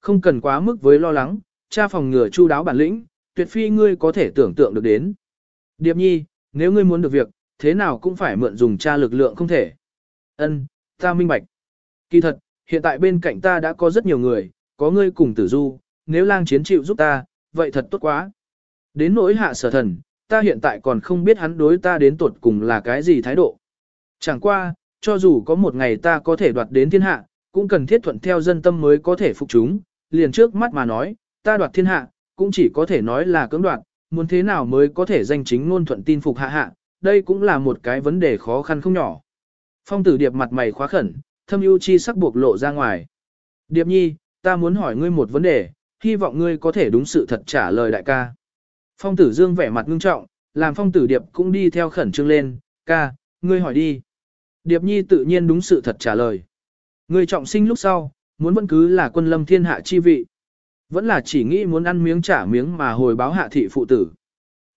Không cần quá mức với lo lắng, cha phòng ngừa chu đáo bản lĩnh, tuyệt phi ngươi có thể tưởng tượng được đến. Điệp nhi, nếu ngươi muốn được việc, thế nào cũng phải mượn dùng cha lực lượng không thể. Ân, ta minh bạch. Kỳ thật, hiện tại bên cạnh ta đã có rất nhiều người, có ngươi cùng tử du, nếu lang chiến chịu giúp ta, vậy thật tốt quá. Đến nỗi hạ sở thần, ta hiện tại còn không biết hắn đối ta đến tuột cùng là cái gì thái độ. Chẳng qua, cho dù có một ngày ta có thể đoạt đến thiên hạ, cũng cần thiết thuận theo dân tâm mới có thể phục chúng, liền trước mắt mà nói, ta đoạt thiên hạ, cũng chỉ có thể nói là cưỡng đoạt, muốn thế nào mới có thể danh chính ngôn thuận tin phục hạ hạ, đây cũng là một cái vấn đề khó khăn không nhỏ. Phong tử điệp mặt mày khóa khẩn, thâm ưu chi sắc buộc lộ ra ngoài. Điệp nhi, ta muốn hỏi ngươi một vấn đề, hy vọng ngươi có thể đúng sự thật trả lời đại ca. Phong tử dương vẻ mặt ngưng trọng, làm phong tử điệp cũng đi theo khẩn trương lên, ca, ngươi hỏi đi. Điệp nhi tự nhiên đúng sự thật trả lời. Ngươi trọng sinh lúc sau, muốn vẫn cứ là quân lâm thiên hạ chi vị. Vẫn là chỉ nghĩ muốn ăn miếng trả miếng mà hồi báo hạ thị phụ tử.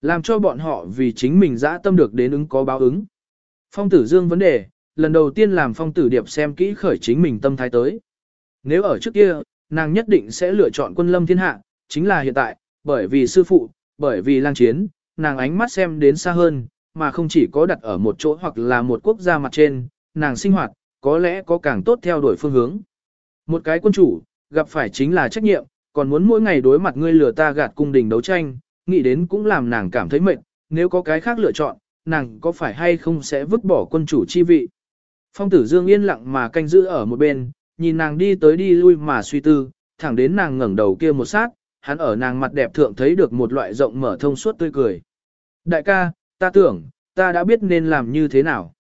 Làm cho bọn họ vì chính mình dã tâm được đến ứng có báo ứng. Phong tử dương vấn đề, lần đầu tiên làm phong tử điệp xem kỹ khởi chính mình tâm thái tới. Nếu ở trước kia, nàng nhất định sẽ lựa chọn quân lâm thiên hạ, chính là hiện tại, bởi vì sư phụ, bởi vì lang chiến, nàng ánh mắt xem đến xa hơn, mà không chỉ có đặt ở một chỗ hoặc là một quốc gia mặt trên, nàng sinh hoạt, có lẽ có càng tốt theo đuổi phương hướng. Một cái quân chủ, gặp phải chính là trách nhiệm, còn muốn mỗi ngày đối mặt ngươi lừa ta gạt cung đình đấu tranh, nghĩ đến cũng làm nàng cảm thấy mệt, nếu có cái khác lựa chọn, nàng có phải hay không sẽ vứt bỏ quân chủ chi vị. Phong tử dương yên lặng mà canh giữ ở một bên, nhìn nàng đi tới đi lui mà suy tư, thẳng đến nàng ngẩng đầu kia một sát, hắn ở nàng mặt đẹp thượng thấy được một loại rộng mở thông suốt tươi cười. Đại ca, ta tưởng, ta đã biết nên làm như thế nào.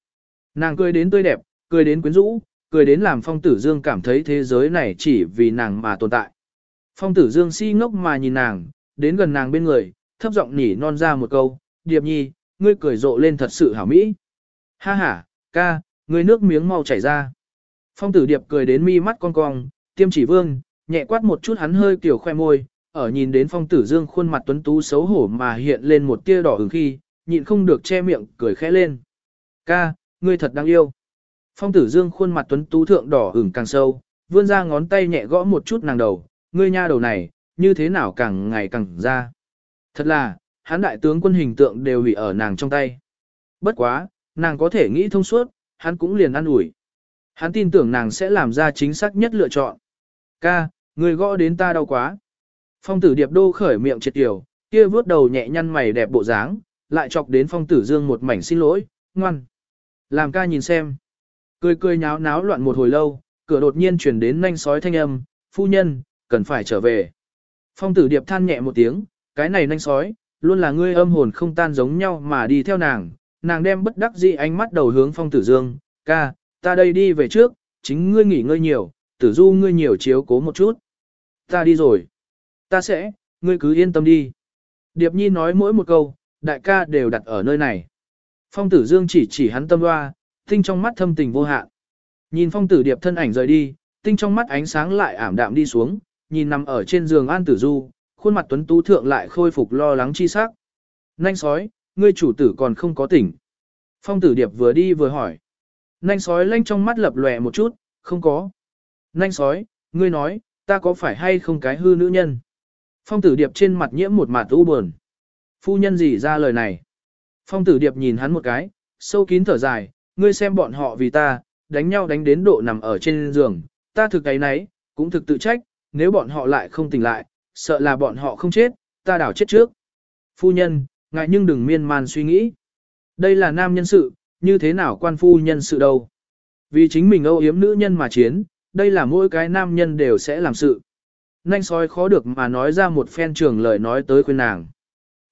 Nàng cười đến tươi đẹp, cười đến quyến rũ, cười đến làm phong tử dương cảm thấy thế giới này chỉ vì nàng mà tồn tại. Phong tử dương si ngốc mà nhìn nàng, đến gần nàng bên người, thấp giọng nỉ non ra một câu, điệp nhi, ngươi cười rộ lên thật sự hảo mỹ. Ha ha, ca, ngươi nước miếng mau chảy ra. Phong tử điệp cười đến mi mắt cong cong, tiêm chỉ vương, nhẹ quát một chút hắn hơi kiểu khoe môi, ở nhìn đến phong tử dương khuôn mặt tuấn tú xấu hổ mà hiện lên một tia đỏ ứng khi, nhịn không được che miệng cười khẽ lên. Ca, ngươi thật đáng yêu. Phong tử dương khuôn mặt tuấn tú thượng đỏ ửng càng sâu, vươn ra ngón tay nhẹ gõ một chút nàng đầu, ngươi nha đầu này, như thế nào càng ngày càng ra. Thật là, hắn đại tướng quân hình tượng đều bị ở nàng trong tay. Bất quá, nàng có thể nghĩ thông suốt, hắn cũng liền ăn ủi. Hắn tin tưởng nàng sẽ làm ra chính xác nhất lựa chọn. Ca, người gõ đến ta đau quá. Phong tử điệp đô khởi miệng triệt tiểu, kia vướt đầu nhẹ nhăn mày đẹp bộ dáng, lại chọc đến phong tử dương một mảnh xin lỗi, ngoan. Làm ca nhìn xem. Cười cười nháo náo loạn một hồi lâu, cửa đột nhiên chuyển đến nanh sói thanh âm, phu nhân, cần phải trở về. Phong tử điệp than nhẹ một tiếng, cái này nanh sói, luôn là ngươi âm hồn không tan giống nhau mà đi theo nàng, nàng đem bất đắc dĩ ánh mắt đầu hướng phong tử dương, ca, ta đây đi về trước, chính ngươi nghỉ ngơi nhiều, tử du ngươi nhiều chiếu cố một chút. Ta đi rồi. Ta sẽ, ngươi cứ yên tâm đi. Điệp nhi nói mỗi một câu, đại ca đều đặt ở nơi này. Phong tử dương chỉ chỉ hắn tâm hoa, tinh trong mắt thâm tình vô hạn. Nhìn phong tử điệp thân ảnh rời đi, tinh trong mắt ánh sáng lại ảm đạm đi xuống, nhìn nằm ở trên giường an tử du, khuôn mặt tuấn tú thượng lại khôi phục lo lắng chi sắc. Nanh sói, ngươi chủ tử còn không có tỉnh. Phong tử điệp vừa đi vừa hỏi. Nanh sói lanh trong mắt lập lòe một chút, không có. Nanh sói, ngươi nói, ta có phải hay không cái hư nữ nhân? Phong tử điệp trên mặt nhiễm một mặt u buồn. Phu nhân gì ra lời này? Phong tử điệp nhìn hắn một cái, sâu kín thở dài, ngươi xem bọn họ vì ta, đánh nhau đánh đến độ nằm ở trên giường, ta thực cái nấy, cũng thực tự trách, nếu bọn họ lại không tỉnh lại, sợ là bọn họ không chết, ta đảo chết trước. Phu nhân, ngại nhưng đừng miên man suy nghĩ. Đây là nam nhân sự, như thế nào quan phu nhân sự đâu. Vì chính mình âu yếm nữ nhân mà chiến, đây là mỗi cái nam nhân đều sẽ làm sự. Nanh sói khó được mà nói ra một phen trường lời nói tới khuyên nàng.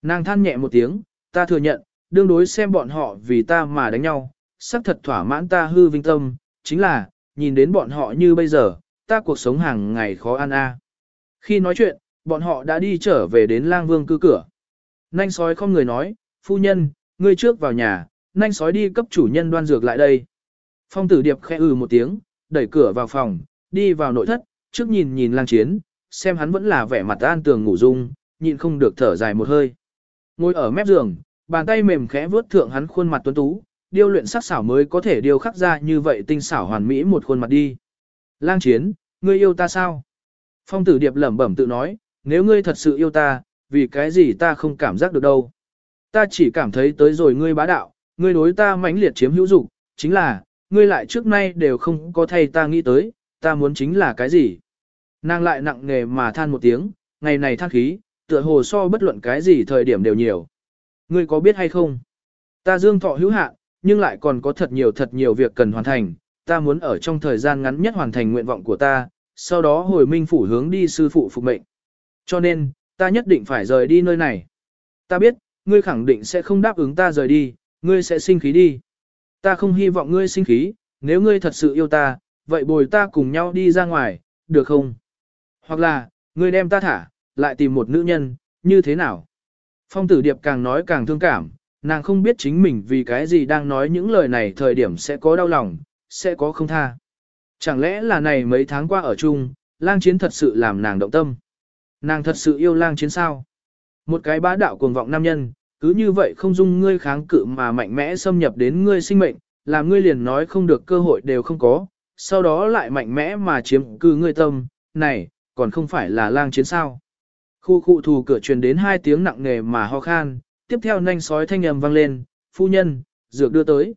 Nàng than nhẹ một tiếng, ta thừa nhận, đương đối xem bọn họ vì ta mà đánh nhau, sắc thật thỏa mãn ta hư vinh tâm, chính là, nhìn đến bọn họ như bây giờ, ta cuộc sống hàng ngày khó ăn a. À. Khi nói chuyện, bọn họ đã đi trở về đến lang vương cư cửa. Nanh sói không người nói, phu nhân, ngươi trước vào nhà, nanh sói đi cấp chủ nhân đoan dược lại đây. Phong tử điệp khẽ ừ một tiếng, đẩy cửa vào phòng, đi vào nội thất, trước nhìn nhìn lang chiến, xem hắn vẫn là vẻ mặt an tường ngủ dung, nhịn không được thở dài một hơi. Ngồi ở mép giường, bàn tay mềm khẽ vuốt thượng hắn khuôn mặt tuấn tú, điêu luyện sắc xảo mới có thể điêu khắc ra như vậy tinh xảo hoàn mỹ một khuôn mặt đi. Lang chiến, ngươi yêu ta sao? Phong tử điệp lẩm bẩm tự nói, nếu ngươi thật sự yêu ta, vì cái gì ta không cảm giác được đâu. Ta chỉ cảm thấy tới rồi ngươi bá đạo, ngươi đối ta mãnh liệt chiếm hữu dục, chính là, ngươi lại trước nay đều không có thay ta nghĩ tới, ta muốn chính là cái gì. Nàng lại nặng nghề mà than một tiếng, ngày này than khí, tựa hồ so bất luận cái gì thời điểm đều nhiều. Ngươi có biết hay không? Ta dương thọ hữu hạn, nhưng lại còn có thật nhiều thật nhiều việc cần hoàn thành, ta muốn ở trong thời gian ngắn nhất hoàn thành nguyện vọng của ta, sau đó hồi minh phủ hướng đi sư phụ phục mệnh. Cho nên, ta nhất định phải rời đi nơi này. Ta biết, ngươi khẳng định sẽ không đáp ứng ta rời đi, ngươi sẽ sinh khí đi. Ta không hy vọng ngươi sinh khí, nếu ngươi thật sự yêu ta, vậy bồi ta cùng nhau đi ra ngoài, được không? Hoặc là, ngươi đem ta thả, lại tìm một nữ nhân, như thế nào? Phong tử điệp càng nói càng thương cảm, nàng không biết chính mình vì cái gì đang nói những lời này thời điểm sẽ có đau lòng, sẽ có không tha. Chẳng lẽ là này mấy tháng qua ở chung, lang chiến thật sự làm nàng động tâm. Nàng thật sự yêu lang chiến sao? Một cái bá đạo cuồng vọng nam nhân, cứ như vậy không dung ngươi kháng cự mà mạnh mẽ xâm nhập đến ngươi sinh mệnh, làm ngươi liền nói không được cơ hội đều không có, sau đó lại mạnh mẽ mà chiếm cư ngươi tâm, này, còn không phải là lang chiến sao. Khu khu thù cửa truyền đến hai tiếng nặng nề mà ho khan, tiếp theo nhanh sói thanh âm vang lên, phu nhân, dược đưa tới.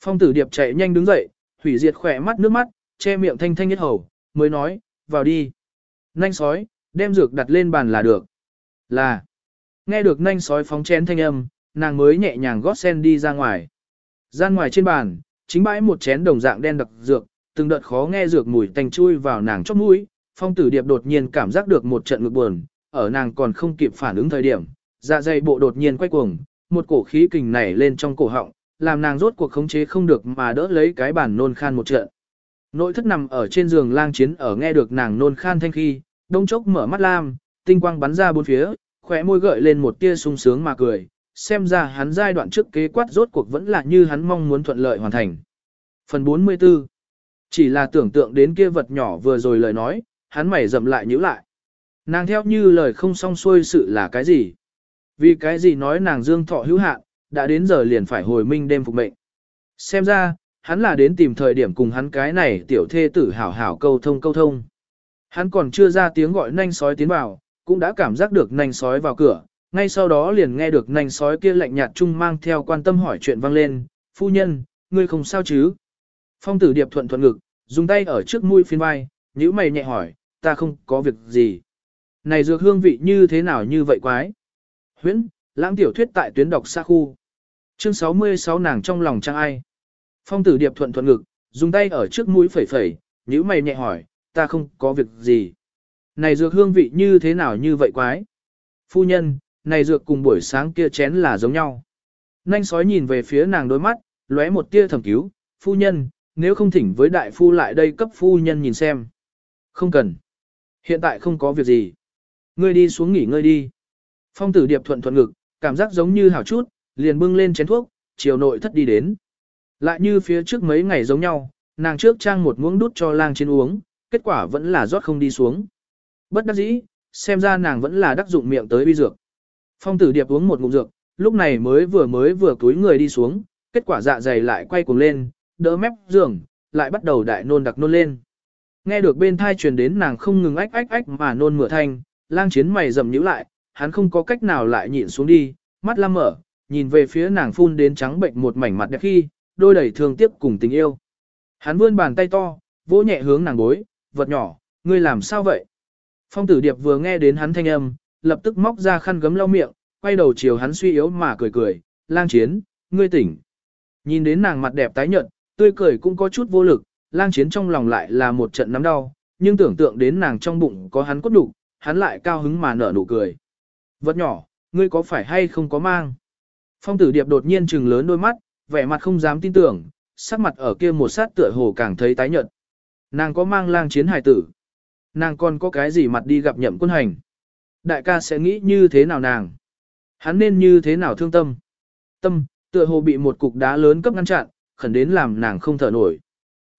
Phong tử điệp chạy nhanh đứng dậy, hủy diệt khỏe mắt nước mắt, che miệng thanh thanh nhất hầu, mới nói, vào đi. Nhanh sói, đem dược đặt lên bàn là được. Là. Nghe được nhanh sói phóng chén thanh âm, nàng mới nhẹ nhàng gót sen đi ra ngoài. Gian ngoài trên bàn, chính bãi một chén đồng dạng đen đặc dược, từng đợt khó nghe dược mùi tanh chui vào nàng chóp mũi, phong tử điệp đột nhiên cảm giác được một trận ngực buồn, ở nàng còn không kịp phản ứng thời điểm, dạ dày bộ đột nhiên quay cuồng, một cổ khí kình nảy lên trong cổ họng, làm nàng rốt cuộc khống chế không được mà đỡ lấy cái bản nôn khan một trận. Nội thất nằm ở trên giường lang chiến ở nghe được nàng nôn khan thanh khi, đông chốc mở mắt lam, tinh quang bắn ra bốn phía, khóe môi gợi lên một tia sung sướng mà cười, xem ra hắn giai đoạn trước kế quát rốt cuộc vẫn là như hắn mong muốn thuận lợi hoàn thành. Phần 44 Chỉ là tưởng tượng đến kia vật nhỏ vừa rồi lời nói, hắn mày dầm lại nhíu lại. Nàng theo như lời không xong xuôi sự là cái gì? Vì cái gì nói nàng dương thọ hữu hạn, đã đến giờ liền phải hồi minh đêm phục mệnh. Xem ra, hắn là đến tìm thời điểm cùng hắn cái này tiểu thê tử hảo hảo câu thông câu thông. Hắn còn chưa ra tiếng gọi nanh sói tiến vào, cũng đã cảm giác được nanh sói vào cửa, ngay sau đó liền nghe được nanh sói kia lạnh nhạt chung mang theo quan tâm hỏi chuyện vang lên, phu nhân, ngươi không sao chứ? Phong tử điệp thuận thuận ngực, dùng tay ở trước mũi phiên vai, nhíu mày nhẹ hỏi, ta không có việc gì. Này dược hương vị như thế nào như vậy quái? Huyễn, lãng tiểu thuyết tại tuyến đọc xa khu. Chương 66 nàng trong lòng trang ai? Phong tử điệp thuận thuận ngực, dùng tay ở trước mũi phẩy phẩy, nhíu mày nhẹ hỏi, ta không có việc gì. Này dược hương vị như thế nào như vậy quái? Phu nhân, này dược cùng buổi sáng kia chén là giống nhau. Nanh sói nhìn về phía nàng đôi mắt, lóe một tia thầm cứu, phu nhân, nếu không thỉnh với đại phu lại đây cấp phu nhân nhìn xem. Không cần. Hiện tại không có việc gì. Ngươi đi xuống nghỉ ngơi đi. Phong tử điệp thuận thuận ngực, cảm giác giống như hảo chút, liền bưng lên chén thuốc, chiều nội thất đi đến. Lại như phía trước mấy ngày giống nhau, nàng trước trang một muỗng đút cho lang trên uống, kết quả vẫn là rót không đi xuống. Bất đắc dĩ, xem ra nàng vẫn là đắc dụng miệng tới bi dược. Phong tử điệp uống một ngụm dược, lúc này mới vừa mới vừa túi người đi xuống, kết quả dạ dày lại quay cuồng lên, đỡ mép giường, lại bắt đầu đại nôn đặc nôn lên. Nghe được bên thai truyền đến nàng không ngừng ách ách ách mà nôn mửa thanh, lang chiến mày rầm nhíu lại, hắn không có cách nào lại nhịn xuống đi, mắt lam mở, nhìn về phía nàng phun đến trắng bệnh một mảnh mặt đẹp khi, đôi đầy thương tiếc cùng tình yêu. Hắn vươn bàn tay to, vỗ nhẹ hướng nàng gối, vật nhỏ, ngươi làm sao vậy? Phong tử điệp vừa nghe đến hắn thanh âm, lập tức móc ra khăn gấm lau miệng, quay đầu chiều hắn suy yếu mà cười cười, lang chiến, ngươi tỉnh. Nhìn đến nàng mặt đẹp tái nhợt, tươi cười cũng có chút vô lực, lang chiến trong lòng lại là một trận nắm đau, nhưng tưởng tượng đến nàng trong bụng có hắn cốt đủ, hắn lại cao hứng mà nở nụ cười. Vật nhỏ, ngươi có phải hay không có mang? Phong tử điệp đột nhiên trừng lớn đôi mắt, vẻ mặt không dám tin tưởng, sắc mặt ở kia một sát tựa hồ càng thấy tái nhợt. Nàng có mang lang chiến hài tử. Nàng còn có cái gì mặt đi gặp nhậm quân hành. Đại ca sẽ nghĩ như thế nào nàng? Hắn nên như thế nào thương tâm? Tâm, tựa hồ bị một cục đá lớn cấp ngăn chặn, khẩn đến làm nàng không thở nổi.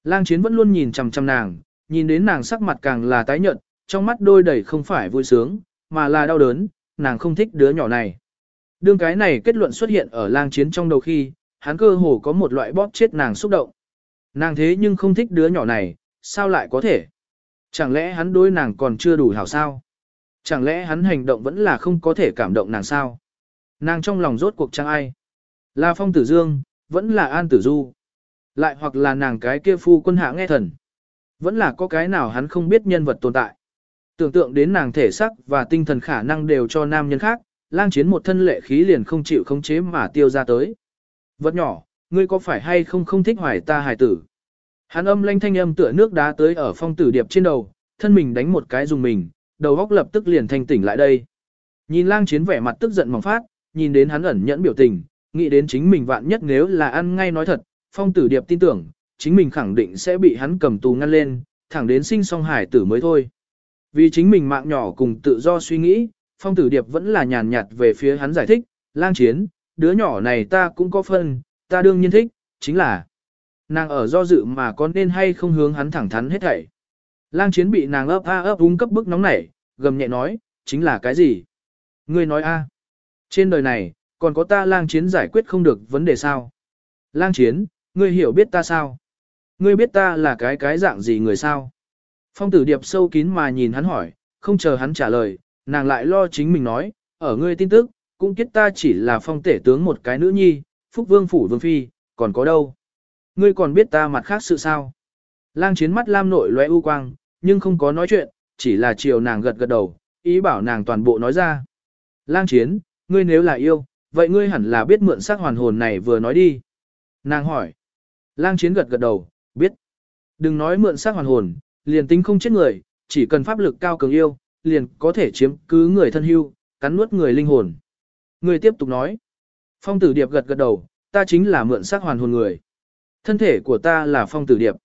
Lang chiến vẫn luôn nhìn chằm chằm nàng, nhìn đến nàng sắc mặt càng là tái nhợt, trong mắt đôi đầy không phải vui sướng, mà là đau đớn, nàng không thích đứa nhỏ này. Đương cái này kết luận xuất hiện ở lang chiến trong đầu khi, hắn cơ hồ có một loại bóp chết nàng xúc động. Nàng thế nhưng không thích đứa nhỏ này, sao lại có thể? Chẳng lẽ hắn đối nàng còn chưa đủ hảo sao? Chẳng lẽ hắn hành động vẫn là không có thể cảm động nàng sao? Nàng trong lòng rốt cuộc chẳng ai? Là Phong Tử Dương, vẫn là An Tử Du. Lại hoặc là nàng cái kia phu quân hạ nghe thần. Vẫn là có cái nào hắn không biết nhân vật tồn tại. Tưởng tượng đến nàng thể sắc và tinh thần khả năng đều cho nam nhân khác, lang chiến một thân lệ khí liền không chịu khống chế mà tiêu ra tới. Vật nhỏ, ngươi có phải hay không không thích hoài ta hài tử? Hắn âm lanh thanh âm tựa nước đá tới ở phong tử điệp trên đầu, thân mình đánh một cái dùng mình, đầu góc lập tức liền thanh tỉnh lại đây. Nhìn lang chiến vẻ mặt tức giận mỏng phát, nhìn đến hắn ẩn nhẫn biểu tình, nghĩ đến chính mình vạn nhất nếu là ăn ngay nói thật, phong tử điệp tin tưởng, chính mình khẳng định sẽ bị hắn cầm tù ngăn lên, thẳng đến sinh song hải tử mới thôi. Vì chính mình mạng nhỏ cùng tự do suy nghĩ, phong tử điệp vẫn là nhàn nhạt về phía hắn giải thích, lang chiến, đứa nhỏ này ta cũng có phân, ta đương nhiên thích, chính là nàng ở do dự mà có nên hay không hướng hắn thẳng thắn hết thảy. Lang chiến bị nàng ấp a ấp úng cấp bức nóng nảy, gầm nhẹ nói, chính là cái gì? Ngươi nói a? Trên đời này, còn có ta lang chiến giải quyết không được vấn đề sao? Lang chiến, ngươi hiểu biết ta sao? Ngươi biết ta là cái cái dạng gì người sao? Phong tử điệp sâu kín mà nhìn hắn hỏi, không chờ hắn trả lời, nàng lại lo chính mình nói, ở ngươi tin tức, cũng kết ta chỉ là phong tể tướng một cái nữ nhi, phúc vương phủ vương phi, còn có đâu? Ngươi còn biết ta mặt khác sự sao? Lang chiến mắt lam nội loe u quang, nhưng không có nói chuyện, chỉ là chiều nàng gật gật đầu, ý bảo nàng toàn bộ nói ra. Lang chiến, ngươi nếu là yêu, vậy ngươi hẳn là biết mượn sắc hoàn hồn này vừa nói đi. Nàng hỏi. Lang chiến gật gật đầu, biết. Đừng nói mượn sắc hoàn hồn, liền tính không chết người, chỉ cần pháp lực cao cường yêu, liền có thể chiếm cứ người thân hưu, cắn nuốt người linh hồn. Người tiếp tục nói. Phong tử điệp gật gật đầu, ta chính là mượn xác hoàn hồn người. Thân thể của ta là phong tử điệp.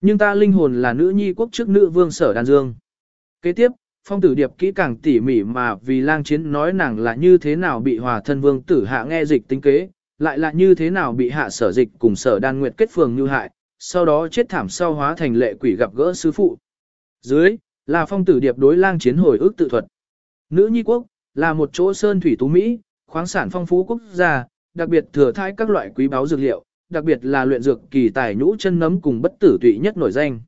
Nhưng ta linh hồn là nữ nhi quốc trước nữ vương sở đan dương. Kế tiếp, phong tử điệp kỹ càng tỉ mỉ mà vì lang chiến nói nàng là như thế nào bị hòa thân vương tử hạ nghe dịch tính kế, lại là như thế nào bị hạ sở dịch cùng sở đan nguyệt kết phường như hại, sau đó chết thảm sau hóa thành lệ quỷ gặp gỡ sư phụ. Dưới, là phong tử điệp đối lang chiến hồi ức tự thuật. Nữ nhi quốc, là một chỗ sơn thủy tú Mỹ, khoáng sản phong phú quốc gia, đặc biệt thừa thai các loại quý báu dược liệu, đặc biệt là luyện dược kỳ tài nhũ chân nấm cùng bất tử tụy nhất nổi danh.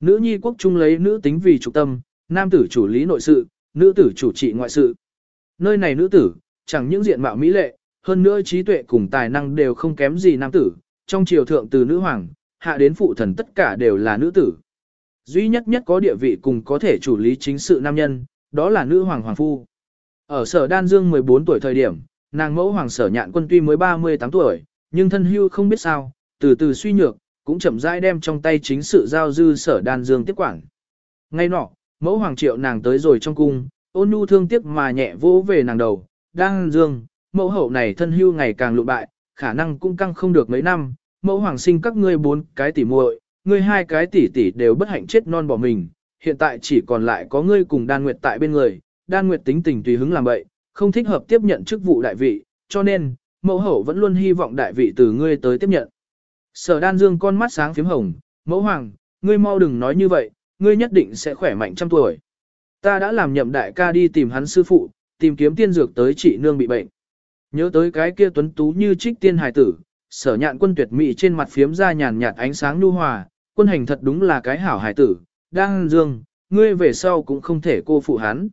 Nữ nhi quốc trung lấy nữ tính vì trục tâm, nam tử chủ lý nội sự, nữ tử chủ trị ngoại sự. Nơi này nữ tử, chẳng những diện mạo mỹ lệ, hơn nữa trí tuệ cùng tài năng đều không kém gì nam tử, trong triều thượng từ nữ hoàng, hạ đến phụ thần tất cả đều là nữ tử. Duy nhất nhất có địa vị cùng có thể chủ lý chính sự nam nhân, đó là nữ hoàng hoàng phu. Ở sở đan dương 14 tuổi thời điểm, nàng mẫu hoàng sở nhạn quân tuy mới 38 tuổi, nhưng thân hưu không biết sao, từ từ suy nhược, cũng chậm rãi đem trong tay chính sự giao dư sở đan dương tiếp quản. Ngay nọ, mẫu hoàng triệu nàng tới rồi trong cung, ôn nhu thương tiếc mà nhẹ vỗ về nàng đầu, đan dương, mẫu hậu này thân hưu ngày càng lụ bại, khả năng cũng căng không được mấy năm, mẫu hoàng sinh các ngươi bốn cái tỉ muội, ngươi hai cái tỷ tỷ đều bất hạnh chết non bỏ mình, hiện tại chỉ còn lại có ngươi cùng đan nguyệt tại bên người, đan nguyệt tính tình tùy hứng làm vậy, không thích hợp tiếp nhận chức vụ đại vị, cho nên, mẫu hậu vẫn luôn hy vọng đại vị từ ngươi tới tiếp nhận. Sở đan dương con mắt sáng phím hồng, mẫu hoàng, ngươi mau đừng nói như vậy, ngươi nhất định sẽ khỏe mạnh trăm tuổi. Ta đã làm nhậm đại ca đi tìm hắn sư phụ, tìm kiếm tiên dược tới trị nương bị bệnh. Nhớ tới cái kia tuấn tú như trích tiên hài tử, sở nhạn quân tuyệt mỹ trên mặt phiếm ra nhàn nhạt ánh sáng nhu hòa, quân hành thật đúng là cái hảo hải tử, đan dương, ngươi về sau cũng không thể cô phụ hắn.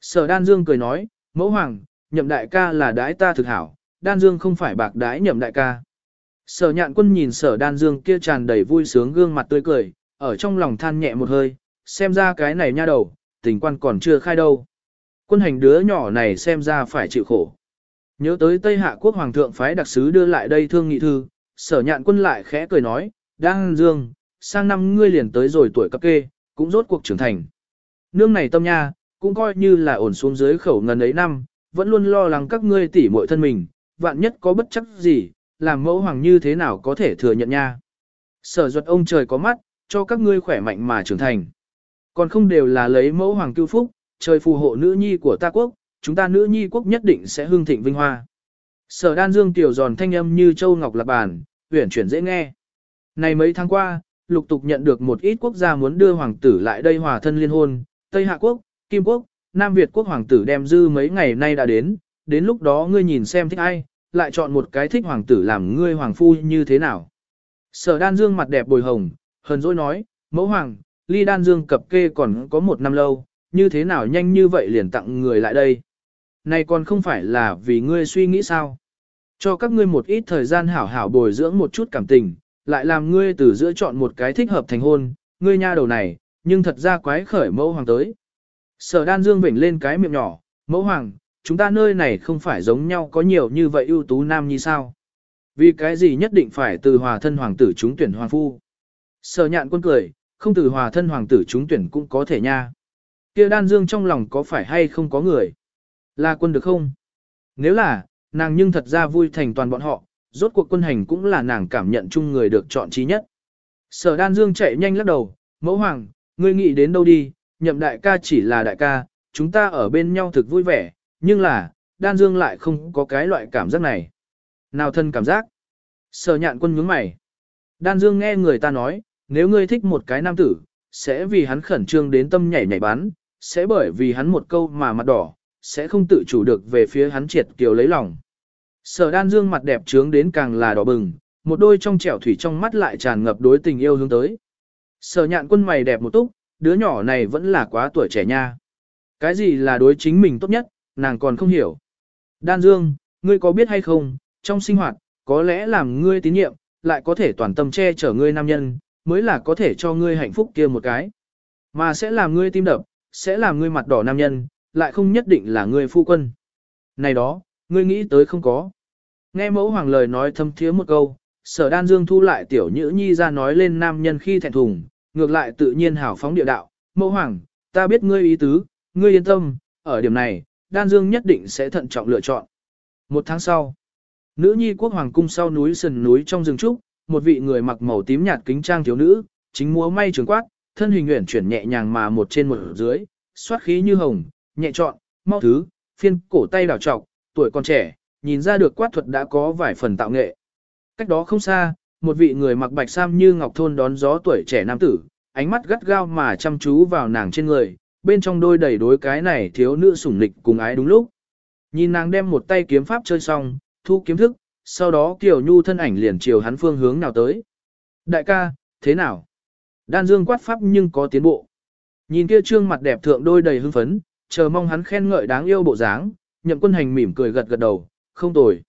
Sở đan dương cười nói, mẫu hoàng, nhậm đại ca là đái ta thực hảo, đan dương không phải bạc đái nhậm đại ca. Sở nhạn quân nhìn sở đan dương kia tràn đầy vui sướng gương mặt tươi cười, ở trong lòng than nhẹ một hơi, xem ra cái này nha đầu, tình quan còn chưa khai đâu. Quân hành đứa nhỏ này xem ra phải chịu khổ. Nhớ tới Tây Hạ quốc hoàng thượng phái đặc sứ đưa lại đây thương nghị thư, sở nhạn quân lại khẽ cười nói, đang Dương, sang năm ngươi liền tới rồi tuổi cấp kê, cũng rốt cuộc trưởng thành. Nương này tâm nha, cũng coi như là ổn xuống dưới khẩu ngần ấy năm, vẫn luôn lo lắng các ngươi tỉ muội thân mình, vạn nhất có bất chấp gì, làm mẫu hoàng như thế nào có thể thừa nhận nha. Sở duật ông trời có mắt, cho các ngươi khỏe mạnh mà trưởng thành. Còn không đều là lấy mẫu hoàng cưu phúc, trời phù hộ nữ nhi của ta quốc, chúng ta nữ nhi quốc nhất định sẽ hương thịnh vinh hoa. Sở đan dương tiểu giòn thanh âm như châu ngọc lạc bàn, uyển chuyển dễ nghe. Này mấy tháng qua, lục tục nhận được một ít quốc gia muốn đưa hoàng tử lại đây hòa thân liên hôn, Tây Hạ quốc, Kim quốc, Nam Việt quốc hoàng tử đem dư mấy ngày nay đã đến, đến lúc đó ngươi nhìn xem thích ai, lại chọn một cái thích hoàng tử làm ngươi hoàng phu như thế nào. Sở đan dương mặt đẹp bồi hồng, hờn dỗi nói, mẫu hoàng, ly đan dương cập kê còn có một năm lâu, như thế nào nhanh như vậy liền tặng người lại đây. Này còn không phải là vì ngươi suy nghĩ sao. Cho các ngươi một ít thời gian hảo hảo bồi dưỡng một chút cảm tình, lại làm ngươi từ giữa chọn một cái thích hợp thành hôn, ngươi nha đầu này, nhưng thật ra quái khởi mẫu hoàng tới. Sở đan dương vểnh lên cái miệng nhỏ, mẫu hoàng, chúng ta nơi này không phải giống nhau có nhiều như vậy ưu tú nam như sao. Vì cái gì nhất định phải từ hòa thân hoàng tử chúng tuyển hoàng phu. Sở nhạn quân cười, không từ hòa thân hoàng tử chúng tuyển cũng có thể nha. kia đan dương trong lòng có phải hay không có người? Là quân được không? Nếu là, nàng nhưng thật ra vui thành toàn bọn họ, rốt cuộc quân hành cũng là nàng cảm nhận chung người được chọn trí nhất. Sở đan dương chạy nhanh lắc đầu, mẫu hoàng, ngươi nghĩ đến đâu đi, nhậm đại ca chỉ là đại ca, chúng ta ở bên nhau thực vui vẻ, nhưng là, đan dương lại không có cái loại cảm giác này. Nào thân cảm giác? Sở nhạn quân nhướng mày. Đan dương nghe người ta nói, nếu ngươi thích một cái nam tử, sẽ vì hắn khẩn trương đến tâm nhảy nhảy bắn, sẽ bởi vì hắn một câu mà mặt đỏ, sẽ không tự chủ được về phía hắn triệt kiều lấy lòng. Sở đan dương mặt đẹp trướng đến càng là đỏ bừng, một đôi trong trẻo thủy trong mắt lại tràn ngập đối tình yêu hướng tới. Sở nhạn quân mày đẹp một túc, đứa nhỏ này vẫn là quá tuổi trẻ nha. Cái gì là đối chính mình tốt nhất, nàng còn không hiểu. Đan dương, ngươi có biết hay không, trong sinh hoạt, có lẽ làm ngươi tín nhiệm, lại có thể toàn tâm che chở ngươi nam nhân, mới là có thể cho ngươi hạnh phúc kia một cái. Mà sẽ làm ngươi tim đập, sẽ làm ngươi mặt đỏ nam nhân, lại không nhất định là ngươi phu quân. Này đó, ngươi nghĩ tới không có. Nghe mẫu hoàng lời nói thâm thiế một câu, sở đan dương thu lại tiểu nhữ nhi ra nói lên nam nhân khi thẹn thùng, ngược lại tự nhiên hảo phóng địa đạo. Mẫu hoàng, ta biết ngươi ý tứ, ngươi yên tâm, ở điểm này, đan dương nhất định sẽ thận trọng lựa chọn. Một tháng sau, nữ nhi quốc hoàng cung sau núi sườn núi trong rừng trúc, một vị người mặc màu tím nhạt kính trang thiếu nữ, chính múa may trường quát, thân hình uyển chuyển nhẹ nhàng mà một trên một dưới, xoát khí như hồng, nhẹ chọn, mau thứ, phiên cổ tay đảo trọc, tuổi còn trẻ, nhìn ra được quát thuật đã có vài phần tạo nghệ. Cách đó không xa, một vị người mặc bạch sam như ngọc thôn đón gió tuổi trẻ nam tử, ánh mắt gắt gao mà chăm chú vào nàng trên người, bên trong đôi đầy đối cái này thiếu nữ sủng nịch cùng ái đúng lúc. Nhìn nàng đem một tay kiếm pháp chơi xong, thu kiếm thức, sau đó Kiều Nhu thân ảnh liền chiều hắn phương hướng nào tới. Đại ca, thế nào? Đan Dương quát pháp nhưng có tiến bộ. Nhìn kia trương mặt đẹp thượng đôi đầy hưng phấn, chờ mong hắn khen ngợi đáng yêu bộ dáng, nhậm quân hành mỉm cười gật gật đầu, không tồi.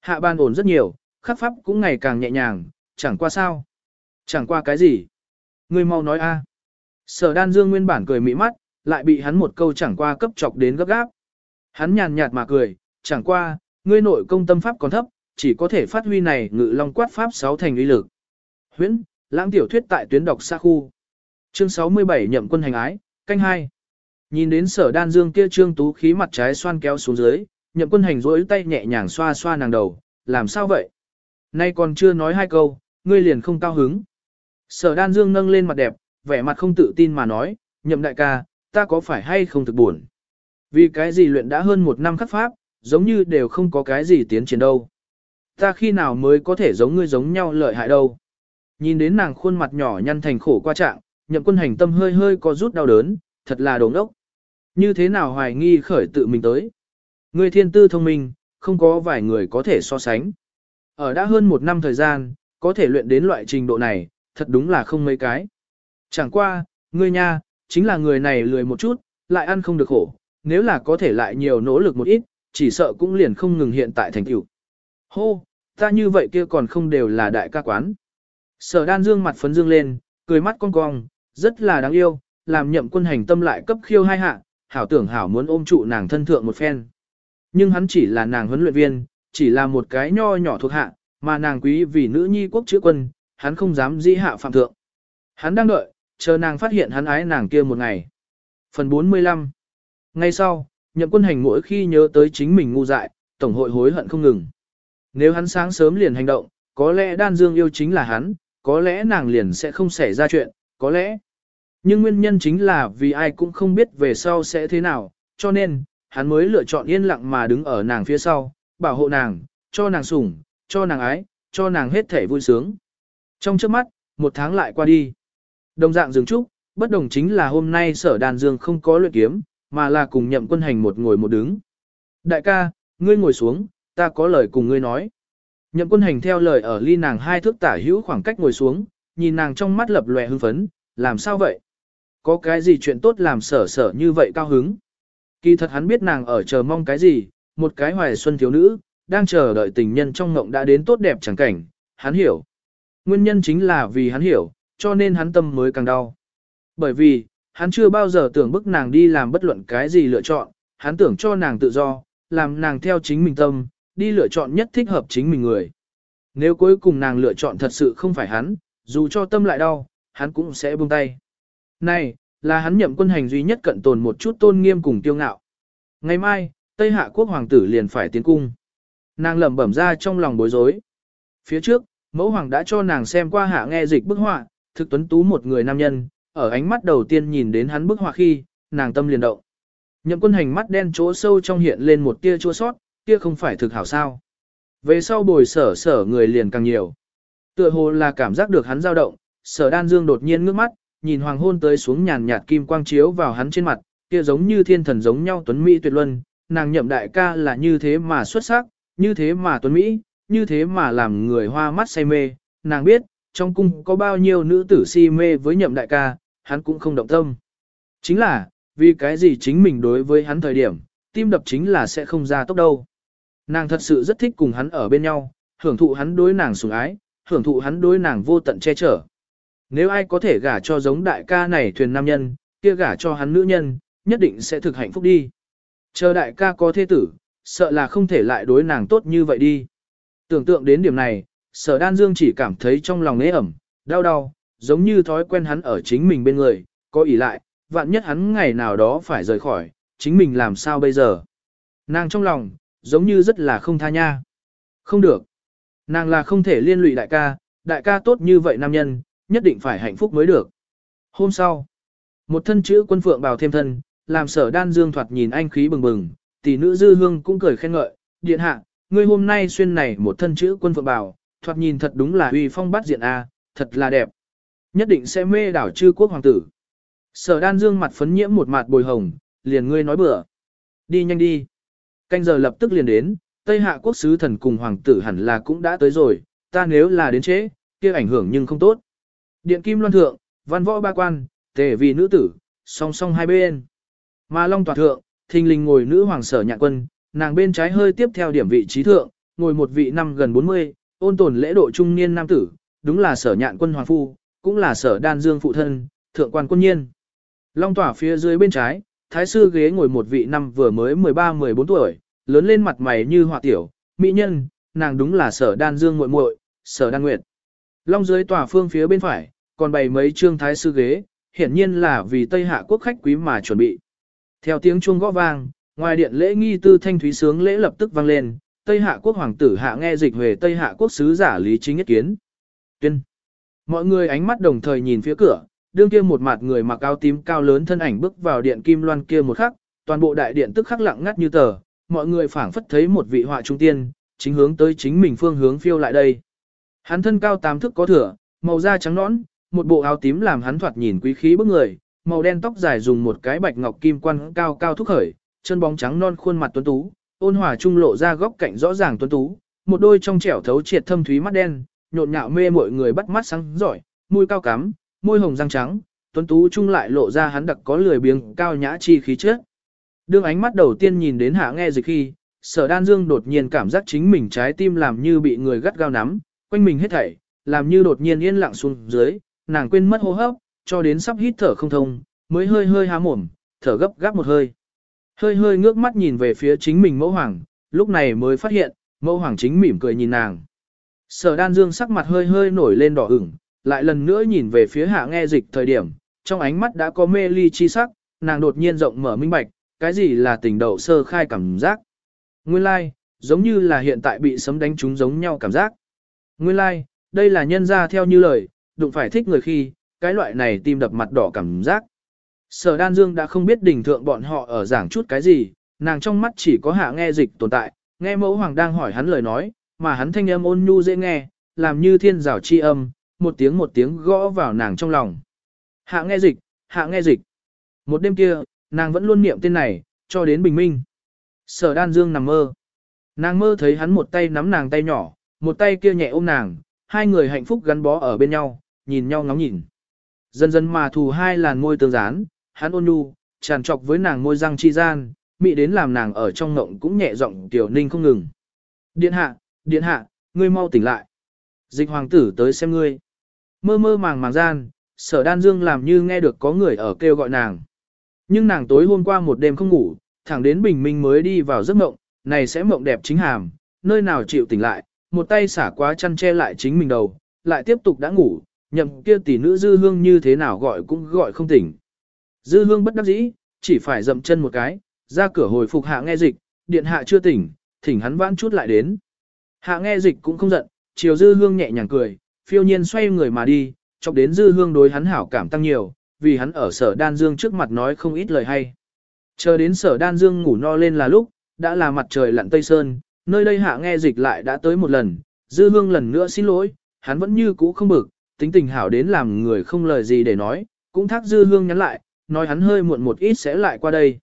Hạ ban ổn rất nhiều, khắc pháp cũng ngày càng nhẹ nhàng, chẳng qua sao. Chẳng qua cái gì. Ngươi mau nói a. Sở đan dương nguyên bản cười mỹ mắt, lại bị hắn một câu chẳng qua cấp chọc đến gấp gáp. Hắn nhàn nhạt mà cười, chẳng qua, ngươi nội công tâm pháp còn thấp, chỉ có thể phát huy này ngự long quát pháp sáu thành uy lực. Huyễn, lãng tiểu thuyết tại tuyến đọc xa khu. Chương 67 nhậm quân hành ái, canh hai. Nhìn đến sở đan dương kia trương tú khí mặt trái xoan kéo xuống dưới, nhậm quân hành rỗi tay nhẹ nhàng xoa xoa nàng đầu, làm sao vậy? Nay còn chưa nói hai câu, ngươi liền không cao hứng. Sở đan dương nâng lên mặt đẹp, vẻ mặt không tự tin mà nói, nhậm đại ca, ta có phải hay không thực buồn? Vì cái gì luyện đã hơn một năm khắc pháp, giống như đều không có cái gì tiến triển đâu. Ta khi nào mới có thể giống ngươi giống nhau lợi hại đâu. Nhìn đến nàng khuôn mặt nhỏ nhăn thành khổ qua trạng, nhậm quân hành tâm hơi hơi có rút đau đớn, thật là đồ ngốc như thế nào hoài nghi khởi tự mình tới. Ngươi thiên tư thông minh, không có vài người có thể so sánh. Ở đã hơn một năm thời gian, có thể luyện đến loại trình độ này, thật đúng là không mấy cái. Chẳng qua, ngươi nha, chính là người này lười một chút, lại ăn không được khổ, nếu là có thể lại nhiều nỗ lực một ít, chỉ sợ cũng liền không ngừng hiện tại thành tựu. Hô, ta như vậy kia còn không đều là đại ca quán. Sở đan dương mặt phấn dương lên, cười mắt cong cong, rất là đáng yêu, làm nhậm quân hành tâm lại cấp khiêu hai hạ, hảo tưởng hảo muốn ôm trụ nàng thân thượng một phen. Nhưng hắn chỉ là nàng huấn luyện viên, chỉ là một cái nho nhỏ thuộc hạ, mà nàng quý vì nữ nhi quốc chữ quân, hắn không dám dĩ hạ phạm thượng. Hắn đang đợi, chờ nàng phát hiện hắn ái nàng kia một ngày. Phần 45 Ngay sau, nhậm quân hành mỗi khi nhớ tới chính mình ngu dại, tổng hội hối hận không ngừng. Nếu hắn sáng sớm liền hành động, có lẽ đan dương yêu chính là hắn, có lẽ nàng liền sẽ không xảy ra chuyện, có lẽ. Nhưng nguyên nhân chính là vì ai cũng không biết về sau sẽ thế nào, cho nên, hắn mới lựa chọn yên lặng mà đứng ở nàng phía sau, bảo hộ nàng, cho nàng sủng, cho nàng ái, cho nàng hết thể vui sướng. Trong trước mắt, một tháng lại qua đi. Đồng dạng dừng trúc, bất đồng chính là hôm nay sở đàn dương không có luyện kiếm, mà là cùng nhậm quân hành một ngồi một đứng. Đại ca, ngươi ngồi xuống, ta có lời cùng ngươi nói. Nhậm quân hành theo lời ở ly nàng hai thước tả hữu khoảng cách ngồi xuống, nhìn nàng trong mắt lập lòe hưng phấn, làm sao vậy? Có cái gì chuyện tốt làm sở sở như vậy cao hứng. Kỳ thật hắn biết nàng ở chờ mong cái gì, một cái hoài xuân thiếu nữ, đang chờ đợi tình nhân trong ngộng đã đến tốt đẹp chẳng cảnh, hắn hiểu. Nguyên nhân chính là vì hắn hiểu, cho nên hắn tâm mới càng đau. Bởi vì, hắn chưa bao giờ tưởng bức nàng đi làm bất luận cái gì lựa chọn, hắn tưởng cho nàng tự do, làm nàng theo chính mình tâm, đi lựa chọn nhất thích hợp chính mình người. Nếu cuối cùng nàng lựa chọn thật sự không phải hắn, dù cho tâm lại đau, hắn cũng sẽ buông tay. Này, là hắn nhậm quân hành duy nhất cận tồn một chút tôn nghiêm cùng tiêu ngạo. Ngày mai, Tây Hạ quốc hoàng tử liền phải tiến cung. Nàng lẩm bẩm ra trong lòng bối rối. Phía trước, mẫu hoàng đã cho nàng xem qua hạ nghe dịch bức họa, thực tuấn tú một người nam nhân, ở ánh mắt đầu tiên nhìn đến hắn bức họa khi, nàng tâm liền động. Nhậm quân hành mắt đen chỗ sâu trong hiện lên một tia chua sót, tia không phải thực hảo sao. Về sau bồi sở sở người liền càng nhiều. Tựa hồ là cảm giác được hắn dao động, sở đan dương đột nhiên ngước mắt, nhìn hoàng hôn tới xuống nhàn nhạt kim quang chiếu vào hắn trên mặt, kia giống như thiên thần giống nhau tuấn mỹ tuyệt luân, nàng nhậm đại ca là như thế mà xuất sắc, như thế mà tuấn mỹ, như thế mà làm người hoa mắt say mê, nàng biết, trong cung có bao nhiêu nữ tử si mê với nhậm đại ca, hắn cũng không động tâm. Chính là, vì cái gì chính mình đối với hắn thời điểm, tim đập chính là sẽ không ra tốc đâu. Nàng thật sự rất thích cùng hắn ở bên nhau, hưởng thụ hắn đối nàng sủng ái, hưởng thụ hắn đối nàng vô tận che chở. Nếu ai có thể gả cho giống đại ca này thuyền nam nhân, kia gả cho hắn nữ nhân, nhất định sẽ thực hạnh phúc đi. Chờ đại ca có thế tử, sợ là không thể lại đối nàng tốt như vậy đi. Tưởng tượng đến điểm này, sở đan dương chỉ cảm thấy trong lòng nế ẩm, đau đau, giống như thói quen hắn ở chính mình bên người, có ỷ lại, vạn nhất hắn ngày nào đó phải rời khỏi, chính mình làm sao bây giờ. Nàng trong lòng, giống như rất là không tha nha. Không được. Nàng là không thể liên lụy đại ca, đại ca tốt như vậy nam nhân, nhất định phải hạnh phúc mới được. Hôm sau, một thân chữ quân phượng bào thêm thân, làm sở đan dương thoạt nhìn anh khí bừng bừng, tỷ nữ dư hương cũng cười khen ngợi, điện hạ, ngươi hôm nay xuyên này một thân chữ quân phượng bào, thoạt nhìn thật đúng là uy phong bắt diện A, thật là đẹp. Nhất định sẽ mê đảo chư quốc hoàng tử. Sở đan dương mặt phấn nhiễm một mặt bồi hồng, liền ngươi nói bừa. Đi nhanh đi. Canh giờ lập tức liền đến, Tây Hạ quốc sứ thần cùng hoàng tử hẳn là cũng đã tới rồi, ta nếu là đến trễ, kia ảnh hưởng nhưng không tốt. Điện kim loan thượng, văn võ ba quan, tề vì nữ tử, song song hai bên. Mà long tòa thượng, thình lình ngồi nữ hoàng sở nhạn quân, nàng bên trái hơi tiếp theo điểm vị trí thượng, ngồi một vị năm gần 40, ôn tồn lễ độ trung niên nam tử, đúng là sở nhạn quân hoàng phu, cũng là sở đan dương phụ thân, thượng quan quân nhiên. Long tỏa phía dưới bên trái, thái sư ghế ngồi một vị năm vừa mới 13-14 tuổi, lớn lên mặt mày như họa tiểu, mỹ nhân, nàng đúng là sở đan dương muội muội, sở đan nguyệt. Long dưới tòa phương phía bên phải, còn bày mấy trương thái sư ghế, hiển nhiên là vì Tây Hạ quốc khách quý mà chuẩn bị. Theo tiếng chuông gõ vang, ngoài điện lễ nghi tư thanh thúy sướng lễ lập tức vang lên, Tây Hạ quốc hoàng tử hạ nghe dịch về Tây Hạ quốc sứ giả lý chính nhất kiến. Tuyên. Mọi người ánh mắt đồng thời nhìn phía cửa, đương kia một mặt người mặc áo tím cao lớn thân ảnh bước vào điện kim loan kia một khắc, toàn bộ đại điện tức khắc lặng ngắt như tờ, mọi người phảng phất thấy một vị họa trung tiên, chính hướng tới chính mình phương hướng phiêu lại đây. Hắn thân cao tám thước có thừa, màu da trắng nõn, một bộ áo tím làm hắn thoạt nhìn quý khí bức người, màu đen tóc dài dùng một cái bạch ngọc kim quan cao cao thúc khởi, chân bóng trắng non khuôn mặt tuấn tú, ôn hòa trung lộ ra góc cạnh rõ ràng tuấn tú, một đôi trong trẻo thấu triệt thâm thúy mắt đen, nhộn nhạo mê mọi người bắt mắt sáng giỏi, môi cao cắm, môi hồng răng trắng, tuấn tú trung lại lộ ra hắn đặc có lười biếng cao nhã chi khí chất. Đương ánh mắt đầu tiên nhìn đến hạ nghe dịch khi, sở đan dương đột nhiên cảm giác chính mình trái tim làm như bị người gắt gao nắm, quanh mình hết thảy, làm như đột nhiên yên lặng xuống dưới, nàng quên mất hô hấp, cho đến sắp hít thở không thông, mới hơi hơi há mồm, thở gấp gáp một hơi. Hơi hơi ngước mắt nhìn về phía chính mình mẫu hoàng, lúc này mới phát hiện, mẫu hoàng chính mỉm cười nhìn nàng. Sở đan dương sắc mặt hơi hơi nổi lên đỏ ửng, lại lần nữa nhìn về phía hạ nghe dịch thời điểm, trong ánh mắt đã có mê ly chi sắc, nàng đột nhiên rộng mở minh bạch, cái gì là tình đầu sơ khai cảm giác. Nguyên lai, like, giống như là hiện tại bị sấm đánh trúng giống nhau cảm giác. Nguyên lai, like, đây là nhân ra theo như lời, đụng phải thích người khi, cái loại này tim đập mặt đỏ cảm giác. Sở đan dương đã không biết đỉnh thượng bọn họ ở giảng chút cái gì, nàng trong mắt chỉ có hạ nghe dịch tồn tại, nghe mẫu hoàng đang hỏi hắn lời nói, mà hắn thanh âm ôn nhu dễ nghe, làm như thiên rào chi âm, một tiếng một tiếng gõ vào nàng trong lòng. Hạ nghe dịch, hạ nghe dịch. Một đêm kia, nàng vẫn luôn niệm tên này, cho đến bình minh. Sở đan dương nằm mơ. Nàng mơ thấy hắn một tay nắm nàng tay nhỏ, một tay kia nhẹ ôm nàng, hai người hạnh phúc gắn bó ở bên nhau, nhìn nhau ngóng nhìn. Dần dần mà thù hai làn môi tương dán, hắn ôn nhu, tràn trọc với nàng môi răng chi gian, mị đến làm nàng ở trong ngộng cũng nhẹ giọng tiểu ninh không ngừng. Điện hạ, điện hạ, ngươi mau tỉnh lại. Dịch hoàng tử tới xem ngươi. Mơ mơ màng màng gian, sở đan dương làm như nghe được có người ở kêu gọi nàng. Nhưng nàng tối hôm qua một đêm không ngủ, thẳng đến bình minh mới đi vào giấc mộng, này sẽ mộng đẹp chính hàm, nơi nào chịu tỉnh lại, một tay xả quá chăn che lại chính mình đầu, lại tiếp tục đã ngủ, nhậm kia tỷ nữ dư hương như thế nào gọi cũng gọi không tỉnh. Dư hương bất đắc dĩ, chỉ phải dậm chân một cái, ra cửa hồi phục hạ nghe dịch, điện hạ chưa tỉnh, thỉnh hắn vãn chút lại đến. Hạ nghe dịch cũng không giận, chiều dư hương nhẹ nhàng cười, phiêu nhiên xoay người mà đi, chọc đến dư hương đối hắn hảo cảm tăng nhiều, vì hắn ở sở đan dương trước mặt nói không ít lời hay. Chờ đến sở đan dương ngủ no lên là lúc, đã là mặt trời lặn tây sơn, nơi đây hạ nghe dịch lại đã tới một lần, dư hương lần nữa xin lỗi, hắn vẫn như cũ không bực, tính tình hảo đến làm người không lời gì để nói, cũng thác dư hương nhắn lại, nói hắn hơi muộn một ít sẽ lại qua đây.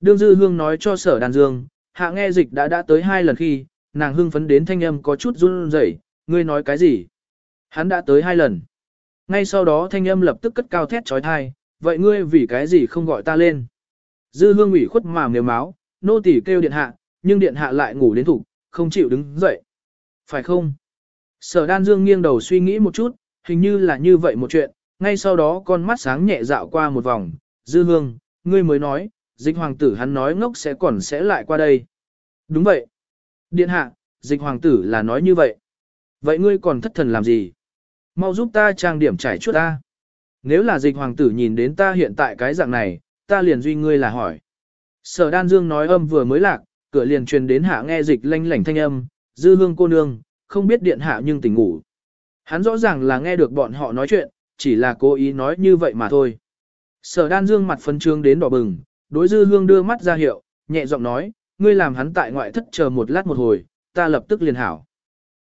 Đương dư hương nói cho sở đàn dương, hạ nghe dịch đã đã tới hai lần khi, nàng hưng phấn đến thanh âm có chút run rẩy, ngươi nói cái gì? Hắn đã tới hai lần. Ngay sau đó thanh âm lập tức cất cao thét trói thai, vậy ngươi vì cái gì không gọi ta lên? Dư hương ủy khuất mà nếu máu, nô tỳ kêu điện hạ, nhưng điện hạ lại ngủ đến thủ, không chịu đứng dậy. Phải không? Sở đan dương nghiêng đầu suy nghĩ một chút, hình như là như vậy một chuyện, ngay sau đó con mắt sáng nhẹ dạo qua một vòng, dư hương, ngươi mới nói, dịch hoàng tử hắn nói ngốc sẽ còn sẽ lại qua đây. Đúng vậy. Điện hạ, dịch hoàng tử là nói như vậy. Vậy ngươi còn thất thần làm gì? Mau giúp ta trang điểm trải chút ta. Nếu là dịch hoàng tử nhìn đến ta hiện tại cái dạng này, ta liền duy ngươi là hỏi. Sở đan dương nói âm vừa mới lạc, cửa liền truyền đến hạ nghe dịch lanh lảnh thanh âm, dư hương cô nương, không biết điện hạ nhưng tỉnh ngủ. Hắn rõ ràng là nghe được bọn họ nói chuyện, chỉ là cố ý nói như vậy mà thôi. Sở đan dương mặt phấn trương đến đỏ bừng, đối dư hương đưa mắt ra hiệu, nhẹ giọng nói, ngươi làm hắn tại ngoại thất chờ một lát một hồi, ta lập tức liền hảo.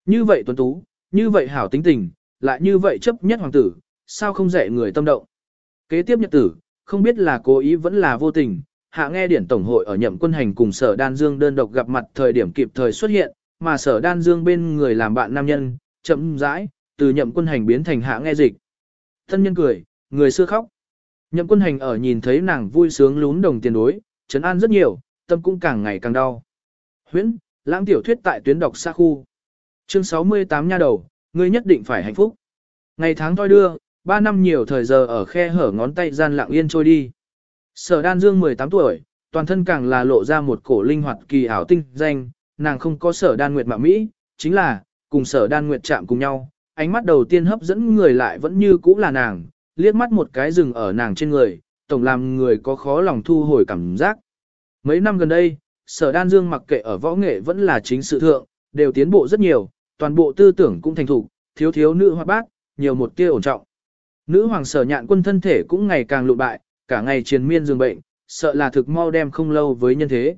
Như vậy tuấn tú, như vậy hảo tính tình, lại như vậy chấp nhất hoàng tử, sao không dạy người tâm động. Kế tiếp nhật tử, không biết là cố ý vẫn là vô tình, hạ nghe điển tổng hội ở nhậm quân hành cùng sở đan dương đơn độc gặp mặt thời điểm kịp thời xuất hiện, mà sở đan dương bên người làm bạn nam nhân, chậm rãi, từ nhậm quân hành biến thành hạ nghe dịch. Thân nhân cười, người xưa khóc. Nhậm quân hành ở nhìn thấy nàng vui sướng lún đồng tiền đối, trấn an rất nhiều, tâm cũng càng ngày càng đau. Huyễn, lãng tiểu thuyết tại tuyến đọc xa khu. Chương 68 nha đầu, ngươi nhất định phải hạnh phúc. Ngày tháng thoi đưa, ba năm nhiều thời giờ ở khe hở ngón tay gian lặng yên trôi đi. Sở đan dương 18 tuổi, toàn thân càng là lộ ra một cổ linh hoạt kỳ ảo tinh danh, nàng không có sở đan nguyệt mạo Mỹ, chính là, cùng sở đan nguyệt chạm cùng nhau, ánh mắt đầu tiên hấp dẫn người lại vẫn như cũ là nàng, liếc mắt một cái rừng ở nàng trên người, tổng làm người có khó lòng thu hồi cảm giác. Mấy năm gần đây, sở đan dương mặc kệ ở võ nghệ vẫn là chính sự thượng, đều tiến bộ rất nhiều, toàn bộ tư tưởng cũng thành thục, thiếu thiếu nữ hoa bác, nhiều một tia ổn trọng. Nữ hoàng sở nhạn quân thân thể cũng ngày càng lụ bại, cả ngày triền miên dương bệnh, sợ là thực mau đem không lâu với nhân thế.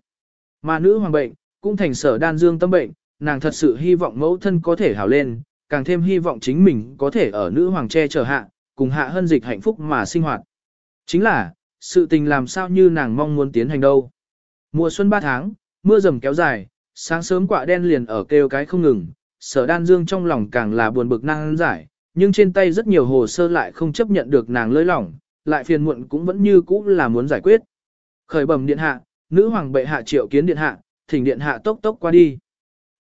Mà nữ hoàng bệnh, cũng thành sở đan dương tâm bệnh, nàng thật sự hy vọng mẫu thân có thể hảo lên, càng thêm hy vọng chính mình có thể ở nữ hoàng che chở hạ, cùng hạ hân dịch hạnh phúc mà sinh hoạt. Chính là, sự tình làm sao như nàng mong muốn tiến hành đâu. Mùa xuân 3 tháng, mưa rầm kéo dài, sáng sớm quả đen liền ở kêu cái không ngừng, sở đan dương trong lòng càng là buồn bực năng giải, nhưng trên tay rất nhiều hồ sơ lại không chấp nhận được nàng lơi lỏng, lại phiền muộn cũng vẫn như cũ là muốn giải quyết. Khởi bẩm điện hạ, nữ hoàng bệ hạ triệu kiến điện hạ, thỉnh điện hạ tốc tốc qua đi.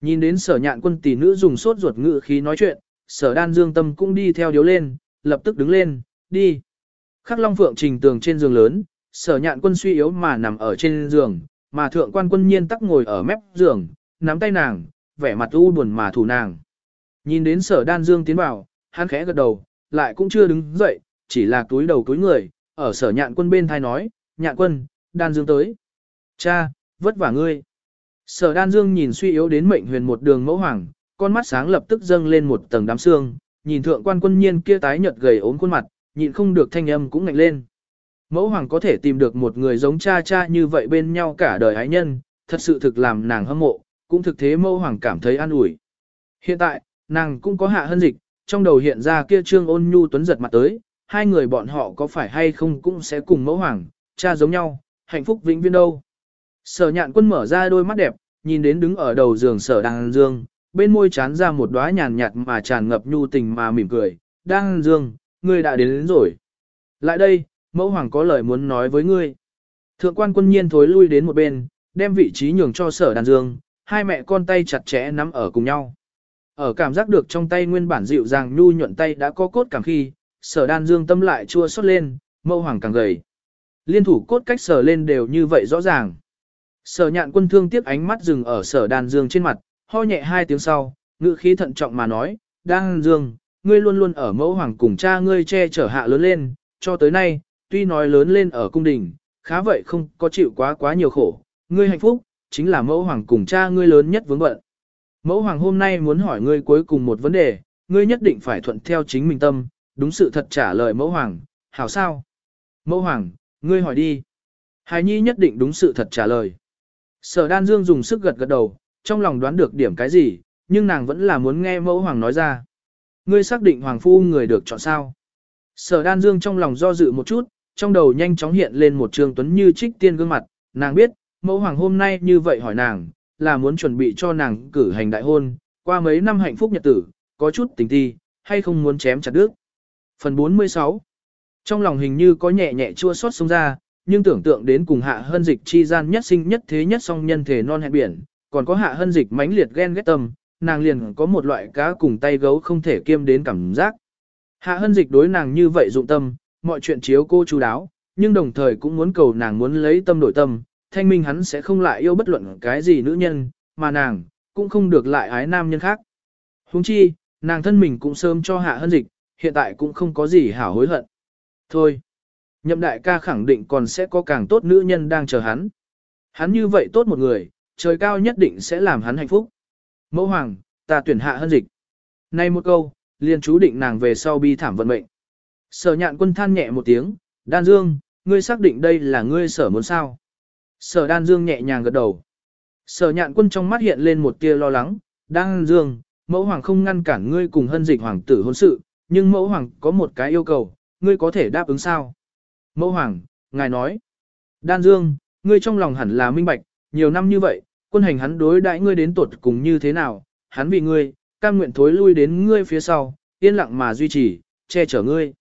Nhìn đến sở nhạn quân tỷ nữ dùng sốt ruột ngự khí nói chuyện, sở đan dương tâm cũng đi theo điếu lên, lập tức đứng lên, đi. Khắc Long Phượng trình tường trên giường lớn, sở nhạn quân suy yếu mà nằm ở trên giường, mà thượng quan quân nhiên tắc ngồi ở mép giường, nắm tay nàng, vẻ mặt u buồn mà thủ nàng. Nhìn đến sở đan dương tiến vào, hắn khẽ gật đầu, lại cũng chưa đứng dậy, chỉ là túi đầu túi người, ở sở nhạn quân bên thai nói, nhạn quân, đan dương tới. Cha, vất vả ngươi. Sở đan dương nhìn suy yếu đến mệnh huyền một đường mẫu hoàng, con mắt sáng lập tức dâng lên một tầng đám xương, nhìn thượng quan quân nhiên kia tái nhợt gầy ốm khuôn mặt, nhịn không được thanh âm cũng ngạnh lên. Mẫu hoàng có thể tìm được một người giống cha cha như vậy bên nhau cả đời ái nhân, thật sự thực làm nàng hâm mộ, cũng thực thế mẫu hoàng cảm thấy an ủi. Hiện tại, nàng cũng có hạ hân dịch, trong đầu hiện ra kia trương ôn nhu tuấn giật mặt tới, hai người bọn họ có phải hay không cũng sẽ cùng mẫu hoàng, cha giống nhau, hạnh phúc vĩnh viễn đâu. Sở nhạn quân mở ra đôi mắt đẹp, nhìn đến đứng ở đầu giường sở đăng dương, bên môi chán ra một đóa nhàn nhạt mà tràn ngập nhu tình mà mỉm cười. Đăng dương, ngươi đã đến, đến rồi. Lại đây, mẫu hoàng có lời muốn nói với ngươi. Thượng quan quân nhiên thối lui đến một bên, đem vị trí nhường cho sở đàn dương, hai mẹ con tay chặt chẽ nắm ở cùng nhau. Ở cảm giác được trong tay nguyên bản dịu dàng nhu nhuận tay đã có cốt cảm khi, sở đan dương tâm lại chua xót lên, mâu hoàng càng gầy. Liên thủ cốt cách sở lên đều như vậy rõ ràng. Sở nhạn quân thương tiếp ánh mắt dừng ở sở đan dương trên mặt, ho nhẹ hai tiếng sau, ngữ khí thận trọng mà nói, đan dương, ngươi luôn luôn ở mẫu hoàng cùng cha ngươi che chở hạ lớn lên, cho tới nay, tuy nói lớn lên ở cung đình, khá vậy không có chịu quá quá nhiều khổ, ngươi hạnh phúc, chính là mẫu hoàng cùng cha ngươi lớn nhất vướng bận. Mẫu hoàng hôm nay muốn hỏi ngươi cuối cùng một vấn đề, ngươi nhất định phải thuận theo chính mình tâm, đúng sự thật trả lời mẫu hoàng, hảo sao? Mẫu hoàng, ngươi hỏi đi. Hải nhi nhất định đúng sự thật trả lời. Sở đan dương dùng sức gật gật đầu, trong lòng đoán được điểm cái gì, nhưng nàng vẫn là muốn nghe mẫu hoàng nói ra. Ngươi xác định hoàng phu người được chọn sao? Sở đan dương trong lòng do dự một chút, trong đầu nhanh chóng hiện lên một trường tuấn như trích tiên gương mặt, nàng biết, mẫu hoàng hôm nay như vậy hỏi nàng, là muốn chuẩn bị cho nàng cử hành đại hôn, qua mấy năm hạnh phúc nhật tử, có chút tình ti, hay không muốn chém chặt đứt. Phần 46 Trong lòng hình như có nhẹ nhẹ chua xót sông ra, nhưng tưởng tượng đến cùng hạ hân dịch chi gian nhất sinh nhất thế nhất song nhân thể non hẹn biển, còn có hạ hân dịch mãnh liệt ghen ghét tâm, nàng liền có một loại cá cùng tay gấu không thể kiêm đến cảm giác. Hạ hân dịch đối nàng như vậy dụng tâm, mọi chuyện chiếu cô chú đáo, nhưng đồng thời cũng muốn cầu nàng muốn lấy tâm đổi tâm, thanh minh hắn sẽ không lại yêu bất luận cái gì nữ nhân, mà nàng, cũng không được lại ái nam nhân khác. Huống chi, nàng thân mình cũng sớm cho hạ hân dịch, hiện tại cũng không có gì hảo hối hận. Thôi, nhậm đại ca khẳng định còn sẽ có càng tốt nữ nhân đang chờ hắn. Hắn như vậy tốt một người, trời cao nhất định sẽ làm hắn hạnh phúc. Mẫu hoàng, ta tuyển hạ hân dịch. Nay một câu, liền chú định nàng về sau bi thảm vận mệnh. Sở nhạn quân than nhẹ một tiếng, đan dương, ngươi xác định đây là ngươi sở muốn sao. Sở đan dương nhẹ nhàng gật đầu. Sở nhạn quân trong mắt hiện lên một tia lo lắng, đan dương, mẫu hoàng không ngăn cản ngươi cùng hân dịch hoàng tử hôn sự, nhưng mẫu hoàng có một cái yêu cầu, ngươi có thể đáp ứng sao? Mẫu hoàng, ngài nói, đan dương, ngươi trong lòng hẳn là minh bạch, nhiều năm như vậy, quân hành hắn đối đãi ngươi đến tuột cùng như thế nào, hắn vì ngươi, cam nguyện thối lui đến ngươi phía sau, yên lặng mà duy trì, che chở ngươi.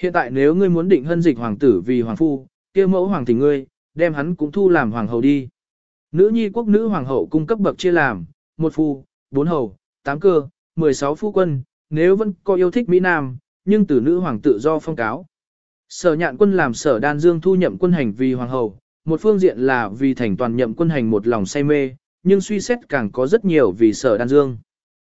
Hiện tại nếu ngươi muốn định hân dịch hoàng tử vì hoàng phu, kia mẫu hoàng thì ngươi, đem hắn cũng thu làm hoàng hậu đi. Nữ nhi quốc nữ hoàng hậu cung cấp bậc chia làm, một phu, bốn hầu, tám cơ, mười sáu phu quân, nếu vẫn có yêu thích Mỹ Nam, nhưng từ nữ hoàng tự do phong cáo. Sở nhạn quân làm sở đan dương thu nhậm quân hành vì hoàng hậu, một phương diện là vì thành toàn nhậm quân hành một lòng say mê, nhưng suy xét càng có rất nhiều vì sở đan dương.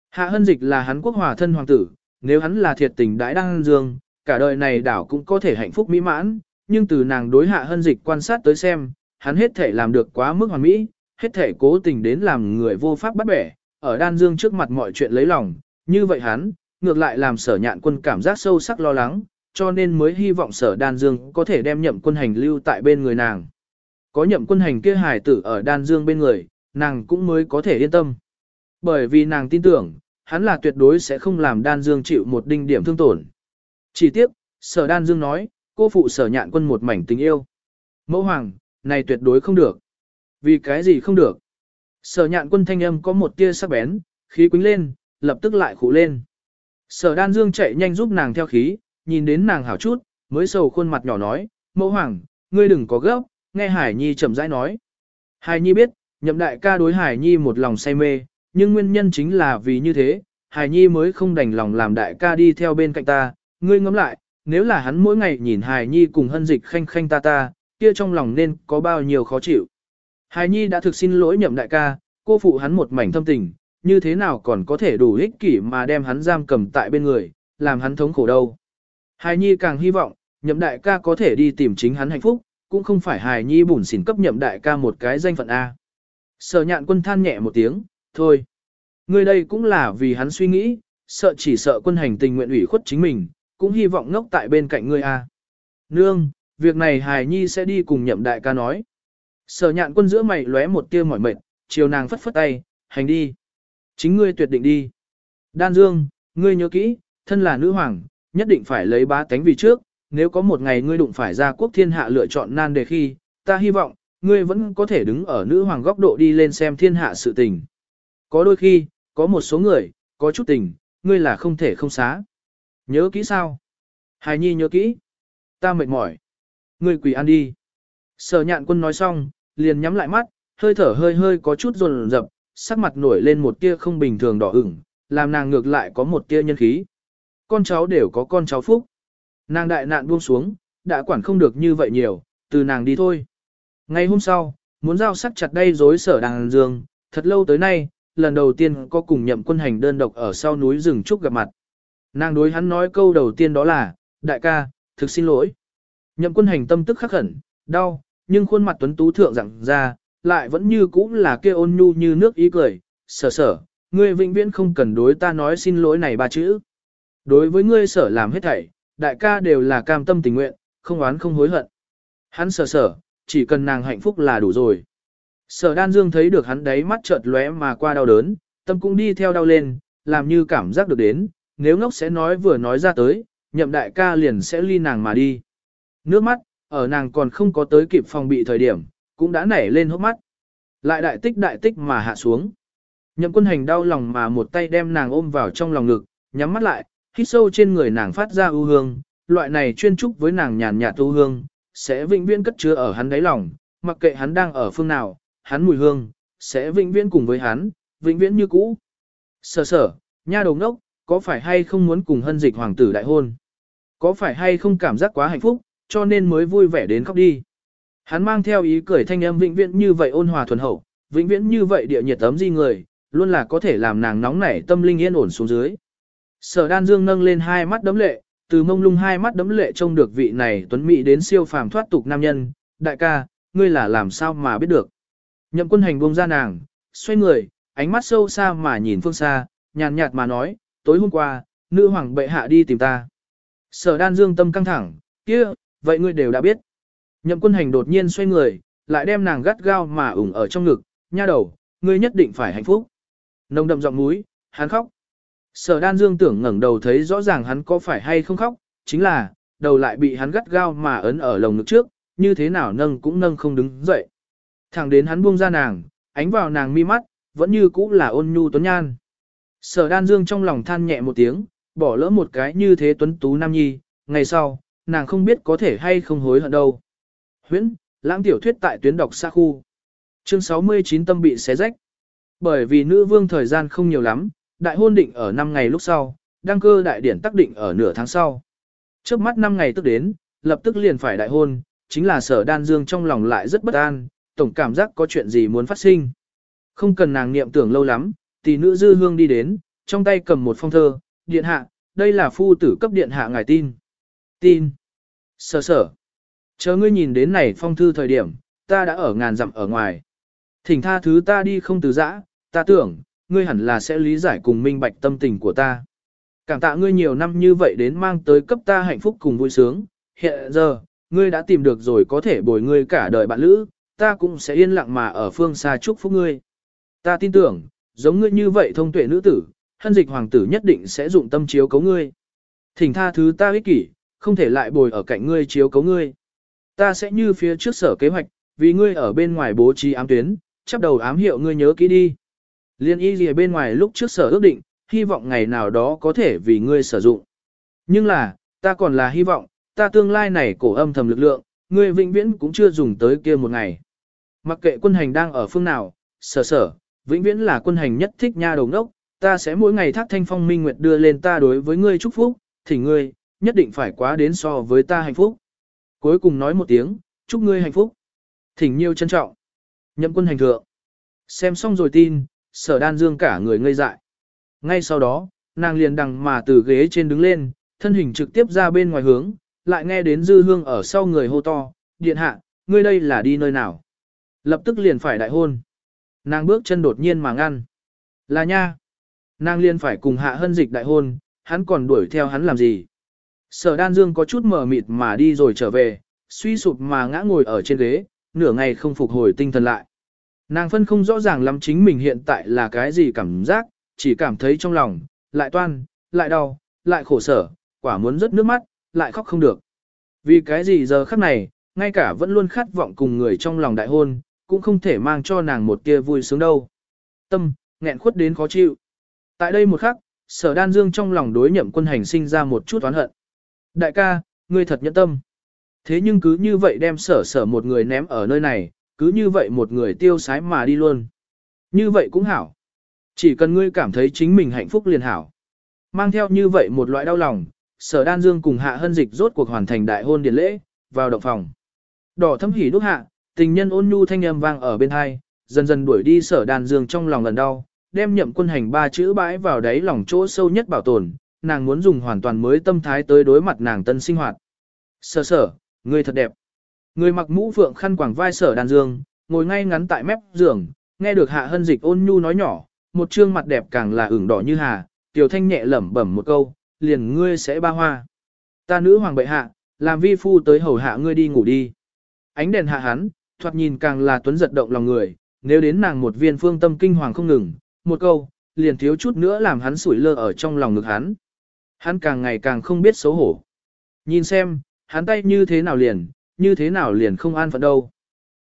Hạ hân dịch là hắn quốc hòa thân hoàng tử, nếu hắn là thiệt tình đãi đan dương, cả đời này đảo cũng có thể hạnh phúc mỹ mãn, nhưng từ nàng đối hạ hân dịch quan sát tới xem, hắn hết thể làm được quá mức hoàn mỹ, hết thể cố tình đến làm người vô pháp bắt bẻ, ở đan dương trước mặt mọi chuyện lấy lòng, như vậy hắn, ngược lại làm sở nhạn quân cảm giác sâu sắc lo lắng, cho nên mới hy vọng sở đan dương có thể đem nhậm quân hành lưu tại bên người nàng. Có nhậm quân hành kia hài tử ở đan dương bên người, nàng cũng mới có thể yên tâm. Bởi vì nàng tin tưởng, hắn là tuyệt đối sẽ không làm đan dương chịu một đinh điểm thương tổn. Chỉ tiếc, sở đan dương nói, cô phụ sở nhạn quân một mảnh tình yêu. Mẫu hoàng, này tuyệt đối không được. Vì cái gì không được? Sở nhạn quân thanh âm có một tia sắc bén, khí quính lên, lập tức lại khủ lên. Sở đan dương chạy nhanh giúp nàng theo khí, nhìn đến nàng hảo chút, mới sầu khuôn mặt nhỏ nói, mẫu hoàng, ngươi đừng có gấp, nghe Hải Nhi chậm rãi nói. Hải Nhi biết, nhậm đại ca đối Hải Nhi một lòng say mê, nhưng nguyên nhân chính là vì như thế, Hải Nhi mới không đành lòng làm đại ca đi theo bên cạnh ta, ngươi ngẫm lại, nếu là hắn mỗi ngày nhìn Hải Nhi cùng hân dịch khanh khanh ta ta, kia trong lòng nên có bao nhiêu khó chịu. Hải Nhi đã thực xin lỗi nhậm đại ca, cô phụ hắn một mảnh thâm tình, như thế nào còn có thể đủ ích kỷ mà đem hắn giam cầm tại bên người, làm hắn thống khổ đâu. Hải Nhi càng hy vọng, nhậm đại ca có thể đi tìm chính hắn hạnh phúc, cũng không phải Hải Nhi bùn xỉn cấp nhậm đại ca một cái danh phận A. Sở nhạn quân than nhẹ một tiếng, thôi. Người đây cũng là vì hắn suy nghĩ, sợ chỉ sợ quân hành tình nguyện ủy khuất chính mình, cũng hy vọng ngốc tại bên cạnh ngươi A. Nương, việc này Hải Nhi sẽ đi cùng nhậm đại ca nói. Sở nhạn quân giữa mày lóe một tia mỏi mệt, chiều nàng phất phất tay, hành đi. Chính ngươi tuyệt định đi. Đan Dương, ngươi nhớ kỹ, thân là nữ hoàng, nhất định phải lấy bá tánh vì trước, nếu có một ngày ngươi đụng phải ra quốc thiên hạ lựa chọn nan đề khi, ta hy vọng, ngươi vẫn có thể đứng ở nữ hoàng góc độ đi lên xem thiên hạ sự tình. Có đôi khi, có một số người, có chút tình, ngươi là không thể không xá. Nhớ kỹ sao? Hài Nhi nhớ kỹ. Ta mệt mỏi. Ngươi quỳ ăn đi. Sở nhạn quân nói xong, liền nhắm lại mắt, hơi thở hơi hơi có chút rồn rập, sắc mặt nổi lên một tia không bình thường đỏ ửng, làm nàng ngược lại có một tia nhân khí. Con cháu đều có con cháu phúc. Nàng đại nạn buông xuống, đã quản không được như vậy nhiều, từ nàng đi thôi. Ngày hôm sau, muốn giao sắc chặt đây dối sở đàn dương, thật lâu tới nay, lần đầu tiên có cùng nhậm quân hành đơn độc ở sau núi rừng trúc gặp mặt. Nàng đối hắn nói câu đầu tiên đó là, đại ca, thực xin lỗi. Nhậm quân hành tâm tức khắc khẩn, đau, nhưng khuôn mặt tuấn tú thượng rằng ra, lại vẫn như cũ là kia ôn nhu như nước ý cười, sở sở, ngươi vĩnh viễn không cần đối ta nói xin lỗi này ba chữ. Đối với ngươi sở làm hết thảy, đại ca đều là cam tâm tình nguyện, không oán không hối hận. Hắn sở sở, chỉ cần nàng hạnh phúc là đủ rồi. Sở đan dương thấy được hắn đấy mắt chợt lóe mà qua đau đớn, tâm cũng đi theo đau lên, làm như cảm giác được đến, nếu ngốc sẽ nói vừa nói ra tới, nhậm đại ca liền sẽ ly nàng mà đi. Nước mắt, ở nàng còn không có tới kịp phòng bị thời điểm, cũng đã nảy lên hốc mắt. Lại đại tích đại tích mà hạ xuống. Nhậm quân hành đau lòng mà một tay đem nàng ôm vào trong lòng ngực, nhắm mắt lại, hít sâu trên người nàng phát ra ưu hương, loại này chuyên trúc với nàng nhàn nhạt ưu hương, sẽ vĩnh viễn cất chứa ở hắn đáy lòng, mặc kệ hắn đang ở phương nào, hắn mùi hương, sẽ vĩnh viễn cùng với hắn, vĩnh viễn như cũ. Sở sở, nha đồng đốc, có phải hay không muốn cùng hân dịch hoàng tử đại hôn? Có phải hay không cảm giác quá hạnh phúc, cho nên mới vui vẻ đến khóc đi? Hắn mang theo ý cười thanh âm vĩnh viễn như vậy ôn hòa thuần hậu, vĩnh viễn như vậy địa nhiệt tấm di người, luôn là có thể làm nàng nóng nảy tâm linh yên ổn xuống dưới. Sở đan dương nâng lên hai mắt đấm lệ, từ mông lung hai mắt đấm lệ trông được vị này tuấn mỹ đến siêu phàm thoát tục nam nhân, đại ca, ngươi là làm sao mà biết được. Nhậm quân hành buông ra nàng, xoay người, ánh mắt sâu xa mà nhìn phương xa, nhàn nhạt mà nói, tối hôm qua, nữ hoàng bệ hạ đi tìm ta. Sở đan dương tâm căng thẳng, kia, vậy ngươi đều đã biết. Nhậm quân hành đột nhiên xoay người, lại đem nàng gắt gao mà ủng ở trong ngực, nha đầu, ngươi nhất định phải hạnh phúc. Nồng đậm giọng mũi, hắn khóc. Sở đan dương tưởng ngẩng đầu thấy rõ ràng hắn có phải hay không khóc, chính là, đầu lại bị hắn gắt gao mà ấn ở lồng ngực trước, như thế nào nâng cũng nâng không đứng dậy. Thẳng đến hắn buông ra nàng, ánh vào nàng mi mắt, vẫn như cũ là ôn nhu tuấn nhan. Sở đan dương trong lòng than nhẹ một tiếng, bỏ lỡ một cái như thế tuấn tú nam nhi, ngày sau, nàng không biết có thể hay không hối hận đâu. Huyễn, lãng tiểu thuyết tại tuyến đọc xa khu. Chương 69 tâm bị xé rách. Bởi vì nữ vương thời gian không nhiều lắm, đại hôn định ở 5 ngày lúc sau, đăng cơ đại điển tác định ở nửa tháng sau. Trước mắt 5 ngày tức đến, lập tức liền phải đại hôn, chính là sở đan dương trong lòng lại rất bất an, tổng cảm giác có chuyện gì muốn phát sinh. Không cần nàng niệm tưởng lâu lắm, tỷ nữ dư hương đi đến, trong tay cầm một phong thơ, điện hạ, đây là phu tử cấp điện hạ ngài tin. Tin. Sở sở. Chờ ngươi nhìn đến này phong thư thời điểm, ta đã ở ngàn dặm ở ngoài. Thỉnh tha thứ ta đi không từ giã, ta tưởng, ngươi hẳn là sẽ lý giải cùng minh bạch tâm tình của ta. Cảm tạ ngươi nhiều năm như vậy đến mang tới cấp ta hạnh phúc cùng vui sướng. Hiện giờ, ngươi đã tìm được rồi có thể bồi ngươi cả đời bạn lữ, ta cũng sẽ yên lặng mà ở phương xa chúc phúc ngươi. Ta tin tưởng, giống ngươi như vậy thông tuệ nữ tử, hân dịch hoàng tử nhất định sẽ dụng tâm chiếu cấu ngươi. Thỉnh tha thứ ta ích kỷ, không thể lại bồi ở cạnh ngươi chiếu cấu ngươi. Ta sẽ như phía trước sở kế hoạch, vì ngươi ở bên ngoài bố trí ám tuyến, chấp đầu ám hiệu ngươi nhớ kỹ đi. Liên y gì bên ngoài lúc trước sở ước định, hy vọng ngày nào đó có thể vì ngươi sử dụng. Nhưng là, ta còn là hy vọng, ta tương lai này cổ âm thầm lực lượng, ngươi vĩnh viễn cũng chưa dùng tới kia một ngày. Mặc kệ quân hành đang ở phương nào, sở sở, vĩnh viễn là quân hành nhất thích nha đồng đốc, ta sẽ mỗi ngày thác thanh phong minh nguyệt đưa lên ta đối với ngươi chúc phúc, thì ngươi, nhất định phải quá đến so với ta hạnh phúc. Cuối cùng nói một tiếng, chúc ngươi hạnh phúc. Thỉnh nhiều trân trọng. Nhậm quân hành thượng. Xem xong rồi tin, sở đan dương cả người ngây dại. Ngay sau đó, nàng liền đằng mà từ ghế trên đứng lên, thân hình trực tiếp ra bên ngoài hướng, lại nghe đến dư hương ở sau người hô to, điện hạ, ngươi đây là đi nơi nào. Lập tức liền phải đại hôn. Nàng bước chân đột nhiên mà ngăn. Là nha. Nàng liền phải cùng hạ hân dịch đại hôn, hắn còn đuổi theo hắn làm gì. Sở đan dương có chút mờ mịt mà đi rồi trở về, suy sụp mà ngã ngồi ở trên ghế, nửa ngày không phục hồi tinh thần lại. Nàng phân không rõ ràng lắm chính mình hiện tại là cái gì cảm giác, chỉ cảm thấy trong lòng, lại toan, lại đau, lại khổ sở, quả muốn rớt nước mắt, lại khóc không được. Vì cái gì giờ khắc này, ngay cả vẫn luôn khát vọng cùng người trong lòng đại hôn, cũng không thể mang cho nàng một tia vui sướng đâu. Tâm, nghẹn khuất đến khó chịu. Tại đây một khắc, sở đan dương trong lòng đối nhậm quân hành sinh ra một chút oán hận. Đại ca, ngươi thật nhẫn tâm. Thế nhưng cứ như vậy đem sở sở một người ném ở nơi này, cứ như vậy một người tiêu sái mà đi luôn. Như vậy cũng hảo. Chỉ cần ngươi cảm thấy chính mình hạnh phúc liền hảo. Mang theo như vậy một loại đau lòng, sở đan dương cùng hạ hân dịch rốt cuộc hoàn thành đại hôn điển lễ, vào động phòng. Đỏ thâm hỉ đúc hạ, tình nhân ôn nhu thanh âm vang ở bên hai, dần dần đuổi đi sở đan dương trong lòng lần đau, đem nhậm quân hành ba chữ bãi vào đáy lòng chỗ sâu nhất bảo tồn, nàng muốn dùng hoàn toàn mới tâm thái tới đối mặt nàng tân sinh hoạt. Sở sở, người thật đẹp. Người mặc mũ phượng khăn quàng vai sở đàn dương, ngồi ngay ngắn tại mép giường, nghe được hạ hân dịch ôn nhu nói nhỏ, một trương mặt đẹp càng là ửng đỏ như hà, tiểu thanh nhẹ lẩm bẩm một câu, liền ngươi sẽ ba hoa. Ta nữ hoàng bệ hạ, làm vi phu tới hầu hạ ngươi đi ngủ đi. Ánh đèn hạ hắn, thoạt nhìn càng là tuấn giật động lòng người, nếu đến nàng một viên phương tâm kinh hoàng không ngừng, một câu, liền thiếu chút nữa làm hắn sủi lơ ở trong lòng ngực hắn. Hắn càng ngày càng không biết xấu hổ. Nhìn xem, hắn tay như thế nào liền, như thế nào liền không an phận đâu.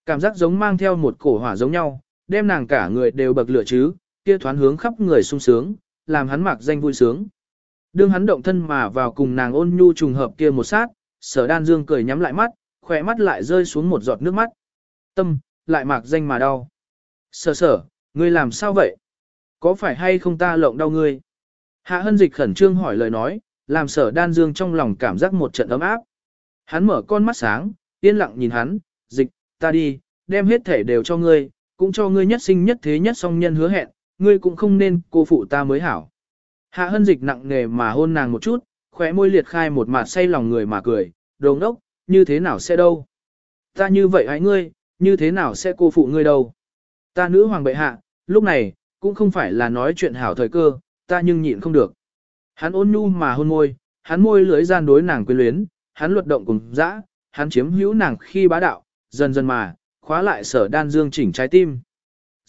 Cảm giác giống mang theo một cổ hỏa giống nhau, đem nàng cả người đều bậc lửa chứ, kia thoán hướng khắp người sung sướng, làm hắn mặc danh vui sướng. Đương hắn động thân mà vào cùng nàng ôn nhu trùng hợp kia một sát, sở đan dương cười nhắm lại mắt, khỏe mắt lại rơi xuống một giọt nước mắt. Tâm, lại mặc danh mà đau. Sở sở, ngươi làm sao vậy? Có phải hay không ta lộng đau ngươi? Hạ hân dịch khẩn trương hỏi lời nói, làm sở đan dương trong lòng cảm giác một trận ấm áp. Hắn mở con mắt sáng, yên lặng nhìn hắn, dịch, ta đi, đem hết thể đều cho ngươi, cũng cho ngươi nhất sinh nhất thế nhất song nhân hứa hẹn, ngươi cũng không nên cô phụ ta mới hảo. Hạ hân dịch nặng nề mà hôn nàng một chút, khóe môi liệt khai một mặt say lòng người mà cười, đồ ngốc, như thế nào sẽ đâu? Ta như vậy hãy ngươi, như thế nào sẽ cô phụ ngươi đâu? Ta nữ hoàng bệ hạ, lúc này, cũng không phải là nói chuyện hảo thời cơ, ta nhưng nhịn không được. Hắn ôn nhu mà hôn môi, hắn môi lưới gian đối nàng quyến luyến, hắn luật động cùng dã, hắn chiếm hữu nàng khi bá đạo, dần dần mà, khóa lại sở đan dương chỉnh trái tim.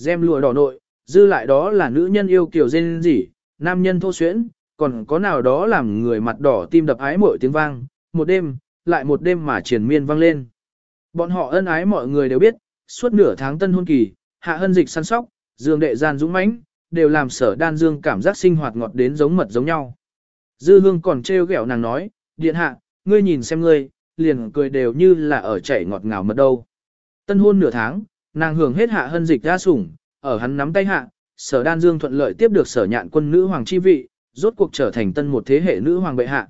Gem lụa đỏ nội, dư lại đó là nữ nhân yêu kiều dên gì, nam nhân thô xuyễn, còn có nào đó làm người mặt đỏ tim đập ái mỗi tiếng vang, một đêm, lại một đêm mà triển miên vang lên. Bọn họ ân ái mọi người đều biết, suốt nửa tháng tân hôn kỳ, hạ hân dịch săn sóc, dương đệ gian dũng mãnh, đều làm sở đan dương cảm giác sinh hoạt ngọt đến giống mật giống nhau. Dư hương còn trêu ghẹo nàng nói, điện hạ, ngươi nhìn xem ngươi, liền cười đều như là ở chảy ngọt ngào mật đâu. Tân hôn nửa tháng, nàng hưởng hết hạ hân dịch ra sủng, ở hắn nắm tay hạ, sở đan dương thuận lợi tiếp được sở nhạn quân nữ hoàng chi vị, rốt cuộc trở thành tân một thế hệ nữ hoàng bệ hạ.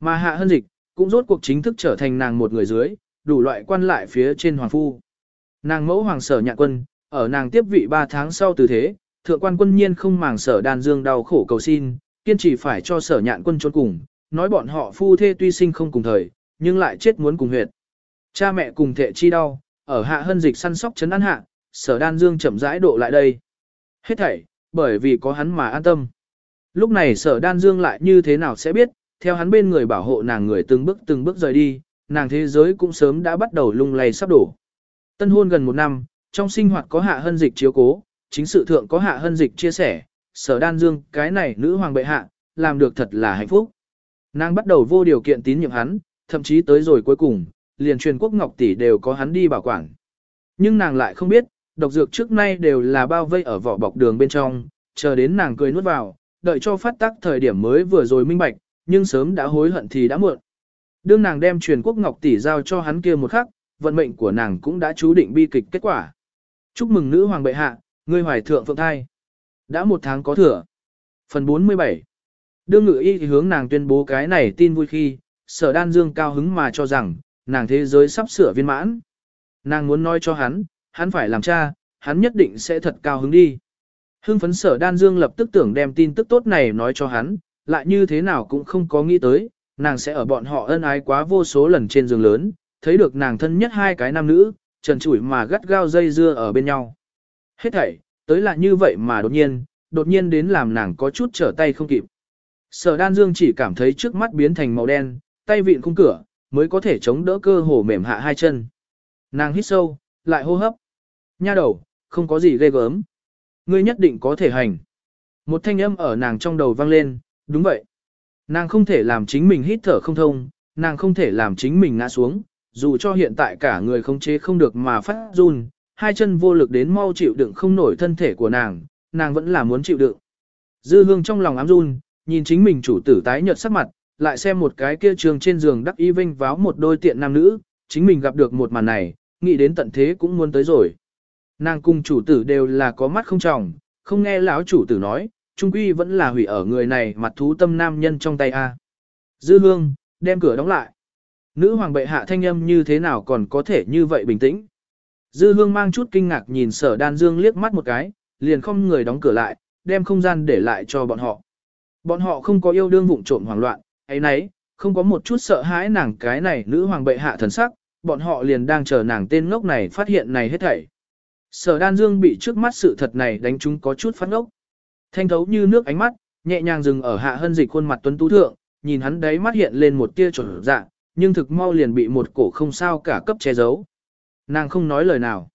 Mà hạ hân dịch, cũng rốt cuộc chính thức trở thành nàng một người dưới, đủ loại quan lại phía trên hoàng phu. Nàng mẫu hoàng sở nhạn quân, ở nàng tiếp vị 3 tháng sau từ thế, thượng quan quân nhiên không màng sở đan dương đau khổ cầu xin, kiên trì phải cho sở nhạn quân trốn cùng, nói bọn họ phu thê tuy sinh không cùng thời, nhưng lại chết muốn cùng huyệt. Cha mẹ cùng thệ chi đau, ở hạ hân dịch săn sóc chấn an hạ, sở đan dương chậm rãi độ lại đây. Hết thảy, bởi vì có hắn mà an tâm. Lúc này sở đan dương lại như thế nào sẽ biết, theo hắn bên người bảo hộ nàng người từng bước từng bước rời đi, nàng thế giới cũng sớm đã bắt đầu lung lay sắp đổ. Tân hôn gần một năm, trong sinh hoạt có hạ hân dịch chiếu cố, chính sự thượng có hạ hân dịch chia sẻ, sở đan dương cái này nữ hoàng bệ hạ, làm được thật là hạnh phúc. Nàng bắt đầu vô điều kiện tín nhiệm hắn, thậm chí tới rồi cuối cùng, liền truyền quốc ngọc tỷ đều có hắn đi bảo quản. Nhưng nàng lại không biết, độc dược trước nay đều là bao vây ở vỏ bọc đường bên trong, chờ đến nàng cười nuốt vào, đợi cho phát tác thời điểm mới vừa rồi minh bạch, nhưng sớm đã hối hận thì đã muộn. Đương nàng đem truyền quốc ngọc tỷ giao cho hắn kia một khắc, vận mệnh của nàng cũng đã chú định bi kịch kết quả. Chúc mừng nữ hoàng bệ hạ, ngươi hoài thượng phượng thai. Đã một tháng có thừa. Phần 47 Đương ngự y thì hướng nàng tuyên bố cái này tin vui khi, sở đan dương cao hứng mà cho rằng, nàng thế giới sắp sửa viên mãn. Nàng muốn nói cho hắn, hắn phải làm cha, hắn nhất định sẽ thật cao hứng đi. Hưng phấn sở đan dương lập tức tưởng đem tin tức tốt này nói cho hắn, lại như thế nào cũng không có nghĩ tới, nàng sẽ ở bọn họ ân ái quá vô số lần trên giường lớn, thấy được nàng thân nhất hai cái nam nữ, trần trụi mà gắt gao dây dưa ở bên nhau. Hết thảy, tới là như vậy mà đột nhiên, đột nhiên đến làm nàng có chút trở tay không kịp. Sở đan dương chỉ cảm thấy trước mắt biến thành màu đen, tay vịn khung cửa, mới có thể chống đỡ cơ hồ mềm hạ hai chân. Nàng hít sâu, lại hô hấp. Nha đầu, không có gì ghê gớm. Ngươi nhất định có thể hành. Một thanh âm ở nàng trong đầu vang lên, đúng vậy. Nàng không thể làm chính mình hít thở không thông, nàng không thể làm chính mình ngã xuống, dù cho hiện tại cả người không chế không được mà phát run, hai chân vô lực đến mau chịu đựng không nổi thân thể của nàng, nàng vẫn là muốn chịu đựng. Dư hương trong lòng ám run, nhìn chính mình chủ tử tái nhợt sắc mặt, lại xem một cái kia trường trên giường đắc y vinh váo một đôi tiện nam nữ, chính mình gặp được một màn này, nghĩ đến tận thế cũng muốn tới rồi. Nàng cùng chủ tử đều là có mắt không trọng, không nghe lão chủ tử nói, trung quy vẫn là hủy ở người này mặt thú tâm nam nhân trong tay a. Dư hương, đem cửa đóng lại. Nữ hoàng bệ hạ thanh âm như thế nào còn có thể như vậy bình tĩnh. Dư hương mang chút kinh ngạc nhìn sở đan dương liếc mắt một cái, liền không người đóng cửa lại, đem không gian để lại cho bọn họ. Bọn họ không có yêu đương vụng trộm hoảng loạn, ấy nấy, không có một chút sợ hãi nàng cái này nữ hoàng bệ hạ thần sắc, bọn họ liền đang chờ nàng tên ngốc này phát hiện này hết thảy. Sở đan dương bị trước mắt sự thật này đánh chúng có chút phát ngốc. Thanh thấu như nước ánh mắt, nhẹ nhàng dừng ở hạ hân dịch khuôn mặt tuấn tú thượng, nhìn hắn đấy mắt hiện lên một tia chuẩn dạ, nhưng thực mau liền bị một cổ không sao cả cấp che giấu. Nàng không nói lời nào.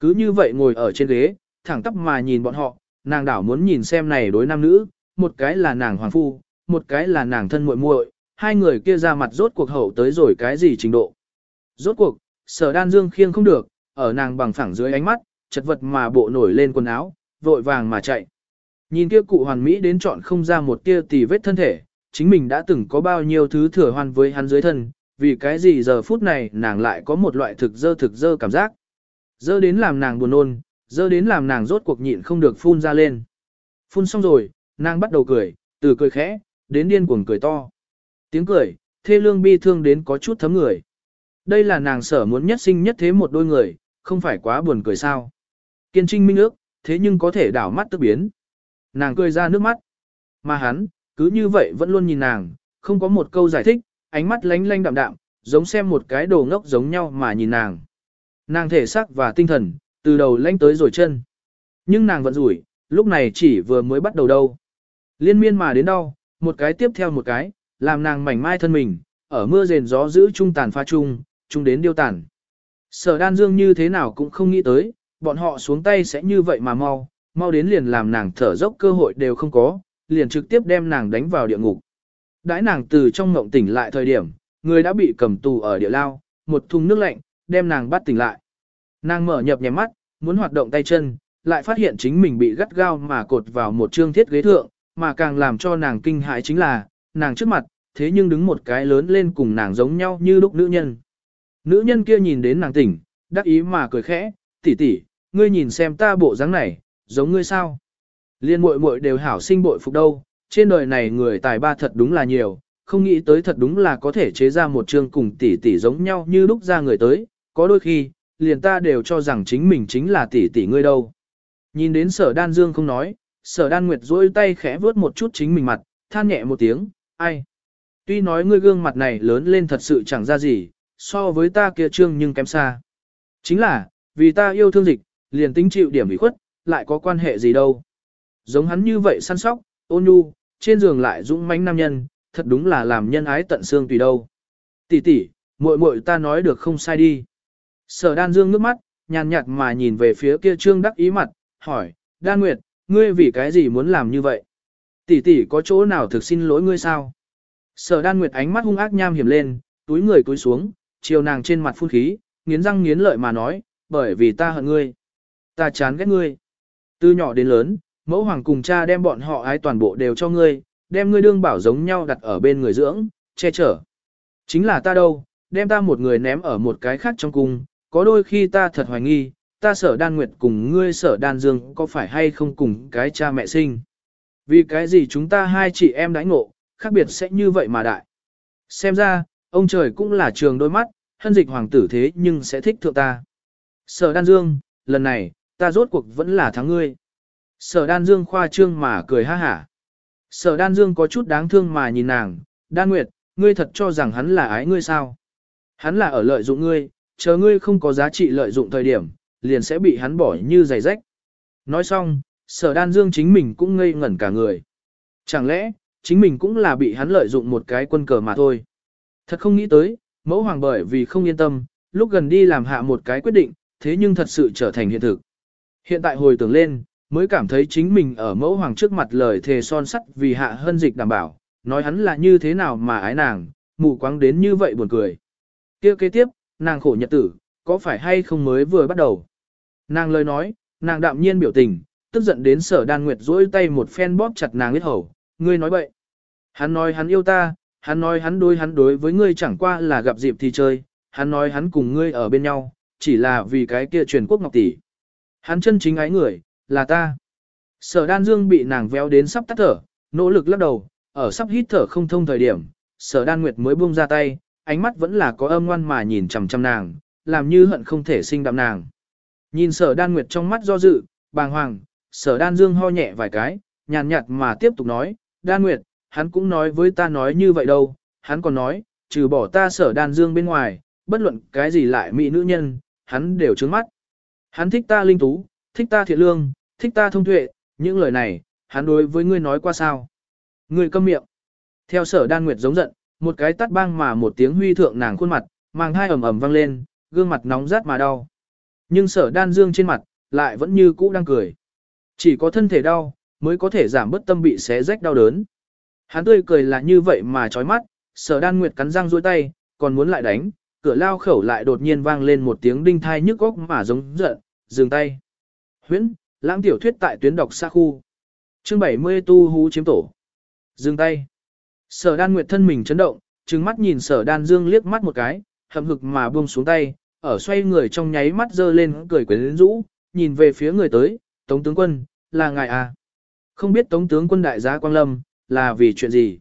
Cứ như vậy ngồi ở trên ghế, thẳng tắp mà nhìn bọn họ, nàng đảo muốn nhìn xem này đối nam nữ, một cái là nàng hoàng phu, một cái là nàng thân muội muội, hai người kia ra mặt rốt cuộc hậu tới rồi cái gì trình độ. Rốt cuộc, sở đan dương khiêng không được, ở nàng bằng phẳng dưới ánh mắt, chật vật mà bộ nổi lên quần áo, vội vàng mà chạy. Nhìn kia cụ hoàn mỹ đến chọn không ra một tia tì vết thân thể, chính mình đã từng có bao nhiêu thứ thừa hoan với hắn dưới thân, vì cái gì giờ phút này nàng lại có một loại thực dơ thực dơ cảm giác. Dơ đến làm nàng buồn nôn, dơ đến làm nàng rốt cuộc nhịn không được phun ra lên. Phun xong rồi, nàng bắt đầu cười, từ cười khẽ, đến điên cuồng cười to. Tiếng cười, thê lương bi thương đến có chút thấm người. Đây là nàng sở muốn nhất sinh nhất thế một đôi người, không phải quá buồn cười sao. Kiên trinh minh ước, thế nhưng có thể đảo mắt tức biến. Nàng cười ra nước mắt. Mà hắn, cứ như vậy vẫn luôn nhìn nàng, không có một câu giải thích, ánh mắt lánh lánh đạm đạm, giống xem một cái đồ ngốc giống nhau mà nhìn nàng. Nàng thể xác và tinh thần, từ đầu lanh tới rồi chân. Nhưng nàng vẫn rủi, lúc này chỉ vừa mới bắt đầu đâu. Liên miên mà đến đâu, một cái tiếp theo một cái, làm nàng mảnh mai thân mình, ở mưa rền gió giữ trung tàn pha chung, chung đến điêu tàn. Sở đan dương như thế nào cũng không nghĩ tới, bọn họ xuống tay sẽ như vậy mà mau, mau đến liền làm nàng thở dốc cơ hội đều không có, liền trực tiếp đem nàng đánh vào địa ngục. Đãi nàng từ trong ngộng tỉnh lại thời điểm, người đã bị cầm tù ở địa lao, một thùng nước lạnh, đem nàng bắt tỉnh lại. Nàng mở nhập nhèm mắt, muốn hoạt động tay chân, lại phát hiện chính mình bị gắt gao mà cột vào một trương thiết ghế thượng, mà càng làm cho nàng kinh hãi chính là, nàng trước mặt, thế nhưng đứng một cái lớn lên cùng nàng giống nhau như lúc nữ nhân. Nữ nhân kia nhìn đến nàng tỉnh, đắc ý mà cười khẽ, tỷ tỷ, ngươi nhìn xem ta bộ dáng này, giống ngươi sao? Liên muội muội đều hảo sinh bội phục đâu, trên đời này người tài ba thật đúng là nhiều, không nghĩ tới thật đúng là có thể chế ra một chương cùng tỷ tỷ giống nhau như lúc ra người tới, có đôi khi, liền ta đều cho rằng chính mình chính là tỷ tỷ ngươi đâu. Nhìn đến sở đan dương không nói, sở đan nguyệt duỗi tay khẽ vớt một chút chính mình mặt, than nhẹ một tiếng, ai. Tuy nói ngươi gương mặt này lớn lên thật sự chẳng ra gì, so với ta kia trương nhưng kém xa. Chính là, vì ta yêu thương dịch, liền tính chịu điểm bị khuất, lại có quan hệ gì đâu. Giống hắn như vậy săn sóc, ôn nhu, trên giường lại dũng mãnh nam nhân, thật đúng là làm nhân ái tận xương tùy đâu. Tỷ tỷ, muội muội ta nói được không sai đi. Sở đan dương nước mắt, nhàn nhạt mà nhìn về phía kia trương đắc ý mặt, hỏi, đan nguyệt, ngươi vì cái gì muốn làm như vậy? Tỷ tỷ có chỗ nào thực xin lỗi ngươi sao? Sở đan nguyệt ánh mắt hung ác nham hiểm lên, túi người túi xuống, chiều nàng trên mặt phun khí, nghiến răng nghiến lợi mà nói, bởi vì ta hận ngươi. Ta chán ghét ngươi. Từ nhỏ đến lớn, mẫu hoàng cùng cha đem bọn họ ái toàn bộ đều cho ngươi, đem ngươi đương bảo giống nhau đặt ở bên người dưỡng, che chở. Chính là ta đâu, đem ta một người ném ở một cái khác trong cung, có đôi khi ta thật hoài nghi, ta sở đan nguyệt cùng ngươi sở đan dương có phải hay không cùng cái cha mẹ sinh. Vì cái gì chúng ta hai chị em đánh ngộ, khác biệt sẽ như vậy mà đại. Xem ra, ông trời cũng là trường đôi mắt, hân dịch hoàng tử thế nhưng sẽ thích thượng ta. Sở đan dương, lần này, ta rốt cuộc vẫn là thắng ngươi. Sở đan dương khoa trương mà cười ha hả. Sở đan dương có chút đáng thương mà nhìn nàng, đan nguyệt, ngươi thật cho rằng hắn là ái ngươi sao? Hắn là ở lợi dụng ngươi, chờ ngươi không có giá trị lợi dụng thời điểm, liền sẽ bị hắn bỏ như giày rách. Nói xong, sở đan dương chính mình cũng ngây ngẩn cả người. Chẳng lẽ, chính mình cũng là bị hắn lợi dụng một cái quân cờ mà thôi. Thật không nghĩ tới, mẫu hoàng bởi vì không yên tâm, lúc gần đi làm hạ một cái quyết định, thế nhưng thật sự trở thành hiện thực. Hiện tại hồi tưởng lên, mới cảm thấy chính mình ở mẫu hoàng trước mặt lời thề son sắt vì hạ hân dịch đảm bảo, nói hắn là như thế nào mà ái nàng, mù quáng đến như vậy buồn cười. kia kế tiếp, nàng khổ nhật tử, có phải hay không mới vừa bắt đầu. Nàng lời nói, nàng đạm nhiên biểu tình, tức giận đến sở đan nguyệt dỗi tay một phen bóp chặt nàng huyết hầu, ngươi nói bậy. Hắn nói hắn yêu ta, hắn nói hắn đối hắn đối với ngươi chẳng qua là gặp dịp thì chơi, hắn nói hắn cùng ngươi ở bên nhau, chỉ là vì cái kia truyền quốc ngọc tỷ. Hắn chân chính ái người, là ta. Sở đan dương bị nàng véo đến sắp tắt thở, nỗ lực lắc đầu, ở sắp hít thở không thông thời điểm, sở đan nguyệt mới buông ra tay, ánh mắt vẫn là có âm ngoan mà nhìn chằm chằm nàng, làm như hận không thể sinh đạm nàng. Nhìn sở đan nguyệt trong mắt do dự, bàng hoàng, sở đan dương ho nhẹ vài cái, nhàn nhạt mà tiếp tục nói, đan nguyệt, hắn cũng nói với ta nói như vậy đâu, hắn còn nói, trừ bỏ ta sở đan dương bên ngoài, bất luận cái gì lại mỹ nữ nhân, hắn đều trướng mắt. Hắn thích ta linh tú, thích ta thiện lương, thích ta thông tuệ, những lời này, hắn đối với ngươi nói qua sao. Ngươi câm miệng. Theo sở đan nguyệt giống giận, một cái tắt băng mà một tiếng huy thượng nàng khuôn mặt, mang hai ẩm ẩm vang lên, gương mặt nóng rát mà đau. Nhưng sở đan dương trên mặt, lại vẫn như cũ đang cười. Chỉ có thân thể đau, mới có thể giảm bớt tâm bị xé rách đau đớn. Hắn tươi cười là như vậy mà chói mắt, sở đan nguyệt cắn răng duỗi tay, còn muốn lại đánh, cửa lao khẩu lại đột nhiên vang lên một tiếng đinh thai nhức góc mà giống giận, dừng tay. Huyễn, lãng tiểu thuyết tại tuyến đọc xa khu. Chương 70 tu hú chiếm tổ. Dừng tay. Sở đan nguyệt thân mình chấn động, trừng mắt nhìn sở đan dương liếc mắt một cái, hậm hực mà buông xuống tay, ở xoay người trong nháy mắt dơ lên cười quyến rũ, nhìn về phía người tới, Tống tướng quân, là ngài à? Không biết Tống tướng quân đại giá Quang Lâm, là vì chuyện gì?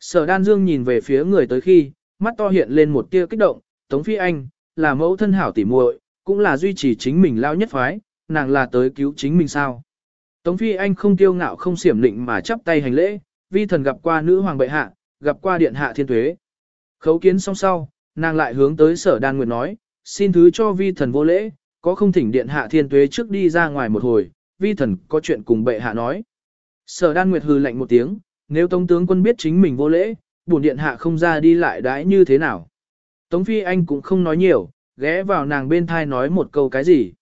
Sở đan dương nhìn về phía người tới khi, mắt to hiện lên một tia kích động, Tống Phi Anh, là mẫu thân hảo tỉ muội, cũng là duy trì chính mình lao nhất phái, nàng là tới cứu chính mình sao? Tống Phi Anh không kiêu ngạo không xiểm định mà chắp tay hành lễ, vi thần gặp qua nữ hoàng bệ hạ, gặp qua điện hạ thiên tuế. Khấu kiến xong sau, nàng lại hướng tới sở đan nguyệt nói, xin thứ cho vi thần vô lễ, có không thỉnh điện hạ thiên tuế trước đi ra ngoài một hồi, vi thần có chuyện cùng bệ hạ nói. Sở đan nguyệt hừ lạnh một tiếng, nếu tống tướng quân biết chính mình vô lễ, bổn điện hạ không ra đi lại đãi như thế nào. Tống phi anh cũng không nói nhiều, ghé vào nàng bên thai nói một câu cái gì.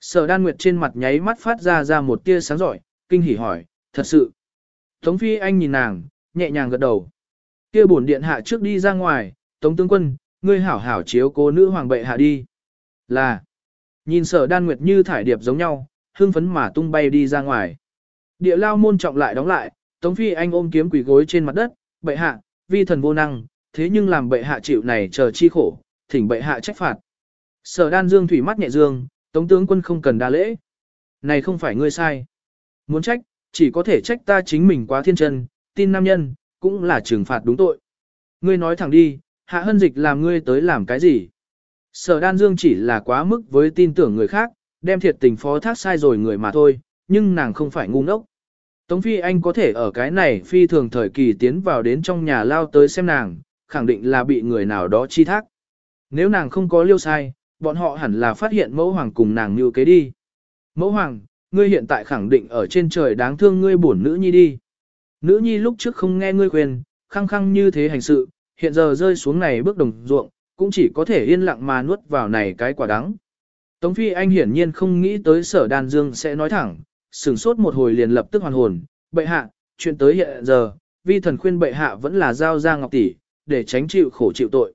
Sở đan nguyệt trên mặt nháy mắt phát ra ra một tia sáng giỏi, kinh hỉ hỏi, thật sự. Tống phi anh nhìn nàng, nhẹ nhàng gật đầu. Kia bổn điện hạ trước đi ra ngoài, tống tướng quân, ngươi hảo hảo chiếu cố nữ hoàng bệ hạ đi. Là, nhìn sở đan nguyệt như thải điệp giống nhau, hương phấn mà tung bay đi ra ngoài. Địa lao môn trọng lại đóng lại, tống phi anh ôm kiếm quỷ gối trên mặt đất, bệ hạ, vi thần vô năng, thế nhưng làm bệ hạ chịu này chờ chi khổ, thỉnh bệ hạ trách phạt. Sở đan dương thủy mắt nhẹ dương, tống tướng quân không cần đa lễ. Này không phải ngươi sai. Muốn trách, chỉ có thể trách ta chính mình quá thiên chân, tin nam nhân, cũng là trừng phạt đúng tội. Ngươi nói thẳng đi, hạ hân dịch làm ngươi tới làm cái gì? Sở đan dương chỉ là quá mức với tin tưởng người khác, đem thiệt tình phó thác sai rồi người mà thôi, nhưng nàng không phải ngu ngốc. Tống Phi Anh có thể ở cái này phi thường thời kỳ tiến vào đến trong nhà lao tới xem nàng, khẳng định là bị người nào đó chi thác. Nếu nàng không có liêu sai, bọn họ hẳn là phát hiện mẫu hoàng cùng nàng như kế đi. Mẫu hoàng, ngươi hiện tại khẳng định ở trên trời đáng thương ngươi bổn nữ nhi đi. Nữ nhi lúc trước không nghe ngươi khuyên, khăng khăng như thế hành sự, hiện giờ rơi xuống này bước đồng ruộng, cũng chỉ có thể yên lặng mà nuốt vào này cái quả đắng. Tống Phi Anh hiển nhiên không nghĩ tới sở đàn dương sẽ nói thẳng, sửng sốt một hồi liền lập tức hoàn hồn, bệ hạ, chuyện tới hiện giờ, vi thần khuyên bệ hạ vẫn là giao ra ngọc tỷ, để tránh chịu khổ chịu tội.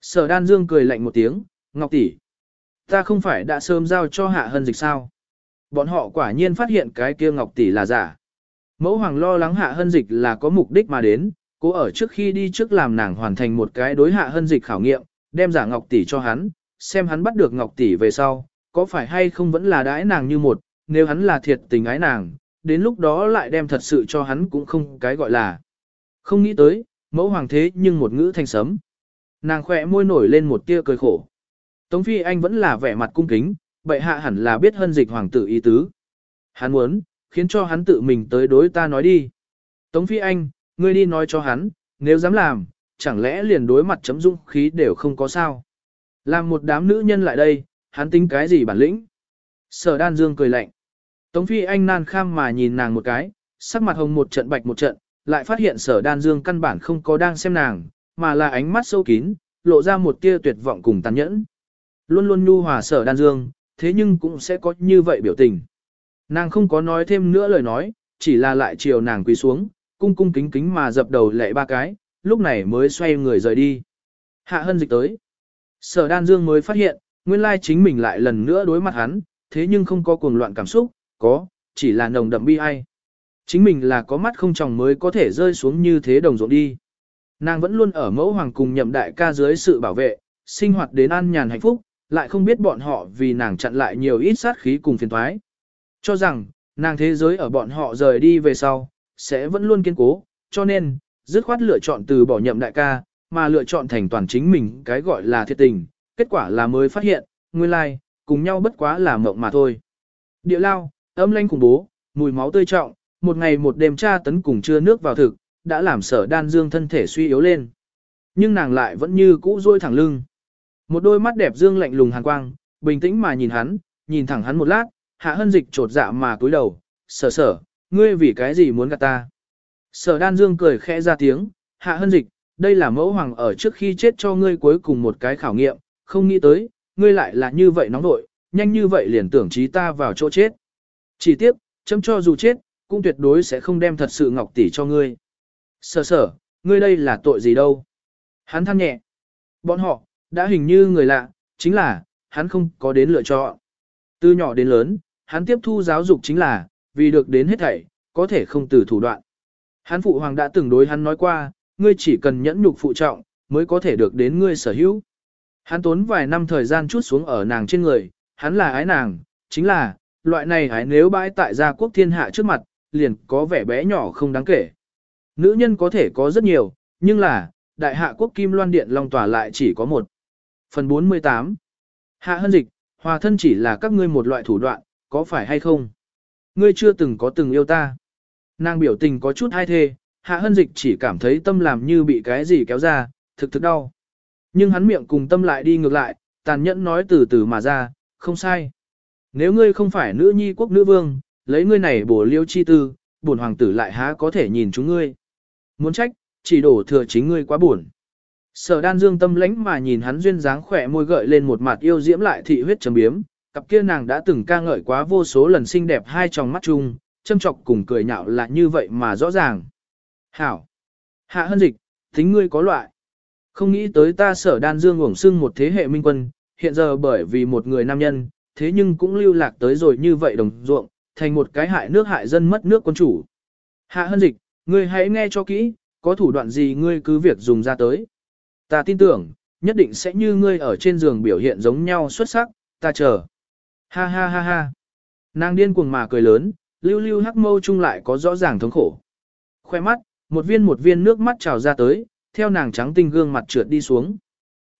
Sở đan dương cười lạnh một tiếng, ngọc tỷ, ta không phải đã sớm giao cho hạ hân dịch sao? Bọn họ quả nhiên phát hiện cái kia ngọc tỷ là giả. Mẫu hoàng lo lắng hạ hân dịch là có mục đích mà đến, cố ở trước khi đi trước làm nàng hoàn thành một cái đối hạ hân dịch khảo nghiệm, đem giả ngọc tỷ cho hắn, xem hắn bắt được ngọc tỷ về sau, có phải hay không vẫn là đãi nàng như một, nếu hắn là thiệt tình ái nàng, đến lúc đó lại đem thật sự cho hắn cũng không cái gọi là. Không nghĩ tới, mẫu hoàng thế nhưng một ngữ thanh sấm. Nàng khỏe môi nổi lên một tia cười khổ. Tống Phi Anh vẫn là vẻ mặt cung kính, bệ hạ hẳn là biết hân dịch hoàng tử ý tứ. Hắn muốn, khiến cho hắn tự mình tới đối ta nói đi. Tống Phi Anh, ngươi đi nói cho hắn, nếu dám làm, chẳng lẽ liền đối mặt chấm dung khí đều không có sao. Làm một đám nữ nhân lại đây, hắn tính cái gì bản lĩnh? Sở đan dương cười lạnh. Tống Phi Anh nan kham mà nhìn nàng một cái, sắc mặt hồng một trận bạch một trận, lại phát hiện sở đan dương căn bản không có đang xem nàng, mà là ánh mắt sâu kín, lộ ra một tia tuyệt vọng cùng tàn nhẫn. Luôn luôn nhu hòa sở đan dương, thế nhưng cũng sẽ có như vậy biểu tình. Nàng không có nói thêm nữa lời nói, chỉ là lại chiều nàng quỳ xuống, cung cung kính kính mà dập đầu lệ ba cái, lúc này mới xoay người rời đi. Hạ hân dịch tới. Sở đan dương mới phát hiện, nguyên lai chính mình lại lần nữa đối mặt hắn, thế nhưng không có cuồng loạn cảm xúc, có, chỉ là nồng đậm bi ai. Chính mình là có mắt không tròng mới có thể rơi xuống như thế đồng ruộng đi. Nàng vẫn luôn ở mẫu hoàng cùng nhậm đại ca dưới sự bảo vệ, sinh hoạt đến an nhàn hạnh phúc, lại không biết bọn họ vì nàng chặn lại nhiều ít sát khí cùng phiền thoái. Cho rằng, nàng thế giới ở bọn họ rời đi về sau, sẽ vẫn luôn kiên cố, cho nên, dứt khoát lựa chọn từ bỏ nhậm đại ca, mà lựa chọn thành toàn chính mình cái gọi là thiệt tình, kết quả là mới phát hiện, nguyên lai, like, cùng nhau bất quá là mộng mà thôi. Địa lao, âm lanh khủng bố, mùi máu tươi trọng, một ngày một đêm tra tấn cùng chưa nước vào thực, đã làm sở đan dương thân thể suy yếu lên. Nhưng nàng lại vẫn như cũ rôi thẳng lưng. Một đôi mắt đẹp dương lạnh lùng hàn quang, bình tĩnh mà nhìn hắn, nhìn thẳng hắn một lát, hạ hân dịch trột dạ mà cúi đầu, sở sở, ngươi vì cái gì muốn gạt ta. Sở đan dương cười khẽ ra tiếng, hạ hân dịch, đây là mẫu hoàng ở trước khi chết cho ngươi cuối cùng một cái khảo nghiệm, không nghĩ tới, ngươi lại là như vậy nóng nội, nhanh như vậy liền tưởng trí ta vào chỗ chết. Chỉ tiếp, chấm cho dù chết, cũng tuyệt đối sẽ không đem thật sự ngọc tỷ cho ngươi. Sở sở, ngươi đây là tội gì đâu. Hắn than nhẹ. Bọn họ, đã hình như người lạ, chính là, hắn không có đến lựa chọn. Từ nhỏ đến lớn, hắn tiếp thu giáo dục chính là, vì được đến hết thảy, có thể không từ thủ đoạn. Hắn phụ hoàng đã từng đối hắn nói qua, ngươi chỉ cần nhẫn nhục phụ trọng, mới có thể được đến ngươi sở hữu. Hắn tốn vài năm thời gian chút xuống ở nàng trên người, hắn là ái nàng, chính là, loại này ái nếu bãi tại gia quốc thiên hạ trước mặt, liền có vẻ bé nhỏ không đáng kể. Nữ nhân có thể có rất nhiều, nhưng là, đại hạ quốc kim loan điện long tỏa lại chỉ có một. Phần 48 Hạ hân dịch, hòa thân chỉ là các ngươi một loại thủ đoạn, có phải hay không? Ngươi chưa từng có từng yêu ta. Nàng biểu tình có chút hai thê, hạ hân dịch chỉ cảm thấy tâm làm như bị cái gì kéo ra, thực thực đau. Nhưng hắn miệng cùng tâm lại đi ngược lại, tàn nhẫn nói từ từ mà ra, không sai. Nếu ngươi không phải nữ nhi quốc nữ vương, lấy ngươi này bổ liêu chi tư, bổn hoàng tử lại há có thể nhìn chúng ngươi. Muốn trách, chỉ đổ thừa chính ngươi quá buồn. Sở đan dương tâm lãnh mà nhìn hắn duyên dáng khỏe môi gợi lên một mặt yêu diễm lại thị huyết trầm biếm, cặp kia nàng đã từng ca ngợi quá vô số lần xinh đẹp hai tròng mắt chung, châm chọc cùng cười nhạo là như vậy mà rõ ràng. Hảo! Hạ hân dịch, tính ngươi có loại. Không nghĩ tới ta sở đan dương uổng xưng một thế hệ minh quân, hiện giờ bởi vì một người nam nhân, thế nhưng cũng lưu lạc tới rồi như vậy đồng ruộng, thành một cái hại nước hại dân mất nước quân chủ. Hạ hân dịch, ngươi hãy nghe cho kỹ, có thủ đoạn gì ngươi cứ việc dùng ra tới. Ta tin tưởng, nhất định sẽ như ngươi ở trên giường biểu hiện giống nhau xuất sắc, ta chờ. Ha ha ha ha. Nàng điên cuồng mà cười lớn, lưu lưu hắc mâu chung lại có rõ ràng thống khổ. Khoe mắt, một viên một viên nước mắt trào ra tới, theo nàng trắng tinh gương mặt trượt đi xuống.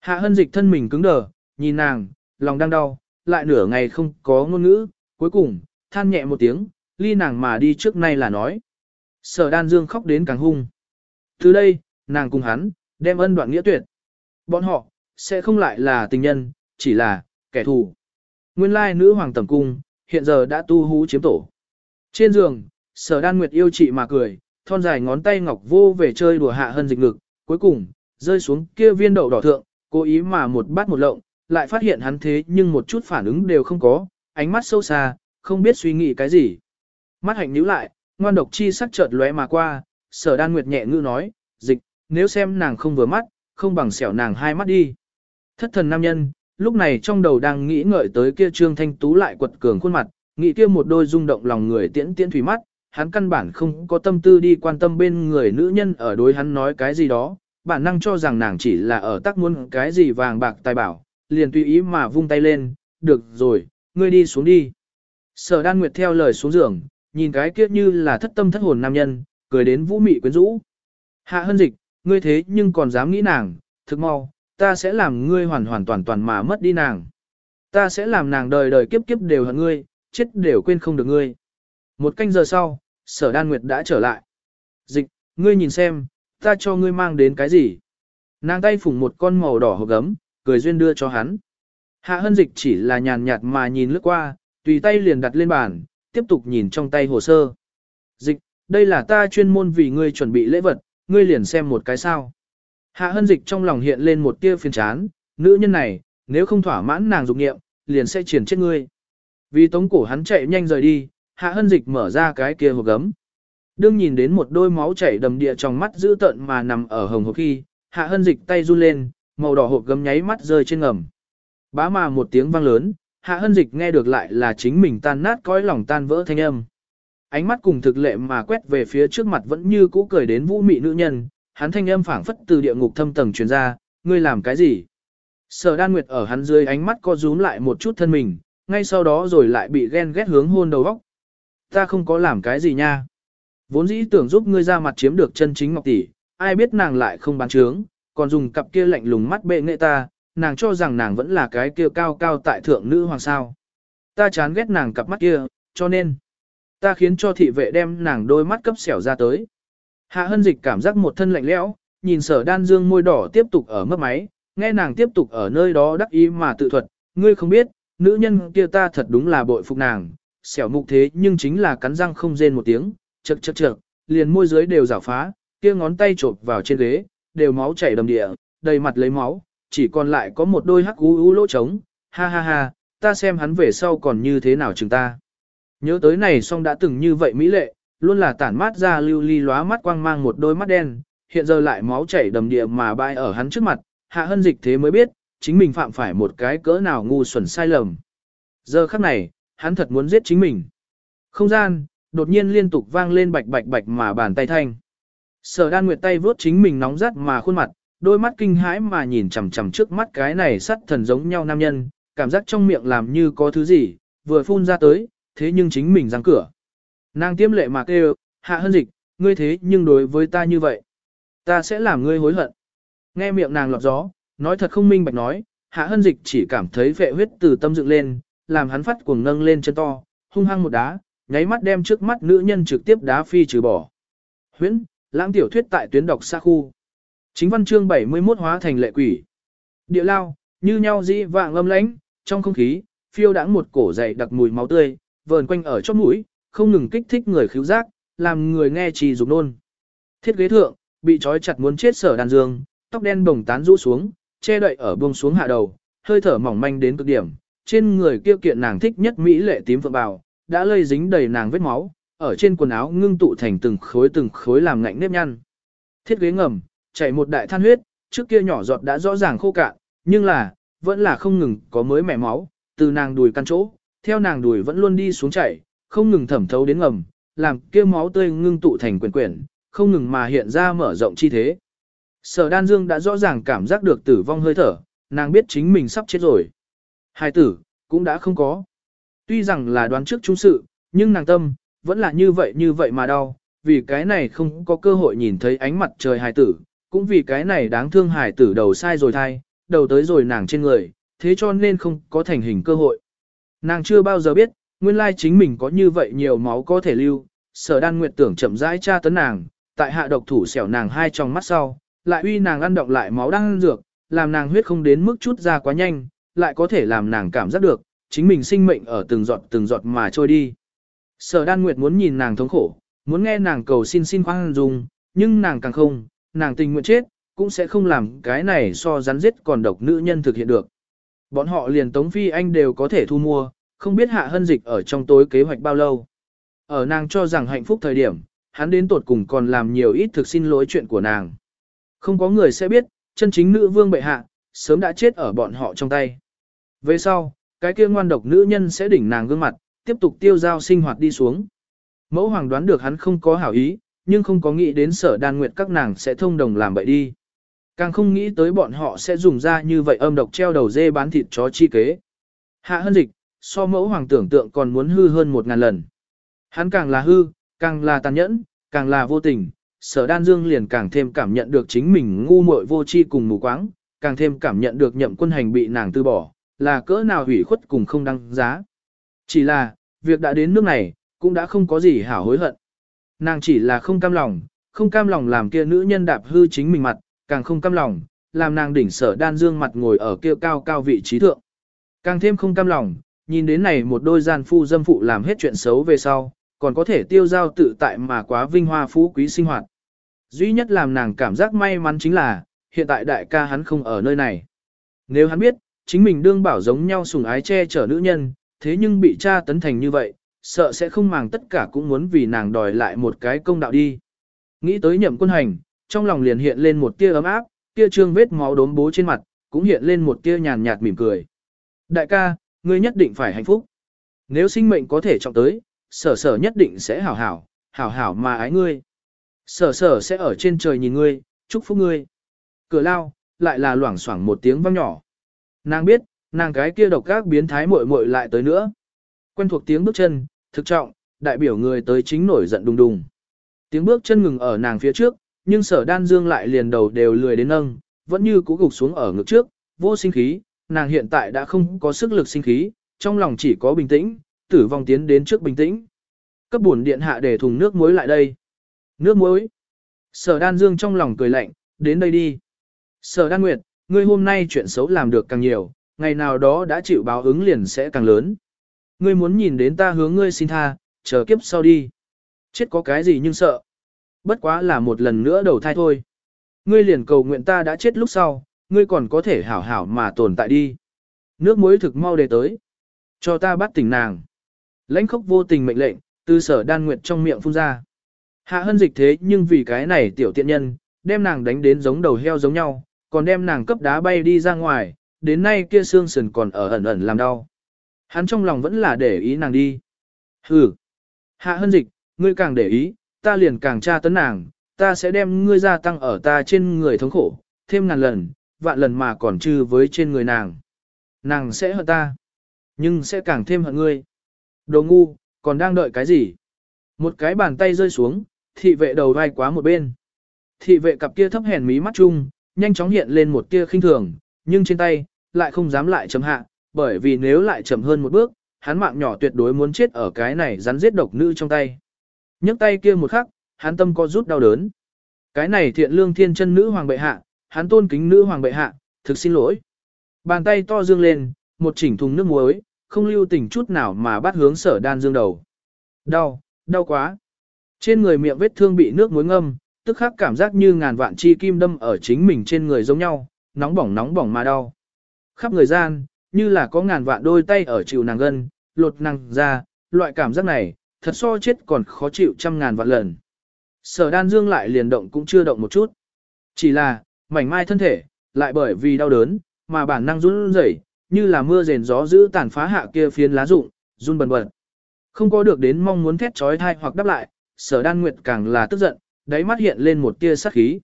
Hạ hân dịch thân mình cứng đờ, nhìn nàng, lòng đang đau, lại nửa ngày không có ngôn ngữ, cuối cùng, than nhẹ một tiếng, ly nàng mà đi trước nay là nói. Sở đan dương khóc đến càng hung. Từ đây, nàng cùng hắn, đem ân đoạn nghĩa tuyệt. Bọn họ, sẽ không lại là tình nhân, chỉ là, kẻ thù. Nguyên lai nữ hoàng tầm cung, hiện giờ đã tu hú chiếm tổ. Trên giường, sở đan nguyệt yêu chị mà cười, thon dài ngón tay ngọc vô về chơi đùa hạ hân dịch ngực, cuối cùng, rơi xuống kia viên đậu đỏ thượng, cố ý mà một bát một lộng, lại phát hiện hắn thế nhưng một chút phản ứng đều không có, ánh mắt sâu xa, không biết suy nghĩ cái gì. Mắt hạnh nhíu lại, ngoan độc chi sắc chợt lóe mà qua, sở đan nguyệt nhẹ ngữ nói, dịch, nếu xem nàng không vừa mắt, không bằng xẻo nàng hai mắt đi. Thất thần nam nhân, lúc này trong đầu đang nghĩ ngợi tới kia trương thanh tú lại quật cường khuôn mặt, nghĩ kia một đôi rung động lòng người tiễn tiễn thủy mắt, hắn căn bản không có tâm tư đi quan tâm bên người nữ nhân ở đối hắn nói cái gì đó, bản năng cho rằng nàng chỉ là ở tác muốn cái gì vàng bạc tài bảo, liền tùy ý mà vung tay lên, được rồi, ngươi đi xuống đi. Sở đan nguyệt theo lời xuống giường, nhìn cái kia như là thất tâm thất hồn nam nhân, cười đến vũ mị quyến rũ. Hạ hân dịch, ngươi thế nhưng còn dám nghĩ nàng, thực mau, ta sẽ làm ngươi hoàn hoàn toàn toàn mà mất đi nàng. Ta sẽ làm nàng đời đời kiếp kiếp đều hận ngươi, chết đều quên không được ngươi. Một canh giờ sau, sở đan nguyệt đã trở lại. Dịch, ngươi nhìn xem, ta cho ngươi mang đến cái gì. Nàng tay phủng một con màu đỏ hộp gấm, cười duyên đưa cho hắn. Hạ hân dịch chỉ là nhàn nhạt mà nhìn lướt qua, tùy tay liền đặt lên bàn, tiếp tục nhìn trong tay hồ sơ. Dịch, đây là ta chuyên môn vì ngươi chuẩn bị lễ vật, ngươi liền xem một cái sao. Hạ hân dịch trong lòng hiện lên một tia phiền chán, nữ nhân này, nếu không thỏa mãn nàng dục nghiệm, liền sẽ triển chết ngươi. Vì tống cổ hắn chạy nhanh rời đi, hạ hân dịch mở ra cái kia hộp gấm. Đương nhìn đến một đôi máu chảy đầm địa trong mắt dữ tợn mà nằm ở hồng hộp khi, hạ hân dịch tay run lên, màu đỏ hộp gấm nháy mắt rơi trên ngầm. Bá mà một tiếng vang lớn, hạ hân dịch nghe được lại là chính mình tan nát cõi lòng tan vỡ thanh âm. Ánh mắt cùng thực lệ mà quét về phía trước mặt vẫn như cũ cười đến vũ mị nữ nhân, hắn thanh âm phảng phất từ địa ngục thâm tầng truyền ra, ngươi làm cái gì? Sở đan nguyệt ở hắn dưới ánh mắt co rúm lại một chút thân mình, ngay sau đó rồi lại bị ghen ghét hướng hôn đầu góc. Ta không có làm cái gì nha. Vốn dĩ tưởng giúp ngươi ra mặt chiếm được chân chính ngọc tỷ, ai biết nàng lại không bán trướng, còn dùng cặp kia lạnh lùng mắt bệ nghệ ta, nàng cho rằng nàng vẫn là cái kia cao cao tại thượng nữ hoàng sao. Ta chán ghét nàng cặp mắt kia, cho nên, ta khiến cho thị vệ đem nàng đôi mắt cấp xẻo ra tới. Hạ hân dịch cảm giác một thân lạnh lẽo, nhìn sở đan dương môi đỏ tiếp tục ở mất máy, nghe nàng tiếp tục ở nơi đó đắc ý mà tự thuật, ngươi không biết, nữ nhân kia ta thật đúng là bội phục nàng, xẻo mục thế nhưng chính là cắn răng không rên một tiếng, chật chật chật, liền môi dưới đều rảo phá, kia ngón tay chộp vào trên ghế, đều máu chảy đầm địa, đầy mặt lấy máu, chỉ còn lại có một đôi hắc ú ú lỗ trống, ha ha ha, ta xem hắn về sau còn như thế nào chừng ta. Nhớ tới này song đã từng như vậy mỹ lệ, luôn là tản mát ra lưu ly lóa mắt quang mang một đôi mắt đen, hiện giờ lại máu chảy đầm địa mà bay ở hắn trước mặt, hạ hân dịch thế mới biết, chính mình phạm phải một cái cỡ nào ngu xuẩn sai lầm. Giờ khắc này, hắn thật muốn giết chính mình. Không gian, đột nhiên liên tục vang lên bạch bạch bạch mà bàn tay thanh. Sở đan nguyệt tay vướt chính mình nóng rát mà khuôn mặt, đôi mắt kinh hãi mà nhìn chằm chằm trước mắt cái này sắt thần giống nhau nam nhân, cảm giác trong miệng làm như có thứ gì, vừa phun ra tới, thế nhưng chính mình răng cửa. Nàng tiêm lệ mà kêu, hạ hân dịch, ngươi thế nhưng đối với ta như vậy. Ta sẽ làm ngươi hối hận. Nghe miệng nàng lọt gió, nói thật không minh bạch nói, hạ hân dịch chỉ cảm thấy vệ huyết từ tâm dựng lên, làm hắn phát cuồng nâng lên chân to, hung hăng một đá, nháy mắt đem trước mắt nữ nhân trực tiếp đá phi trừ bỏ. Huyễn, lãng tiểu thuyết tại tuyến đọc xa khu. Chính văn chương 71 hóa thành lệ quỷ. Địa lao, như nhau dĩ vạng âm lãnh, trong không khí, phiêu đãng một cổ dày đặc mùi máu tươi, vờn quanh ở chóp mũi, không ngừng kích thích người khiếu giác, làm người nghe trì dục nôn. Thiết ghế thượng, bị trói chặt muốn chết sở đàn dương, tóc đen bồng tán rũ xuống, che đậy ở buông xuống hạ đầu, hơi thở mỏng manh đến cực điểm, trên người kia kiện nàng thích nhất mỹ lệ tím phượng bào, đã lây dính đầy nàng vết máu, ở trên quần áo ngưng tụ thành từng khối từng khối làm ngạnh nếp nhăn. Thiết ghế ngầm, chảy một đại than huyết, trước kia nhỏ giọt đã rõ ràng khô cạn, nhưng là, vẫn là không ngừng có mới mẻ máu, từ nàng đùi căn chỗ, theo nàng đùi vẫn luôn đi xuống chảy, không ngừng thẩm thấu đến ngầm, làm kia máu tươi ngưng tụ thành quyển quyển, không ngừng mà hiện ra mở rộng chi thế. Sở đan dương đã rõ ràng cảm giác được tử vong hơi thở, nàng biết chính mình sắp chết rồi. Hai tử, cũng đã không có. Tuy rằng là đoán trước trung sự, nhưng nàng tâm, vẫn là như vậy như vậy mà đau, vì cái này không có cơ hội nhìn thấy ánh mặt trời hài tử, cũng vì cái này đáng thương hài tử đầu sai rồi thai, đầu tới rồi nàng trên người, thế cho nên không có thành hình cơ hội. Nàng chưa bao giờ biết, nguyên lai chính mình có như vậy nhiều máu có thể lưu, sở đan nguyệt tưởng chậm rãi tra tấn nàng, tại hạ độc thủ xẻo nàng hai trong mắt sau, lại uy nàng ăn động lại máu đang dược, làm nàng huyết không đến mức chút ra quá nhanh, lại có thể làm nàng cảm giác được, chính mình sinh mệnh ở từng giọt từng giọt mà trôi đi. Sở đan nguyệt muốn nhìn nàng thống khổ, muốn nghe nàng cầu xin xin khoan dung, nhưng nàng càng không, nàng tình nguyện chết, cũng sẽ không làm cái này so rắn giết còn độc nữ nhân thực hiện được. Bọn họ liền Tống Phi Anh đều có thể thu mua, không biết hạ hân dịch ở trong tối kế hoạch bao lâu. Ở nàng cho rằng hạnh phúc thời điểm, hắn đến tột cùng còn làm nhiều ít thực xin lỗi chuyện của nàng. Không có người sẽ biết, chân chính nữ vương bệ hạ, sớm đã chết ở bọn họ trong tay. Về sau, cái kia ngoan độc nữ nhân sẽ đỉnh nàng gương mặt, tiếp tục tiêu giao sinh hoạt đi xuống. Mẫu hoàng đoán được hắn không có hảo ý, nhưng không có nghĩ đến sở đan nguyệt các nàng sẽ thông đồng làm bậy đi. Càng không nghĩ tới bọn họ sẽ dùng ra như vậy âm độc treo đầu dê bán thịt chó chi kế. Hạ hân dịch, so mẫu hoàng tưởng tượng còn muốn hư hơn một ngàn lần. Hắn càng là hư, càng là tàn nhẫn, càng là vô tình, sở đan dương liền càng thêm cảm nhận được chính mình ngu muội vô chi cùng mù quáng, càng thêm cảm nhận được nhậm quân hành bị nàng từ bỏ, là cỡ nào hủy khuất cùng không đăng giá. Chỉ là, việc đã đến nước này, cũng đã không có gì hảo hối hận. Nàng chỉ là không cam lòng, không cam lòng làm kia nữ nhân đạp hư chính mình mặt, càng không cam lòng, làm nàng đỉnh sở đan dương mặt ngồi ở kia cao cao vị trí thượng. Càng thêm không cam lòng, nhìn đến này một đôi gian phu dâm phụ làm hết chuyện xấu về sau, còn có thể tiêu giao tự tại mà quá vinh hoa phú quý sinh hoạt. Duy nhất làm nàng cảm giác may mắn chính là, hiện tại đại ca hắn không ở nơi này. Nếu hắn biết, chính mình đương bảo giống nhau sùng ái che chở nữ nhân, thế nhưng bị cha tấn thành như vậy, sợ sẽ không màng tất cả cũng muốn vì nàng đòi lại một cái công đạo đi. Nghĩ tới nhậm quân hành, trong lòng liền hiện lên một tia ấm áp, tia trương vết máu đốm bố trên mặt, cũng hiện lên một tia nhàn nhạt mỉm cười. Đại ca, ngươi nhất định phải hạnh phúc. Nếu sinh mệnh có thể trọng tới, sở sở nhất định sẽ hảo hảo, hảo hảo mà ái ngươi. Sở sở sẽ ở trên trời nhìn ngươi, chúc phúc ngươi. Cửa lao, lại là loảng xoảng một tiếng vang nhỏ. Nàng biết, nàng cái kia độc các biến thái muội muội lại tới nữa. Quen thuộc tiếng bước chân, thực trọng, đại biểu người tới chính nổi giận đùng đùng. Tiếng bước chân ngừng ở nàng phía trước, nhưng sở đan dương lại liền đầu đều lười đến nâng, vẫn như cũ gục xuống ở ngực trước, vô sinh khí, nàng hiện tại đã không có sức lực sinh khí, trong lòng chỉ có bình tĩnh, tử vong tiến đến trước bình tĩnh. Cấp buồn điện hạ để thùng nước muối lại đây. Nước muối. Sở đan dương trong lòng cười lạnh, đến đây đi. Sở đan nguyệt, ngươi hôm nay chuyện xấu làm được càng nhiều, ngày nào đó đã chịu báo ứng liền sẽ càng lớn. Ngươi muốn nhìn đến ta hướng ngươi xin tha, chờ kiếp sau đi. Chết có cái gì nhưng sợ. Bất quá là một lần nữa đầu thai thôi. Ngươi liền cầu nguyện ta đã chết lúc sau, ngươi còn có thể hảo hảo mà tồn tại đi. Nước muối thực mau đề tới. Cho ta bắt tỉnh nàng. Lãnh khốc vô tình mệnh lệnh, từ sở đan nguyệt trong miệng phun ra. Hạ hân dịch thế nhưng vì cái này tiểu tiện nhân, đem nàng đánh đến giống đầu heo giống nhau, còn đem nàng cấp đá bay đi ra ngoài, đến nay kia xương sườn còn ở ẩn ẩn làm đau. Hắn trong lòng vẫn là để ý nàng đi. Hừ. Hạ hân dịch, ngươi càng để ý, ta liền càng tra tấn nàng, ta sẽ đem ngươi gia tăng ở ta trên người thống khổ, thêm ngàn lần, vạn lần mà còn trừ với trên người nàng. Nàng sẽ hận ta, nhưng sẽ càng thêm hận ngươi. Đồ ngu, còn đang đợi cái gì? Một cái bàn tay rơi xuống, thị vệ đầu vai quá một bên. Thị vệ cặp kia thấp hèn mí mắt chung, nhanh chóng hiện lên một tia khinh thường, nhưng trên tay, lại không dám lại chấm hạ, bởi vì nếu lại chậm hơn một bước, hắn mạng nhỏ tuyệt đối muốn chết ở cái này rắn giết độc nữ trong tay nhấc tay kia một khắc, hắn tâm có rút đau đớn. Cái này thiện lương thiên chân nữ hoàng bệ hạ, hắn tôn kính nữ hoàng bệ hạ, thực xin lỗi. Bàn tay to dương lên, một chỉnh thùng nước muối, không lưu tình chút nào mà bắt hướng sở đan dương đầu. Đau, đau quá. Trên người miệng vết thương bị nước muối ngâm, tức khắc cảm giác như ngàn vạn chi kim đâm ở chính mình trên người giống nhau, nóng bỏng nóng bỏng mà đau. Khắp người gian, như là có ngàn vạn đôi tay ở chịu nàng gân, lột nàng ra, loại cảm giác này, thật so chết còn khó chịu trăm ngàn vạn lần. Sở đan dương lại liền động cũng chưa động một chút. Chỉ là, mảnh mai thân thể, lại bởi vì đau đớn, mà bản năng run rẩy, như là mưa rền gió giữ tàn phá hạ kia phiến lá rụng, run bần bật. Không có được đến mong muốn thét trói thai hoặc đáp lại, sở đan nguyệt càng là tức giận, đáy mắt hiện lên một tia sát khí.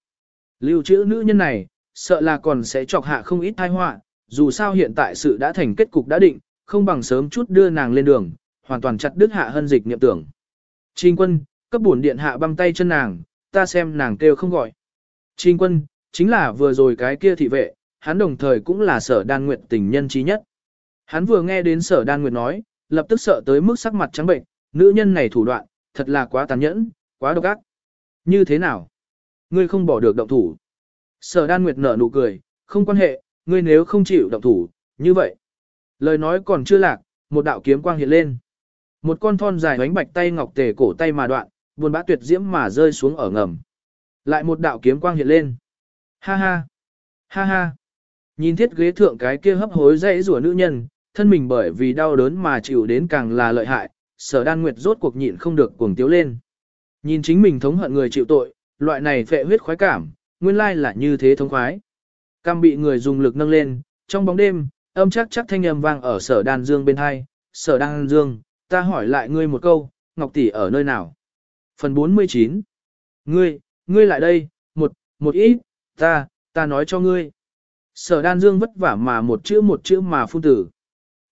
Lưu trữ nữ nhân này, sợ là còn sẽ chọc hạ không ít tai họa, dù sao hiện tại sự đã thành kết cục đã định, không bằng sớm chút đưa nàng lên đường, hoàn toàn chặt đứt hạ hân dịch niệm tưởng. Trình quân, cấp bổn điện hạ băm tay chân nàng, ta xem nàng kêu không gọi. Trình quân, chính là vừa rồi cái kia thị vệ, hắn đồng thời cũng là sở đan nguyệt tình nhân trí nhất. Hắn vừa nghe đến sở đan nguyệt nói, lập tức sợ tới mức sắc mặt trắng bệnh, nữ nhân này thủ đoạn, thật là quá tàn nhẫn, quá độc ác. Như thế nào? Ngươi không bỏ được động thủ. Sở đan nguyệt nở nụ cười, không quan hệ, ngươi nếu không chịu động thủ, như vậy. Lời nói còn chưa lạc, một đạo kiếm quang hiện lên. Một con thon dài ánh bạch tay ngọc tề cổ tay mà đoạn, buồn bã tuyệt diễm mà rơi xuống ở ngầm. Lại một đạo kiếm quang hiện lên. Ha ha, ha ha. Nhìn thiết ghế thượng cái kia hấp hối dãy rủa nữ nhân, thân mình bởi vì đau đớn mà chịu đến càng là lợi hại, sở đan nguyệt rốt cuộc nhịn không được cuồng tiếu lên. Nhìn chính mình thống hận người chịu tội, loại này phệ huyết khoái cảm, nguyên lai là như thế thống khoái. Cam bị người dùng lực nâng lên, trong bóng đêm, âm chắc chắc thanh âm vang ở sở đan dương bên hai, sở đan dương, ta hỏi lại ngươi một câu, Ngọc Tỷ ở nơi nào? Phần 49 Ngươi, ngươi lại đây, một, một ít, ta, ta nói cho ngươi. Sở đan dương vất vả mà một chữ một chữ mà phun tử.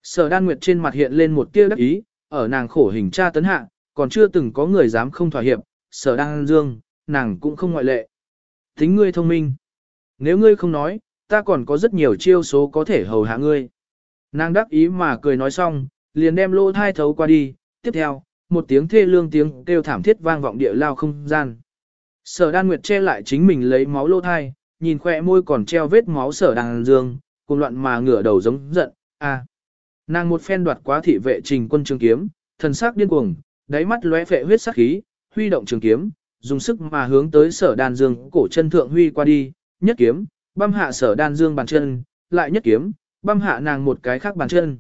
Sở đan nguyệt trên mặt hiện lên một tia đắc ý, ở nàng khổ hình tra tấn hạ, còn chưa từng có người dám không thỏa hiệp, sở đan dương, nàng cũng không ngoại lệ. Tính ngươi thông minh. Nếu ngươi không nói, ta còn có rất nhiều chiêu số có thể hầu hạ ngươi. Nàng đắc ý mà cười nói xong, liền đem lô thai thấu qua đi, tiếp theo, một tiếng thê lương tiếng kêu thảm thiết vang vọng địa lao không gian. Sở đan nguyệt che lại chính mình lấy máu lô thai, nhìn khỏe môi còn treo vết máu sở đan dương, cùng loạn mà ngửa đầu giống giận, a. Nàng một phen đoạt quá thị vệ trình quân trường kiếm, thần sắc điên cuồng, đáy mắt lóe phệ huyết sắc khí, huy động trường kiếm, dùng sức mà hướng tới sở đan dương cổ chân thượng huy qua đi, nhất kiếm, băm hạ sở đan dương bàn chân, lại nhất kiếm, băm hạ nàng một cái khác bàn chân.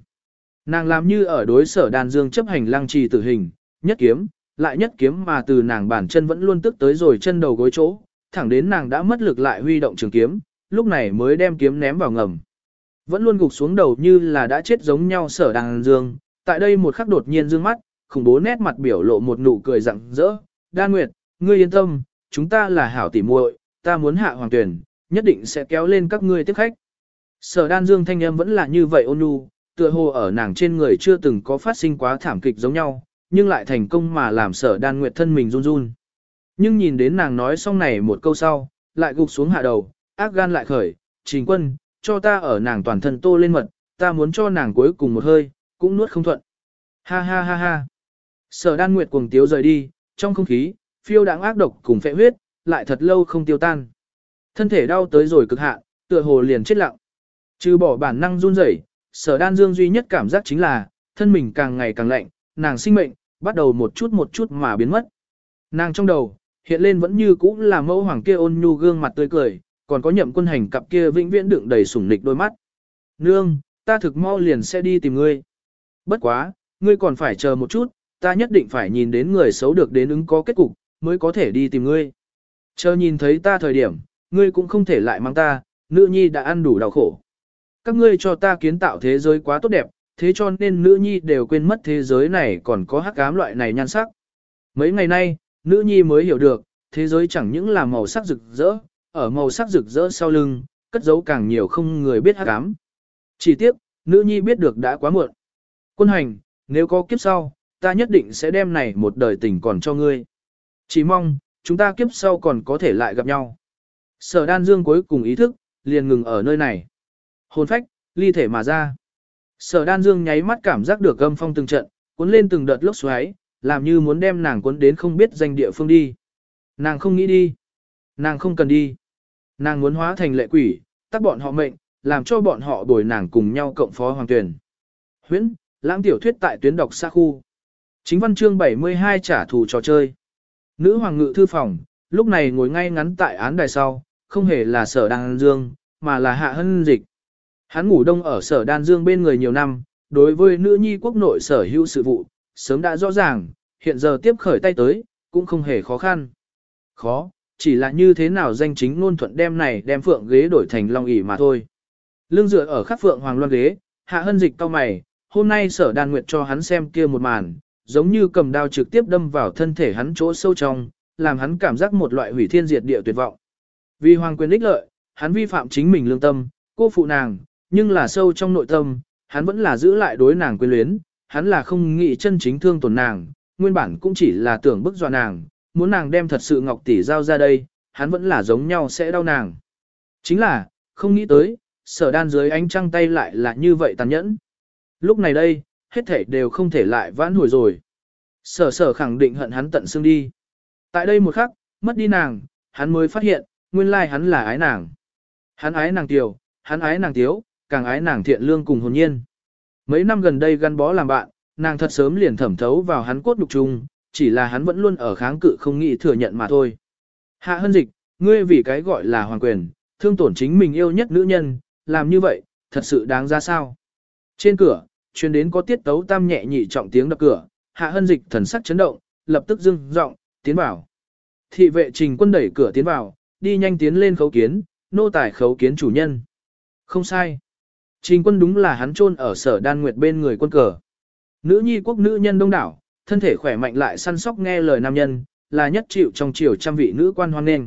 Nàng làm như ở đối sở đàn dương chấp hành lăng trì tử hình, nhất kiếm, lại nhất kiếm mà từ nàng bản chân vẫn luôn tức tới rồi chân đầu gối chỗ, thẳng đến nàng đã mất lực lại huy động trường kiếm, lúc này mới đem kiếm ném vào ngầm. Vẫn luôn gục xuống đầu như là đã chết giống nhau sở đàn dương, tại đây một khắc đột nhiên dương mắt, khủng bố nét mặt biểu lộ một nụ cười rặng rỡ, đan nguyệt, ngươi yên tâm, chúng ta là hảo tỉ muội, ta muốn hạ hoàng tuyển, nhất định sẽ kéo lên các ngươi tiếp khách. Sở đan dương thanh âm vẫn là như vậy ôn nhu, tựa hồ ở nàng trên người chưa từng có phát sinh quá thảm kịch giống nhau, nhưng lại thành công mà làm sở đan nguyệt thân mình run run. Nhưng nhìn đến nàng nói xong này một câu sau, lại gục xuống hạ đầu, ác gan lại khởi, trình quân, cho ta ở nàng toàn thân tô lên mật, ta muốn cho nàng cuối cùng một hơi, cũng nuốt không thuận. Ha ha ha ha. Sở đan nguyệt cuồng tiếu rời đi, trong không khí, phiêu đáng ác độc cùng phệ huyết, lại thật lâu không tiêu tan. Thân thể đau tới rồi cực hạn, tựa hồ liền chết lặng. Trừ bỏ bản năng run rẩy, sở đan dương duy nhất cảm giác chính là, thân mình càng ngày càng lạnh, nàng sinh mệnh, bắt đầu một chút một chút mà biến mất. Nàng trong đầu, hiện lên vẫn như cũ là mẫu hoàng kia ôn nhu gương mặt tươi cười, còn có nhậm quân hành cặp kia vĩnh viễn đựng đầy sủng nịch đôi mắt. Nương, ta thực mau liền sẽ đi tìm ngươi. Bất quá, ngươi còn phải chờ một chút, ta nhất định phải nhìn đến người xấu được đến ứng có kết cục, mới có thể đi tìm ngươi. Chờ nhìn thấy ta thời điểm, ngươi cũng không thể lại mang ta, nữ nhi đã ăn đủ đau khổ. Các ngươi cho ta kiến tạo thế giới quá tốt đẹp, thế cho nên nữ nhi đều quên mất thế giới này còn có hắc ám loại này nhan sắc. Mấy ngày nay, nữ nhi mới hiểu được, thế giới chẳng những là màu sắc rực rỡ, ở màu sắc rực rỡ sau lưng, cất giấu càng nhiều không người biết hắc ám. Chỉ tiếc, nữ nhi biết được đã quá muộn. Quân hành, nếu có kiếp sau, ta nhất định sẽ đem này một đời tình còn cho ngươi. Chỉ mong, chúng ta kiếp sau còn có thể lại gặp nhau. Sở đan dương cuối cùng ý thức, liền ngừng ở nơi này. Hồn phách, ly thể mà ra. Sở đan dương nháy mắt cảm giác được gâm phong từng trận, cuốn lên từng đợt lốc xoáy, làm như muốn đem nàng cuốn đến không biết danh địa phương đi. Nàng không nghĩ đi. Nàng không cần đi. Nàng muốn hóa thành lệ quỷ, tắt bọn họ mệnh, làm cho bọn họ đổi nàng cùng nhau cộng phó hoàng tuyển. Huyễn, lãng tiểu thuyết tại tuyến đọc xa khu. Chính văn chương 72 trả thù trò chơi. Nữ hoàng ngự thư phòng, lúc này ngồi ngay ngắn tại án đài sau, không hề là sở đan dương, mà là hạ hân dịch. Hắn ngủ đông ở sở đan dương bên người nhiều năm, đối với nữ nhi quốc nội sở hữu sự vụ, sớm đã rõ ràng, hiện giờ tiếp khởi tay tới, cũng không hề khó khăn. Khó, chỉ là như thế nào danh chính ngôn thuận đem này đem phượng ghế đổi thành long ỷ mà thôi. Lương dựa ở khắc phượng hoàng loan ghế, hạ hân dịch cao mày, hôm nay sở đan nguyệt cho hắn xem kia một màn, giống như cầm đao trực tiếp đâm vào thân thể hắn chỗ sâu trong, làm hắn cảm giác một loại hủy thiên diệt địa tuyệt vọng. Vì hoàng quyền ích lợi, hắn vi phạm chính mình lương tâm, cô phụ nàng, nhưng là sâu trong nội tâm, hắn vẫn là giữ lại đối nàng quyến luyến, hắn là không nghĩ chân chính thương tổn nàng, nguyên bản cũng chỉ là tưởng bức dọa nàng, muốn nàng đem thật sự ngọc tỷ giao ra đây, hắn vẫn là giống nhau sẽ đau nàng. Chính là, không nghĩ tới, sở đan dưới ánh trăng tay lại là như vậy tàn nhẫn. Lúc này đây, hết thể đều không thể lại vãn hồi rồi. Sở sở khẳng định hận hắn tận xương đi. Tại đây một khắc, mất đi nàng, hắn mới phát hiện, nguyên lai hắn là ái nàng. Hắn ái nàng tiểu, hắn ái nàng tiếu, càng ái nàng thiện lương cùng hồn nhiên. Mấy năm gần đây gắn bó làm bạn, nàng thật sớm liền thẩm thấu vào hắn cốt nhục chung, chỉ là hắn vẫn luôn ở kháng cự không nghĩ thừa nhận mà thôi. Hạ hân dịch, ngươi vì cái gọi là hoàng quyền, thương tổn chính mình yêu nhất nữ nhân, làm như vậy, thật sự đáng ra sao? Trên cửa, chuyên đến có tiết tấu tam nhẹ nhị trọng tiếng đập cửa, hạ hân dịch thần sắc chấn động, lập tức dưng giọng tiến vào. Thị vệ trình quân đẩy cửa tiến vào, đi nhanh tiến lên khấu kiến, nô tài khấu kiến chủ nhân. Không sai. Trình quân đúng là hắn chôn ở sở đan nguyệt bên người quân cờ. Nữ nhi quốc nữ nhân đông đảo, thân thể khỏe mạnh lại săn sóc nghe lời nam nhân, là nhất chịu trong triều trăm vị nữ quan hoan nghênh.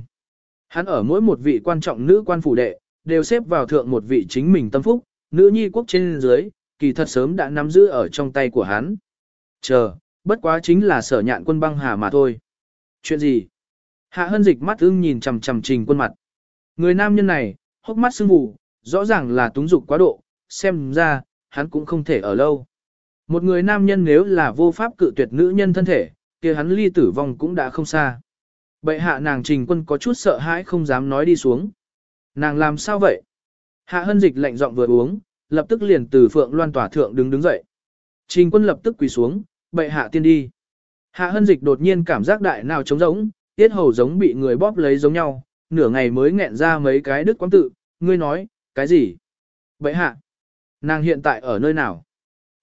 Hắn ở mỗi một vị quan trọng nữ quan phủ đệ, đều xếp vào thượng một vị chính mình tâm phúc, nữ nhi quốc trên dưới, kỳ thật sớm đã nắm giữ ở trong tay của hắn. Chờ, bất quá chính là sở nhạn quân băng hà mà thôi. Chuyện gì? Hạ hân dịch mắt ưng nhìn chằm chằm trình quân mặt. Người nam nhân này, hốc mắt sưng vù, rõ ràng là túng dục quá độ, xem ra, hắn cũng không thể ở lâu. Một người nam nhân nếu là vô pháp cự tuyệt nữ nhân thân thể, kia hắn ly tử vong cũng đã không xa. Bệ hạ nàng trình quân có chút sợ hãi không dám nói đi xuống. Nàng làm sao vậy? Hạ hân dịch lạnh giọng vừa uống, lập tức liền từ phượng loan tỏa thượng đứng đứng dậy. Trình quân lập tức quỳ xuống, bệ hạ tiên đi. Hạ hân dịch đột nhiên cảm giác đại nào trống rỗng, tiết hầu giống bị người bóp lấy giống nhau, nửa ngày mới nghẹn ra mấy cái đứt quãng tự, ngươi nói, cái gì? Bệ hạ, nàng hiện tại ở nơi nào?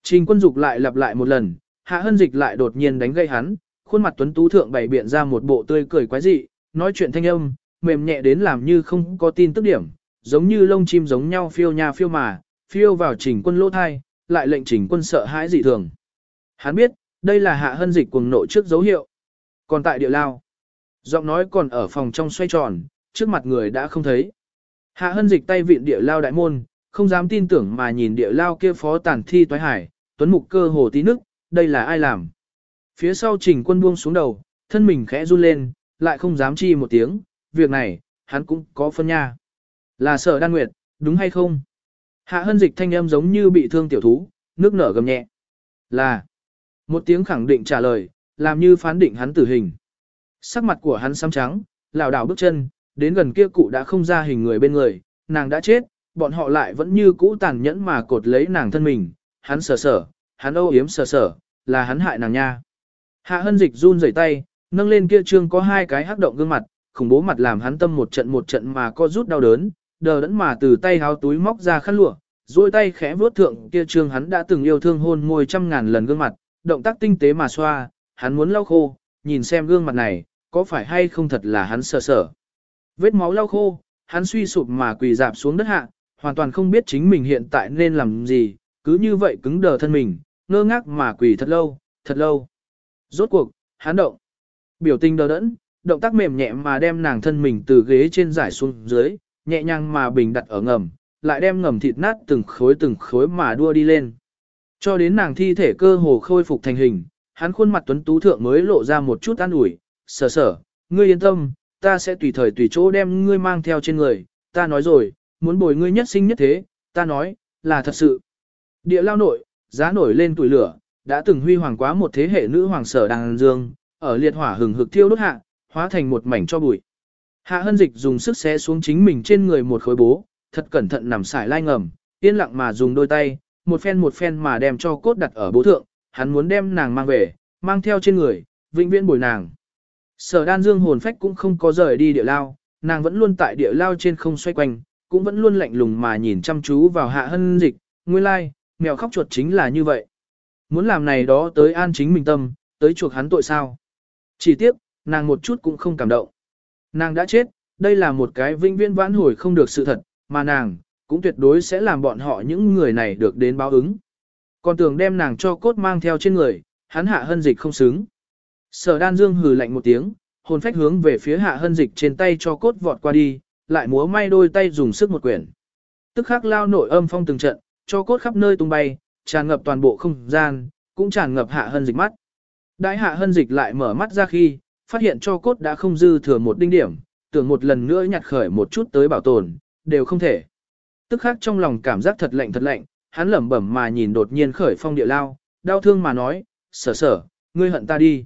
Trình quân dục lại lặp lại một lần, hạ hân dịch lại đột nhiên đánh gây hắn, khuôn mặt tuấn tú thượng bày biện ra một bộ tươi cười quái dị, nói chuyện thanh âm, mềm nhẹ đến làm như không có tin tức điểm, giống như lông chim giống nhau phiêu nha phiêu mà, phiêu vào trình quân lỗ thai, lại lệnh trình quân sợ hãi dị thường. Hắn biết, đây là hạ hân dịch cuồng nộ trước dấu hiệu. Còn tại địa lao, giọng nói còn ở phòng trong xoay tròn, trước mặt người đã không thấy. Hạ hân dịch tay viện địa lao đại môn, không dám tin tưởng mà nhìn địa lao kia phó tàn thi toái hải, tuấn mục cơ hồ tí nước, đây là ai làm. Phía sau trình quân buông xuống đầu, thân mình khẽ run lên, lại không dám chi một tiếng, việc này, hắn cũng có phân nha. Là sở đan nguyệt, đúng hay không? Hạ hân dịch thanh âm giống như bị thương tiểu thú, nước nở gầm nhẹ. Là. Một tiếng khẳng định trả lời, làm như phán định hắn tử hình. Sắc mặt của hắn xám trắng, lảo đảo bước chân, đến gần kia cụ đã không ra hình người bên người, nàng đã chết, bọn họ lại vẫn như cũ tàn nhẫn mà cột lấy nàng thân mình, hắn sờ sờ, hắn âu yếm sờ sờ, là hắn hại nàng nha. Hạ hân dịch run rẩy tay, nâng lên kia trương có hai cái hắc động gương mặt, khủng bố mặt làm hắn tâm một trận một trận mà co rút đau đớn, đờ đẫn mà từ tay háo túi móc ra khăn lụa, duỗi tay khẽ vuốt thượng kia trương hắn đã từng yêu thương hôn môi trăm ngàn lần gương mặt, động tác tinh tế mà xoa, hắn muốn lau khô, nhìn xem gương mặt này, có phải hay không thật là hắn sợ sợ. Vết máu lau khô, hắn suy sụp mà quỳ dạp xuống đất hạ, hoàn toàn không biết chính mình hiện tại nên làm gì, cứ như vậy cứng đờ thân mình, ngơ ngác mà quỳ thật lâu, thật lâu. Rốt cuộc, hắn động. Biểu tình đờ đẫn, động tác mềm nhẹ mà đem nàng thân mình từ ghế trên giải xuống dưới, nhẹ nhàng mà bình đặt ở ngầm, lại đem ngầm thịt nát từng khối từng khối mà đua đi lên. Cho đến nàng thi thể cơ hồ khôi phục thành hình, hắn khuôn mặt tuấn tú thượng mới lộ ra một chút an ủi, sở sở, ngươi yên tâm, ta sẽ tùy thời tùy chỗ đem ngươi mang theo trên người, ta nói rồi, muốn bồi ngươi nhất sinh nhất thế, ta nói, là thật sự. Địa lao nội, giá nổi lên tuổi lửa, đã từng huy hoàng quá một thế hệ nữ hoàng sở đàn dương, ở liệt hỏa hừng hực thiêu đốt hạ, hóa thành một mảnh cho bụi. Hạ hân dịch dùng sức xé xuống chính mình trên người một khối bố, thật cẩn thận nằm sải lai ngầm, yên lặng mà dùng đôi tay, một phen một phen mà đem cho cốt đặt ở bố thượng, hắn muốn đem nàng mang về, mang theo trên người, vĩnh viễn bồi nàng. Sở đan dương hồn phách cũng không có rời đi địa lao, nàng vẫn luôn tại địa lao trên không xoay quanh, cũng vẫn luôn lạnh lùng mà nhìn chăm chú vào hạ hân dịch, nguyên lai, like, mèo khóc chuột chính là như vậy. Muốn làm này đó tới an chính mình tâm, tới chuộc hắn tội sao. Chỉ tiếc, nàng một chút cũng không cảm động. Nàng đã chết, đây là một cái vinh viên vãn hồi không được sự thật, mà nàng, cũng tuyệt đối sẽ làm bọn họ những người này được đến báo ứng. Còn tưởng đem nàng cho cốt mang theo trên người, hắn hạ hân dịch không xứng. Sở đan dương hừ lạnh một tiếng, hồn phách hướng về phía hạ hân dịch trên tay cho cốt vọt qua đi, lại múa may đôi tay dùng sức một quyển. Tức khắc lao nội âm phong từng trận, cho cốt khắp nơi tung bay, tràn ngập toàn bộ không gian, cũng tràn ngập hạ hân dịch mắt. Đại hạ hân dịch lại mở mắt ra khi, phát hiện cho cốt đã không dư thừa một đinh điểm, tưởng một lần nữa nhặt khởi một chút tới bảo tồn, đều không thể. Tức khắc trong lòng cảm giác thật lạnh thật lạnh, hắn lẩm bẩm mà nhìn đột nhiên khởi phong địa lao, đau thương mà nói, sở sở, ngươi hận ta đi.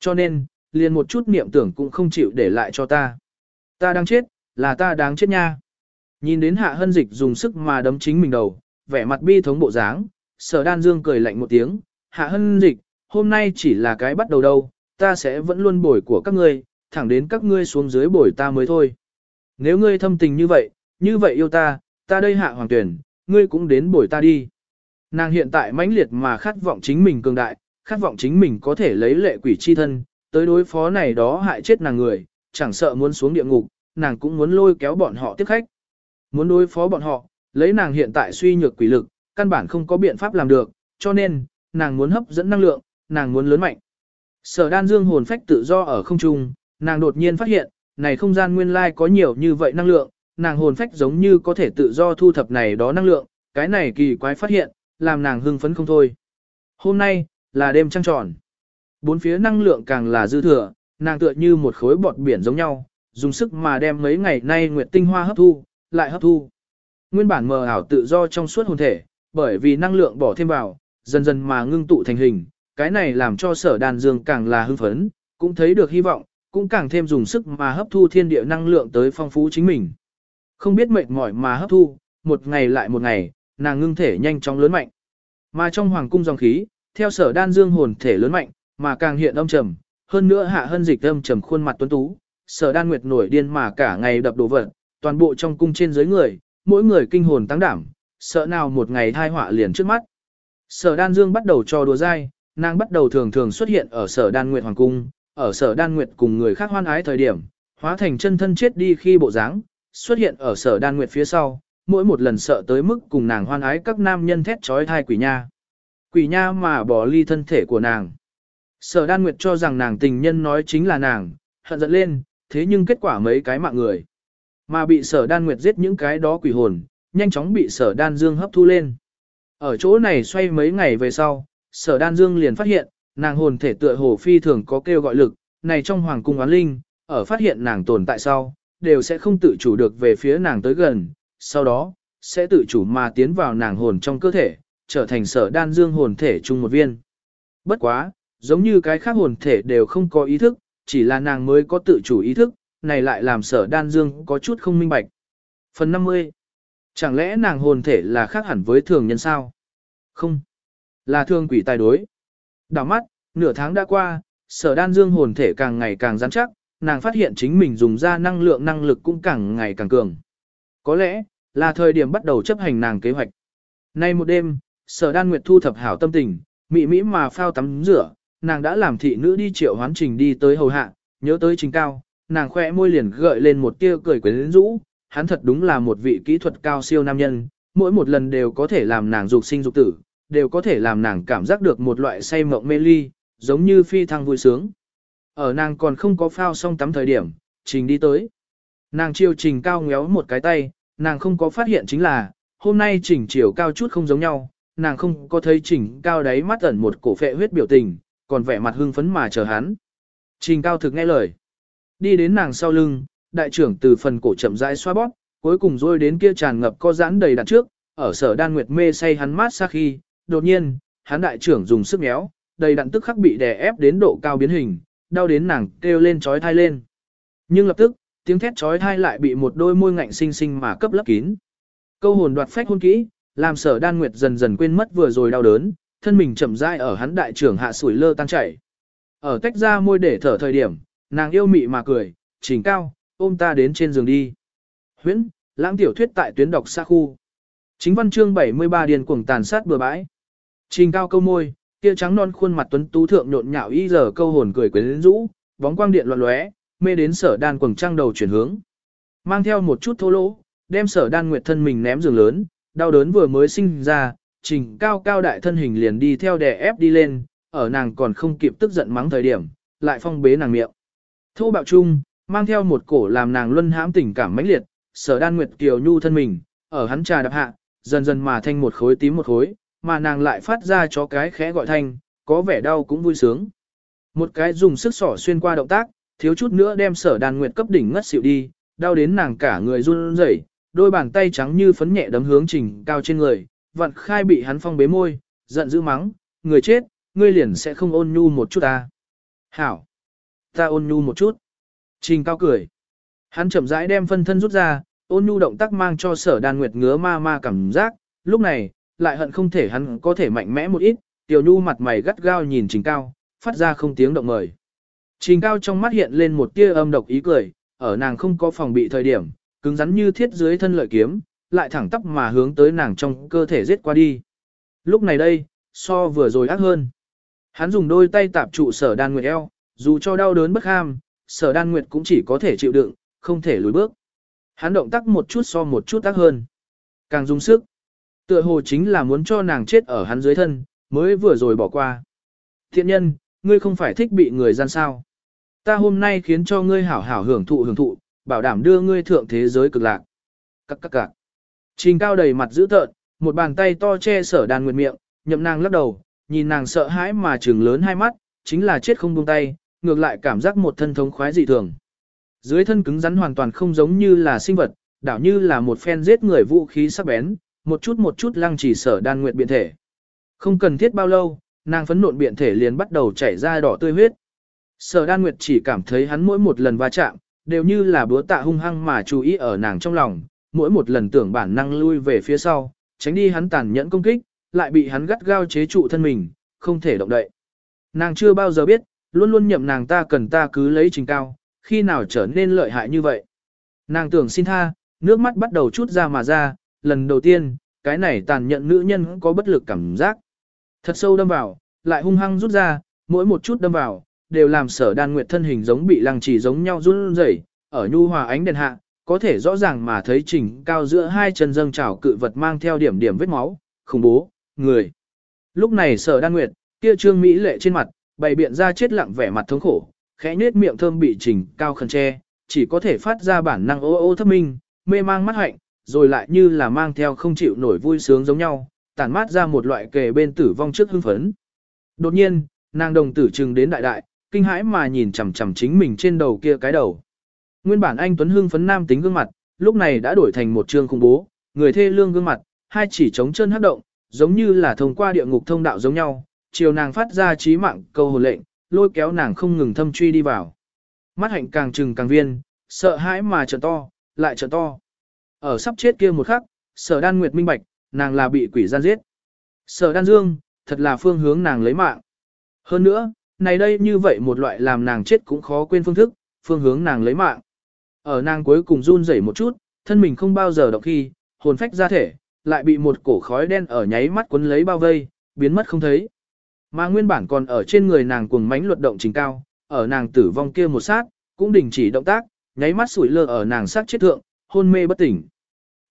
Cho nên, liền một chút niệm tưởng cũng không chịu để lại cho ta. Ta đang chết, là ta đáng chết nha. Nhìn đến hạ hân dịch dùng sức mà đấm chính mình đầu, vẻ mặt bi thống bộ dáng, sở đan dương cười lạnh một tiếng, hạ hân dịch, hôm nay chỉ là cái bắt đầu đâu, ta sẽ vẫn luôn bồi của các ngươi, thẳng đến các ngươi xuống dưới bồi ta mới thôi. Nếu ngươi thâm tình như vậy, như vậy yêu ta, ta đây hạ hoàng tuyển, ngươi cũng đến bồi ta đi. Nàng hiện tại mãnh liệt mà khát vọng chính mình cường đại, khát vọng chính mình có thể lấy lệ quỷ chi thân, tới đối phó này đó hại chết nàng người, chẳng sợ muốn xuống địa ngục, nàng cũng muốn lôi kéo bọn họ tiếp khách. Muốn đối phó bọn họ, lấy nàng hiện tại suy nhược quỷ lực, căn bản không có biện pháp làm được, cho nên, nàng muốn hấp dẫn năng lượng, nàng muốn lớn mạnh. Sở đan dương hồn phách tự do ở không trung, nàng đột nhiên phát hiện, này không gian nguyên lai có nhiều như vậy năng lượng, nàng hồn phách giống như có thể tự do thu thập này đó năng lượng, cái này kỳ quái phát hiện, làm nàng hưng phấn không thôi. Hôm nay, là đêm trăng tròn. Bốn phía năng lượng càng là dư thừa, nàng tựa như một khối bọt biển giống nhau, dùng sức mà đem mấy ngày nay nguyệt tinh hoa hấp thu, lại hấp thu. Nguyên bản mờ ảo tự do trong suốt hồn thể, bởi vì năng lượng bỏ thêm vào, dần dần mà ngưng tụ thành hình, cái này làm cho sở đàn dương càng là hưng phấn, cũng thấy được hy vọng, cũng càng thêm dùng sức mà hấp thu thiên địa năng lượng tới phong phú chính mình. Không biết mệt mỏi mà hấp thu, một ngày lại một ngày, nàng ngưng thể nhanh chóng lớn mạnh. Mà trong hoàng cung dòng khí, theo sở đan dương hồn thể lớn mạnh, mà càng hiện âm trầm, hơn nữa hạ hân dịch âm trầm khuôn mặt tuấn tú, sở đan nguyệt nổi điên mà cả ngày đập đổ vật, toàn bộ trong cung trên dưới người, mỗi người kinh hồn tăng đảm, sợ nào một ngày thai họa liền trước mắt. Sở đan dương bắt đầu cho đùa dai, nàng bắt đầu thường thường xuất hiện ở sở đan nguyệt hoàng cung, ở sở đan nguyệt cùng người khác hoan ái thời điểm, hóa thành chân thân chết đi khi bộ dáng xuất hiện ở sở đan nguyệt phía sau, mỗi một lần sợ tới mức cùng nàng hoan ái các nam nhân thét trói thai quỷ nha. Quỷ nha mà bỏ ly thân thể của nàng. Sở đan nguyệt cho rằng nàng tình nhân nói chính là nàng, hận giận lên, thế nhưng kết quả mấy cái mạng người. Mà bị sở đan nguyệt giết những cái đó quỷ hồn, nhanh chóng bị sở đan dương hấp thu lên. Ở chỗ này xoay mấy ngày về sau, sở đan dương liền phát hiện, nàng hồn thể tựa hồ phi thường có kêu gọi lực, này trong hoàng cung oán linh, ở phát hiện nàng tồn tại sau, đều sẽ không tự chủ được về phía nàng tới gần, sau đó, sẽ tự chủ mà tiến vào nàng hồn trong cơ thể, trở thành sở đan dương hồn thể chung một viên. Bất quá, giống như cái khác hồn thể đều không có ý thức, chỉ là nàng mới có tự chủ ý thức, này lại làm sở đan dương có chút không minh bạch. Phần 50. Chẳng lẽ nàng hồn thể là khác hẳn với thường nhân sao? Không. Là thương quỷ tài đối. Đảo mắt, nửa tháng đã qua, sở đan dương hồn thể càng ngày càng rắn chắc, nàng phát hiện chính mình dùng ra năng lượng năng lực cũng càng ngày càng cường. Có lẽ, là thời điểm bắt đầu chấp hành nàng kế hoạch. Nay một đêm, sở đan nguyệt thu thập hảo tâm tình, mị mỹ mà phao tắm rửa, nàng đã làm thị nữ đi triệu hoán trình đi tới hầu hạ, nhớ tới trình cao, nàng khoe môi liền gợi lên một tia cười quyến rũ, hắn thật đúng là một vị kỹ thuật cao siêu nam nhân, mỗi một lần đều có thể làm nàng dục sinh dục tử, đều có thể làm nàng cảm giác được một loại say mộng mê ly, giống như phi thăng vui sướng. Ở nàng còn không có phao xong tắm thời điểm, trình đi tới. Nàng chiều trình cao ngéo một cái tay, nàng không có phát hiện chính là, hôm nay trình chiều cao chút không giống nhau, nàng không có thấy trình cao đáy mắt ẩn một cổ phệ huyết biểu tình, còn vẻ mặt hưng phấn mà chờ hắn. Trình cao thực nghe lời. Đi đến nàng sau lưng, đại trưởng từ phần cổ chậm rãi xoa bóp, cuối cùng rôi đến kia tràn ngập co giãn đầy đặn trước, ở sở đan nguyệt mê say hắn mát xa khi, đột nhiên, hắn đại trưởng dùng sức méo, đầy đặn tức khắc bị đè ép đến độ cao biến hình, đau đến nàng kêu lên chói thai lên. Nhưng lập tức, tiếng thét chói thai lại bị một đôi môi ngạnh sinh sinh mà cấp lấp kín. Câu hồn đoạt phách hôn kỹ, làm sở đan nguyệt dần dần quên mất vừa rồi đau đớn, thân mình chậm rãi ở hắn đại trưởng hạ sủi lơ tan chảy. Ở tách ra môi để thở thời điểm, nàng yêu mị mà cười, chỉnh cao, ôm ta đến trên giường đi. Huyễn, lãng tiểu thuyết tại tuyến đọc xa khu. Chính văn chương 73 điền cuồng tàn sát bừa bãi. Trình cao câu môi, kia trắng non khuôn mặt tuấn tú thượng nhộn nhạo y giờ câu hồn cười quyến rũ, bóng quang điện loạn lóe, mê đến sở đan quầng trăng đầu chuyển hướng. Mang theo một chút thô lỗ, đem sở đan nguyệt thân mình ném giường lớn, đau đớn vừa mới sinh ra, trình cao cao đại thân hình liền đi theo đè ép đi lên, ở nàng còn không kịp tức giận mắng thời điểm, lại phong bế nàng miệng. Thô bạo chung, mang theo một cổ làm nàng luân hãm tình cảm mãnh liệt, sở đan nguyệt kiều nhu thân mình, ở hắn trà đạp hạ, dần dần mà thanh một khối tím một khối, mà nàng lại phát ra cho cái khẽ gọi thanh, có vẻ đau cũng vui sướng. Một cái dùng sức sỏ xuyên qua động tác, thiếu chút nữa đem sở đan nguyệt cấp đỉnh ngất xỉu đi, đau đến nàng cả người run rẩy, đôi bàn tay trắng như phấn nhẹ đấm hướng trình cao trên người, vặn khai bị hắn phong bế môi, giận dữ mắng, người chết, ngươi liền sẽ không ôn nhu một chút ta. Hảo! Ta ôn nhu một chút. Trình cao cười. Hắn chậm rãi đem phân thân rút ra, ôn nhu động tác mang cho sở đàn nguyệt ngứa ma ma cảm giác, lúc này, lại hận không thể hắn có thể mạnh mẽ một ít, tiểu nhu mặt mày gắt gao nhìn trình cao, phát ra không tiếng động mời. Trình cao trong mắt hiện lên một tia âm độc ý cười, ở nàng không có phòng bị thời điểm, cứng rắn như thiết dưới thân lợi kiếm, lại thẳng tắp mà hướng tới nàng trong cơ thể giết qua đi. Lúc này đây, so vừa rồi ác hơn. Hắn dùng đôi tay tạp trụ sở đan nguyệt eo, dù cho đau đớn bất ham, sở đan nguyệt cũng chỉ có thể chịu đựng, không thể lùi bước. Hắn động tác một chút so một chút ác hơn. Càng dùng sức. Tựa hồ chính là muốn cho nàng chết ở hắn dưới thân, mới vừa rồi bỏ qua. Thiện nhân, ngươi không phải thích bị người gian sao. Ta hôm nay khiến cho ngươi hảo hảo hưởng thụ hưởng thụ, bảo đảm đưa ngươi thượng thế giới cực lạc. Các các các. Trình cao đầy mặt dữ tợn, một bàn tay to che sở đàn nguyệt miệng, nhậm nàng lắc đầu, nhìn nàng sợ hãi mà trừng lớn hai mắt, chính là chết không buông tay, ngược lại cảm giác một thân thống khoái dị thường. Dưới thân cứng rắn hoàn toàn không giống như là sinh vật, đảo như là một phen giết người vũ khí sắc bén, một chút một chút lăng chỉ sở đan nguyệt biện thể. Không cần thiết bao lâu, nàng phấn nộn biện thể liền bắt đầu chảy ra đỏ tươi huyết. Sở đan nguyệt chỉ cảm thấy hắn mỗi một lần va chạm, đều như là búa tạ hung hăng mà chú ý ở nàng trong lòng, mỗi một lần tưởng bản năng lui về phía sau, tránh đi hắn tàn nhẫn công kích, lại bị hắn gắt gao chế trụ thân mình, không thể động đậy. Nàng chưa bao giờ biết, luôn luôn nhậm nàng ta cần ta cứ lấy trình cao, khi nào trở nên lợi hại như vậy. Nàng tưởng xin tha, nước mắt bắt đầu chút ra mà ra, lần đầu tiên, cái này tàn nhẫn nữ nhân có bất lực cảm giác. Thật sâu đâm vào, lại hung hăng rút ra, mỗi một chút đâm vào, đều làm sở đan nguyệt thân hình giống bị lăng trì giống nhau run rẩy, ở nhu hòa ánh đèn hạ, có thể rõ ràng mà thấy trình cao giữa hai chân dâng trào cự vật mang theo điểm điểm vết máu, khủng bố, người. Lúc này sở đan nguyệt, kia trương Mỹ lệ trên mặt, bày biện ra chết lặng vẻ mặt thống khổ, khẽ nết miệng thơm bị trình cao khẩn che, chỉ có thể phát ra bản năng ô ô thấp minh, mê mang mắt hạnh, rồi lại như là mang theo không chịu nổi vui sướng giống nhau, tản mát ra một loại kề bên tử vong trước hưng phấn. Đột nhiên, nàng đồng tử trừng đến đại đại, kinh hãi mà nhìn chằm chằm chính mình trên đầu kia cái đầu. Nguyên bản anh Tuấn hưng phấn nam tính gương mặt, lúc này đã đổi thành một trương khủng bố, người thê lương gương mặt, hai chỉ trống chân hấp động, giống như là thông qua địa ngục thông đạo giống nhau, chiều nàng phát ra trí mạng câu hồn lệnh, lôi kéo nàng không ngừng thâm truy đi vào. Mắt hạnh càng trừng càng viên, sợ hãi mà trợ to, lại trợ to. Ở sắp chết kia một khắc, sở đan nguyệt minh bạch, nàng là bị quỷ gian giết. Sở đan dương, thật là phương hướng nàng lấy mạng. Hơn nữa, này đây như vậy một loại làm nàng chết cũng khó quên phương thức, phương hướng nàng lấy mạng. Ở nàng cuối cùng run rẩy một chút, thân mình không bao giờ động khi, hồn phách ra thể, lại bị một cổ khói đen ở nháy mắt cuốn lấy bao vây, biến mất không thấy. Mà nguyên bản còn ở trên người nàng cuồng mánh luật động trình cao, ở nàng tử vong kia một sát, cũng đình chỉ động tác, nháy mắt sủi lơ ở nàng sát chết thượng, hôn mê bất tỉnh.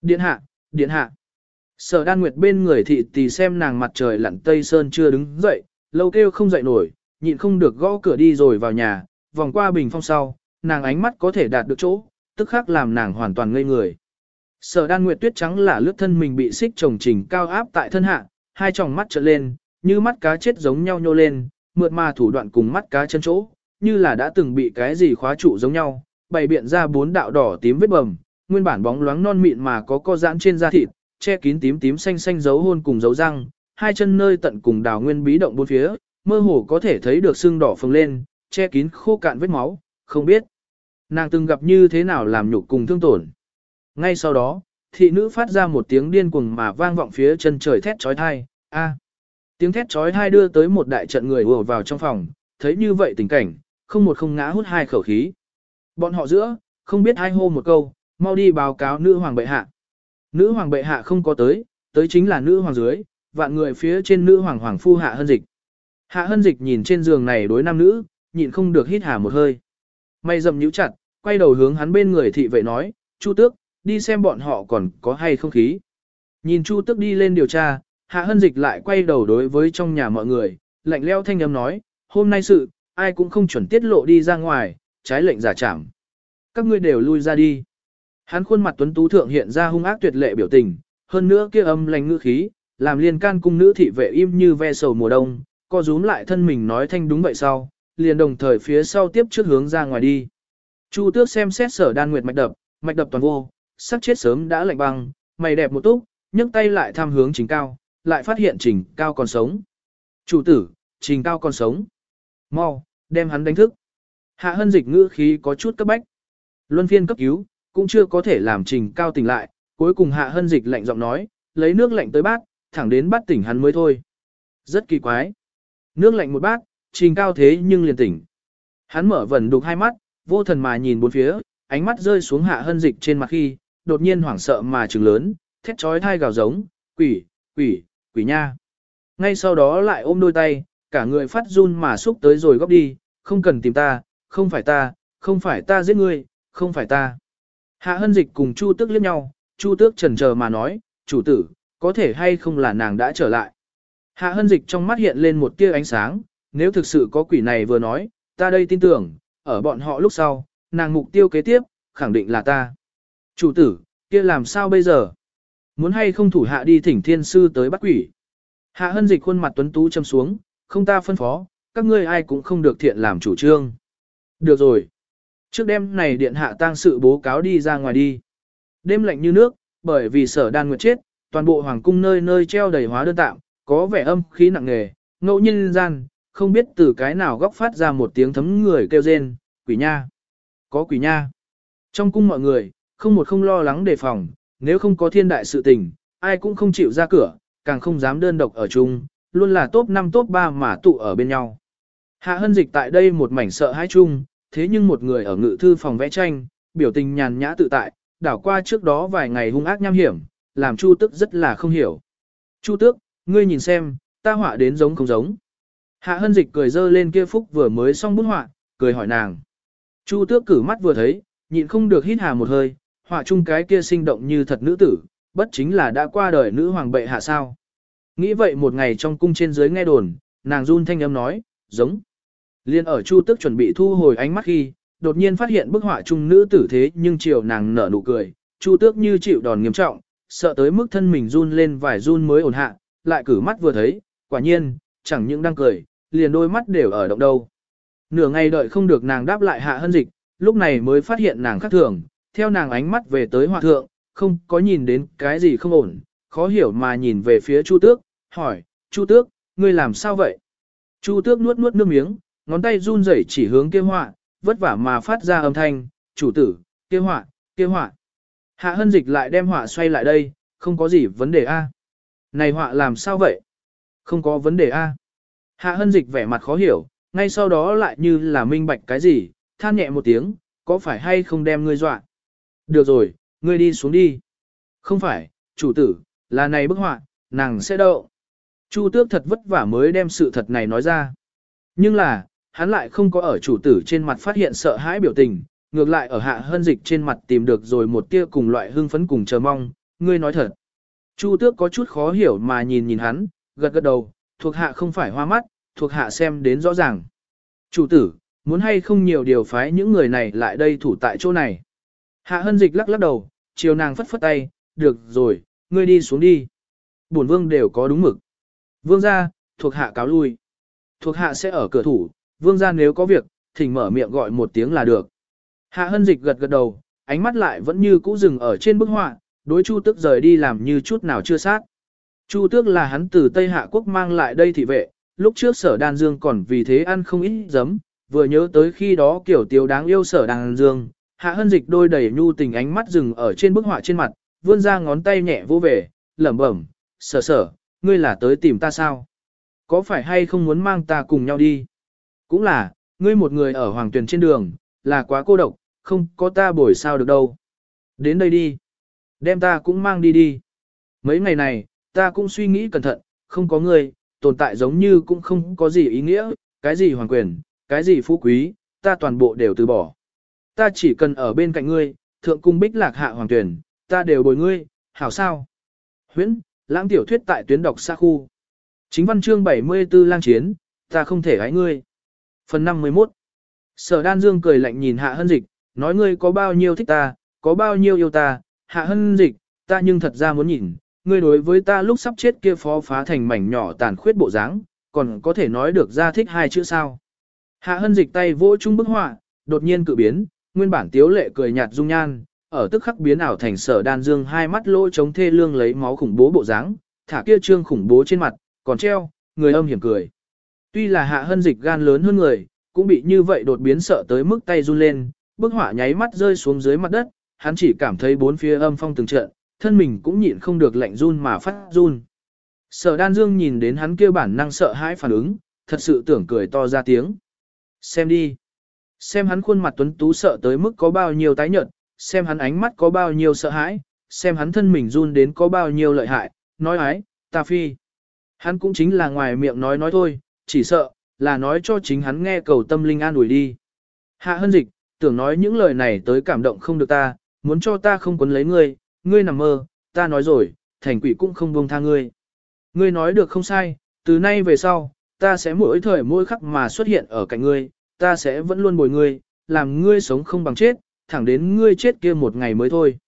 Điện hạ, điện hạ. Sở đan nguyệt bên người thị tỷ xem nàng mặt trời lặn tây sơn chưa đứng dậy, lâu kêu không dậy nổi, nhịn không được gõ cửa đi rồi vào nhà, vòng qua bình phong sau, nàng ánh mắt có thể đạt được chỗ, tức khắc làm nàng hoàn toàn ngây người. Sở đan nguyệt tuyết trắng là lướt thân mình bị xích trồng trình cao áp tại thân hạ, hai tròng mắt trợn lên, như mắt cá chết giống nhau nhô lên, mượt mà thủ đoạn cùng mắt cá chân chỗ, như là đã từng bị cái gì khóa trụ giống nhau, bày biện ra bốn đạo đỏ tím vết bầm, nguyên bản bóng loáng non mịn mà có co giãn trên da thịt, che kín tím tím xanh xanh dấu hôn cùng dấu răng, hai chân nơi tận cùng đào nguyên bí động bốn phía, mơ hồ có thể thấy được sưng đỏ phồng lên, che kín khô cạn vết máu, không biết nàng từng gặp như thế nào làm nhục cùng thương tổn. Ngay sau đó, thị nữ phát ra một tiếng điên cuồng mà vang vọng phía chân trời thét chói thai, a. Tiếng thét chói thai đưa tới một đại trận người ùa vào trong phòng, thấy như vậy tình cảnh, không một không ngã hút hai khẩu khí. Bọn họ giữa, không biết ai hô một câu, mau đi báo cáo nữ hoàng bệ hạ. Nữ hoàng bệ hạ không có tới, tới chính là nữ hoàng dưới, vạn người phía trên nữ hoàng hoàng phu hạ hơn dịch. Hạ hân dịch nhìn trên giường này đối nam nữ, nhịn không được hít hà một hơi. May dầm nhíu chặt, quay đầu hướng hắn bên người thị vệ nói, Chu tước, đi xem bọn họ còn có hay không khí. Nhìn Chu tước đi lên điều tra, hạ hân dịch lại quay đầu đối với trong nhà mọi người, lạnh leo thanh âm nói, hôm nay sự, ai cũng không chuẩn tiết lộ đi ra ngoài, trái lệnh giả trảm. Các ngươi đều lui ra đi. Hắn khuôn mặt tuấn tú thượng hiện ra hung ác tuyệt lệ biểu tình, hơn nữa kia âm lành ngữ khí, làm liên can cung nữ thị vệ im như ve sầu mùa đông, co rúm lại thân mình nói thanh đúng vậy sau, liền đồng thời phía sau tiếp trước hướng ra ngoài đi. Chu tước xem xét sở đan nguyệt mạch đập, mạch đập toàn vô, sắc chết sớm đã lạnh băng, mày đẹp một túc, nhấc tay lại thăm hướng trình cao, lại phát hiện trình cao còn sống. Chủ tử, trình cao còn sống. Mau, đem hắn đánh thức. Hạ hân dịch ngữ khí có chút cấp bách. Luân phiên cấp cứu, cũng chưa có thể làm trình cao tỉnh lại, cuối cùng hạ hân dịch lạnh giọng nói, lấy nước lạnh tới bát, thẳng đến bát tỉnh hắn mới thôi. Rất kỳ quái. Nước lạnh một bát, trình cao thế nhưng liền tỉnh. Hắn mở vẩn đục hai mắt, vô thần mà nhìn bốn phía, ánh mắt rơi xuống hạ hân dịch trên mặt khi, đột nhiên hoảng sợ mà trừng lớn, thét trói thai gào giống, quỷ, quỷ, quỷ nha. Ngay sau đó lại ôm đôi tay, cả người phát run mà xúc tới rồi góc đi, không cần tìm ta, không phải ta, không phải ta giết ngươi, không phải ta. Hạ hân dịch cùng Chu tước liếc nhau, Chu tước trần chờ mà nói, chủ tử, có thể hay không là nàng đã trở lại. Hạ hân dịch trong mắt hiện lên một tia ánh sáng, nếu thực sự có quỷ này vừa nói, ta đây tin tưởng, ở bọn họ lúc sau, nàng mục tiêu kế tiếp, khẳng định là ta. Chủ tử, kia làm sao bây giờ? Muốn hay không thủ hạ đi thỉnh thiên sư tới bắt quỷ? Hạ hân dịch khuôn mặt tuấn tú châm xuống, không ta phân phó, các ngươi ai cũng không được thiện làm chủ trương. Được rồi. Trước đêm này điện hạ tang sự bố cáo đi ra ngoài đi. Đêm lạnh như nước, bởi vì sở đan nguyệt chết, toàn bộ hoàng cung nơi nơi treo đầy hóa đơn tạm, có vẻ âm khí nặng nề, ngẫu nhiên gian, không biết từ cái nào góc phát ra một tiếng thấm người kêu rên, quỷ nha. Có quỷ nha. Trong cung mọi người, không một không lo lắng đề phòng, nếu không có thiên đại sự tình, ai cũng không chịu ra cửa, càng không dám đơn độc ở chung, luôn là top 5 top 3 mà tụ ở bên nhau. Hạ hân dịch tại đây một mảnh sợ hãi chung, thế nhưng một người ở ngự thư phòng vẽ tranh, biểu tình nhàn nhã tự tại, đảo qua trước đó vài ngày hung ác nham hiểm, làm Chu Tức rất là không hiểu. Chu Tước, ngươi nhìn xem, ta họa đến giống không giống. Hạ hân dịch cười dơ lên kia phúc vừa mới xong bút họa, cười hỏi nàng. Chu tước cử mắt vừa thấy, nhịn không được hít hà một hơi, họa chung cái kia sinh động như thật nữ tử, bất chính là đã qua đời nữ hoàng bệ hạ sao. Nghĩ vậy một ngày trong cung trên dưới nghe đồn, nàng run thanh âm nói, giống. Liên ở chu tước chuẩn bị thu hồi ánh mắt khi, đột nhiên phát hiện bức họa trung nữ tử thế nhưng chiều nàng nở nụ cười, Chu Tước như chịu đòn nghiêm trọng, sợ tới mức thân mình run lên vài run mới ổn hạ, lại cử mắt vừa thấy, quả nhiên, chẳng những đang cười, liền đôi mắt đều ở động đâu. Nửa ngày đợi không được nàng đáp lại hạ hân dịch, lúc này mới phát hiện nàng khác thường, theo nàng ánh mắt về tới hòa thượng, không có nhìn đến cái gì không ổn, khó hiểu mà nhìn về phía Chu Tước, hỏi, Chu Tước, ngươi làm sao vậy? Chu Tước nuốt nuốt nước miếng, ngón tay run rẩy chỉ hướng kia họa, vất vả mà phát ra âm thanh, chủ tử, kia họa, kia họa. Hạ hân dịch lại đem họa xoay lại đây, không có gì vấn đề a. Này họa làm sao vậy? Không có vấn đề a. Hạ hân dịch vẻ mặt khó hiểu, ngay sau đó lại như là minh bạch cái gì, than nhẹ một tiếng, có phải hay không đem ngươi dọa? Được rồi, ngươi đi xuống đi. Không phải, chủ tử, là này bức họa, nàng sẽ đậu. Chu tước thật vất vả mới đem sự thật này nói ra. Nhưng là, hắn lại không có ở chủ tử trên mặt phát hiện sợ hãi biểu tình, ngược lại ở hạ hân dịch trên mặt tìm được rồi một tia cùng loại hưng phấn cùng chờ mong, ngươi nói thật. Chu tước có chút khó hiểu mà nhìn nhìn hắn, gật gật đầu, thuộc hạ không phải hoa mắt, thuộc hạ xem đến rõ ràng. Chủ tử, muốn hay không nhiều điều phái những người này lại đây thủ tại chỗ này. Hạ hân dịch lắc lắc đầu, chiều nàng phất phất tay, được rồi, ngươi đi xuống đi. Bổn vương đều có đúng mực. Vương ra, thuộc hạ cáo lui. Thuộc hạ sẽ ở cửa thủ, vương ra nếu có việc, thỉnh mở miệng gọi một tiếng là được. Hạ hân dịch gật gật đầu, ánh mắt lại vẫn như cũ dừng ở trên bức họa, đối Chu Tước rời đi làm như chút nào chưa sát. Chu Tước là hắn từ Tây Hạ Quốc mang lại đây thị vệ, lúc trước sở đan dương còn vì thế ăn không ít giấm, vừa nhớ tới khi đó kiểu tiểu đáng yêu sở đan dương, hạ hân dịch đôi đầy nhu tình ánh mắt dừng ở trên bức họa trên mặt, vươn ra ngón tay nhẹ vô về, lẩm bẩm, sở sở, ngươi là tới tìm ta sao? Có phải hay không muốn mang ta cùng nhau đi? Cũng là, ngươi một người ở hoàng tuyển trên đường, là quá cô độc, không có ta bồi sao được đâu. Đến đây đi. Đem ta cũng mang đi đi. Mấy ngày này, ta cũng suy nghĩ cẩn thận, không có ngươi, tồn tại giống như cũng không có gì ý nghĩa, cái gì hoàng quyền, cái gì phú quý, ta toàn bộ đều từ bỏ. Ta chỉ cần ở bên cạnh ngươi, thượng cung bích lạc hạ hoàng tuyển, ta đều bồi ngươi, hảo sao. Huyễn, lãng tiểu thuyết tại tuyến đọc xa khu. Chính văn chương 74 lang chiến, ta không thể gái ngươi. Phần 51 Sở đan dương cười lạnh nhìn hạ hân dịch, nói ngươi có bao nhiêu thích ta, có bao nhiêu yêu ta, hạ hân dịch, ta nhưng thật ra muốn nhìn, ngươi đối với ta lúc sắp chết kia phó phá thành mảnh nhỏ tàn khuyết bộ dáng, còn có thể nói được ra thích hai chữ sao. Hạ hân dịch tay vỗ chung bức họa, đột nhiên cự biến, nguyên bản tiếu lệ cười nhạt dung nhan, ở tức khắc biến ảo thành sở đan dương hai mắt lỗ chống thê lương lấy máu khủng bố bộ dáng, thả kia trương khủng bố trên mặt, còn treo, người âm hiểm cười. Tuy là hạ hân dịch gan lớn hơn người, cũng bị như vậy đột biến sợ tới mức tay run lên, bức họa nháy mắt rơi xuống dưới mặt đất, hắn chỉ cảm thấy bốn phía âm phong từng trận, thân mình cũng nhịn không được lạnh run mà phát run. Sở đan dương nhìn đến hắn kêu bản năng sợ hãi phản ứng, thật sự tưởng cười to ra tiếng. Xem đi. Xem hắn khuôn mặt tuấn tú sợ tới mức có bao nhiêu tái nhợt, xem hắn ánh mắt có bao nhiêu sợ hãi, xem hắn thân mình run đến có bao nhiêu lợi hại, nói ái, ta phi. Hắn cũng chính là ngoài miệng nói nói thôi, chỉ sợ, là nói cho chính hắn nghe cầu tâm linh an ủi đi. Hạ hân dịch, tưởng nói những lời này tới cảm động không được ta, muốn cho ta không quấn lấy ngươi, ngươi nằm mơ, ta nói rồi, thành quỷ cũng không buông tha ngươi. Ngươi nói được không sai, từ nay về sau, ta sẽ mỗi thời mỗi khắc mà xuất hiện ở cạnh ngươi, ta sẽ vẫn luôn bồi ngươi, làm ngươi sống không bằng chết, thẳng đến ngươi chết kia một ngày mới thôi.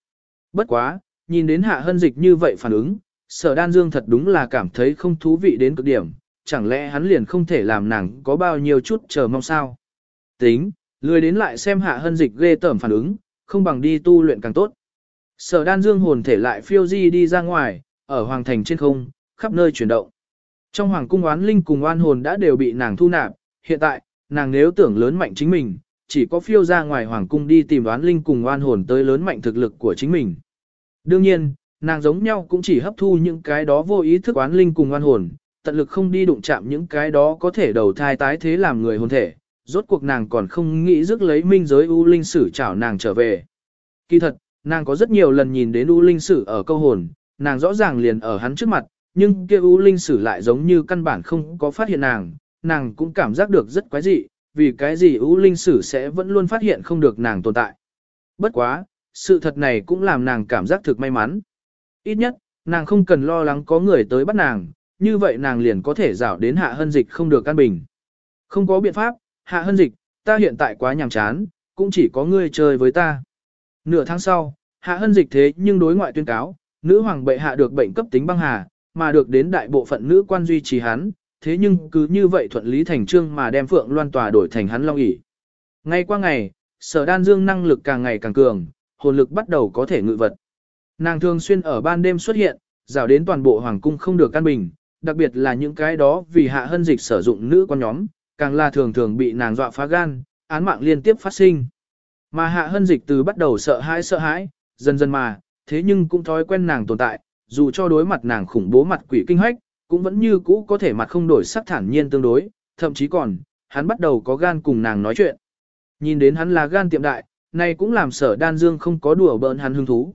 Bất quá, nhìn đến hạ hân dịch như vậy phản ứng, sở đan dương thật đúng là cảm thấy không thú vị đến cực điểm, chẳng lẽ hắn liền không thể làm nàng có bao nhiêu chút chờ mong sao. Tính, lười đến lại xem hạ hân dịch ghê tởm phản ứng, không bằng đi tu luyện càng tốt. Sở đan dương hồn thể lại phiêu di đi ra ngoài, ở hoàng thành trên không, khắp nơi chuyển động. Trong hoàng cung oán linh cùng oan hồn đã đều bị nàng thu nạp, hiện tại, nàng nếu tưởng lớn mạnh chính mình, chỉ có phiêu ra ngoài hoàng cung đi tìm oán linh cùng oan hồn tới lớn mạnh thực lực của chính mình. Đương nhiên, nàng giống nhau cũng chỉ hấp thu những cái đó vô ý thức oán linh cùng oan hồn, tận lực không đi đụng chạm những cái đó có thể đầu thai tái thế làm người hồn thể. Rốt cuộc nàng còn không nghĩ rước lấy minh giới u linh sử chảo nàng trở về. Kỳ thật, nàng có rất nhiều lần nhìn đến u linh sử ở câu hồn, nàng rõ ràng liền ở hắn trước mặt, nhưng kia u linh sử lại giống như căn bản không có phát hiện nàng, nàng cũng cảm giác được rất quái dị, vì cái gì u linh sử sẽ vẫn luôn phát hiện không được nàng tồn tại. Bất quá, sự thật này cũng làm nàng cảm giác thực may mắn. Ít nhất, nàng không cần lo lắng có người tới bắt nàng, như vậy nàng liền có thể rảo đến hạ hân dịch không được căn bình. Không có biện pháp, hạ hân dịch, ta hiện tại quá nhàm chán, cũng chỉ có ngươi chơi với ta. Nửa tháng sau, hạ hân dịch thế nhưng đối ngoại tuyên cáo, nữ hoàng bệ hạ được bệnh cấp tính băng hà, mà được đến đại bộ phận nữ quan duy trì hắn, thế nhưng cứ như vậy thuận lý thành trương mà đem Phượng Loan tòa đổi thành hắn long ỉ. Ngay qua ngày, sở đan dương năng lực càng ngày càng cường, hồn lực bắt đầu có thể ngự vật. Nàng thường xuyên ở ban đêm xuất hiện, rào đến toàn bộ hoàng cung không được căn bình, đặc biệt là những cái đó vì hạ hân dịch sử dụng nữ con nhóm, càng là thường thường bị nàng dọa phá gan, án mạng liên tiếp phát sinh. Mà hạ hân dịch từ bắt đầu sợ hãi sợ hãi, dần dần mà, thế nhưng cũng thói quen nàng tồn tại, dù cho đối mặt nàng khủng bố mặt quỷ kinh hách, cũng vẫn như cũ có thể mặt không đổi sắc thản nhiên tương đối, thậm chí còn, hắn bắt đầu có gan cùng nàng nói chuyện. Nhìn đến hắn là gan tiệm đại, này cũng làm sở đan dương không có đùa bỡn hắn hứng thú.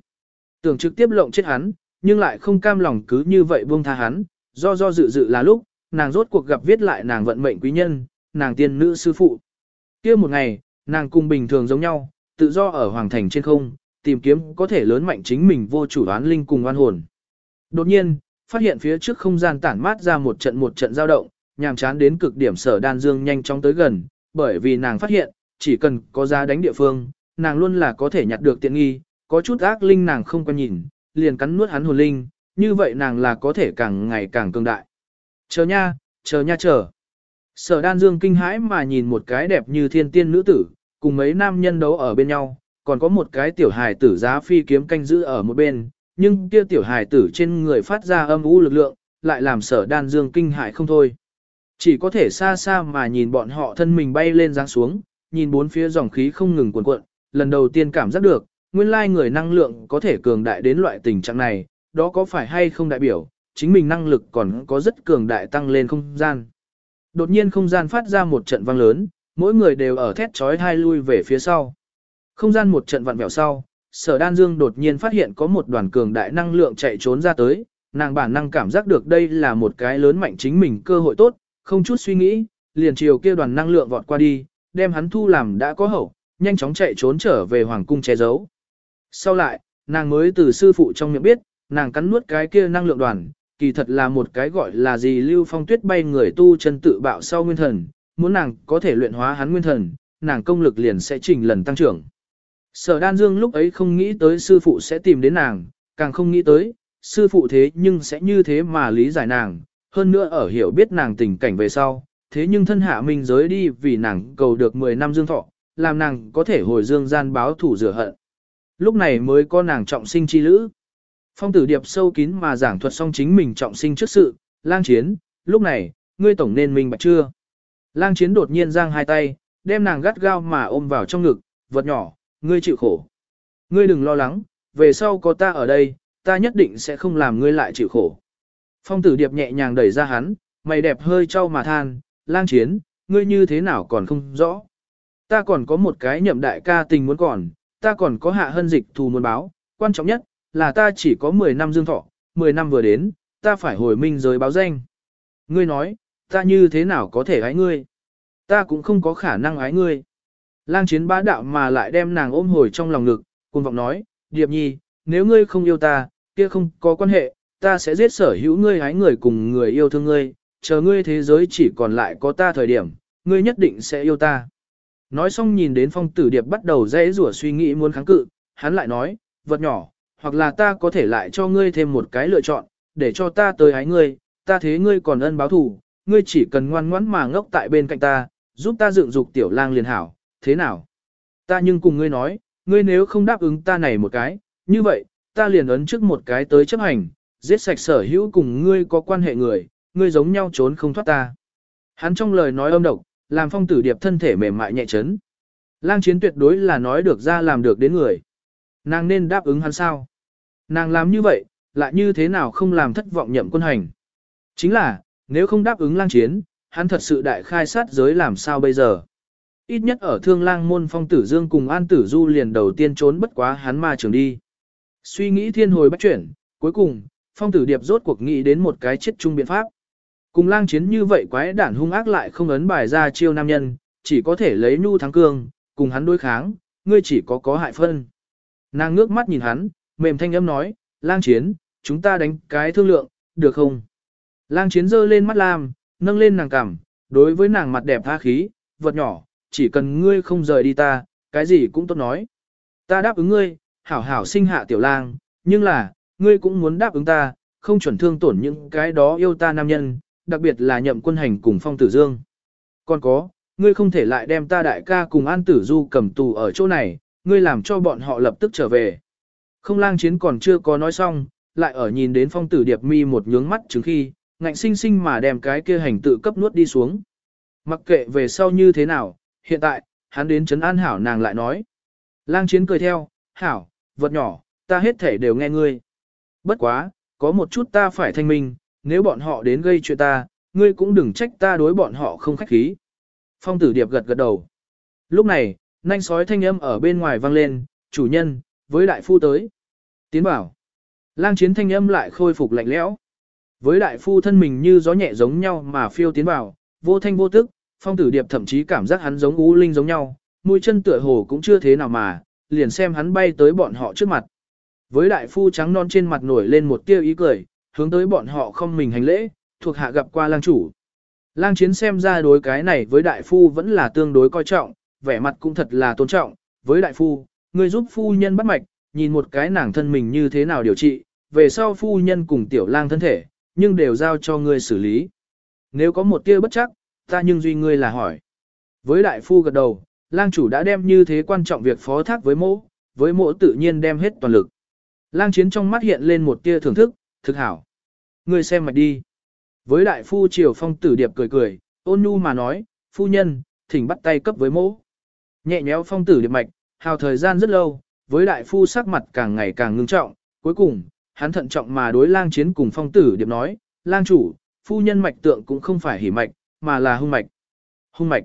Tưởng trực tiếp lộng chết hắn, nhưng lại không cam lòng cứ như vậy buông tha hắn, do do dự dự là lúc, nàng rốt cuộc gặp viết lại nàng vận mệnh quý nhân, nàng tiên nữ sư phụ. kia một ngày, nàng cùng bình thường giống nhau, tự do ở hoàng thành trên không, tìm kiếm có thể lớn mạnh chính mình vô chủ đoán linh cùng oan hồn. Đột nhiên, phát hiện phía trước không gian tản mát ra một trận một trận dao động, nhàm chán đến cực điểm sở đan dương nhanh chóng tới gần, bởi vì nàng phát hiện, chỉ cần có giá đánh địa phương, nàng luôn là có thể nhặt được tiện nghi, có chút ác linh nàng không quan nhìn, liền cắn nuốt hắn hồn linh, như vậy nàng là có thể càng ngày càng cường đại. Chờ nha, chờ nha chờ. Sở đan dương kinh hãi mà nhìn một cái đẹp như thiên tiên nữ tử, cùng mấy nam nhân đấu ở bên nhau, còn có một cái tiểu hài tử giá phi kiếm canh giữ ở một bên, nhưng kia tiểu hài tử trên người phát ra âm u lực lượng, lại làm sở đan dương kinh hại không thôi. Chỉ có thể xa xa mà nhìn bọn họ thân mình bay lên giáng xuống, nhìn bốn phía dòng khí không ngừng cuộn cuộn, lần đầu tiên cảm giác được, nguyên lai người năng lượng có thể cường đại đến loại tình trạng này, đó có phải hay không đại biểu, chính mình năng lực còn có rất cường đại tăng lên không gian. Đột nhiên không gian phát ra một trận vang lớn, mỗi người đều ở thét chói hai lui về phía sau. Không gian một trận vặn vẹo sau, sở đan dương đột nhiên phát hiện có một đoàn cường đại năng lượng chạy trốn ra tới, nàng bản năng cảm giác được đây là một cái lớn mạnh chính mình cơ hội tốt, không chút suy nghĩ, liền chiều kia đoàn năng lượng vọt qua đi, đem hắn thu làm đã có hậu, nhanh chóng chạy trốn trở về hoàng cung che giấu. Sau lại, nàng mới từ sư phụ trong miệng biết, nàng cắn nuốt cái kia năng lượng đoàn, kỳ thật là một cái gọi là gì lưu phong tuyết bay người tu chân tự bạo sau nguyên thần, muốn nàng có thể luyện hóa hắn nguyên thần, nàng công lực liền sẽ trình lần tăng trưởng. Sở đan dương lúc ấy không nghĩ tới sư phụ sẽ tìm đến nàng, càng không nghĩ tới, sư phụ thế nhưng sẽ như thế mà lý giải nàng, hơn nữa ở hiểu biết nàng tình cảnh về sau, thế nhưng thân hạ minh giới đi vì nàng cầu được 10 năm dương thọ, làm nàng có thể hồi dương gian báo thủ rửa hận. Lúc này mới có nàng trọng sinh chi lữ. Phong tử điệp sâu kín mà giảng thuật xong chính mình trọng sinh trước sự, lang chiến, lúc này, ngươi tổng nên mình bạch chưa. Lang chiến đột nhiên giang hai tay, đem nàng gắt gao mà ôm vào trong ngực, vật nhỏ, ngươi chịu khổ. Ngươi đừng lo lắng, về sau có ta ở đây, ta nhất định sẽ không làm ngươi lại chịu khổ. Phong tử điệp nhẹ nhàng đẩy ra hắn, mày đẹp hơi trao mà than, lang chiến, ngươi như thế nào còn không rõ. Ta còn có một cái nhậm đại ca tình muốn còn, ta còn có hạ hân dịch thù muốn báo, quan trọng nhất, là ta chỉ có 10 năm dương thọ, 10 năm vừa đến, ta phải hồi minh giới báo danh. Ngươi nói, ta như thế nào có thể ái ngươi? Ta cũng không có khả năng ái ngươi. Lang chiến bá đạo mà lại đem nàng ôm hồi trong lòng ngực, cuồng vọng nói, Điệp Nhi, nếu ngươi không yêu ta, kia không có quan hệ, ta sẽ giết sở hữu ngươi hái người cùng người yêu thương ngươi, chờ ngươi thế giới chỉ còn lại có ta thời điểm, ngươi nhất định sẽ yêu ta. Nói xong nhìn đến phong tử điệp bắt đầu dễ rủa suy nghĩ muốn kháng cự, hắn lại nói, vật nhỏ, hoặc là ta có thể lại cho ngươi thêm một cái lựa chọn, để cho ta tới hái ngươi, ta thế ngươi còn ân báo thù, ngươi chỉ cần ngoan ngoãn mà ngốc tại bên cạnh ta, giúp ta dựng dục tiểu lang liền hảo, thế nào? Ta nhưng cùng ngươi nói, ngươi nếu không đáp ứng ta này một cái, như vậy, ta liền ấn trước một cái tới chấp hành, giết sạch sở hữu cùng ngươi có quan hệ người, ngươi giống nhau trốn không thoát ta. Hắn trong lời nói âm độc, làm phong tử điệp thân thể mềm mại nhẹ chấn. Lang chiến tuyệt đối là nói được ra làm được đến người. Nàng nên đáp ứng hắn sao? Nàng làm như vậy, lại như thế nào không làm thất vọng nhậm quân hành? Chính là, nếu không đáp ứng lang chiến, hắn thật sự đại khai sát giới làm sao bây giờ? Ít nhất ở thương lang môn phong tử dương cùng an tử du liền đầu tiên trốn bất quá hắn ma trường đi. Suy nghĩ thiên hồi bắt chuyển, cuối cùng, phong tử điệp rốt cuộc nghĩ đến một cái chết chung biện pháp. Cùng lang chiến như vậy quái đản hung ác lại không ấn bài ra chiêu nam nhân, chỉ có thể lấy nhu thắng cương, cùng hắn đối kháng, ngươi chỉ có có hại phân. Nàng ngước mắt nhìn hắn, mềm thanh âm nói, lang chiến, chúng ta đánh cái thương lượng, được không? Lang chiến giơ lên mắt lam, nâng lên nàng cằm, đối với nàng mặt đẹp tha khí, vật nhỏ, chỉ cần ngươi không rời đi ta, cái gì cũng tốt nói. Ta đáp ứng ngươi, hảo hảo sinh hạ tiểu lang, nhưng là, ngươi cũng muốn đáp ứng ta, không chuẩn thương tổn những cái đó yêu ta nam nhân, đặc biệt là nhậm quân hành cùng phong tử dương. Còn có, ngươi không thể lại đem ta đại ca cùng an tử du cầm tù ở chỗ này, ngươi làm cho bọn họ lập tức trở về. Không lang chiến còn chưa có nói xong, lại ở nhìn đến phong tử điệp mi một nhướng mắt chứng khi, ngạnh sinh sinh mà đem cái kia hành tự cấp nuốt đi xuống. Mặc kệ về sau như thế nào, hiện tại, hắn đến chấn an hảo nàng lại nói. Lang chiến cười theo, hảo, vật nhỏ, ta hết thể đều nghe ngươi. Bất quá, có một chút ta phải thanh minh, nếu bọn họ đến gây chuyện ta, ngươi cũng đừng trách ta đối bọn họ không khách khí. Phong tử điệp gật gật đầu. Lúc này, nanh sói thanh âm ở bên ngoài vang lên, chủ nhân, với đại phu tới. Tiến bảo. Lang chiến thanh âm lại khôi phục lạnh lẽo. Với đại phu thân mình như gió nhẹ giống nhau mà phiêu tiến vào, vô thanh vô tức, phong tử điệp thậm chí cảm giác hắn giống ú linh giống nhau, mũi chân tựa hồ cũng chưa thế nào mà, liền xem hắn bay tới bọn họ trước mặt. Với đại phu trắng non trên mặt nổi lên một tia ý cười, hướng tới bọn họ không mình hành lễ, thuộc hạ gặp qua lang chủ. Lang chiến xem ra đối cái này với đại phu vẫn là tương đối coi trọng, vẻ mặt cũng thật là tôn trọng, với đại phu, người giúp phu nhân bắt mạch, nhìn một cái nàng thân mình như thế nào điều trị, về sau phu nhân cùng tiểu lang thân thể, nhưng đều giao cho ngươi xử lý. Nếu có một tia bất chắc, ta nhưng duy ngươi là hỏi. Với đại phu gật đầu, lang chủ đã đem như thế quan trọng việc phó thác với mỗ, với mỗ tự nhiên đem hết toàn lực. Lang chiến trong mắt hiện lên một tia thưởng thức, thực hảo. Ngươi xem mạch đi. Với đại phu triều phong tử điệp cười cười, ôn nhu mà nói, phu nhân, thỉnh bắt tay cấp với mỗ. Nhẹ nhéo phong tử điệp mạch, hào thời gian rất lâu, với đại phu sắc mặt càng ngày càng ngưng trọng, cuối cùng, hắn thận trọng mà đối lang chiến cùng phong tử điệp nói, lang chủ, phu nhân mạch tượng cũng không phải hỉ mạch, mà là hung mạch. Hung mạch.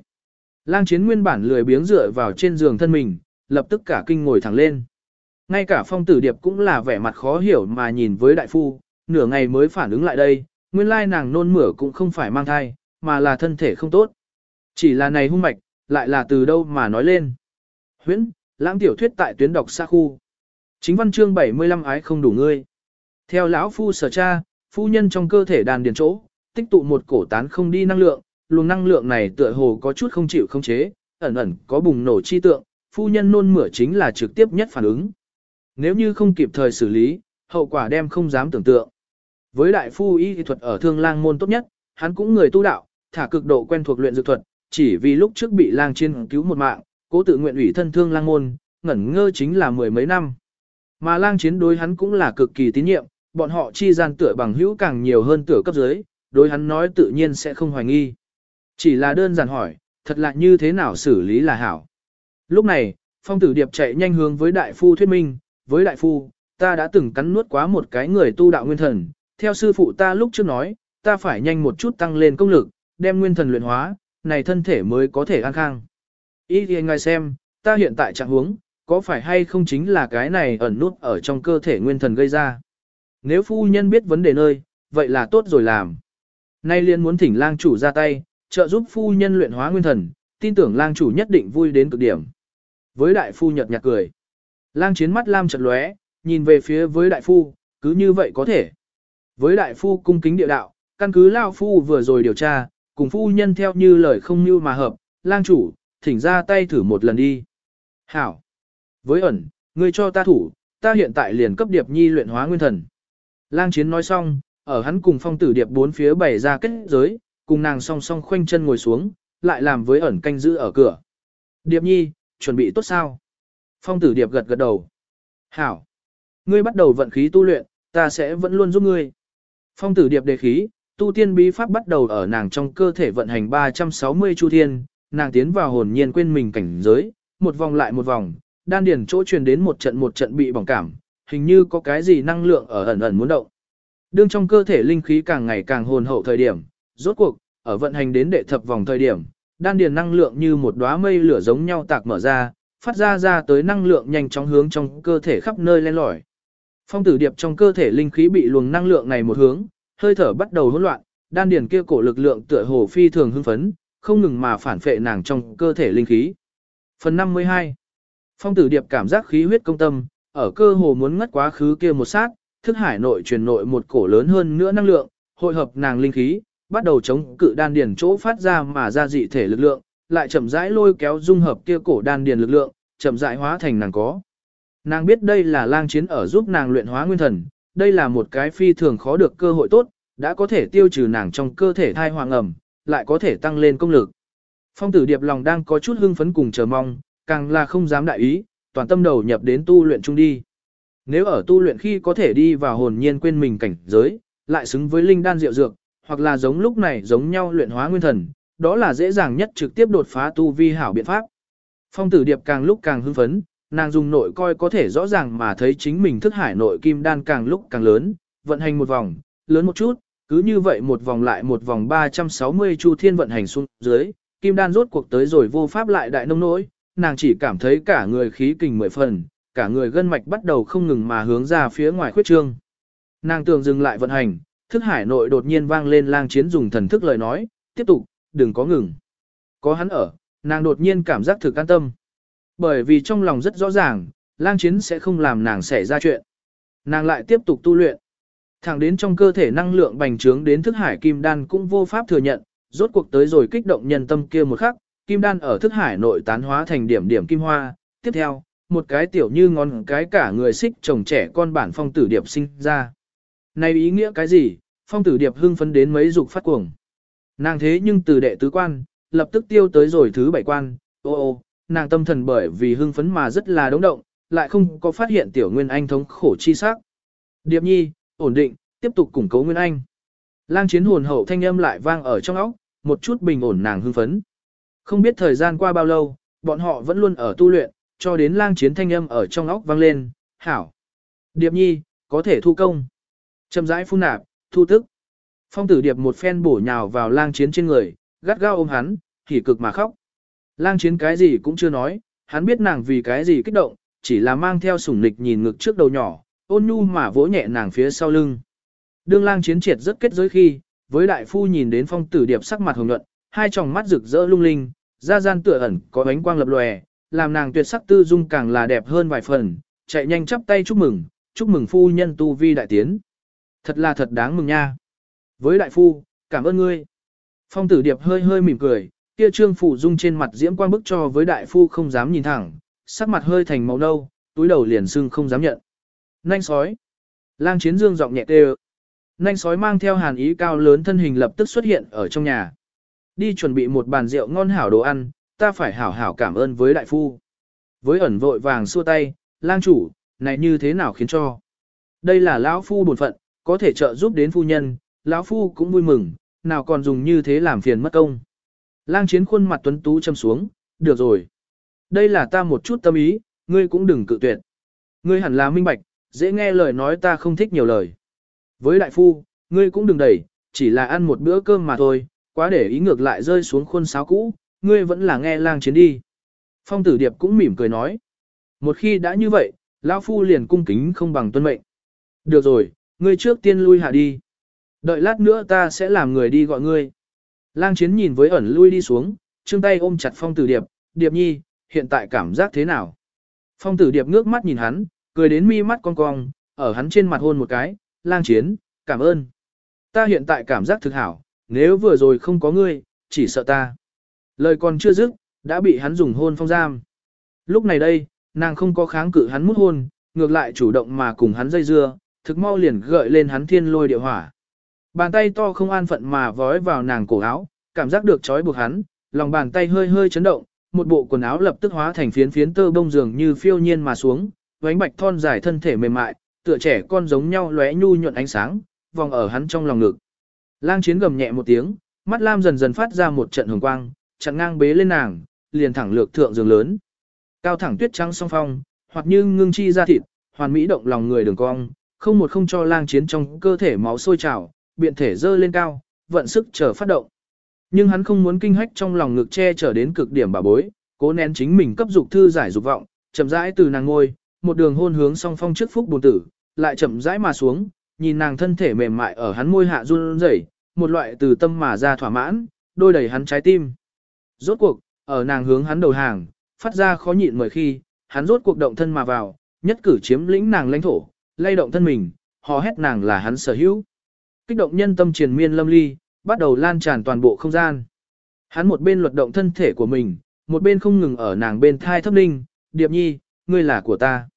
Lang chiến nguyên bản lười biếng dựa vào trên giường thân mình, lập tức cả kinh ngồi thẳng lên. Ngay cả phong tử điệp cũng là vẻ mặt khó hiểu mà nhìn với đại phu, nửa ngày mới phản ứng lại đây, nguyên lai nàng nôn mửa cũng không phải mang thai, mà là thân thể không tốt. Chỉ là này hung mạch, lại là từ đâu mà nói lên. Huyễn, lãng tiểu thuyết tại tuyến đọc xa khu. Chính văn chương 75 ái không đủ ngươi. Theo lão phu sở cha, phu nhân trong cơ thể đàn điền chỗ, tích tụ một cổ tán không đi năng lượng, luồng năng lượng này tựa hồ có chút không chịu không chế, ẩn ẩn có bùng nổ chi tượng, phu nhân nôn mửa chính là trực tiếp nhất phản ứng. Nếu như không kịp thời xử lý, hậu quả đem không dám tưởng tượng. Với đại phu y thuật ở thương lang môn tốt nhất, hắn cũng người tu đạo, thả cực độ quen thuộc luyện dược thuật, chỉ vì lúc trước bị lang chiên cứu một mạng, cố tự nguyện ủy thân thương lang môn, ngẩn ngơ chính là mười mấy năm. Mà lang chiến đối hắn cũng là cực kỳ tín nhiệm, bọn họ chi gian tựa bằng hữu càng nhiều hơn tựa cấp dưới, đối hắn nói tự nhiên sẽ không hoài nghi. Chỉ là đơn giản hỏi, thật là như thế nào xử lý là hảo. Lúc này, phong tử điệp chạy nhanh hướng với đại phu thuyết minh, với đại phu, ta đã từng cắn nuốt quá một cái người tu đạo nguyên thần, theo sư phụ ta lúc trước nói, ta phải nhanh một chút tăng lên công lực, đem nguyên thần luyện hóa, này thân thể mới có thể an khang. Ý thì ngài xem, ta hiện tại trạng huống, có phải hay không chính là cái này ẩn nút ở trong cơ thể nguyên thần gây ra. Nếu phu nhân biết vấn đề nơi, vậy là tốt rồi làm. Nay liên muốn thỉnh lang chủ ra tay, trợ giúp phu nhân luyện hóa nguyên thần, tin tưởng lang chủ nhất định vui đến cực điểm. Với đại phu nhật nhạt cười. Lang chiến mắt lam chật lóe, nhìn về phía với đại phu, cứ như vậy có thể. Với đại phu cung kính địa đạo, căn cứ lao phu vừa rồi điều tra, cùng phu nhân theo như lời không như mà hợp, lang chủ, thỉnh ra tay thử một lần đi. Hảo. Với ẩn, ngươi cho ta thủ, ta hiện tại liền cấp điệp nhi luyện hóa nguyên thần. Lang chiến nói xong, ở hắn cùng phong tử điệp bốn phía bày ra kết giới, cùng nàng song song khoanh chân ngồi xuống, lại làm với ẩn canh giữ ở cửa. Điệp nhi, chuẩn bị tốt sao? Phong tử điệp gật gật đầu. Hảo. Ngươi bắt đầu vận khí tu luyện, ta sẽ vẫn luôn giúp ngươi. Phong tử điệp đề khí, tu tiên bí pháp bắt đầu ở nàng trong cơ thể vận hành 360 chu thiên, nàng tiến vào hồn nhiên quên mình cảnh giới, một vòng lại một vòng, đan điền chỗ truyền đến một trận một trận bị bỏng cảm, hình như có cái gì năng lượng ở ẩn ẩn muốn động. Đương trong cơ thể linh khí càng ngày càng hồn hậu thời điểm, rốt cuộc, ở vận hành đến đệ thập vòng thời điểm, đan điền năng lượng như một đóa mây lửa giống nhau tạc mở ra, phát ra ra tới năng lượng nhanh chóng hướng trong cơ thể khắp nơi len lỏi. Phong tử điệp trong cơ thể linh khí bị luồng năng lượng này một hướng, hơi thở bắt đầu hỗn loạn, đan điền kia cổ lực lượng tựa hồ phi thường hưng phấn, không ngừng mà phản phệ nàng trong cơ thể linh khí. Phần 52 Phong tử điệp cảm giác khí huyết công tâm, ở cơ hồ muốn ngất quá khứ kia một sát, thức hải nội truyền nội một cổ lớn hơn nữa năng lượng, hội hợp nàng linh khí, bắt đầu chống cự đan điền chỗ phát ra mà ra dị thể lực lượng, lại chậm rãi lôi kéo dung hợp kia cổ đan điền lực lượng, chậm rãi hóa thành nàng có. Nàng biết đây là lang chiến ở giúp nàng luyện hóa nguyên thần, đây là một cái phi thường khó được cơ hội tốt, đã có thể tiêu trừ nàng trong cơ thể thai hoàng ẩm, lại có thể tăng lên công lực. Phong tử điệp lòng đang có chút hưng phấn cùng chờ mong, càng là không dám đại ý, toàn tâm đầu nhập đến tu luyện chung đi. Nếu ở tu luyện khi có thể đi vào hồn nhiên quên mình cảnh giới, lại xứng với linh đan diệu dược, hoặc là giống lúc này giống nhau luyện hóa nguyên thần, đó là dễ dàng nhất trực tiếp đột phá tu vi hảo biện pháp. Phong tử điệp càng lúc càng hưng phấn, nàng dùng nội coi có thể rõ ràng mà thấy chính mình thức hải nội kim đan càng lúc càng lớn, vận hành một vòng, lớn một chút, cứ như vậy một vòng lại một vòng 360 chu thiên vận hành xuống dưới, kim đan rốt cuộc tới rồi vô pháp lại đại nông nỗi, nàng chỉ cảm thấy cả người khí kình mười phần, cả người gân mạch bắt đầu không ngừng mà hướng ra phía ngoài khuyết trương. Nàng tưởng dừng lại vận hành, thức hải nội đột nhiên vang lên lang chiến dùng thần thức lời nói, tiếp tục, đừng có ngừng. Có hắn ở, nàng đột nhiên cảm giác thực an tâm. Bởi vì trong lòng rất rõ ràng, lang chiến sẽ không làm nàng xảy ra chuyện. Nàng lại tiếp tục tu luyện. Thẳng đến trong cơ thể năng lượng bành trướng đến thức hải kim đan cũng vô pháp thừa nhận, rốt cuộc tới rồi kích động nhân tâm kia một khắc, kim đan ở thức hải nội tán hóa thành điểm điểm kim hoa. Tiếp theo, một cái tiểu như ngón cái cả người xích chồng trẻ con bản phong tử điệp sinh ra. Này ý nghĩa cái gì? Phong tử điệp hưng phấn đến mấy dục phát cuồng. Nàng thế nhưng từ đệ tứ quan, lập tức tiêu tới rồi thứ bảy quan, ô ô, nàng tâm thần bởi vì hưng phấn mà rất là đống động, lại không có phát hiện tiểu nguyên anh thống khổ chi sắc. Điệp nhi, ổn định, tiếp tục củng cố nguyên anh. Lang chiến hồn hậu thanh âm lại vang ở trong óc, một chút bình ổn nàng hưng phấn. Không biết thời gian qua bao lâu, bọn họ vẫn luôn ở tu luyện, cho đến lang chiến thanh âm ở trong óc vang lên, hảo. Điệp nhi, có thể thu công. Chậm rãi phun nạp, thu tức. Phong tử điệp một phen bổ nhào vào lang chiến trên người, gắt gao ôm hắn, thì cực mà khóc. Lang chiến cái gì cũng chưa nói, hắn biết nàng vì cái gì kích động, chỉ là mang theo sủng nịch nhìn ngực trước đầu nhỏ, ôn nhu mà vỗ nhẹ nàng phía sau lưng. Đương lang chiến triệt rất kết giới khi, với đại phu nhìn đến phong tử điệp sắc mặt hồng nhuận, hai tròng mắt rực rỡ lung linh, da gian tựa ẩn có ánh quang lập lòe, làm nàng tuyệt sắc tư dung càng là đẹp hơn vài phần, chạy nhanh chắp tay chúc mừng, chúc mừng phu nhân tu vi đại tiến. Thật là thật đáng mừng nha. Với đại phu, cảm ơn ngươi. Phong tử điệp hơi hơi mỉm cười, kia trương phủ dung trên mặt diễm quang bức cho với đại phu không dám nhìn thẳng, sắc mặt hơi thành màu nâu, túi đầu liền sưng không dám nhận. Nanh sói. Lang chiến dương giọng nhẹ tê Nanh sói mang theo hàn ý cao lớn thân hình lập tức xuất hiện ở trong nhà. Đi chuẩn bị một bàn rượu ngon hảo đồ ăn, ta phải hảo hảo cảm ơn với đại phu. Với ẩn vội vàng xua tay, lang chủ, này như thế nào khiến cho. Đây là lão phu bổn phận, có thể trợ giúp đến phu nhân, lão phu cũng vui mừng, nào còn dùng như thế làm phiền mất công. Lang chiến khuôn mặt tuấn tú châm xuống, được rồi. Đây là ta một chút tâm ý, ngươi cũng đừng cự tuyệt. Ngươi hẳn là minh bạch, dễ nghe lời nói ta không thích nhiều lời. Với đại phu, ngươi cũng đừng đẩy, chỉ là ăn một bữa cơm mà thôi, quá để ý ngược lại rơi xuống khuôn sáo cũ, ngươi vẫn là nghe lang chiến đi. Phong tử điệp cũng mỉm cười nói. Một khi đã như vậy, lão phu liền cung kính không bằng tuân mệnh. Được rồi, ngươi trước tiên lui hạ đi. Đợi lát nữa ta sẽ làm người đi gọi ngươi. Lang chiến nhìn với ẩn lui đi xuống, chương tay ôm chặt phong tử điệp, điệp nhi, hiện tại cảm giác thế nào? Phong tử điệp ngước mắt nhìn hắn, cười đến mi mắt cong cong, ở hắn trên mặt hôn một cái, lang chiến, cảm ơn. Ta hiện tại cảm giác thực hảo, nếu vừa rồi không có ngươi, chỉ sợ ta. Lời còn chưa dứt, đã bị hắn dùng hôn phong giam. Lúc này đây, nàng không có kháng cự hắn mút hôn, ngược lại chủ động mà cùng hắn dây dưa, thực mau liền gợi lên hắn thiên lôi địa hỏa. Bàn tay to không an phận mà vói vào nàng cổ áo, cảm giác được trói buộc hắn, lòng bàn tay hơi hơi chấn động, một bộ quần áo lập tức hóa thành phiến phiến tơ bông dường như phiêu nhiên mà xuống, vánh bạch thon dài thân thể mềm mại, tựa trẻ con giống nhau lóe nhu nhuận ánh sáng, vòng ở hắn trong lòng ngực. Lang chiến gầm nhẹ một tiếng, mắt lam dần dần phát ra một trận hồng quang, chặn ngang bế lên nàng, liền thẳng lược thượng giường lớn. Cao thẳng tuyết trắng song phong, hoặc như ngưng chi ra thịt, hoàn mỹ động lòng người đường cong, không một không cho lang chiến trong cơ thể máu sôi trào, biện thể dơ lên cao, vận sức chờ phát động. Nhưng hắn không muốn kinh hách trong lòng ngực che trở đến cực điểm bà bối, cố nén chính mình cấp dục thư giải dục vọng, chậm rãi từ nàng ngôi, một đường hôn hướng song phong trước phúc buồn tử, lại chậm rãi mà xuống, nhìn nàng thân thể mềm mại ở hắn môi hạ run rẩy, một loại từ tâm mà ra thỏa mãn, đôi đầy hắn trái tim. Rốt cuộc, ở nàng hướng hắn đầu hàng, phát ra khó nhịn mời khi, hắn rốt cuộc động thân mà vào, nhất cử chiếm lĩnh nàng lãnh thổ, lay động thân mình, hò hét nàng là hắn sở hữu. Kích động nhân tâm triền miên lâm ly, bắt đầu lan tràn toàn bộ không gian. Hắn một bên luật động thân thể của mình, một bên không ngừng ở nàng bên thai thấp ninh, Điệp Nhi, ngươi là của ta.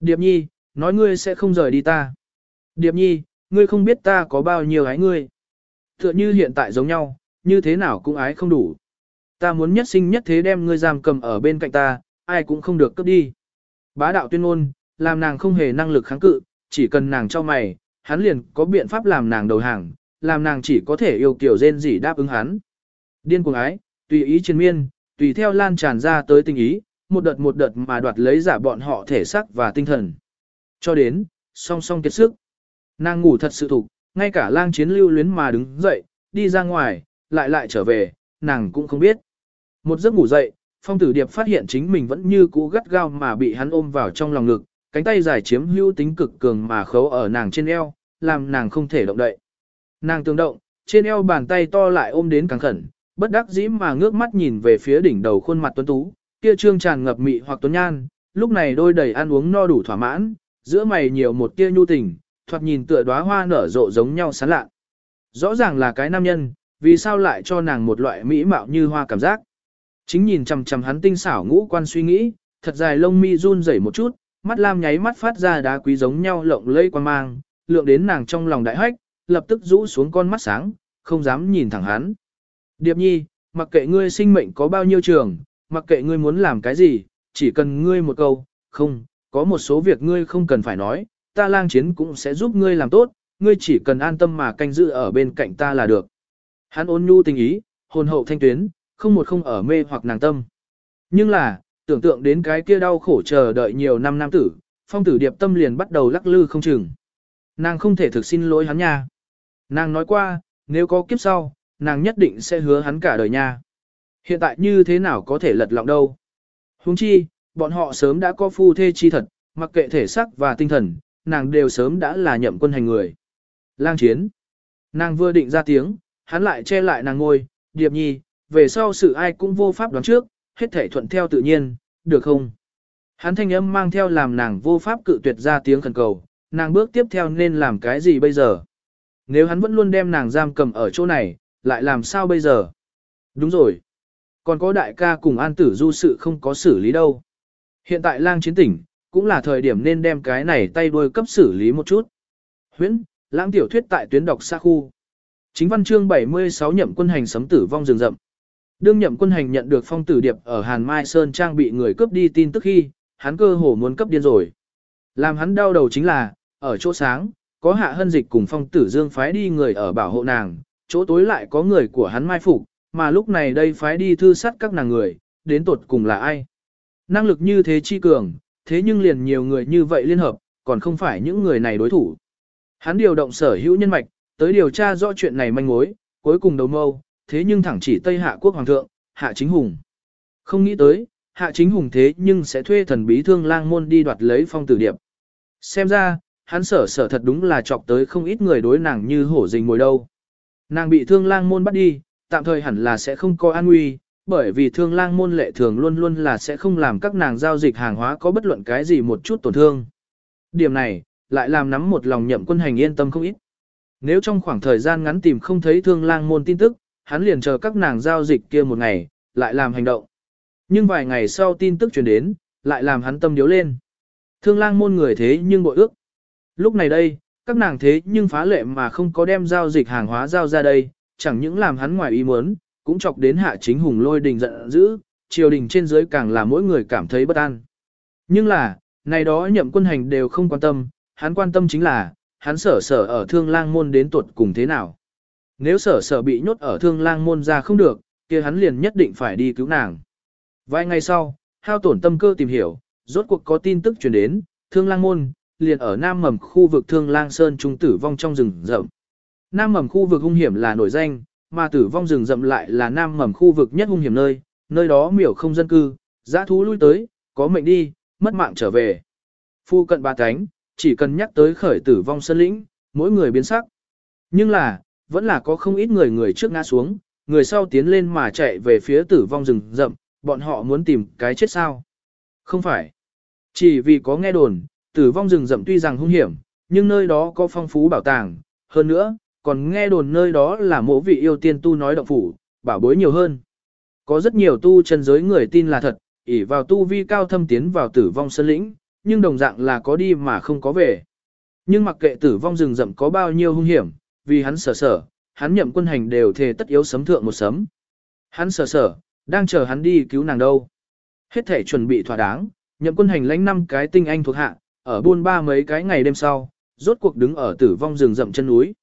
Điệp Nhi, nói ngươi sẽ không rời đi ta. Điệp Nhi, ngươi không biết ta có bao nhiêu ái ngươi. Tựa như hiện tại giống nhau, như thế nào cũng ái không đủ. Ta muốn nhất sinh nhất thế đem ngươi giam cầm ở bên cạnh ta, ai cũng không được cướp đi. Bá đạo tuyên ngôn, làm nàng không hề năng lực kháng cự, chỉ cần nàng cho mày, hắn liền có biện pháp làm nàng đầu hàng, làm nàng chỉ có thể yêu kiểu rên rỉ đáp ứng hắn. Điên cuồng ái, tùy ý trên miên, tùy theo lan tràn ra tới tình ý, một đợt một đợt mà đoạt lấy giả bọn họ thể xác và tinh thần. Cho đến, song song kiệt sức. Nàng ngủ thật sự thục, ngay cả lang chiến lưu luyến mà đứng dậy, đi ra ngoài, lại lại trở về, nàng cũng không biết. Một giấc ngủ dậy, phong tử điệp phát hiện chính mình vẫn như cũ gắt gao mà bị hắn ôm vào trong lòng ngực, cánh tay dài chiếm hữu tính cực cường mà khấu ở nàng trên eo, làm nàng không thể động đậy. Nàng tương động, trên eo bàn tay to lại ôm đến càng khẩn, bất đắc dĩ mà ngước mắt nhìn về phía đỉnh đầu khuôn mặt tuấn tú, kia trương tràn ngập mị hoặc tuấn nhan, lúc này đôi đầy ăn uống no đủ thỏa mãn, giữa mày nhiều một tia nhu tình, thoạt nhìn tựa đóa hoa nở rộ giống nhau sáng lạ. Rõ ràng là cái nam nhân, vì sao lại cho nàng một loại mỹ mạo như hoa cảm giác. Chính nhìn chằm chằm hắn tinh xảo ngũ quan suy nghĩ, thật dài lông mi run rẩy một chút, mắt lam nháy mắt phát ra đá quý giống nhau lộng lẫy quan mang, lượng đến nàng trong lòng đại hách, lập tức rũ xuống con mắt sáng, không dám nhìn thẳng hắn. Điệp nhi, mặc kệ ngươi sinh mệnh có bao nhiêu trường, mặc kệ ngươi muốn làm cái gì, chỉ cần ngươi một câu, không, có một số việc ngươi không cần phải nói, ta lang chiến cũng sẽ giúp ngươi làm tốt, ngươi chỉ cần an tâm mà canh giữ ở bên cạnh ta là được. Hắn ôn nhu tình ý, hồn hậu thanh tuyến, không một không ở mê hoặc nàng tâm. Nhưng là, tưởng tượng đến cái kia đau khổ chờ đợi nhiều năm nam tử, phong tử điệp tâm liền bắt đầu lắc lư không chừng. Nàng không thể thực xin lỗi hắn nha. Nàng nói qua, nếu có kiếp sau, nàng nhất định sẽ hứa hắn cả đời nha. Hiện tại như thế nào có thể lật lọng đâu. Huống chi, bọn họ sớm đã có phu thê chi thật, mặc kệ thể sắc và tinh thần, nàng đều sớm đã là nhậm quân hành người. Lang chiến. Nàng vừa định ra tiếng, hắn lại che lại nàng ngôi, điệp nhi, về sau sự ai cũng vô pháp đoán trước, hết thể thuận theo tự nhiên, được không? Hắn thanh âm mang theo làm nàng vô pháp cự tuyệt ra tiếng khẩn cầu, nàng bước tiếp theo nên làm cái gì bây giờ? Nếu hắn vẫn luôn đem nàng giam cầm ở chỗ này, lại làm sao bây giờ? Đúng rồi. Còn có đại ca cùng an tử du sự không có xử lý đâu. Hiện tại lang chiến tỉnh, cũng là thời điểm nên đem cái này tay đuôi cấp xử lý một chút. Huyễn, lãng tiểu thuyết tại tuyến đọc xa khu. Chính văn chương 76 nhậm quân hành sấm tử vong rừng rậm. Đương nhậm quân hành nhận được phong tử điệp ở Hàn Mai Sơn Trang bị người cướp đi tin tức khi, hắn cơ hồ muốn cấp điên rồi. Làm hắn đau đầu chính là, ở chỗ sáng, có hạ hân dịch cùng phong tử dương phái đi người ở bảo hộ nàng, chỗ tối lại có người của hắn mai phục, mà lúc này đây phái đi thư sát các nàng người, đến tột cùng là ai. Năng lực như thế chi cường, thế nhưng liền nhiều người như vậy liên hợp, còn không phải những người này đối thủ. Hắn điều động sở hữu nhân mạch, tới điều tra rõ chuyện này manh mối, cuối cùng đầu mâu, thế nhưng thẳng chỉ Tây Hạ quốc hoàng thượng, Hạ Chính Hùng. Không nghĩ tới, Hạ Chính Hùng thế nhưng sẽ thuê thần bí thương lang môn đi đoạt lấy phong tử điệp. Xem ra, hắn sở sở thật đúng là chọc tới không ít người đối nàng như hổ rình mồi đâu. Nàng bị thương lang môn bắt đi, tạm thời hẳn là sẽ không có an nguy, bởi vì thương lang môn lệ thường luôn luôn là sẽ không làm các nàng giao dịch hàng hóa có bất luận cái gì một chút tổn thương. Điểm này, lại làm nắm một lòng nhậm quân hành yên tâm không ít. Nếu trong khoảng thời gian ngắn tìm không thấy thương lang môn tin tức, hắn liền chờ các nàng giao dịch kia một ngày, lại làm hành động. Nhưng vài ngày sau tin tức truyền đến, lại làm hắn tâm điếu lên. Thương lang môn người thế nhưng bội ước. Lúc này đây, các nàng thế nhưng phá lệ mà không có đem giao dịch hàng hóa giao ra đây, chẳng những làm hắn ngoài ý muốn, cũng chọc đến hạ chính hùng lôi đình giận dữ, triều đình trên dưới càng là mỗi người cảm thấy bất an. Nhưng là, này đó nhậm quân hành đều không quan tâm, hắn quan tâm chính là, hắn sở sở ở thương lang môn đến tuột cùng thế nào. Nếu sở sở bị nhốt ở thương lang môn ra không được, kia hắn liền nhất định phải đi cứu nàng. Vài ngày sau, hao tổn tâm cơ tìm hiểu, rốt cuộc có tin tức truyền đến, thương lang môn, liền ở nam mầm khu vực thương lang sơn trung tử vong trong rừng rậm. Nam mầm khu vực hung hiểm là nổi danh, mà tử vong rừng rậm lại là nam mầm khu vực nhất hung hiểm nơi, nơi đó miểu không dân cư, giã thú lui tới, có mệnh đi, mất mạng trở về. Phu cận ba cánh, chỉ cần nhắc tới khởi tử vong sơn lĩnh, mỗi người biến sắc. Nhưng là, vẫn là có không ít người người trước ngã xuống, người sau tiến lên mà chạy về phía tử vong rừng rậm, bọn họ muốn tìm cái chết sao. Không phải. Chỉ vì có nghe đồn, tử vong rừng rậm tuy rằng hung hiểm, nhưng nơi đó có phong phú bảo tàng, hơn nữa, còn nghe đồn nơi đó là mộ vị yêu tiên tu nói động phủ, bảo bối nhiều hơn. Có rất nhiều tu chân giới người tin là thật, ỉ vào tu vi cao thâm tiến vào tử vong sơn lĩnh, nhưng đồng dạng là có đi mà không có về. Nhưng mặc kệ tử vong rừng rậm có bao nhiêu hung hiểm, vì hắn sở sở, hắn nhậm quân hành đều thề tất yếu sấm thượng một sấm. Hắn sở sở, đang chờ hắn đi cứu nàng đâu. Hết thể chuẩn bị thỏa đáng, nhậm quân hành lãnh năm cái tinh anh thuộc hạ, ở buôn ba mấy cái ngày đêm sau, rốt cuộc đứng ở tử vong rừng rậm chân núi.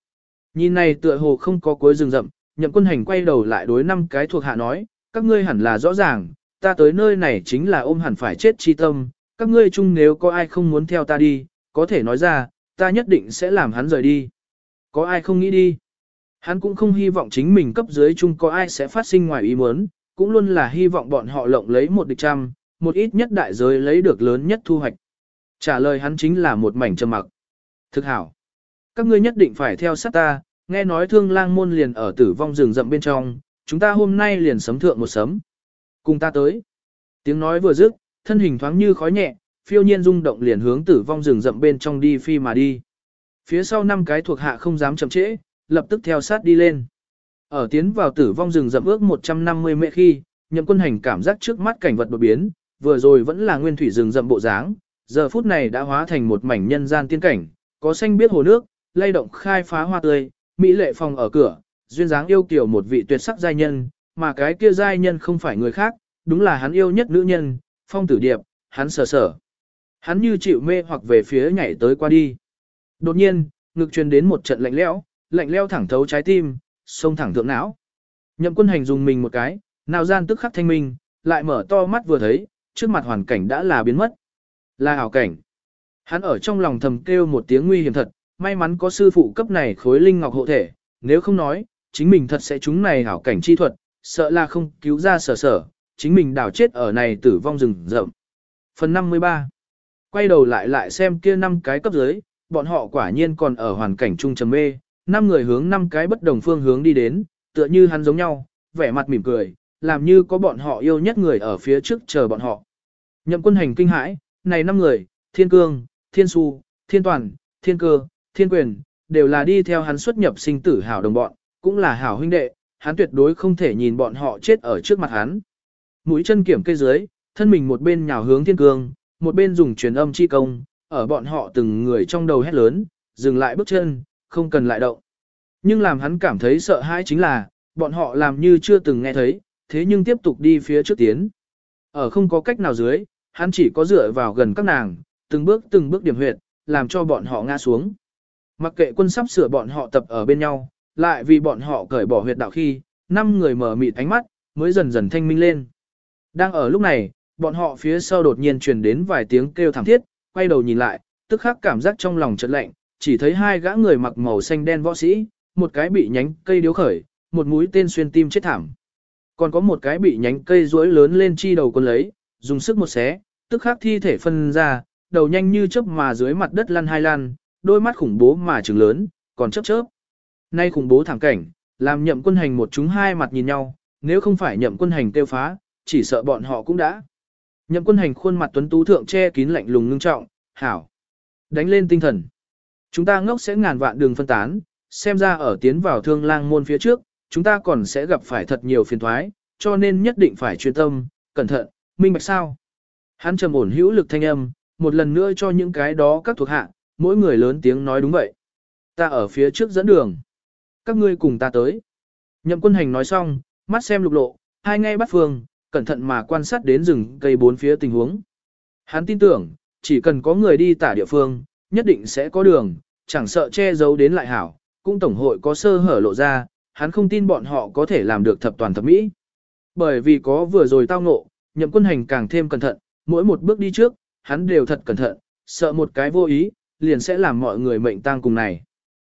Nhìn này tựa hồ không có cuối rừng rậm, nhậm quân hành quay đầu lại đối năm cái thuộc hạ nói, các ngươi hẳn là rõ ràng, ta tới nơi này chính là ôm hẳn phải chết chi tâm, các ngươi chung nếu có ai không muốn theo ta đi, có thể nói ra, ta nhất định sẽ làm hắn rời đi. Có ai không nghĩ đi? Hắn cũng không hy vọng chính mình cấp dưới chung có ai sẽ phát sinh ngoài ý muốn, cũng luôn là hy vọng bọn họ lộng lấy một địch trăm, một ít nhất đại giới lấy được lớn nhất thu hoạch. Trả lời hắn chính là một mảnh trầm mặc. Thực hảo. Các ngươi nhất định phải theo sát ta, nghe nói thương lang môn liền ở tử vong rừng rậm bên trong, chúng ta hôm nay liền sấm thượng một sấm. Cùng ta tới. Tiếng nói vừa dứt, thân hình thoáng như khói nhẹ, phiêu nhiên rung động liền hướng tử vong rừng rậm bên trong đi phi mà đi. Phía sau năm cái thuộc hạ không dám chậm trễ, lập tức theo sát đi lên. Ở tiến vào tử vong rừng rậm ước 150 mệ khi, nhậm quân hành cảm giác trước mắt cảnh vật đột biến, vừa rồi vẫn là nguyên thủy rừng rậm bộ dáng, giờ phút này đã hóa thành một mảnh nhân gian tiên cảnh, có xanh biết hồ nước, lay động khai phá hoa tươi, mỹ lệ phòng ở cửa, duyên dáng yêu kiều một vị tuyệt sắc giai nhân, mà cái kia giai nhân không phải người khác, đúng là hắn yêu nhất nữ nhân, phong tử điệp, hắn sở sở. Hắn như chịu mê hoặc về phía nhảy tới qua đi. Đột nhiên, ngực truyền đến một trận lạnh lẽo, lạnh lẽo thẳng thấu trái tim, sông thẳng thượng não. Nhậm quân hành dùng mình một cái, nào gian tức khắc thanh minh, lại mở to mắt vừa thấy, trước mặt hoàn cảnh đã là biến mất. Là ảo cảnh. Hắn ở trong lòng thầm kêu một tiếng nguy hiểm thật, may mắn có sư phụ cấp này khối linh ngọc hộ thể, nếu không nói, chính mình thật sẽ chúng này ảo cảnh chi thuật, sợ là không cứu ra sở sở, chính mình đảo chết ở này tử vong rừng rậm. Phần 53 Quay đầu lại lại xem kia năm cái cấp dưới, bọn họ quả nhiên còn ở hoàn cảnh chung trầm mê, năm người hướng năm cái bất đồng phương hướng đi đến, tựa như hắn giống nhau, vẻ mặt mỉm cười, làm như có bọn họ yêu nhất người ở phía trước chờ bọn họ. Nhậm quân hành kinh hãi, này năm người, Thiên Cương, Thiên Su, Thiên Toàn, Thiên Cơ, Thiên Quyền, đều là đi theo hắn xuất nhập sinh tử hảo đồng bọn, cũng là hảo huynh đệ, hắn tuyệt đối không thể nhìn bọn họ chết ở trước mặt hắn. Mũi chân kiểm cây dưới, thân mình một bên nhào hướng Thiên Cương, một bên dùng truyền âm chi công, ở bọn họ từng người trong đầu hét lớn, dừng lại bước chân, không cần lại động. Nhưng làm hắn cảm thấy sợ hãi chính là, bọn họ làm như chưa từng nghe thấy, thế nhưng tiếp tục đi phía trước tiến. Ở không có cách nào dưới, hắn chỉ có dựa vào gần các nàng, từng bước từng bước điểm huyệt, làm cho bọn họ ngã xuống. Mặc kệ quân sắp sửa bọn họ tập ở bên nhau, lại vì bọn họ cởi bỏ huyệt đạo khi, năm người mở mịt ánh mắt, mới dần dần thanh minh lên. Đang ở lúc này, bọn họ phía sau đột nhiên truyền đến vài tiếng kêu thảm thiết, quay đầu nhìn lại, tức khắc cảm giác trong lòng chợt lạnh, chỉ thấy hai gã người mặc màu xanh đen võ sĩ, một cái bị nhánh cây điếu khởi, một mũi tên xuyên tim chết thảm. Còn có một cái bị nhánh cây rối lớn lên chi đầu con lấy, dùng sức một xé, tức khắc thi thể phân ra, đầu nhanh như chớp mà dưới mặt đất lăn hai lăn, đôi mắt khủng bố mà trừng lớn, còn chớp chớp. Nay khủng bố thẳng cảnh, làm nhậm quân hành một chúng hai mặt nhìn nhau, nếu không phải nhậm quân hành tiêu phá, chỉ sợ bọn họ cũng đã. Nhậm quân hành khuôn mặt tuấn tú thượng che kín lạnh lùng ngưng trọng, hảo. Đánh lên tinh thần. Chúng ta ngốc sẽ ngàn vạn đường phân tán, xem ra ở tiến vào thương lang môn phía trước, chúng ta còn sẽ gặp phải thật nhiều phiền thoái, cho nên nhất định phải chuyên tâm, cẩn thận, minh bạch sao. Hắn trầm ổn hữu lực thanh âm, một lần nữa cho những cái đó các thuộc hạ, mỗi người lớn tiếng nói đúng vậy. Ta ở phía trước dẫn đường. Các ngươi cùng ta tới. Nhậm quân hành nói xong, mắt xem lục lộ, hai ngay bắt phương, cẩn thận mà quan sát đến rừng cây bốn phía tình huống. Hắn tin tưởng, chỉ cần có người đi tả địa phương, nhất định sẽ có đường, chẳng sợ che giấu đến lại hảo, cũng tổng hội có sơ hở lộ ra, hắn không tin bọn họ có thể làm được thập toàn thập mỹ. Bởi vì có vừa rồi tao ngộ, nhậm quân hành càng thêm cẩn thận, mỗi một bước đi trước, hắn đều thật cẩn thận, sợ một cái vô ý, liền sẽ làm mọi người mệnh tang cùng này.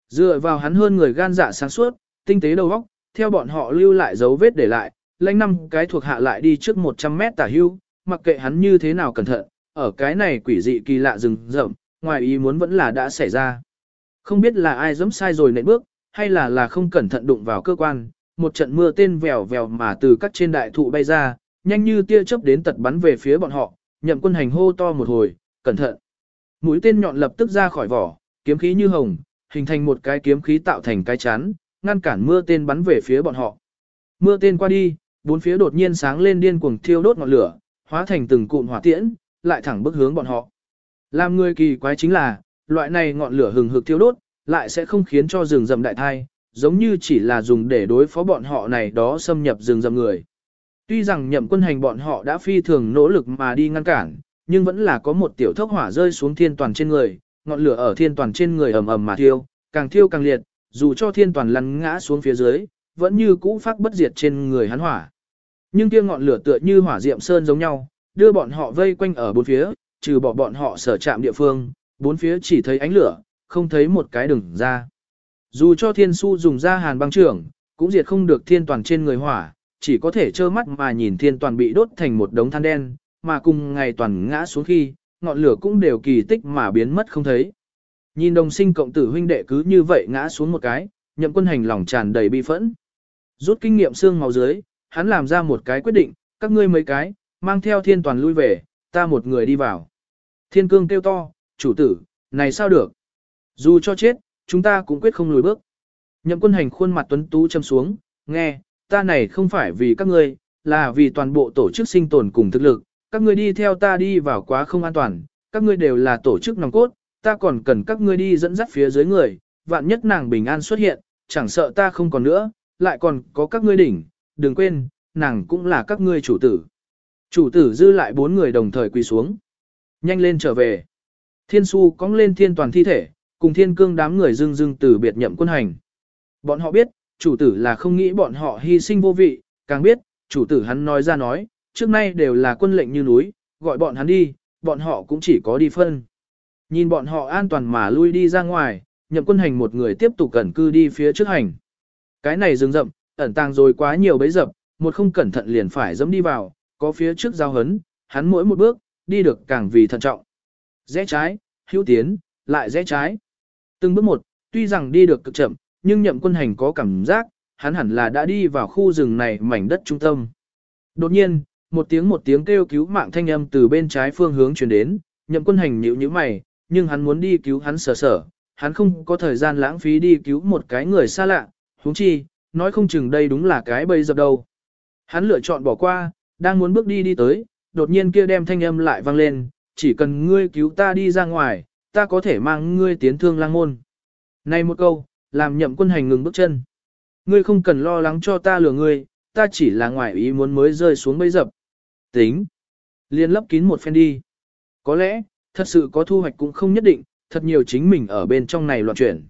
Dựa vào hắn hơn người gan dạ sáng suốt, tinh tế đầu óc, theo bọn họ lưu lại dấu vết để lại, lãnh năm cái thuộc hạ lại đi trước 100 mét tả hưu, mặc kệ hắn như thế nào cẩn thận, ở cái này quỷ dị kỳ lạ rừng rậm, ngoài ý muốn vẫn là đã xảy ra. Không biết là ai dẫm sai rồi nệ bước, hay là là không cẩn thận đụng vào cơ quan, một trận mưa tên vèo vèo mà từ các trên đại thụ bay ra, nhanh như tia chớp đến tật bắn về phía bọn họ, nhậm quân hành hô to một hồi, cẩn thận. Mũi tên nhọn lập tức ra khỏi vỏ, kiếm khí như hồng, hình thành một cái kiếm khí tạo thành cái chắn, ngăn cản mưa tên bắn về phía bọn họ. Mưa tên qua đi, bốn phía đột nhiên sáng lên điên cuồng thiêu đốt ngọn lửa, hóa thành từng cụm hỏa tiễn, lại thẳng bước hướng bọn họ. Làm người kỳ quái chính là, loại này ngọn lửa hừng hực thiêu đốt, lại sẽ không khiến cho rừng rậm đại thai, giống như chỉ là dùng để đối phó bọn họ này đó xâm nhập rừng rậm người. Tuy rằng nhậm quân hành bọn họ đã phi thường nỗ lực mà đi ngăn cản, nhưng vẫn là có một tiểu thốc hỏa rơi xuống thiên toàn trên người, ngọn lửa ở thiên toàn trên người ầm ầm mà thiêu, càng thiêu càng liệt, dù cho thiên toàn lăn ngã xuống phía dưới, vẫn như cũ phát bất diệt trên người hắn hỏa. Nhưng kia ngọn lửa tựa như hỏa diệm sơn giống nhau, đưa bọn họ vây quanh ở bốn phía, trừ bỏ bọn họ sở trạm địa phương, bốn phía chỉ thấy ánh lửa, không thấy một cái đường ra. Dù cho thiên su dùng ra hàn băng trưởng, cũng diệt không được thiên toàn trên người hỏa, chỉ có thể trơ mắt mà nhìn thiên toàn bị đốt thành một đống than đen, mà cùng ngày toàn ngã xuống khi, ngọn lửa cũng đều kỳ tích mà biến mất không thấy. Nhìn đồng sinh cộng tử huynh đệ cứ như vậy ngã xuống một cái, nhậm quân hành lòng tràn đầy bi phẫn. Rút kinh nghiệm xương máu dưới, hắn làm ra một cái quyết định, các ngươi mấy cái, mang theo thiên toàn lui về, ta một người đi vào. Thiên cương kêu to, chủ tử, này sao được? Dù cho chết, chúng ta cũng quyết không lùi bước. Nhậm quân hành khuôn mặt tuấn tú châm xuống, nghe, ta này không phải vì các ngươi, là vì toàn bộ tổ chức sinh tồn cùng thực lực, các ngươi đi theo ta đi vào quá không an toàn, các ngươi đều là tổ chức nòng cốt, ta còn cần các ngươi đi dẫn dắt phía dưới người, vạn nhất nàng bình an xuất hiện, chẳng sợ ta không còn nữa, lại còn có các ngươi đỉnh, đừng quên, nàng cũng là các ngươi chủ tử. Chủ tử dư lại bốn người đồng thời quỳ xuống. Nhanh lên trở về. Thiên su cong lên thiên toàn thi thể, cùng thiên cương đám người dưng dưng từ biệt nhậm quân hành. Bọn họ biết, chủ tử là không nghĩ bọn họ hy sinh vô vị, càng biết, chủ tử hắn nói ra nói, trước nay đều là quân lệnh như núi, gọi bọn hắn đi, bọn họ cũng chỉ có đi phân. Nhìn bọn họ an toàn mà lui đi ra ngoài, nhậm quân hành một người tiếp tục cẩn cư đi phía trước hành. Cái này rừng rậm, ẩn tàng rồi quá nhiều bấy dập, một không cẩn thận liền phải dẫm đi vào, có phía trước giao hấn, hắn mỗi một bước, đi được càng vì thận trọng. Rẽ trái, hữu tiến, lại rẽ trái. Từng bước một, tuy rằng đi được cực chậm, nhưng nhậm quân hành có cảm giác, hắn hẳn là đã đi vào khu rừng này mảnh đất trung tâm. Đột nhiên, một tiếng một tiếng kêu cứu mạng thanh âm từ bên trái phương hướng truyền đến, nhậm quân hành nhíu nhíu mày, nhưng hắn muốn đi cứu hắn sở sở, hắn không có thời gian lãng phí đi cứu một cái người xa lạ, huống chi, nói không chừng đây đúng là cái bây dập đâu. Hắn lựa chọn bỏ qua, đang muốn bước đi đi tới, đột nhiên kia đem thanh âm lại vang lên, chỉ cần ngươi cứu ta đi ra ngoài, ta có thể mang ngươi tiến thương lang môn. Này một câu, làm nhậm quân hành ngừng bước chân. Ngươi không cần lo lắng cho ta lừa ngươi, ta chỉ là ngoài ý muốn mới rơi xuống bẫy dập. Tính. Liên lấp kín một phen đi. Có lẽ, thật sự có thu hoạch cũng không nhất định, thật nhiều chính mình ở bên trong này loạn chuyển.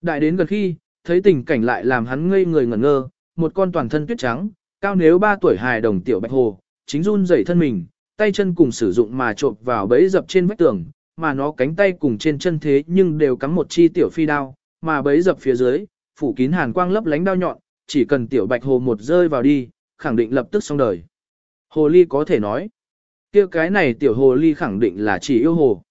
Đại đến gần khi, thấy tình cảnh lại làm hắn ngây người ngẩn ngơ, một con toàn thân tuyết trắng, cao nếu ba tuổi hài đồng tiểu bạch hồ, chính run rẩy thân mình, tay chân cùng sử dụng mà trộn vào bẫy dập trên vách tường, mà nó cánh tay cùng trên chân thế nhưng đều cắm một chi tiểu phi đao, mà bẫy dập phía dưới, phủ kín hàn quang lấp lánh đao nhọn, chỉ cần tiểu bạch hồ một rơi vào đi, khẳng định lập tức xong đời. Hồ ly có thể nói, kia cái này tiểu hồ ly khẳng định là chỉ yêu hồ.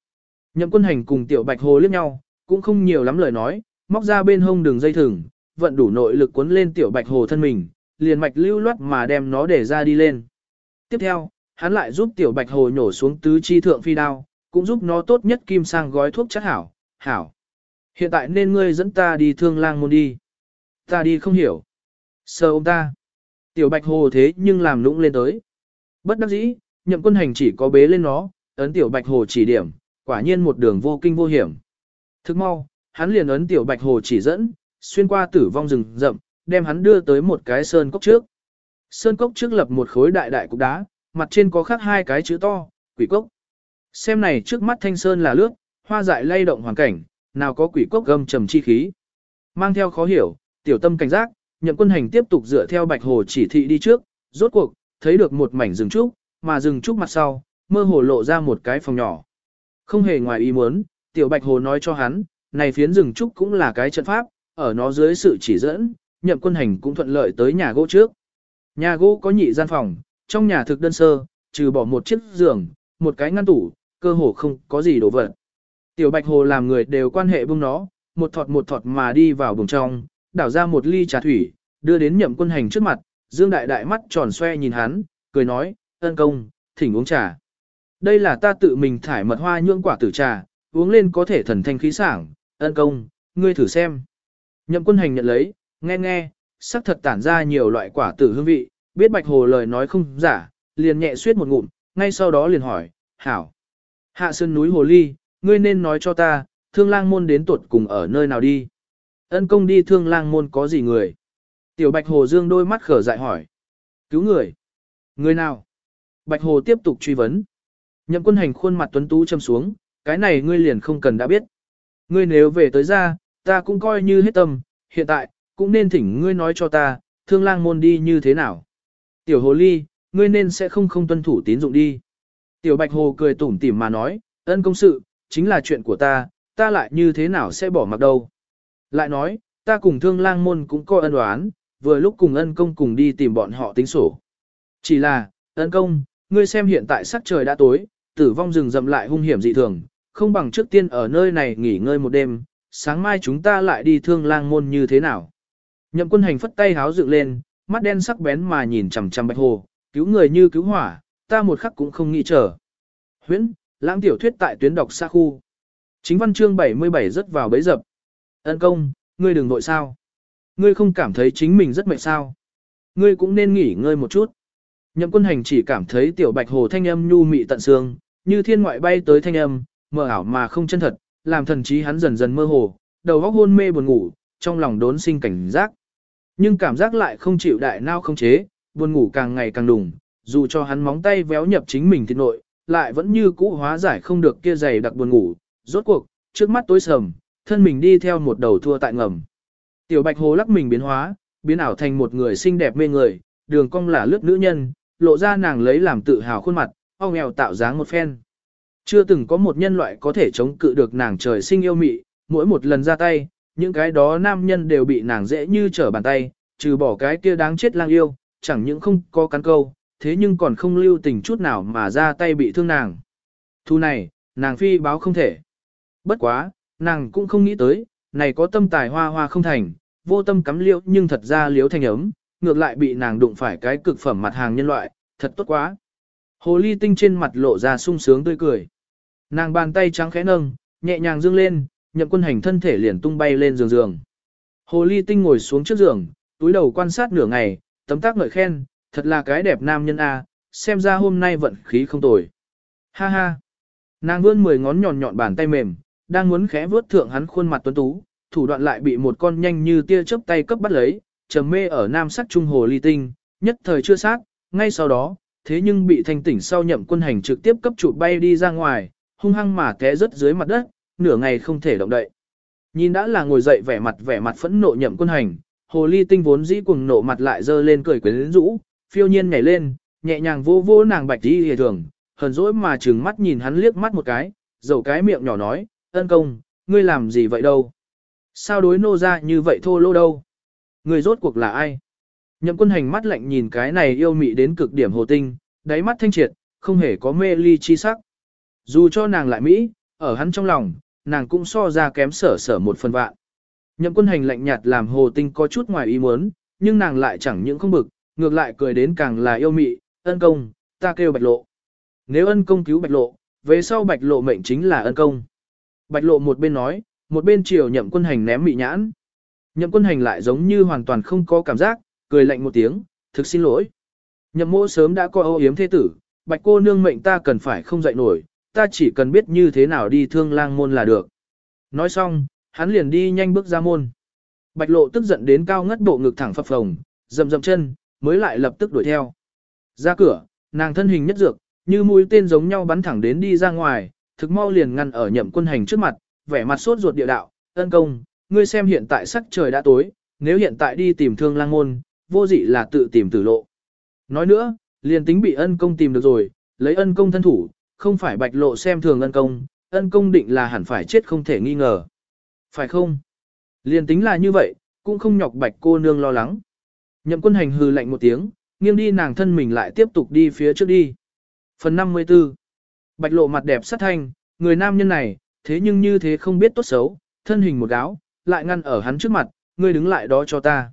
Nhậm quân hành cùng tiểu bạch hồ liếc nhau, cũng không nhiều lắm lời nói, móc ra bên hông đường dây thừng, vận đủ nội lực cuốn lên tiểu bạch hồ thân mình, liền mạch lưu loát mà đem nó để ra đi lên. Tiếp theo, hắn lại giúp tiểu bạch hồ nhổ xuống tứ chi thượng phi đao, cũng giúp nó tốt nhất kim sang gói thuốc chắc hảo, hảo. Hiện tại nên ngươi dẫn ta đi thương lang môn đi. Ta đi không hiểu. Sơ ông ta. Tiểu bạch hồ thế nhưng làm lũng lên tới. Bất đắc dĩ, nhậm quân hành chỉ có bế lên nó, ấn tiểu bạch hồ chỉ điểm, quả nhiên một đường vô kinh vô hiểm. Thức mau, hắn liền ấn tiểu bạch hồ chỉ dẫn, xuyên qua tử vong rừng rậm, đem hắn đưa tới một cái sơn cốc trước. Sơn cốc trước lập một khối đại đại cục đá, mặt trên có khắc hai cái chữ to, quỷ cốc. Xem này trước mắt thanh sơn là lướt, hoa dại lay động hoàn cảnh, nào có quỷ cốc gầm trầm chi khí. Mang theo khó hiểu, tiểu tâm cảnh giác, nhậm quân hành tiếp tục dựa theo bạch hồ chỉ thị đi trước, rốt cuộc, thấy được một mảnh rừng trúc, mà rừng trúc mặt sau, mơ hồ lộ ra một cái phòng nhỏ. Không hề ngoài ý muốn, tiểu bạch hồ nói cho hắn, này phiến rừng trúc cũng là cái trận pháp, ở nó dưới sự chỉ dẫn, nhậm quân hành cũng thuận lợi tới nhà gỗ trước. Nhà gỗ có nhị gian phòng, trong nhà thực đơn sơ, trừ bỏ một chiếc giường, một cái ngăn tủ, cơ hồ không có gì đồ vật. Tiểu bạch hồ làm người đều quan hệ bưng nó, một thọt một thọt mà đi vào buồng trong, đảo ra một ly trà thủy, đưa đến nhậm quân hành trước mặt, dương đại đại mắt tròn xoe nhìn hắn, cười nói, ân công, thỉnh uống trà. Đây là ta tự mình thải mật hoa nhưỡng quả tử trà, uống lên có thể thần thanh khí sảng, ân công, ngươi thử xem. Nhậm quân hành nhận lấy, nghe nghe, sắc thật tản ra nhiều loại quả tử hương vị, biết bạch hồ lời nói không giả, liền nhẹ suyết một ngụm, ngay sau đó liền hỏi, hảo. Hạ sơn núi Hồ Ly, ngươi nên nói cho ta, thương lang môn đến tuột cùng ở nơi nào đi. Ân công đi thương lang môn có gì người? Tiểu Bạch Hồ Dương đôi mắt khở dại hỏi. Cứu người. Người nào? Bạch Hồ tiếp tục truy vấn. Nhậm quân hành khuôn mặt tuấn tú châm xuống, cái này ngươi liền không cần đã biết. Ngươi nếu về tới ra, ta cũng coi như hết tâm, hiện tại, cũng nên thỉnh ngươi nói cho ta, thương lang môn đi như thế nào. Tiểu Hồ Ly, ngươi nên sẽ không không tuân thủ tín dụng đi. Tiểu Bạch Hồ cười tủm tỉm mà nói, ân công sự, chính là chuyện của ta, ta lại như thế nào sẽ bỏ mặc đâu. Lại nói, ta cùng thương lang môn cũng coi ân oán, vừa lúc cùng ân công cùng đi tìm bọn họ tính sổ. Chỉ là, ân công, ngươi xem hiện tại sắc trời đã tối, tử vong rừng rậm lại hung hiểm dị thường, không bằng trước tiên ở nơi này nghỉ ngơi một đêm, sáng mai chúng ta lại đi thương lang môn như thế nào. Nhậm quân hành phất tay háo dựng lên, mắt đen sắc bén mà nhìn chằm chằm bạch hồ, cứu người như cứu hỏa, ta một khắc cũng không nghĩ chờ. Huyễn, lãng tiểu thuyết tại tuyến đọc xa khu. Chính văn chương 77 rất vào bấy dập. Ân công, ngươi đừng nội sao. Ngươi không cảm thấy chính mình rất mệt sao. Ngươi cũng nên nghỉ ngơi một chút. Nhậm quân hành chỉ cảm thấy tiểu bạch hồ thanh âm nhu mị tận xương, như thiên ngoại bay tới thanh âm, mờ ảo mà không chân thật, làm thần trí hắn dần dần mơ hồ, đầu óc hôn mê buồn ngủ, trong lòng đốn sinh cảnh giác. Nhưng cảm giác lại không chịu đại nao không chế, buồn ngủ càng ngày càng đùng, dù cho hắn móng tay véo nhập chính mình thịt nội, lại vẫn như cũ hóa giải không được kia dày đặc buồn ngủ, rốt cuộc, trước mắt tối sầm, thân mình đi theo một đầu thua tại ngầm. Tiểu bạch hồ lắc mình biến hóa, biến ảo thành một người xinh đẹp mê người, đường cong là lướt nữ nhân, lộ ra nàng lấy làm tự hào khuôn mặt, ong nghèo tạo dáng một phen. Chưa từng có một nhân loại có thể chống cự được nàng trời sinh yêu mị, mỗi một lần ra tay, những cái đó nam nhân đều bị nàng dễ như trở bàn tay, trừ bỏ cái kia đáng chết lang yêu, chẳng những không có cắn câu, thế nhưng còn không lưu tình chút nào mà ra tay bị thương nàng. Thu này, nàng phi báo không thể. Bất quá, nàng cũng không nghĩ tới, này có tâm tài hoa hoa không thành, vô tâm cắm liễu nhưng thật ra liễu thành ấm, ngược lại bị nàng đụng phải cái cực phẩm mặt hàng nhân loại, thật tốt quá. Hồ ly tinh trên mặt lộ ra sung sướng tươi cười. Nàng bàn tay trắng khẽ nâng, nhẹ nhàng dương lên, nhậm quân hành thân thể liền tung bay lên giường giường. Hồ ly tinh ngồi xuống trước giường, túi đầu quan sát nửa ngày, tấm tác ngợi khen, thật là cái đẹp nam nhân a, xem ra hôm nay vận khí không tồi. Ha ha. Nàng vươn mười ngón nhọn nhọn bàn tay mềm, đang muốn khẽ vớt thượng hắn khuôn mặt tuấn tú, thủ đoạn lại bị một con nhanh như tia chớp tay cấp bắt lấy, trầm mê ở nam sắc trung hồ ly tinh, nhất thời chưa sát, ngay sau đó, thế nhưng bị thanh tỉnh sau nhậm quân hành trực tiếp cấp trụ bay đi ra ngoài, hung hăng mà té rớt dưới mặt đất, nửa ngày không thể động đậy. Nhìn đã là ngồi dậy vẻ mặt vẻ mặt phẫn nộ nhậm quân hành, hồ ly tinh vốn dĩ cuồng nộ mặt lại dơ lên cười quyến rũ, phiêu nhiên nhảy lên, nhẹ nhàng vô vô nàng bạch đi hề thường, hờn dỗi mà trừng mắt nhìn hắn liếc mắt một cái, dầu cái miệng nhỏ nói, ân công, ngươi làm gì vậy đâu? Sao đối nô ra như vậy thô lô đâu? Ngươi rốt cuộc là ai? Nhậm quân hành mắt lạnh nhìn cái này yêu mị đến cực điểm hồ tinh, đáy mắt thanh triệt, không hề có mê ly chi sắc. Dù cho nàng lại Mỹ, ở hắn trong lòng, nàng cũng so ra kém sở sở một phần vạn. Nhậm quân hành lạnh nhạt làm hồ tinh có chút ngoài ý muốn, nhưng nàng lại chẳng những không bực, ngược lại cười đến càng là yêu mị, ân công, ta kêu bạch lộ. Nếu ân công cứu bạch lộ, về sau bạch lộ mệnh chính là ân công. Bạch lộ một bên nói, một bên chiều nhậm quân hành ném mị nhãn. Nhậm quân hành lại giống như hoàn toàn không có cảm giác, cười lạnh một tiếng, thực xin lỗi. Nhậm mô sớm đã coi ô yếm thế tử, bạch cô nương mệnh ta cần phải không dậy nổi, ta chỉ cần biết như thế nào đi thương lang môn là được. Nói xong, hắn liền đi nhanh bước ra môn. Bạch lộ tức giận đến cao ngất bộ ngực thẳng phập phồng, dầm dầm chân, mới lại lập tức đuổi theo. Ra cửa, nàng thân hình nhất dược, như mũi tên giống nhau bắn thẳng đến đi ra ngoài, thực mau liền ngăn ở nhậm quân hành trước mặt, vẻ mặt sốt ruột địa đạo, ân công, ngươi xem hiện tại sắc trời đã tối, nếu hiện tại đi tìm thương lang môn, vô dị là tự tìm tử lộ. Nói nữa, liền tính bị ân công tìm được rồi, lấy ân công thân thủ, không phải bạch lộ xem thường ân công, ân công định là hẳn phải chết không thể nghi ngờ. Phải không? Liền tính là như vậy, cũng không nhọc bạch cô nương lo lắng. Nhậm quân hành hừ lạnh một tiếng, nghiêng đi nàng thân mình lại tiếp tục đi phía trước đi. Phần 54 Bạch lộ mặt đẹp sát thanh, người nam nhân này, thế nhưng như thế không biết tốt xấu, thân hình một gáo, lại ngăn ở hắn trước mặt, ngươi đứng lại đó cho ta.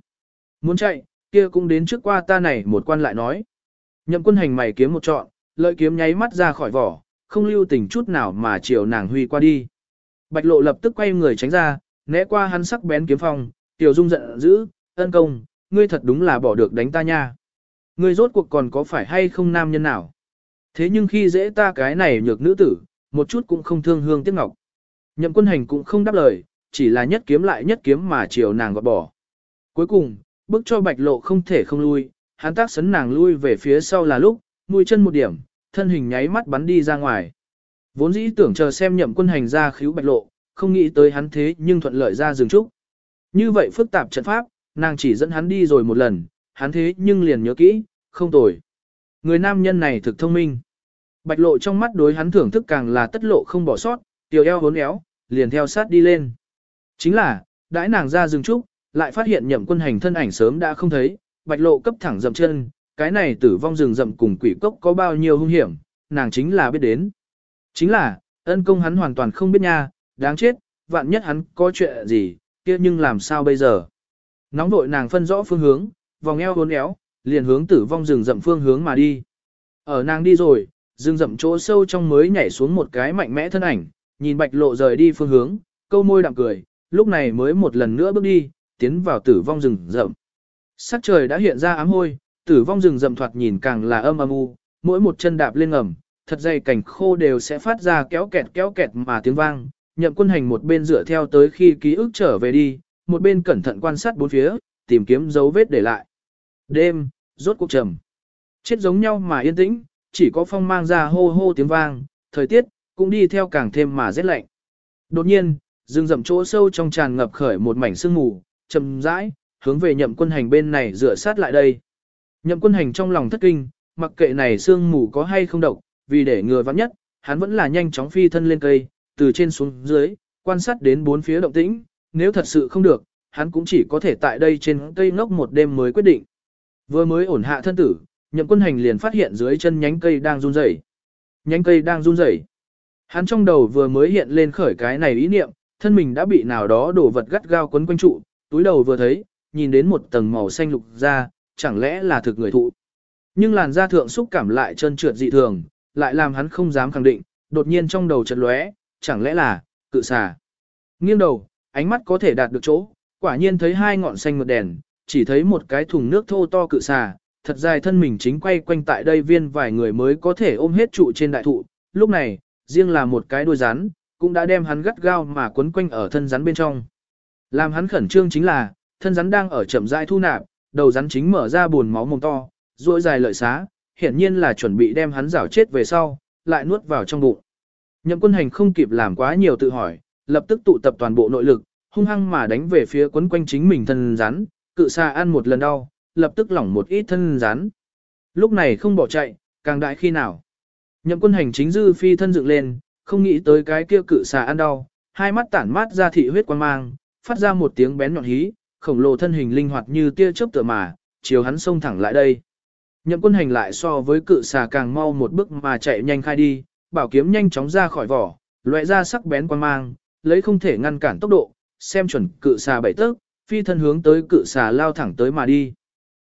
Muốn chạy, kia cũng đến trước qua ta này một quan lại nói. Nhậm quân hành mày kiếm một trọn, lợi kiếm nháy mắt ra khỏi vỏ, không lưu tình chút nào mà chiều nàng huy qua đi. Bạch lộ lập tức quay người tránh ra, né qua hắn sắc bén kiếm phong, tiểu dung giận dữ, ân công, ngươi thật đúng là bỏ được đánh ta nha. Ngươi rốt cuộc còn có phải hay không nam nhân nào? Thế nhưng khi dễ ta cái này nhược nữ tử, một chút cũng không thương hương tiếc ngọc. Nhậm quân hành cũng không đáp lời, chỉ là nhất kiếm lại nhất kiếm mà chiều nàng gọt bỏ. Cuối cùng, bước cho bạch lộ không thể không lui, hắn tác sấn nàng lui về phía sau là lúc, mũi chân một điểm, thân hình nháy mắt bắn đi ra ngoài. Vốn dĩ tưởng chờ xem nhậm quân hành ra khíu bạch lộ, không nghĩ tới hắn thế nhưng thuận lợi ra rừng trúc. Như vậy phức tạp trận pháp, nàng chỉ dẫn hắn đi rồi một lần, hắn thế nhưng liền nhớ kỹ, không tồi. Người nam nhân này thực thông minh. Bạch lộ trong mắt đối hắn thưởng thức càng là tất lộ không bỏ sót, tiểu eo hốn éo, liền theo sát đi lên. Chính là, đãi nàng ra rừng trúc, lại phát hiện nhậm quân hành thân ảnh sớm đã không thấy, bạch lộ cấp thẳng dậm chân, cái này tử vong rừng rậm cùng quỷ cốc có bao nhiêu hung hiểm, nàng chính là biết đến. Chính là, ân công hắn hoàn toàn không biết nha, đáng chết, vạn nhất hắn có chuyện gì, kia nhưng làm sao bây giờ. Nóng vội nàng phân rõ phương hướng, vòng eo hốn éo, liền hướng tử vong rừng rậm phương hướng mà đi. Ở nàng đi rồi, rừng rậm chỗ sâu trong mới nhảy xuống một cái mạnh mẽ thân ảnh, nhìn bạch lộ rời đi phương hướng, câu môi đạm cười, lúc này mới một lần nữa bước đi, tiến vào tử vong rừng rậm. Sắc trời đã hiện ra ám hôi, tử vong rừng rậm thoạt nhìn càng là âm âm u, mỗi một chân đạp lên ngầm, thật dày cảnh khô đều sẽ phát ra kéo kẹt kéo kẹt mà tiếng vang. Nhậm quân hành một bên dựa theo tới khi ký ức trở về đi, một bên cẩn thận quan sát bốn phía, tìm kiếm dấu vết để lại. Đêm, rốt cuộc trầm. Chết giống nhau mà yên tĩnh, chỉ có phong mang ra hô hô tiếng vang, thời tiết, cũng đi theo càng thêm mà rét lạnh. Đột nhiên, rừng rậm chỗ sâu trong tràn ngập khởi một mảnh sương mù, chậm rãi, hướng về nhậm quân hành bên này dựa sát lại đây. Nhậm quân hành trong lòng thất kinh, mặc kệ này sương mù có hay không độc, vì để ngừa vắng nhất, hắn vẫn là nhanh chóng phi thân lên cây, từ trên xuống dưới, quan sát đến bốn phía động tĩnh, nếu thật sự không được, hắn cũng chỉ có thể tại đây trên cây ngốc một đêm mới quyết định. Vừa mới ổn hạ thân tử, nhậm quân hành liền phát hiện dưới chân nhánh cây đang run rẩy. Nhánh cây đang run rẩy. Hắn trong đầu vừa mới hiện lên khởi cái này ý niệm, thân mình đã bị nào đó đổ vật gắt gao quấn quanh trụ, túi đầu vừa thấy, nhìn đến một tầng màu xanh lục ra chẳng lẽ là thực người thụ. Nhưng làn da thượng xúc cảm lại trơn trượt dị thường, lại làm hắn không dám khẳng định, đột nhiên trong đầu chợt lóe, chẳng lẽ là cự xà. Nghiêng đầu, ánh mắt có thể đạt được chỗ, quả nhiên thấy hai ngọn xanh mượt đèn, chỉ thấy một cái thùng nước thô to cự xà, thật dài thân mình chính quay quanh tại đây viên vài người mới có thể ôm hết trụ trên đại thụ. Lúc này, riêng là một cái đuôi rắn, cũng đã đem hắn gắt gao mà quấn quanh ở thân rắn bên trong. Làm hắn khẩn trương chính là, thân rắn đang ở chậm rãi thu nạp, đầu rắn chính mở ra buồn máu mồm to, duỗi dài lợi xá, hiển nhiên là chuẩn bị đem hắn rảo chết về sau, lại nuốt vào trong bụng. Nhậm quân hành không kịp làm quá nhiều tự hỏi, lập tức tụ tập toàn bộ nội lực, hung hăng mà đánh về phía quấn quanh chính mình thân rắn, cự xa ăn một lần đau, lập tức lỏng một ít thân rắn. Lúc này không bỏ chạy, càng đại khi nào. Nhậm quân hành chính dư phi thân dựng lên, không nghĩ tới cái kia cự xà ăn đau, hai mắt tản mát ra thị huyết quan mang, phát ra một tiếng bén nhọn hí, khổng lồ thân hình linh hoạt như tia chớp tựa mà, chiều hắn xông thẳng lại đây. Nhậm quân hành lại so với cự xà càng mau một bước mà chạy nhanh khai đi, bảo kiếm nhanh chóng ra khỏi vỏ, loại ra sắc bén quan mang, lấy không thể ngăn cản tốc độ, xem chuẩn cự xà bảy tấc, phi thân hướng tới cự xà lao thẳng tới mà đi.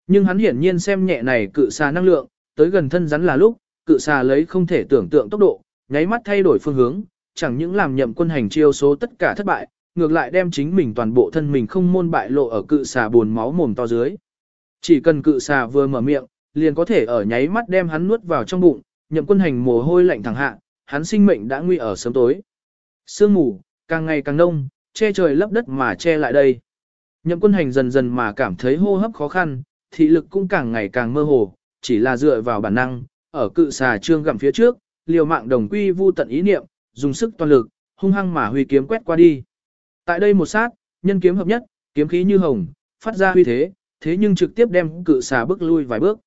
Nhưng hắn hiển nhiên xem nhẹ này cự xà năng lượng, tới gần thân rắn là lúc, cự xà lấy không thể tưởng tượng tốc độ, nháy mắt thay đổi phương hướng, chẳng những làm nhậm quân hành chiêu số tất cả thất bại, ngược lại đem chính mình toàn bộ thân mình không môn bại lộ ở cự xà buồn máu mồm to dưới. Chỉ cần cự xà vừa mở miệng, liền có thể ở nháy mắt đem hắn nuốt vào trong bụng, nhậm quân hành mồ hôi lạnh thẳng hạ, hắn sinh mệnh đã nguy ở sớm tối. Sương mù, càng ngày càng nông, che trời lấp đất mà che lại đây. Nhậm quân hành dần dần mà cảm thấy hô hấp khó khăn, thị lực cũng càng ngày càng mơ hồ, chỉ là dựa vào bản năng, ở cự xà trương gặm phía trước, liều mạng đồng quy vu tận ý niệm, dùng sức toàn lực, hung hăng mà huy kiếm quét qua đi. Tại đây một sát, nhân kiếm hợp nhất, kiếm khí như hồng, phát ra huy thế, thế nhưng trực tiếp đem cự xà bước lui vài bước.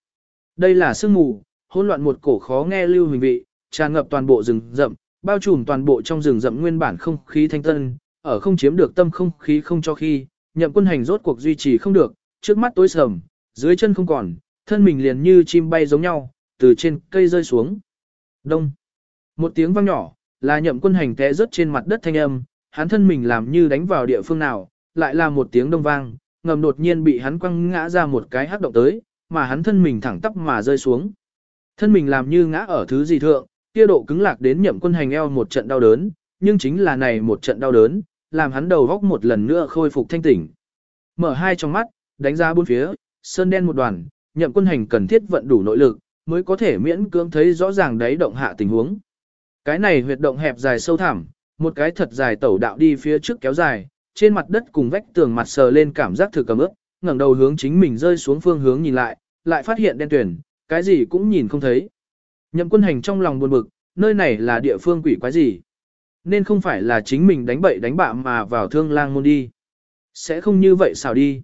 Đây là sương mù, hỗn loạn một cổ khó nghe lưu hình vị, tràn ngập toàn bộ rừng rậm, bao trùm toàn bộ trong rừng rậm nguyên bản không khí thanh tân, ở không chiếm được tâm không khí không cho khi, nhậm quân hành rốt cuộc duy trì không được, trước mắt tối sầm, dưới chân không còn, thân mình liền như chim bay giống nhau, từ trên cây rơi xuống. Đông. Một tiếng vang nhỏ, là nhậm quân hành té rớt trên mặt đất thanh âm, hắn thân mình làm như đánh vào địa phương nào, lại là một tiếng đông vang, ngầm đột nhiên bị hắn quăng ngã ra một cái hắc động tới, mà hắn thân mình thẳng tắp mà rơi xuống. Thân mình làm như ngã ở thứ gì thượng, kia độ cứng lạc đến nhậm quân hành eo một trận đau đớn, nhưng chính là này một trận đau đớn, làm hắn đầu góc một lần nữa khôi phục thanh tỉnh. Mở hai trong mắt, đánh ra bốn phía, sơn đen một đoàn, nhậm quân hành cần thiết vận đủ nội lực, mới có thể miễn cưỡng thấy rõ ràng đáy động hạ tình huống. Cái này huyệt động hẹp dài sâu thẳm, một cái thật dài tẩu đạo đi phía trước kéo dài, trên mặt đất cùng vách tường mặt sờ lên cảm giác thử cầm ướp, ngẩng đầu hướng chính mình rơi xuống phương hướng nhìn lại, lại phát hiện đen tuyển, cái gì cũng nhìn không thấy. Nhậm quân hành trong lòng buồn bực, nơi này là địa phương quỷ quái gì? Nên không phải là chính mình đánh bậy đánh bạ mà vào thương lang môn đi. Sẽ không như vậy sao đi?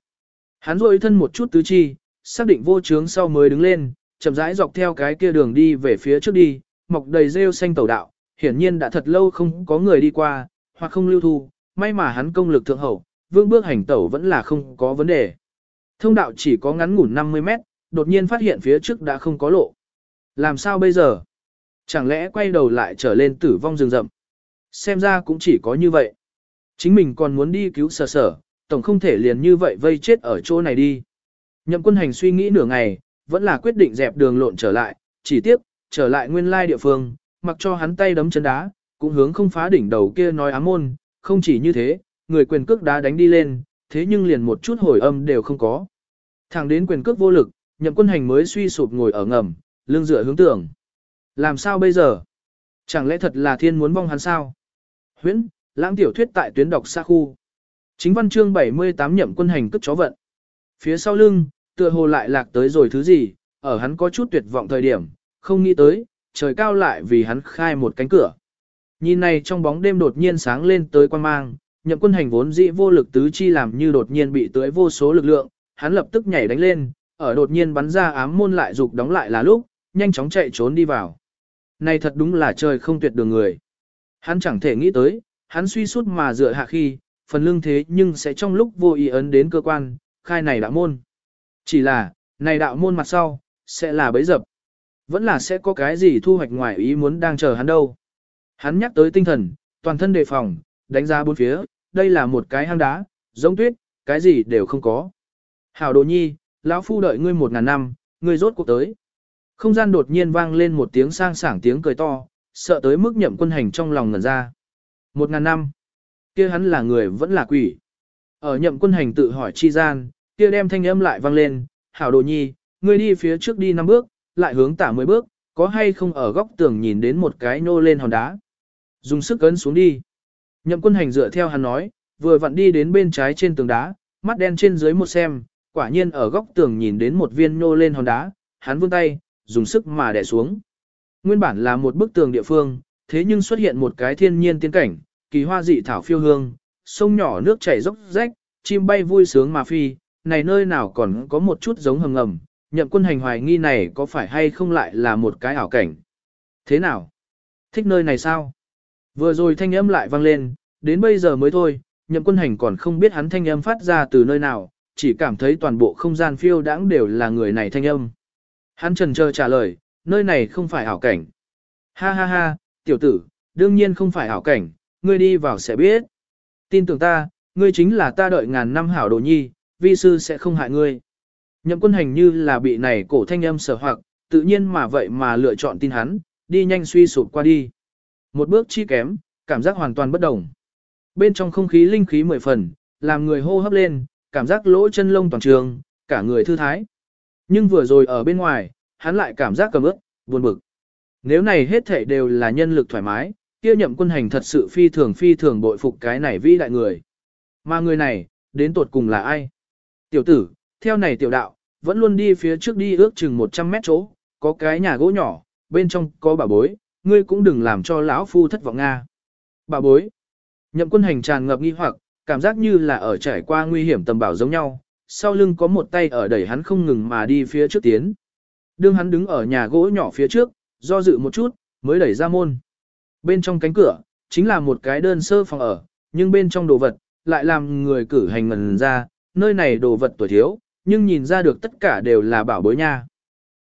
Hắn rôi thân một chút tứ chi, xác định vô chướng sau mới đứng lên, chậm rãi dọc theo cái kia đường đi về phía trước đi, mọc đầy rêu xanh tẩu đạo, hiển nhiên đã thật lâu không có người đi qua, hoặc không lưu thu, may mà hắn công lực thượng hậu, vương bước hành tẩu vẫn là không có vấn đề. Thông đạo chỉ có ngắn ngủn 50 mét, đột nhiên phát hiện phía trước đã không có lộ. Làm sao bây giờ? Chẳng lẽ quay đầu lại trở lên tử vong rừng rậm? Xem ra cũng chỉ có như vậy. Chính mình còn muốn đi cứu sở sở, tổng không thể liền như vậy vây chết ở chỗ này đi. Nhậm quân hành suy nghĩ nửa ngày, vẫn là quyết định dẹp đường lộn trở lại, chỉ tiếp, trở lại nguyên lai địa phương, mặc cho hắn tay đấm chân đá, cũng hướng không phá đỉnh đầu kia nói ám môn, không chỉ như thế, người quyền cước đá đánh đi lên, thế nhưng liền một chút hồi âm đều không có. Thẳng đến quyền cước vô lực, nhậm quân hành mới suy sụp ngồi ở ngầm, lưng dựa hướng tưởng. Làm sao bây giờ? Chẳng lẽ thật là thiên muốn vong hắn sao? Huyễn, lãng tiểu thuyết tại tuyến đọc xa khu. Chính văn chương 78 nhậm quân hành cất chó vận. Phía sau lưng, tựa hồ lại lạc tới rồi thứ gì, ở hắn có chút tuyệt vọng thời điểm, không nghĩ tới, trời cao lại vì hắn khai một cánh cửa. Nhìn này trong bóng đêm đột nhiên sáng lên tới quan mang, nhậm quân hành vốn dị vô lực tứ chi làm như đột nhiên bị tưới vô số lực lượng, hắn lập tức nhảy đánh lên, ở đột nhiên bắn ra ám môn lại dục đóng lại là lúc, nhanh chóng chạy trốn đi vào. Này thật đúng là trời không tuyệt đường người. Hắn chẳng thể nghĩ tới, hắn suy sút mà dựa hạ khi, phần lưng thế nhưng sẽ trong lúc vô ý ấn đến cơ quan, khai này đạo môn. Chỉ là, này đạo môn mặt sau, sẽ là bấy dập. Vẫn là sẽ có cái gì thu hoạch ngoài ý muốn đang chờ hắn đâu. Hắn nhắc tới tinh thần, toàn thân đề phòng, đánh giá bốn phía, đây là một cái hang đá, giống tuyết, cái gì đều không có. Hảo đồ nhi, lão phu đợi ngươi một ngàn năm, ngươi rốt cuộc tới. Không gian đột nhiên vang lên một tiếng sang sảng tiếng cười to, sợ tới mức nhậm quân hành trong lòng ngẩn ra. Một ngàn năm, kia hắn là người vẫn là quỷ. Ở nhậm quân hành tự hỏi chi gian, kia đem thanh âm lại vang lên, hảo đồ nhi, ngươi đi phía trước đi năm bước, lại hướng tả 10 bước, có hay không ở góc tường nhìn đến một cái nô lên hòn đá. Dùng sức ấn xuống đi. Nhậm quân hành dựa theo hắn nói, vừa vặn đi đến bên trái trên tường đá, mắt đen trên dưới một xem, quả nhiên ở góc tường nhìn đến một viên nô lên hòn đá, hắn vươn tay, dùng sức mà đè xuống. Nguyên bản là một bức tường địa phương, thế nhưng xuất hiện một cái thiên nhiên tiên cảnh, kỳ hoa dị thảo phiêu hương, sông nhỏ nước chảy dốc rách, chim bay vui sướng mà phi, này nơi nào còn có một chút giống hầm ngầm, nhậm quân hành hoài nghi này có phải hay không lại là một cái ảo cảnh. Thế nào? Thích nơi này sao? Vừa rồi thanh âm lại vang lên, đến bây giờ mới thôi, nhậm quân hành còn không biết hắn thanh âm phát ra từ nơi nào, chỉ cảm thấy toàn bộ không gian phiêu đãng đều là người này thanh âm. Hắn trần chờ trả lời, nơi này không phải ảo cảnh. Ha ha ha, tiểu tử, đương nhiên không phải ảo cảnh, ngươi đi vào sẽ biết. Tin tưởng ta, ngươi chính là ta đợi ngàn năm hảo đồ nhi, vi sư sẽ không hại ngươi. Nhậm quân hành như là bị này cổ thanh âm sở hoặc, tự nhiên mà vậy mà lựa chọn tin hắn, đi nhanh suy sụp qua đi. Một bước chi kém, cảm giác hoàn toàn bất đồng. Bên trong không khí linh khí mười phần, làm người hô hấp lên, cảm giác lỗ chân lông toàn trường, cả người thư thái. Nhưng vừa rồi ở bên ngoài, hắn lại cảm giác cầm ướt, buồn bực. Nếu này hết thảy đều là nhân lực thoải mái, kia nhậm quân hành thật sự phi thường phi thường bội phục cái này vĩ đại người. Mà người này, đến tột cùng là ai? Tiểu tử, theo này tiểu đạo, vẫn luôn đi phía trước đi ước chừng 100 mét chỗ, có cái nhà gỗ nhỏ, bên trong có bà bối, ngươi cũng đừng làm cho lão phu thất vọng Nga. Bà bối, nhậm quân hành tràn ngập nghi hoặc, cảm giác như là ở trải qua nguy hiểm tầm bảo giống nhau, sau lưng có một tay ở đẩy hắn không ngừng mà đi phía trước tiến. Đương hắn đứng ở nhà gỗ nhỏ phía trước, do dự một chút, mới đẩy ra môn. Bên trong cánh cửa, chính là một cái đơn sơ phòng ở, nhưng bên trong đồ vật, lại làm người cử hành ngần ra, nơi này đồ vật tuổi thiếu, nhưng nhìn ra được tất cả đều là bảo bối nha.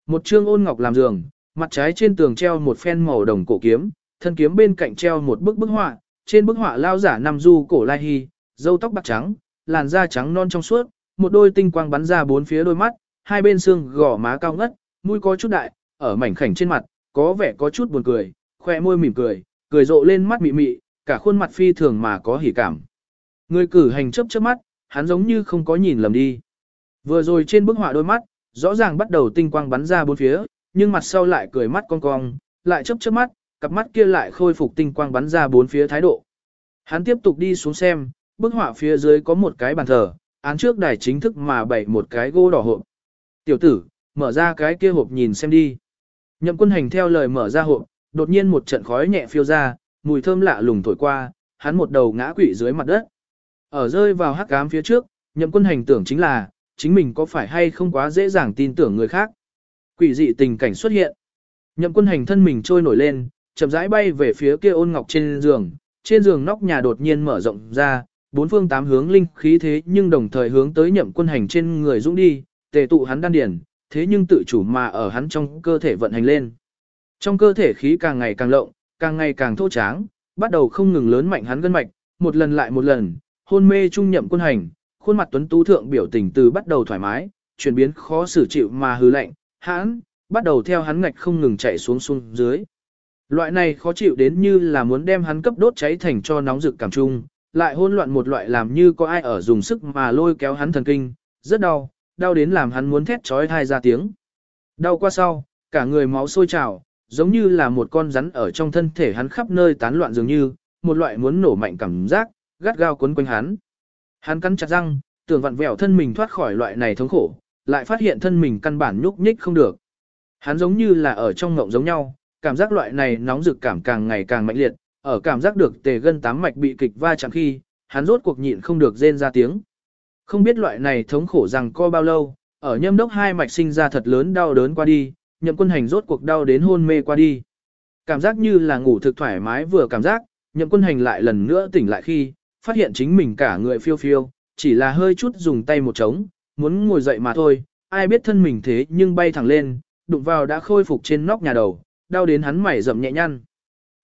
Một trương ôn ngọc làm giường, mặt trái trên tường treo một phen màu đồng cổ kiếm, thân kiếm bên cạnh treo một bức bức họa, trên bức họa lao giả nằm du cổ lai hy, râu tóc bạc trắng, làn da trắng non trong suốt, một đôi tinh quang bắn ra bốn phía đôi mắt, hai bên xương gò má cao ngất, mũi có chút đại, ở mảnh khảnh trên mặt, có vẻ có chút buồn cười, khoe môi mỉm cười, cười rộ lên mắt mị mị, cả khuôn mặt phi thường mà có hỉ cảm. Người cử hành chớp chớp mắt, hắn giống như không có nhìn lầm đi. Vừa rồi trên bức họa đôi mắt, rõ ràng bắt đầu tinh quang bắn ra bốn phía, nhưng mặt sau lại cười mắt cong cong, lại chớp chớp mắt, cặp mắt kia lại khôi phục tinh quang bắn ra bốn phía thái độ. Hắn tiếp tục đi xuống xem, bức họa phía dưới có một cái bàn thờ, án trước đài chính thức mà bày một cái gỗ đỏ hộp. Tiểu tử, mở ra cái kia hộp nhìn xem đi. Nhậm quân hành theo lời mở ra hộp, đột nhiên một trận khói nhẹ phiêu ra, mùi thơm lạ lùng thổi qua, hắn một đầu ngã quỵ dưới mặt đất. Ở rơi vào hắc ám phía trước, nhậm quân hành tưởng chính là, chính mình có phải hay không quá dễ dàng tin tưởng người khác. Quỷ dị tình cảnh xuất hiện. Nhậm quân hành thân mình trôi nổi lên, chậm rãi bay về phía kia ôn ngọc trên giường, trên giường nóc nhà đột nhiên mở rộng ra, bốn phương tám hướng linh khí thế nhưng đồng thời hướng tới nhậm quân hành trên người dũng đi, tề tụ hắn đan điển, thế nhưng tự chủ mà ở hắn trong cơ thể vận hành lên. Trong cơ thể khí càng ngày càng lộng, càng ngày càng thô tráng, bắt đầu không ngừng lớn mạnh hắn gân mạch, một lần lại một lần, hôn mê trung nhậm quân hành, khuôn mặt tuấn tú thượng biểu tình từ bắt đầu thoải mái, chuyển biến khó xử chịu mà hư lạnh, hãn, bắt đầu theo hắn ngạch không ngừng chạy xuống xuống dưới. Loại này khó chịu đến như là muốn đem hắn cấp đốt cháy thành cho nóng rực cảm trung, lại hỗn loạn một loại làm như có ai ở dùng sức mà lôi kéo hắn thần kinh, rất đau, đau đến làm hắn muốn thét trói thai ra tiếng. Đau qua sau, cả người máu sôi trào, giống như là một con rắn ở trong thân thể hắn khắp nơi tán loạn dường như, một loại muốn nổ mạnh cảm giác, gắt gao quấn quanh hắn. Hắn cắn chặt răng, tưởng vặn vẹo thân mình thoát khỏi loại này thống khổ, lại phát hiện thân mình căn bản nhúc nhích không được. Hắn giống như là ở trong ngộng giống nhau, cảm giác loại này nóng rực cảm càng ngày càng mạnh liệt, ở cảm giác được tề gân tám mạch bị kịch va chạm khi, hắn rốt cuộc nhịn không được rên ra tiếng. Không biết loại này thống khổ rằng co bao lâu, ở nhâm đốc hai mạch sinh ra thật lớn đau đớn qua đi, nhậm quân hành rốt cuộc đau đến hôn mê qua đi. Cảm giác như là ngủ thực thoải mái vừa cảm giác, nhậm quân hành lại lần nữa tỉnh lại khi, phát hiện chính mình cả người phiêu phiêu, chỉ là hơi chút dùng tay một trống, muốn ngồi dậy mà thôi, ai biết thân mình thế nhưng bay thẳng lên, đụng vào đã khôi phục trên nóc nhà đầu, đau đến hắn mày rậm nhẹ nhăn.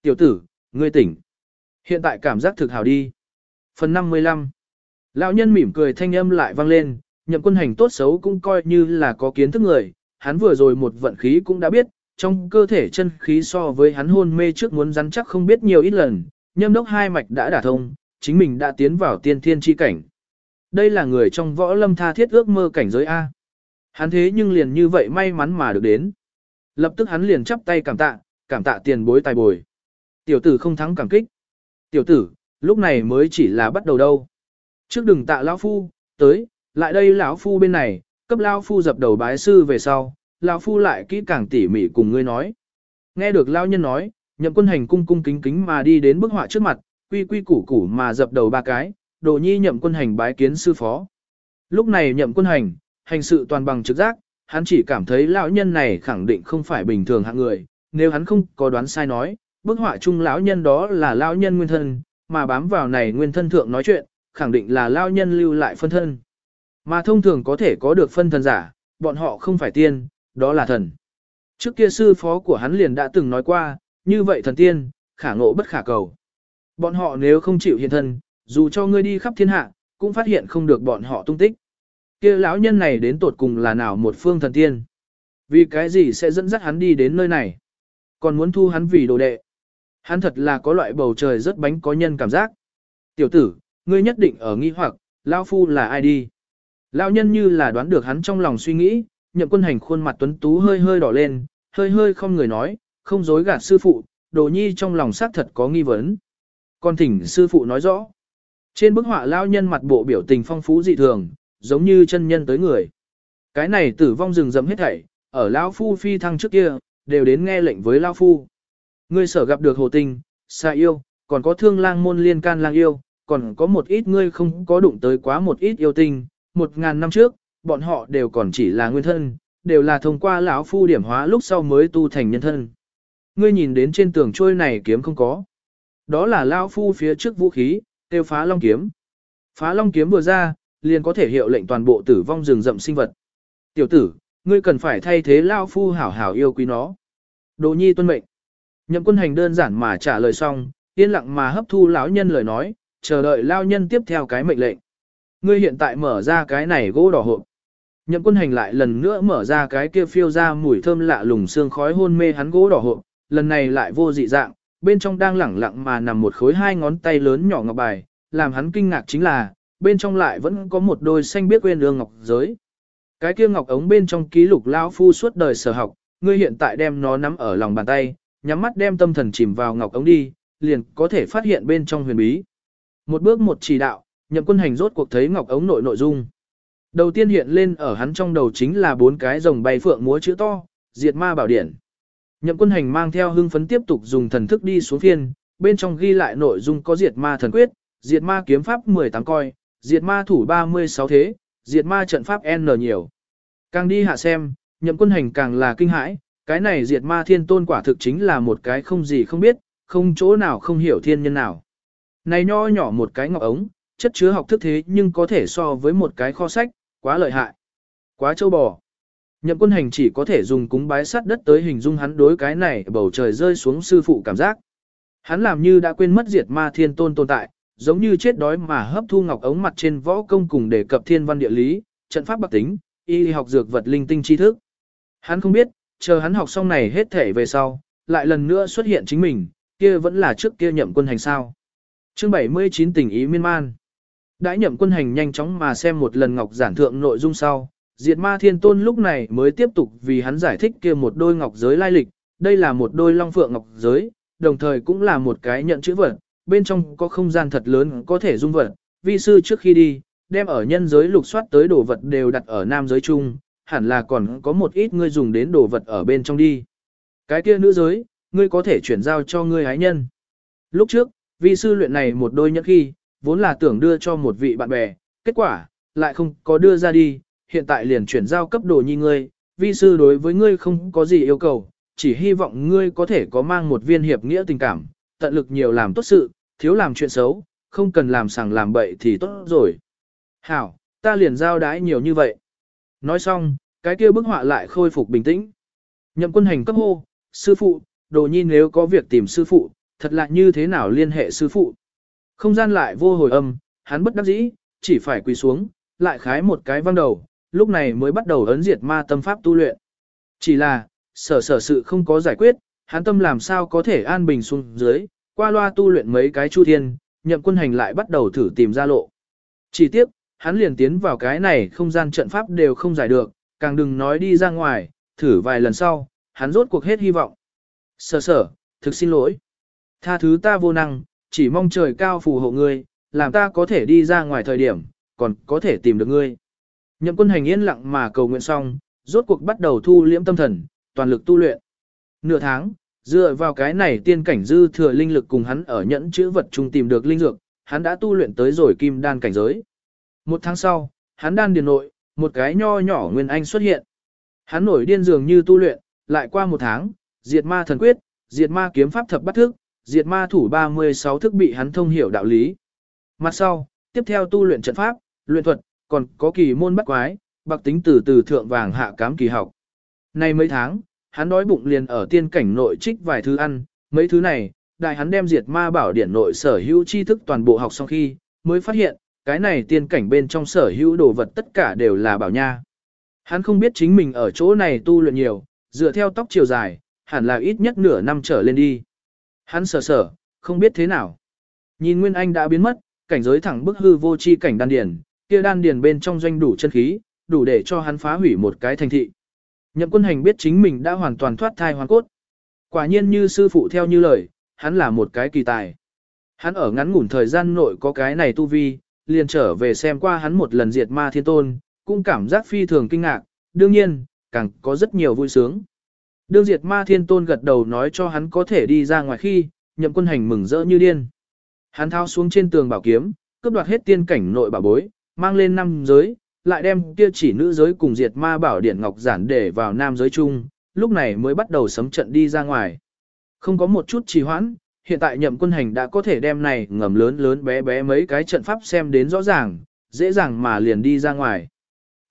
Tiểu tử, ngươi tỉnh. Hiện tại cảm giác thực hào đi. Phần 55 Lão nhân mỉm cười thanh âm lại vang lên, nhậm quân hành tốt xấu cũng coi như là có kiến thức người, hắn vừa rồi một vận khí cũng đã biết, trong cơ thể chân khí so với hắn hôn mê trước muốn rắn chắc không biết nhiều ít lần, nhâm đốc hai mạch đã đả thông, chính mình đã tiến vào tiên thiên chi cảnh. Đây là người trong võ lâm tha thiết ước mơ cảnh giới A. Hắn thế nhưng liền như vậy may mắn mà được đến. Lập tức hắn liền chắp tay cảm tạ, cảm tạ tiền bối tài bồi. Tiểu tử không thắng cảm kích. Tiểu tử, lúc này mới chỉ là bắt đầu đâu. Trước đừng tạ lão phu, tới, lại đây lão phu bên này, cấp lão phu dập đầu bái sư về sau, lão phu lại kỹ càng tỉ mỉ cùng ngươi nói. Nghe được lão nhân nói, nhậm quân hành cung cung kính kính mà đi đến bức họa trước mặt, quy quy củ củ mà dập đầu ba cái, đồ nhi nhậm quân hành bái kiến sư phó. Lúc này nhậm quân hành, hành sự toàn bằng trực giác, hắn chỉ cảm thấy lão nhân này khẳng định không phải bình thường hạng người, nếu hắn không có đoán sai nói, bức họa chung lão nhân đó là lão nhân nguyên thân, mà bám vào này nguyên thân thượng nói chuyện, khẳng định là lão nhân lưu lại phân thân. Mà thông thường có thể có được phân thân giả, bọn họ không phải tiên, đó là thần. Trước kia sư phó của hắn liền đã từng nói qua, như vậy thần tiên, khả ngộ bất khả cầu. Bọn họ nếu không chịu hiện thân, dù cho ngươi đi khắp thiên hạ, cũng phát hiện không được bọn họ tung tích. Kia lão nhân này đến tột cùng là nào một phương thần tiên? Vì cái gì sẽ dẫn dắt hắn đi đến nơi này? Còn muốn thu hắn vì đồ đệ. Hắn thật là có loại bầu trời rất bánh có nhân cảm giác. Tiểu tử, ngươi nhất định ở nghi hoặc, lão phu là ai đi? Lão nhân như là đoán được hắn trong lòng suy nghĩ, nhậm quân hành khuôn mặt tuấn tú hơi hơi đỏ lên, hơi hơi không người nói, không dối gạt sư phụ, đồ nhi trong lòng xác thật có nghi vấn. Còn thỉnh sư phụ nói rõ. Trên bức họa lão nhân mặt bộ biểu tình phong phú dị thường, giống như chân nhân tới người. Cái này tử vong rừng rậm hết thảy, ở lão phu phi thăng trước kia, đều đến nghe lệnh với lão phu. Ngươi sở gặp được hồ tình, xa yêu, còn có thương lang môn liên can lang yêu, còn có một ít ngươi không có đụng tới quá một ít yêu tình, một ngàn năm trước, bọn họ đều còn chỉ là nguyên thân, đều là thông qua lão phu điểm hóa lúc sau mới tu thành nhân thân. Ngươi nhìn đến trên tường trôi này kiếm không có. Đó là lão phu phía trước vũ khí, tiêu phá long kiếm. Phá long kiếm vừa ra, liền có thể hiệu lệnh toàn bộ tử vong rừng rậm sinh vật. Tiểu tử, ngươi cần phải thay thế lão phu hảo hảo yêu quý nó. Đồ nhi tuân mệnh. Nhậm quân hành đơn giản mà trả lời xong, yên lặng mà hấp thu lão nhân lời nói, chờ đợi lão nhân tiếp theo cái mệnh lệnh. Ngươi hiện tại mở ra cái này gỗ đỏ hộp. Nhậm quân hành lại lần nữa mở ra cái kia phiêu ra mùi thơm lạ lùng xương khói hôn mê hắn gỗ đỏ hộp, lần này lại vô dị dạng, bên trong đang lẳng lặng mà nằm một khối hai ngón tay lớn nhỏ ngọc bài, làm hắn kinh ngạc chính là, bên trong lại vẫn có một đôi xanh biết quên ương ngọc giới. Cái kia ngọc ống bên trong ký lục lão phu suốt đời sở học, ngươi hiện tại đem nó nắm ở lòng bàn tay, nhắm mắt đem tâm thần chìm vào ngọc ống đi, liền có thể phát hiện bên trong huyền bí. Một bước một chỉ đạo, nhậm quân hành rốt cuộc thấy ngọc ống nội nội dung. Đầu tiên hiện lên ở hắn trong đầu chính là bốn cái rồng bay phượng múa chữ to, diệt ma bảo điển. Nhậm quân hành mang theo hưng phấn tiếp tục dùng thần thức đi xuống phiên, bên trong ghi lại nội dung có diệt ma thần quyết, diệt ma kiếm pháp 18 coi, diệt ma thủ 36 thế, diệt ma trận pháp N nhiều. Càng đi hạ xem, nhậm quân hành càng là kinh hãi, cái này diệt ma thiên tôn quả thực chính là một cái không gì không biết, không chỗ nào không hiểu thiên nhân nào. Này nho nhỏ một cái ngọc ống, chất chứa học thức thế nhưng có thể so với một cái kho sách, quá lợi hại. Quá châu bò. Nhậm quân hành chỉ có thể dùng cúng bái sát đất tới hình dung hắn đối cái này bầu trời rơi xuống sư phụ cảm giác. Hắn làm như đã quên mất diệt ma thiên tôn tồn tại, giống như chết đói mà hấp thu ngọc ống mặt trên võ công cùng đề cập thiên văn địa lý, trận pháp bạc tính, y học dược vật linh tinh tri thức. Hắn không biết, chờ hắn học xong này hết thể về sau, lại lần nữa xuất hiện chính mình, kia vẫn là trước kia nhậm quân hành sao. Chương 79 tình ý miên man. Đãi nhậm quân hành nhanh chóng mà xem một lần ngọc giản thượng nội dung sau, diệt ma thiên tôn lúc này mới tiếp tục vì hắn giải thích kia một đôi ngọc giới lai lịch, đây là một đôi long phượng ngọc giới, đồng thời cũng là một cái nhận chữ vật, bên trong có không gian thật lớn có thể dung vật, vi sư trước khi đi, đem ở nhân giới lục soát tới đồ vật đều đặt ở nam giới chung, hẳn là còn có một ít ngươi dùng đến đồ vật ở bên trong đi. Cái kia nữ giới, ngươi có thể chuyển giao cho ngươi hái nhân. Lúc trước, vi sư luyện này một đôi nhẫn khi, vốn là tưởng đưa cho một vị bạn bè, kết quả, lại không có đưa ra đi, hiện tại liền chuyển giao cấp đồ nhi ngươi, vi sư đối với ngươi không có gì yêu cầu, chỉ hy vọng ngươi có thể có mang một viên hiệp nghĩa tình cảm, tận lực nhiều làm tốt sự, thiếu làm chuyện xấu, không cần làm sằng làm bậy thì tốt rồi. Hảo, ta liền giao đái nhiều như vậy. Nói xong, cái kia bức họa lại khôi phục bình tĩnh. Nhậm quân hành cấp hô, sư phụ, đồ nhi nếu có việc tìm sư phụ, thật lạ như thế nào liên hệ sư phụ. Không gian lại vô hồi âm, hắn bất đắc dĩ, chỉ phải quỳ xuống, lại khái một cái văng đầu, lúc này mới bắt đầu ấn diệt ma tâm pháp tu luyện. Chỉ là, sở sở sự không có giải quyết, hắn tâm làm sao có thể an bình xuống dưới, qua loa tu luyện mấy cái chu thiên, nhậm quân hành lại bắt đầu thử tìm ra lộ. Chỉ tiếc, hắn liền tiến vào cái này không gian trận pháp đều không giải được, càng đừng nói đi ra ngoài, thử vài lần sau, hắn rốt cuộc hết hy vọng. Sở sở, thực xin lỗi. Tha thứ ta vô năng, chỉ mong trời cao phù hộ ngươi, làm ta có thể đi ra ngoài thời điểm, còn có thể tìm được ngươi. Nhậm quân hành yên lặng mà cầu nguyện xong, rốt cuộc bắt đầu thu liễm tâm thần, toàn lực tu luyện. Nửa tháng, dựa vào cái này tiên cảnh dư thừa linh lực cùng hắn ở nhẫn chữ vật trung tìm được linh dược, hắn đã tu luyện tới rồi kim đan cảnh giới. Một tháng sau, hắn đan điền nội, một cái nho nhỏ nguyên anh xuất hiện. Hắn nổi điên dường như tu luyện, lại qua một tháng, diệt ma thần quyết, diệt ma kiếm pháp thập bắt thức, diệt ma thủ 36 thức bị hắn thông hiểu đạo lý. Mặt sau, tiếp theo tu luyện trận pháp, luyện thuật, còn có kỳ môn bắt quái, bạc tính từ từ thượng vàng hạ cám kỳ học. Nay mấy tháng, hắn đói bụng liền ở tiên cảnh nội trích vài thứ ăn, mấy thứ này, đại hắn đem diệt ma bảo điển nội sở hữu tri thức toàn bộ học xong khi, mới phát hiện, cái này tiên cảnh bên trong sở hữu đồ vật tất cả đều là bảo nha. Hắn không biết chính mình ở chỗ này tu luyện nhiều, dựa theo tóc chiều dài, hẳn là ít nhất nửa năm trở lên đi. Hắn sở sở, không biết thế nào. Nhìn Nguyên Anh đã biến mất, cảnh giới thẳng bức hư vô chi cảnh đan điển kia đan điền bên trong doanh đủ chân khí, đủ để cho hắn phá hủy một cái thành thị. Nhậm quân hành biết chính mình đã hoàn toàn thoát thai hoàn cốt. Quả nhiên như sư phụ theo như lời, hắn là một cái kỳ tài. Hắn ở ngắn ngủn thời gian nội có cái này tu vi, liền trở về xem qua hắn một lần diệt ma thiên tôn, cũng cảm giác phi thường kinh ngạc, đương nhiên, càng có rất nhiều vui sướng. Đương diệt ma thiên tôn gật đầu nói cho hắn có thể đi ra ngoài khi, nhậm quân hành mừng rỡ như điên. Hắn thao xuống trên tường bảo kiếm, cướp đoạt hết tiên cảnh nội bảo bối, mang lên năm giới, lại đem kia chỉ nữ giới cùng diệt ma bảo điện ngọc giản để vào nam giới chung, lúc này mới bắt đầu sấm trận đi ra ngoài. Không có một chút trì hoãn, hiện tại nhậm quân hành đã có thể đem này ngầm lớn lớn bé bé mấy cái trận pháp xem đến rõ ràng, dễ dàng mà liền đi ra ngoài.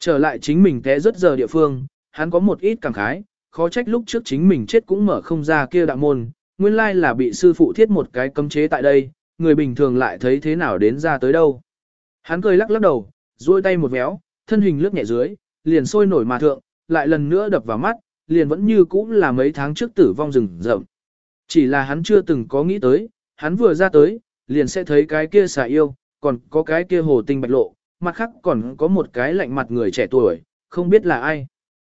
Trở lại chính mình té rất giờ địa phương, hắn có một ít cảm khái, khó trách lúc trước chính mình chết cũng mở không ra kia đạo môn, nguyên lai là bị sư phụ thiết một cái cấm chế tại đây, người bình thường lại thấy thế nào đến ra tới đâu. Hắn cười lắc lắc đầu, duỗi tay một véo, thân hình lướt nhẹ dưới, liền sôi nổi mà thượng, lại lần nữa đập vào mắt, liền vẫn như cũ là mấy tháng trước tử vong rừng rậm. Chỉ là hắn chưa từng có nghĩ tới, hắn vừa ra tới, liền sẽ thấy cái kia xà yêu, còn có cái kia hồ tinh bạch lộ, mặt khác còn có một cái lạnh mặt người trẻ tuổi, không biết là ai.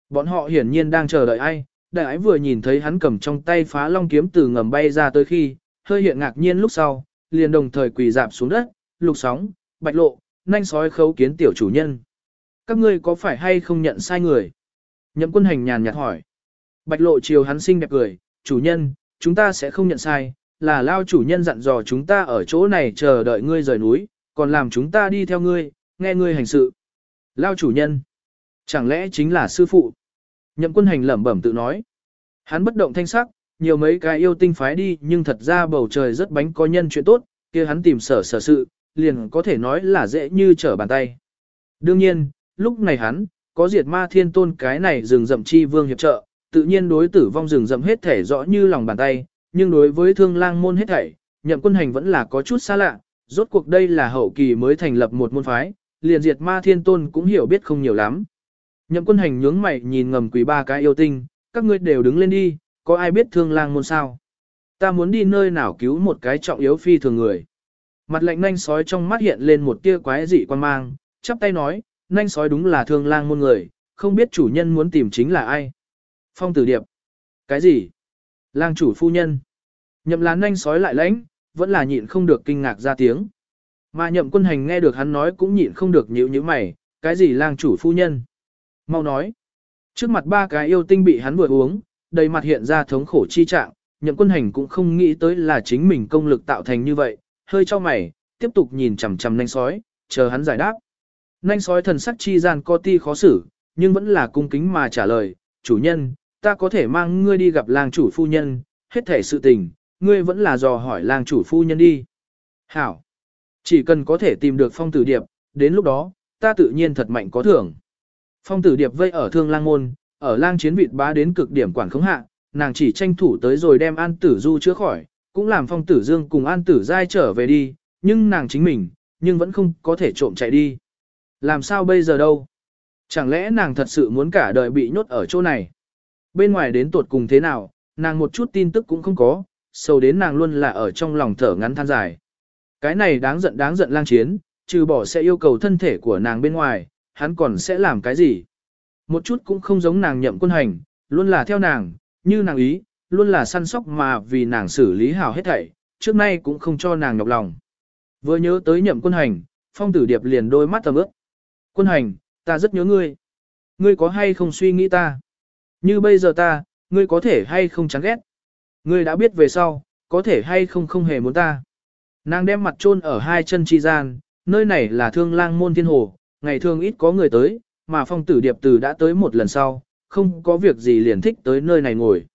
Bọn họ hiển nhiên đang chờ đợi ai, đại ái vừa nhìn thấy hắn cầm trong tay phá long kiếm từ ngầm bay ra tới khi, hơi hiện ngạc nhiên lúc sau, liền đồng thời quỳ dạp xuống đất, lục sóng, bạch lộ, nhanh sói khấu kiến tiểu chủ nhân. Các ngươi có phải hay không nhận sai người? Nhậm quân hành nhàn nhạt hỏi. Bạch lộ chiều hắn xinh đẹp cười, chủ nhân, chúng ta sẽ không nhận sai, là lao chủ nhân dặn dò chúng ta ở chỗ này chờ đợi ngươi rời núi, còn làm chúng ta đi theo ngươi, nghe ngươi hành sự. Lao chủ nhân, chẳng lẽ chính là sư phụ? Nhậm quân hành lẩm bẩm tự nói. Hắn bất động thanh sắc, nhiều mấy cái yêu tinh phái đi nhưng thật ra bầu trời rất bánh có nhân chuyện tốt, kia hắn tìm sở sở sự, liền có thể nói là dễ như trở bàn tay. Đương nhiên, lúc này hắn, có diệt ma thiên tôn cái này rừng rậm chi vương hiệp trợ, tự nhiên đối tử vong rừng rậm hết thể rõ như lòng bàn tay, nhưng đối với thương lang môn hết thảy, nhậm quân hành vẫn là có chút xa lạ, rốt cuộc đây là hậu kỳ mới thành lập một môn phái, liền diệt ma thiên tôn cũng hiểu biết không nhiều lắm. Nhậm quân hành nhướng mày nhìn ngầm quỷ ba cái yêu tinh, các ngươi đều đứng lên đi, có ai biết thương lang môn sao? Ta muốn đi nơi nào cứu một cái trọng yếu phi thường người. Mặt lạnh nhanh sói trong mắt hiện lên một tia quái dị quan mang, chắp tay nói, nhanh sói đúng là thương lang môn người, không biết chủ nhân muốn tìm chính là ai. Phong tử điệp. Cái gì? Lang chủ phu nhân. Nhậm lán nhanh sói lại lãnh, vẫn là nhịn không được kinh ngạc ra tiếng. Mà nhậm quân hành nghe được hắn nói cũng nhịn không được nhíu nhíu mày, cái gì lang chủ phu nhân. Mau nói. Trước mặt ba cái yêu tinh bị hắn vừa uống, đầy mặt hiện ra thống khổ chi trạng, nhậm quân hành cũng không nghĩ tới là chính mình công lực tạo thành như vậy, hơi cho mày, tiếp tục nhìn chằm chằm nanh sói, chờ hắn giải đáp. Nanh sói thần sắc chi gian có ti khó xử, nhưng vẫn là cung kính mà trả lời, chủ nhân, ta có thể mang ngươi đi gặp làng chủ phu nhân, hết thể sự tình, ngươi vẫn là dò hỏi làng chủ phu nhân đi. Hảo, chỉ cần có thể tìm được phong tử điệp, đến lúc đó, ta tự nhiên thật mạnh có thưởng. Phong tử điệp vây ở thương lang môn, ở lang chiến vịt bá đến cực điểm quản khống hạ, nàng chỉ tranh thủ tới rồi đem an tử du chữa khỏi, cũng làm phong tử dương cùng an tử giai trở về đi, nhưng nàng chính mình, nhưng vẫn không có thể trộm chạy đi. Làm sao bây giờ đâu? Chẳng lẽ nàng thật sự muốn cả đời bị nhốt ở chỗ này? Bên ngoài đến tuột cùng thế nào, nàng một chút tin tức cũng không có, sâu đến nàng luôn là ở trong lòng thở ngắn than dài. Cái này đáng giận đáng giận lang chiến, trừ bỏ sẽ yêu cầu thân thể của nàng bên ngoài, hắn còn sẽ làm cái gì? Một chút cũng không giống nàng nhậm quân hành, luôn là theo nàng, như nàng ý, luôn là săn sóc mà vì nàng xử lý hảo hết thảy, trước nay cũng không cho nàng nhọc lòng. Vừa nhớ tới nhậm quân hành, phong tử điệp liền đôi mắt tầm ướp. Quân hành, ta rất nhớ ngươi. Ngươi có hay không suy nghĩ ta? Như bây giờ ta, ngươi có thể hay không chán ghét? Ngươi đã biết về sau, có thể hay không không hề muốn ta? Nàng đem mặt chôn ở hai chân chi gian, nơi này là thương lang môn thiên hồ, ngày thường ít có người tới, mà phong tử điệp từ đã tới một lần sau, không có việc gì liền thích tới nơi này ngồi.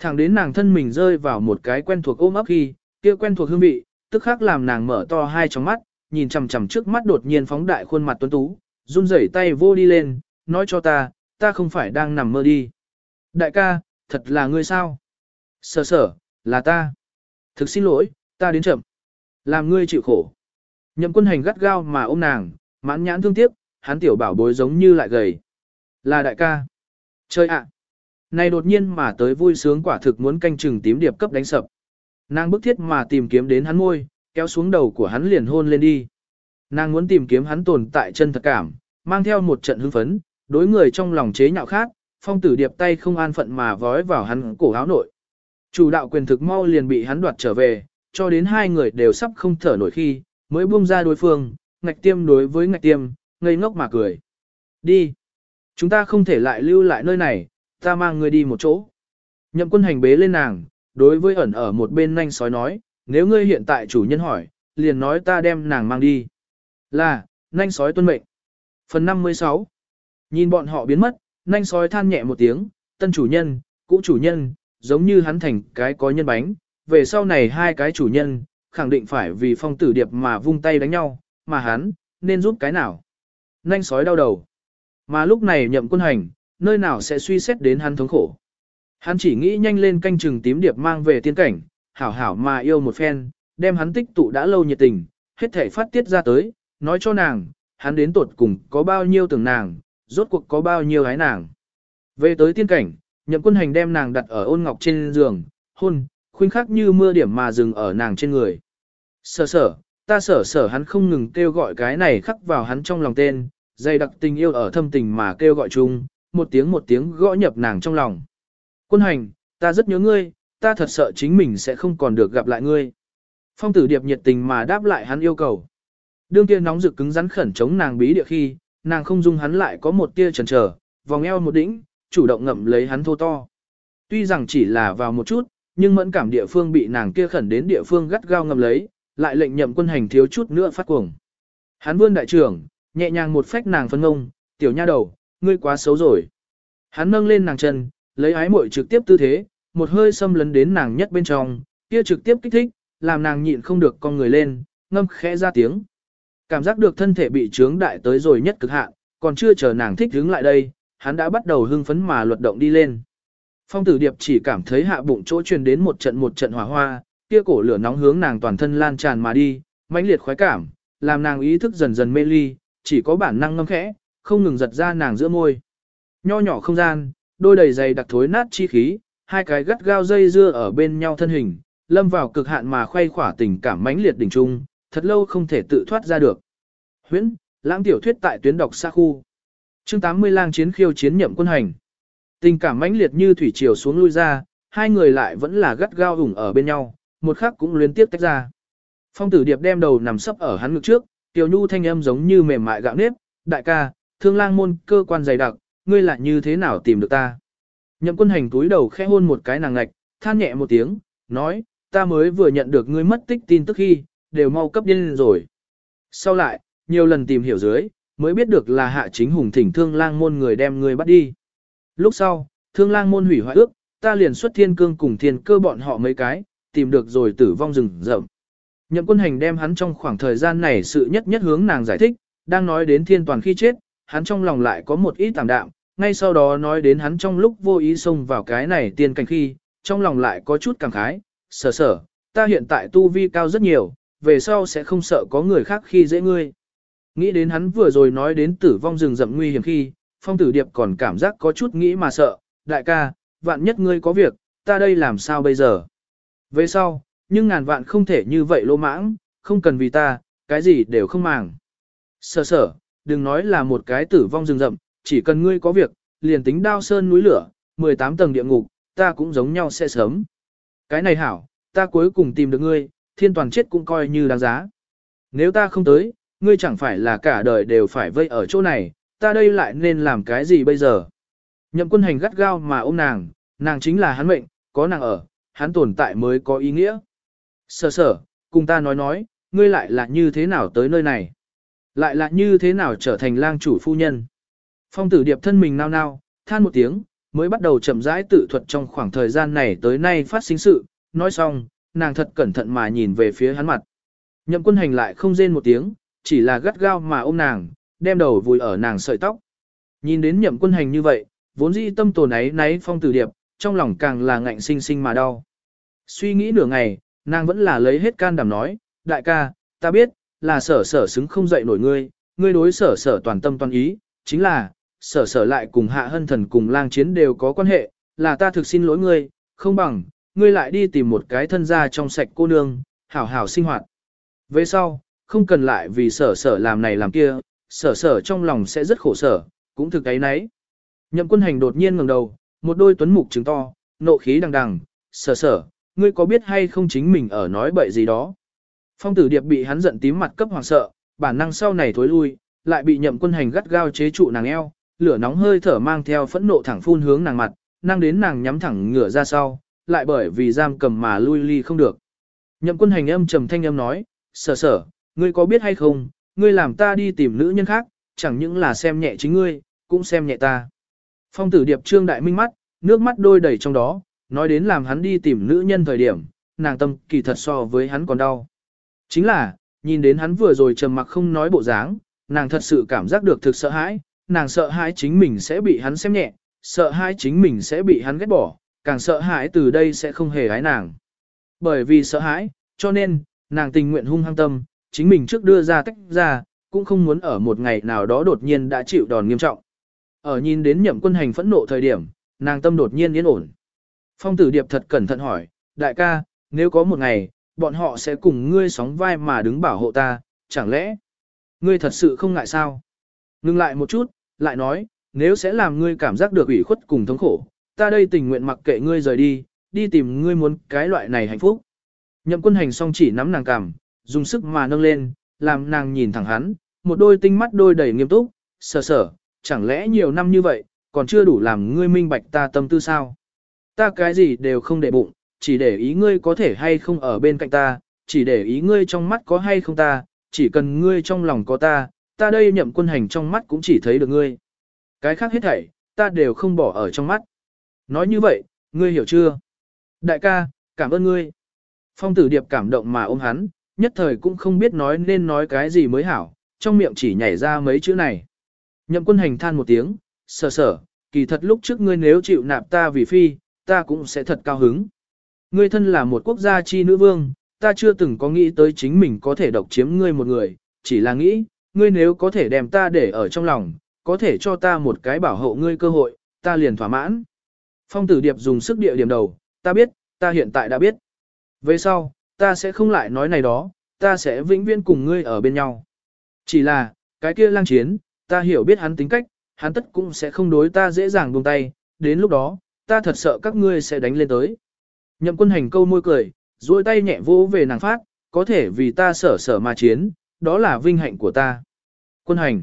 Thẳng đến nàng thân mình rơi vào một cái quen thuộc ôm ấp khi, kia quen thuộc hương vị, tức khắc làm nàng mở to hai tròng mắt, nhìn chằm chằm trước mắt đột nhiên phóng đại khuôn mặt tuấn tú, run rẩy tay vô đi lên, nói cho ta, ta không phải đang nằm mơ đi. Đại ca, thật là ngươi sao? Sở sở, là ta. Thực xin lỗi, ta đến chậm. Làm ngươi chịu khổ. Nhậm quân hành gắt gao mà ôm nàng, mãn nhãn thương tiếc, hắn tiểu bảo bối giống như lại gầy. Là đại ca. Chơi ạ. Này đột nhiên mà tới vui sướng quả thực muốn canh chừng tím điệp cấp đánh sập. Nàng bức thiết mà tìm kiếm đến hắn môi, kéo xuống đầu của hắn liền hôn lên đi. Nàng muốn tìm kiếm hắn tồn tại chân thật cảm, mang theo một trận hưng phấn, đối người trong lòng chế nhạo khác, phong tử điệp tay không an phận mà vói vào hắn cổ áo nội. Chủ đạo quyền thực mau liền bị hắn đoạt trở về, cho đến hai người đều sắp không thở nổi khi, mới buông ra đối phương, ngạch tiêm đối với ngạch tiêm, ngây ngốc mà cười. Đi. Chúng ta không thể lại lưu lại nơi này, ta mang ngươi đi một chỗ. Nhậm quân hành bế lên nàng, đối với ẩn ở một bên nhanh sói nói, nếu ngươi hiện tại chủ nhân hỏi, liền nói ta đem nàng mang đi. Là, nhanh sói tuân mệnh. Phần 56 Nhìn bọn họ biến mất, nhanh sói than nhẹ một tiếng, tân chủ nhân, cũ chủ nhân, giống như hắn thành cái có nhân bánh, về sau này hai cái chủ nhân, khẳng định phải vì phong tử điệp mà vung tay đánh nhau, mà hắn, nên giúp cái nào. Nhanh sói đau đầu. Mà lúc này nhậm quân hành, nơi nào sẽ suy xét đến hắn thống khổ. Hắn chỉ nghĩ nhanh lên canh chừng tím điệp mang về tiên cảnh, hảo hảo mà yêu một phen, đem hắn tích tụ đã lâu nhiệt tình, hết thể phát tiết ra tới, nói cho nàng, hắn đến tột cùng có bao nhiêu tưởng nàng, rốt cuộc có bao nhiêu gái nàng. Về tới tiên cảnh, nhậm quân hành đem nàng đặt ở ôn ngọc trên giường, hôn, khuynh khắc như mưa điểm mà dừng ở nàng trên người. Sở sở, ta sở sở hắn không ngừng kêu gọi cái này khắc vào hắn trong lòng tên, dày đặc tình yêu ở thâm tình mà kêu gọi chung, một tiếng một tiếng gõ nhập nàng trong lòng. Quân hành, ta rất nhớ ngươi, ta thật sợ chính mình sẽ không còn được gặp lại ngươi. Phong tử điệp nhiệt tình mà đáp lại hắn yêu cầu. Đương kia nóng rực cứng rắn khẩn chống nàng bí địa khi, nàng không dung hắn lại có một tia chần chờ, vòng eo một đỉnh, chủ động ngậm lấy hắn thô to. Tuy rằng chỉ là vào một chút, nhưng mẫn cảm địa phương bị nàng kia khẩn đến địa phương gắt gao ngậm lấy, lại lệnh nhậm quân hành thiếu chút nữa phát cuồng. Hắn vươn đại trưởng, nhẹ nhàng một phách nàng phân ngông, tiểu nha đầu, ngươi quá xấu rồi. Hắn nâng lên nàng chân, lấy ái muội trực tiếp tư thế, một hơi xâm lấn đến nàng nhất bên trong, kia trực tiếp kích thích, làm nàng nhịn không được con người lên, ngâm khẽ ra tiếng. Cảm giác được thân thể bị trướng đại tới rồi nhất cực hạn, còn chưa chờ nàng thích đứng lại đây, hắn đã bắt đầu hưng phấn mà luật động đi lên. Phong tử điệp chỉ cảm thấy hạ bụng chỗ truyền đến một trận một trận hỏa hoa, kia cổ lửa nóng hướng nàng toàn thân lan tràn mà đi, mãnh liệt khoái cảm, làm nàng ý thức dần dần mê ly, chỉ có bản năng ngâm khẽ, không ngừng giật ra nàng giữa môi. Nho nhỏ không gian, đôi đầy dày đặc thối nát chi khí, hai cái gắt gao dây dưa ở bên nhau thân hình, lâm vào cực hạn mà khoay khỏa tình cảm mãnh liệt đỉnh trung, thật lâu không thể tự thoát ra được. Huyễn, lãng tiểu thuyết tại tuyến đọc xa khu. Chương 80 lang chiến khiêu chiến nhậm quân hành. Tình cảm mãnh liệt như thủy triều xuống lui ra, hai người lại vẫn là gắt gao ủng ở bên nhau, một khắc cũng liên tiếp tách ra. Phong tử điệp đem đầu nằm sấp ở hắn ngực trước, tiểu nhu thanh âm giống như mềm mại gạo nếp, đại ca, thương lang môn cơ quan dày đặc, ngươi lại như thế nào tìm được ta. Nhậm quân hành túi đầu khẽ hôn một cái nàng ngạch, than nhẹ một tiếng, nói, ta mới vừa nhận được ngươi mất tích tin tức khi, đều mau cấp điên rồi. Sau lại, nhiều lần tìm hiểu dưới, mới biết được là hạ chính hùng thỉnh thương lang môn người đem ngươi bắt đi. Lúc sau, thương lang môn hủy hoại ước, ta liền xuất thiên cương cùng thiên cơ bọn họ mấy cái, tìm được rồi tử vong rừng rậm. Nhậm quân hành đem hắn trong khoảng thời gian này sự nhất nhất hướng nàng giải thích, đang nói đến thiên toàn khi chết, hắn trong lòng lại có một ít tạm đạm, ngay sau đó nói đến hắn trong lúc vô ý xông vào cái này tiên cảnh khi, trong lòng lại có chút cảm khái, sở sở, ta hiện tại tu vi cao rất nhiều, về sau sẽ không sợ có người khác khi dễ ngươi. Nghĩ đến hắn vừa rồi nói đến tử vong rừng rậm nguy hiểm khi, phong tử điệp còn cảm giác có chút nghĩ mà sợ, đại ca, vạn nhất ngươi có việc, ta đây làm sao bây giờ? Về sau, nhưng ngàn vạn không thể như vậy lô mãng, không cần vì ta, cái gì đều không màng. Sở sở, đừng nói là một cái tử vong rừng rậm, chỉ cần ngươi có việc, liền tính đao sơn núi lửa, 18 tầng địa ngục, ta cũng giống nhau sẽ sớm. Cái này hảo, ta cuối cùng tìm được ngươi, thiên toàn chết cũng coi như đáng giá. Nếu ta không tới, ngươi chẳng phải là cả đời đều phải vây ở chỗ này, ta đây lại nên làm cái gì bây giờ? Nhậm quân hành gắt gao mà ôm nàng, nàng chính là hắn mệnh, có nàng ở, hắn tồn tại mới có ý nghĩa. Sở sở, cùng ta nói nói, ngươi lại là như thế nào tới nơi này? Lại là như thế nào trở thành lang chủ phu nhân? Phong tử điệp thân mình nao nao, than một tiếng, mới bắt đầu chậm rãi tự thuật trong khoảng thời gian này tới nay phát sinh sự, nói xong, nàng thật cẩn thận mà nhìn về phía hắn mặt. Nhậm quân hành lại không rên một tiếng, chỉ là gắt gao mà ôm nàng, đem đầu vùi ở nàng sợi tóc. Nhìn đến nhậm quân hành như vậy, vốn dĩ tâm tồn ấy náy phong tử điệp, trong lòng càng là ngạnh sinh sinh mà đau. Suy nghĩ nửa ngày, nàng vẫn là lấy hết can đảm nói, đại ca, ta biết, là sở sở xứng không dậy nổi ngươi, ngươi đối sở sở toàn tâm toàn ý, chính là, sở sở lại cùng hạ hân thần cùng lang chiến đều có quan hệ, là ta thực xin lỗi ngươi, không bằng, ngươi lại đi tìm một cái thân gia trong sạch cô nương, hảo hảo sinh hoạt. Về sau, không cần lại vì sở sở làm này làm kia, sở sở trong lòng sẽ rất khổ sở, cũng thực ấy nấy. Nhậm quân hành đột nhiên ngẩng đầu, một đôi tuấn mục trứng to, nộ khí đằng đằng, sở sở, ngươi có biết hay không chính mình ở nói bậy gì đó. Phong tử điệp bị hắn giận tím mặt cấp hoàng sợ, bản năng sau này thối lui, lại bị nhậm quân hành gắt gao chế trụ nàng eo, lửa nóng hơi thở mang theo phẫn nộ thẳng phun hướng nàng mặt, năng đến nàng nhắm thẳng ngửa ra sau, lại bởi vì giam cầm mà lui ly không được. Nhậm quân hành âm trầm thanh âm nói, sở sở, ngươi có biết hay không, ngươi làm ta đi tìm nữ nhân khác, chẳng những là xem nhẹ chính ngươi, cũng xem nhẹ ta. Phong tử điệp trương đại minh mắt, nước mắt đôi đầy trong đó, nói đến làm hắn đi tìm nữ nhân thời điểm, nàng tâm kỳ thật so với hắn còn đau. Chính là, nhìn đến hắn vừa rồi trầm mặc không nói bộ dáng, nàng thật sự cảm giác được thực sợ hãi, nàng sợ hãi chính mình sẽ bị hắn xem nhẹ, sợ hãi chính mình sẽ bị hắn ghét bỏ, càng sợ hãi từ đây sẽ không hề hái nàng. Bởi vì sợ hãi, cho nên, nàng tình nguyện hung hăng tâm, chính mình trước đưa ra tách ra, cũng không muốn ở một ngày nào đó đột nhiên đã chịu đòn nghiêm trọng. Ở nhìn đến nhậm quân hành phẫn nộ thời điểm, nàng tâm đột nhiên yên ổn. Phong tử điệp thật cẩn thận hỏi, đại ca, nếu có một ngày, bọn họ sẽ cùng ngươi sóng vai mà đứng bảo hộ ta, chẳng lẽ, ngươi thật sự không ngại sao? Ngưng lại một chút, lại nói, nếu sẽ làm ngươi cảm giác được ủy khuất cùng thống khổ, ta đây tình nguyện mặc kệ ngươi rời đi, đi tìm ngươi muốn cái loại này hạnh phúc. Nhậm quân hành xong chỉ nắm nàng cằm, dùng sức mà nâng lên, làm nàng nhìn thẳng hắn, một đôi tinh mắt đôi đầy nghiêm túc, sờ sờ, chẳng lẽ nhiều năm như vậy, còn chưa đủ làm ngươi minh bạch ta tâm tư sao? Ta cái gì đều không để bụng, chỉ để ý ngươi có thể hay không ở bên cạnh ta, chỉ để ý ngươi trong mắt có hay không ta, chỉ cần ngươi trong lòng có ta, ta đây nhậm quân hành trong mắt cũng chỉ thấy được ngươi. Cái khác hết thảy, ta đều không bỏ ở trong mắt. Nói như vậy, ngươi hiểu chưa? Đại ca, cảm ơn ngươi. Phong tử điệp cảm động mà ôm hắn, nhất thời cũng không biết nói nên nói cái gì mới hảo, trong miệng chỉ nhảy ra mấy chữ này. Nhậm quân hành than một tiếng, sờ sờ, kỳ thật lúc trước ngươi nếu chịu nạp ta vì phi, ta cũng sẽ thật cao hứng. Ngươi thân là một quốc gia chi nữ vương, ta chưa từng có nghĩ tới chính mình có thể độc chiếm ngươi một người, chỉ là nghĩ, ngươi nếu có thể đem ta để ở trong lòng, có thể cho ta một cái bảo hộ ngươi cơ hội, ta liền thỏa mãn. Phong tử điệp dùng sức địa điểm đầu, ta biết, ta hiện tại đã biết. Về sau, ta sẽ không lại nói này đó, ta sẽ vĩnh viễn cùng ngươi ở bên nhau. Chỉ là, cái kia lang chiến, ta hiểu biết hắn tính cách, hắn tất cũng sẽ không đối ta dễ dàng buông tay, đến lúc đó, ta thật sợ các ngươi sẽ đánh lên tới. Nhậm quân hành câu môi cười, duỗi tay nhẹ vỗ về nàng phát, có thể vì ta sở sở mà chiến, đó là vinh hạnh của ta. Quân hành.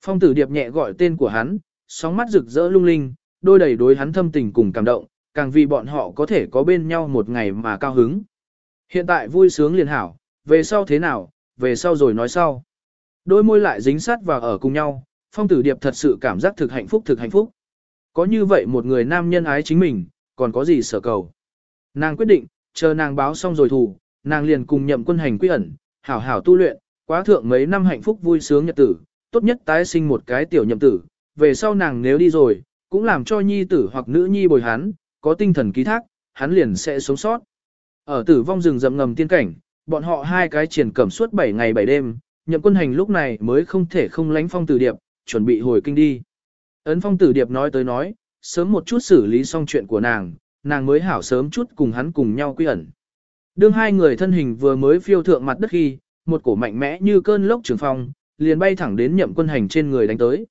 Phong tử điệp nhẹ gọi tên của hắn, sóng mắt rực rỡ lung linh, đôi đầy đối hắn thâm tình cùng cảm động, càng vì bọn họ có thể có bên nhau một ngày mà cao hứng. Hiện tại vui sướng liền hảo, về sau thế nào, về sau rồi nói sau. Đôi môi lại dính sát và ở cùng nhau, phong tử điệp thật sự cảm giác thực hạnh phúc thực hạnh phúc. Có như vậy một người nam nhân ái chính mình, còn có gì sở cầu. Nàng quyết định, chờ nàng báo xong rồi thủ, nàng liền cùng nhậm quân hành quy ẩn, hảo hảo tu luyện, quá thượng mấy năm hạnh phúc vui sướng nhật tử, tốt nhất tái sinh một cái tiểu nhậm tử, về sau nàng nếu đi rồi, cũng làm cho nhi tử hoặc nữ nhi bồi hắn, có tinh thần ký thác, hắn liền sẽ sống sót. Ở tử vong rừng rậm ngầm tiên cảnh, bọn họ hai cái triển cẩm suốt 7 ngày 7 đêm, nhậm quân hành lúc này mới không thể không lánh phong tử điệp, chuẩn bị hồi kinh đi. Ấn phong tử điệp nói tới nói, sớm một chút xử lý xong chuyện của nàng, nàng mới hảo sớm chút cùng hắn cùng nhau quy ẩn. Đương hai người thân hình vừa mới phiêu thượng mặt đất khi, một cổ mạnh mẽ như cơn lốc trường phong, liền bay thẳng đến nhậm quân hành trên người đánh tới.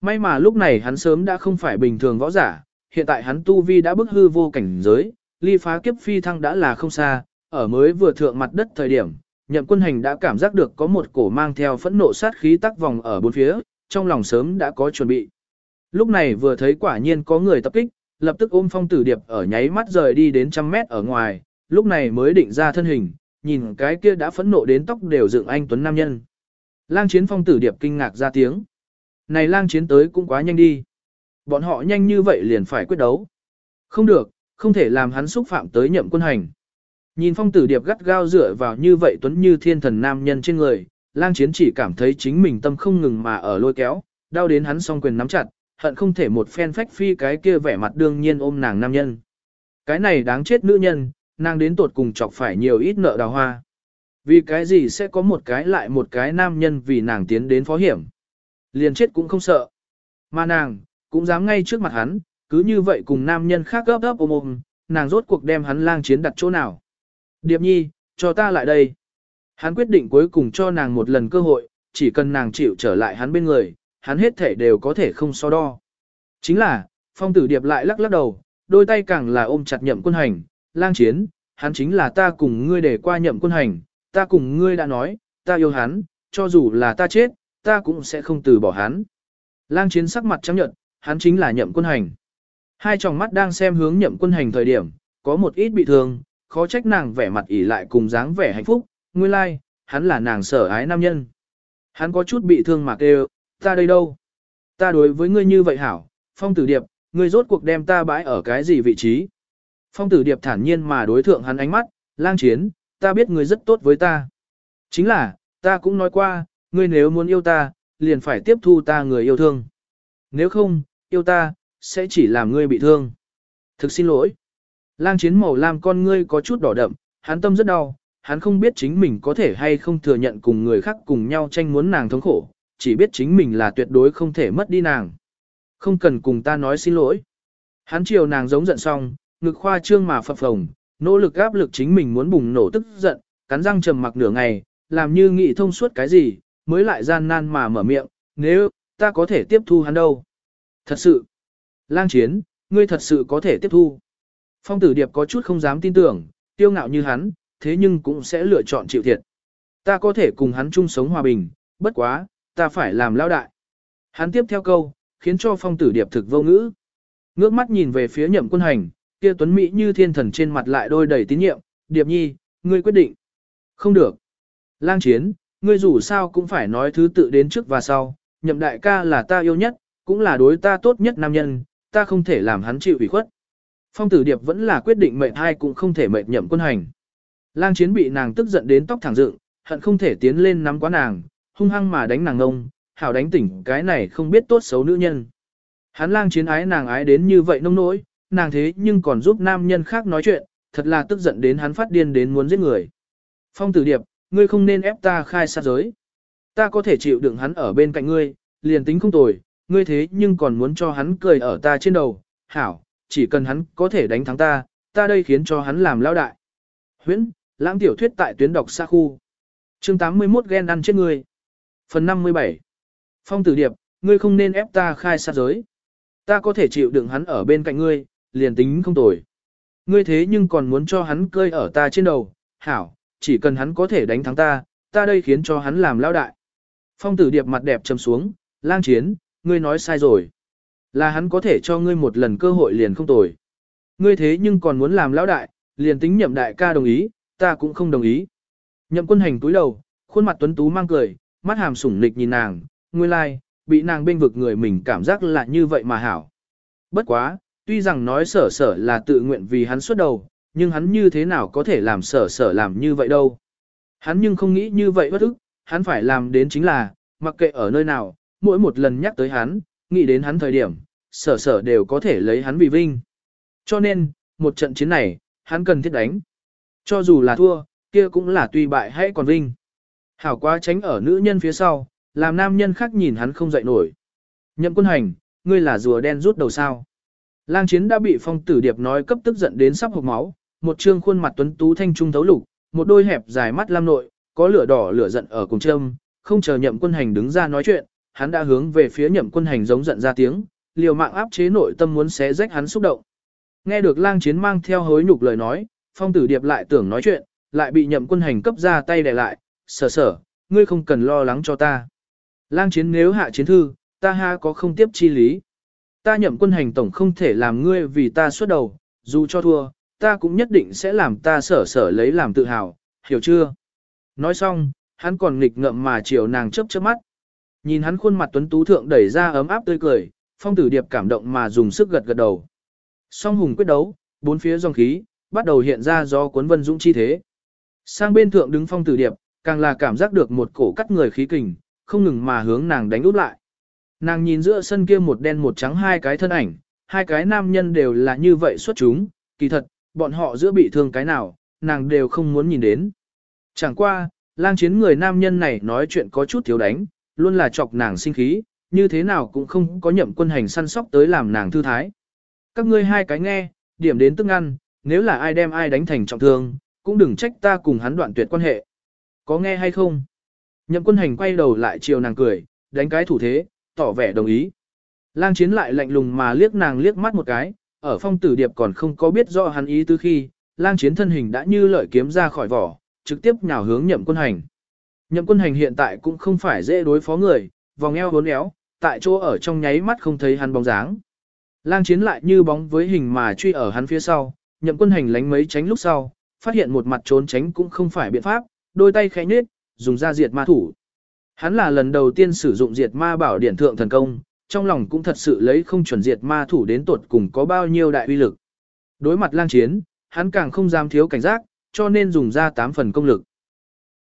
May mà lúc này hắn sớm đã không phải bình thường võ giả, hiện tại hắn tu vi đã bức hư vô cảnh giới, ly phá kiếp phi thăng đã là không xa, ở mới vừa thượng mặt đất thời điểm, nhậm quân hành đã cảm giác được có một cổ mang theo phẫn nộ sát khí tắc vòng ở bốn phía, trong lòng sớm đã có chuẩn bị. Lúc này vừa thấy quả nhiên có người tập kích, lập tức ôm phong tử điệp ở nháy mắt rời đi đến trăm mét ở ngoài, lúc này mới định ra thân hình, nhìn cái kia đã phẫn nộ đến tóc đều dựng anh tuấn nam nhân. Lang chiến phong tử điệp kinh ngạc ra tiếng. Này lang chiến tới cũng quá nhanh đi. Bọn họ nhanh như vậy liền phải quyết đấu. Không được, không thể làm hắn xúc phạm tới nhậm quân hành. Nhìn phong tử điệp gắt gao dựa vào như vậy tuấn như thiên thần nam nhân trên người, lang chiến chỉ cảm thấy chính mình tâm không ngừng mà ở lôi kéo, đau đến hắn song quyền nắm chặt, hận không thể một phen phách phi cái kia vẻ mặt đương nhiên ôm nàng nam nhân. Cái này đáng chết nữ nhân, nàng đến tột cùng chọc phải nhiều ít nợ đào hoa. Vì cái gì sẽ có một cái lại một cái nam nhân vì nàng tiến đến phó hiểm. Liền chết cũng không sợ. Mà nàng, cũng dám ngay trước mặt hắn, cứ như vậy cùng nam nhân khác gấp gấp ôm ôm, nàng rốt cuộc đem hắn lang chiến đặt chỗ nào. Điệp nhi, cho ta lại đây. Hắn quyết định cuối cùng cho nàng một lần cơ hội, chỉ cần nàng chịu trở lại hắn bên người, hắn hết thể đều có thể không so đo. Chính là, phong tử điệp lại lắc lắc đầu, đôi tay càng là ôm chặt nhậm quân hành, lang chiến, hắn chính là ta cùng ngươi để qua nhậm quân hành, ta cùng ngươi đã nói, ta yêu hắn, cho dù là ta chết, ta cũng sẽ không từ bỏ hắn. Lang chiến sắc mặt trắng nhợt, hắn chính là nhậm quân hành. Hai tròng mắt đang xem hướng nhậm quân hành thời điểm, có một ít bị thương, khó trách nàng vẻ mặt ỉ lại cùng dáng vẻ hạnh phúc, nguyên lai, like, hắn là nàng sở ái nam nhân. Hắn có chút bị thương mà kêu, ta đây đâu? Ta đối với ngươi như vậy hảo, phong tử điệp, ngươi rốt cuộc đem ta bãi ở cái gì vị trí? Phong tử điệp thản nhiên mà đối thượng hắn ánh mắt, lang chiến, ta biết ngươi rất tốt với ta. Chính là, ta cũng nói qua, ngươi nếu muốn yêu ta, liền phải tiếp thu ta người yêu thương. Nếu không, yêu ta, sẽ chỉ làm ngươi bị thương. Thực xin lỗi. Lang chiến màu làm con ngươi có chút đỏ đậm, hắn tâm rất đau, hắn không biết chính mình có thể hay không thừa nhận cùng người khác cùng nhau tranh muốn nàng thống khổ, chỉ biết chính mình là tuyệt đối không thể mất đi nàng. Không cần cùng ta nói xin lỗi. Hắn chiều nàng giống giận xong, ngực khoa trương mà phập phồng, nỗ lực áp lực chính mình muốn bùng nổ tức giận, cắn răng trầm mặc nửa ngày, làm như nghĩ thông suốt cái gì, mới lại gian nan mà mở miệng, nếu, ta có thể tiếp thu hắn đâu. Thật sự, lang chiến, ngươi thật sự có thể tiếp thu. Phong tử điệp có chút không dám tin tưởng, tiêu ngạo như hắn, thế nhưng cũng sẽ lựa chọn chịu thiệt. Ta có thể cùng hắn chung sống hòa bình, bất quá, ta phải làm lao đại. Hắn tiếp theo câu, khiến cho phong tử điệp thực vô ngữ. Ngước mắt nhìn về phía nhậm quân hành, kia tuấn Mỹ như thiên thần trên mặt lại đôi đầy tín nhiệm, điệp nhi, ngươi quyết định. Không được. Lang chiến, ngươi dù sao cũng phải nói thứ tự đến trước và sau, nhậm đại ca là ta yêu nhất, cũng là đối ta tốt nhất nam nhân, ta không thể làm hắn chịu ủy khuất. Phong tử điệp vẫn là quyết định mệnh hai cũng không thể mệnh nhậm quân hành. Lang chiến bị nàng tức giận đến tóc thẳng dựng, hận không thể tiến lên nắm quá nàng, hung hăng mà đánh nàng ngông, hảo đánh tỉnh cái này không biết tốt xấu nữ nhân. Hắn lang chiến ái nàng ái đến như vậy nông nỗi, nàng thế nhưng còn giúp nam nhân khác nói chuyện, thật là tức giận đến hắn phát điên đến muốn giết người. Phong tử điệp, ngươi không nên ép ta khai sát giới. Ta có thể chịu đựng hắn ở bên cạnh ngươi, liền tính không tồi, ngươi thế nhưng còn muốn cho hắn cười ở ta trên đầu, hảo, chỉ cần hắn có thể đánh thắng ta, ta đây khiến cho hắn làm lao đại. Huyễn, lãng tiểu thuyết tại tuyến đọc xa khu. chương 81 ghen ăn chết ngươi. Phần 57 Phong tử điệp, ngươi không nên ép ta khai sát giới. Ta có thể chịu đựng hắn ở bên cạnh ngươi, liền tính không tồi. Ngươi thế nhưng còn muốn cho hắn cơi ở ta trên đầu, hảo, chỉ cần hắn có thể đánh thắng ta, ta đây khiến cho hắn làm lao đại. Phong tử điệp mặt đẹp trầm xuống, lang chiến, ngươi nói sai rồi. Là hắn có thể cho ngươi một lần cơ hội liền không tồi. Ngươi thế nhưng còn muốn làm lão đại, liền tính nhậm đại ca đồng ý, ta cũng không đồng ý. Nhậm quân hành túi đầu, khuôn mặt tuấn tú mang cười, mắt hàm sủng nịch nhìn nàng, nguyên lai, like, bị nàng bên vực người mình cảm giác là như vậy mà hảo. Bất quá, tuy rằng nói sở sở là tự nguyện vì hắn xuất đầu, nhưng hắn như thế nào có thể làm sở sở làm như vậy đâu. Hắn nhưng không nghĩ như vậy bất ức, hắn phải làm đến chính là, mặc kệ ở nơi nào, mỗi một lần nhắc tới hắn, nghĩ đến hắn thời điểm, sở sở đều có thể lấy hắn vì vinh. Cho nên, một trận chiến này, hắn cần thiết đánh. Cho dù là thua, kia cũng là tuy bại hay còn vinh. Hảo quá tránh ở nữ nhân phía sau, làm nam nhân khác nhìn hắn không dậy nổi. Nhậm quân hành, ngươi là rùa đen rút đầu sao. Lang chiến đã bị phong tử điệp nói cấp tức giận đến sắp hộc máu, một trương khuôn mặt tuấn tú thanh trung thấu lục, một đôi hẹp dài mắt lam nội, có lửa đỏ lửa giận ở cùng châm, không chờ nhậm quân hành đứng ra nói chuyện, hắn đã hướng về phía nhậm quân hành giống giận ra tiếng, liều mạng áp chế nội tâm muốn xé rách hắn xúc động. Nghe được lang chiến mang theo hối nhục lời nói, phong tử điệp lại tưởng nói chuyện, lại bị nhậm quân hành cấp ra tay đè lại, sở sở, ngươi không cần lo lắng cho ta. Lang chiến nếu hạ chiến thư, ta ha có không tiếp chi lý. Ta nhậm quân hành tổng không thể làm ngươi vì ta xuất đầu, dù cho thua, ta cũng nhất định sẽ làm ta sở sở lấy làm tự hào, hiểu chưa? Nói xong, hắn còn nghịch ngợm mà chiều nàng chớp chớp mắt. Nhìn hắn khuôn mặt tuấn tú thượng đẩy ra ấm áp tươi cười, phong tử điệp cảm động mà dùng sức gật gật đầu. Song hùng quyết đấu, bốn phía dòng khí, bắt đầu hiện ra do cuốn vân dũng chi thế. Sang bên thượng đứng phong tử điệp, càng là cảm giác được một cổ cắt người khí kình, không ngừng mà hướng nàng đánh úp lại. Nàng nhìn giữa sân kia một đen một trắng hai cái thân ảnh, hai cái nam nhân đều là như vậy xuất chúng, kỳ thật, bọn họ giữa bị thương cái nào, nàng đều không muốn nhìn đến. Chẳng qua, lang chiến người nam nhân này nói chuyện có chút thiếu đánh, luôn là chọc nàng sinh khí, như thế nào cũng không có nhậm quân hành săn sóc tới làm nàng thư thái. Các ngươi hai cái nghe, điểm đến tức ăn, nếu là ai đem ai đánh thành trọng thương, cũng đừng trách ta cùng hắn đoạn tuyệt quan hệ. Có nghe hay không? Nhậm quân hành quay đầu lại chiều nàng cười, đánh cái thủ thế, tỏ vẻ đồng ý. Lang chiến lại lạnh lùng mà liếc nàng liếc mắt một cái, ở phong tử điệp còn không có biết rõ hắn ý tứ khi, lang chiến thân hình đã như lợi kiếm ra khỏi vỏ, trực tiếp nhào hướng nhậm quân hành. Nhậm quân hành hiện tại cũng không phải dễ đối phó người, vòng eo bốn éo, tại chỗ ở trong nháy mắt không thấy hắn bóng dáng. Lang chiến lại như bóng với hình mà truy ở hắn phía sau, nhậm quân hành lánh mấy tránh lúc sau, phát hiện một mặt trốn tránh cũng không phải biện pháp, đôi tay khẽ nhếch, dùng ra diệt ma thủ. Hắn là lần đầu tiên sử dụng diệt ma bảo điển thượng thần công, trong lòng cũng thật sự lấy không chuẩn diệt ma thủ đến tuột cùng có bao nhiêu đại uy lực. Đối mặt lang chiến, hắn càng không dám thiếu cảnh giác, cho nên dùng ra 8 phần công lực.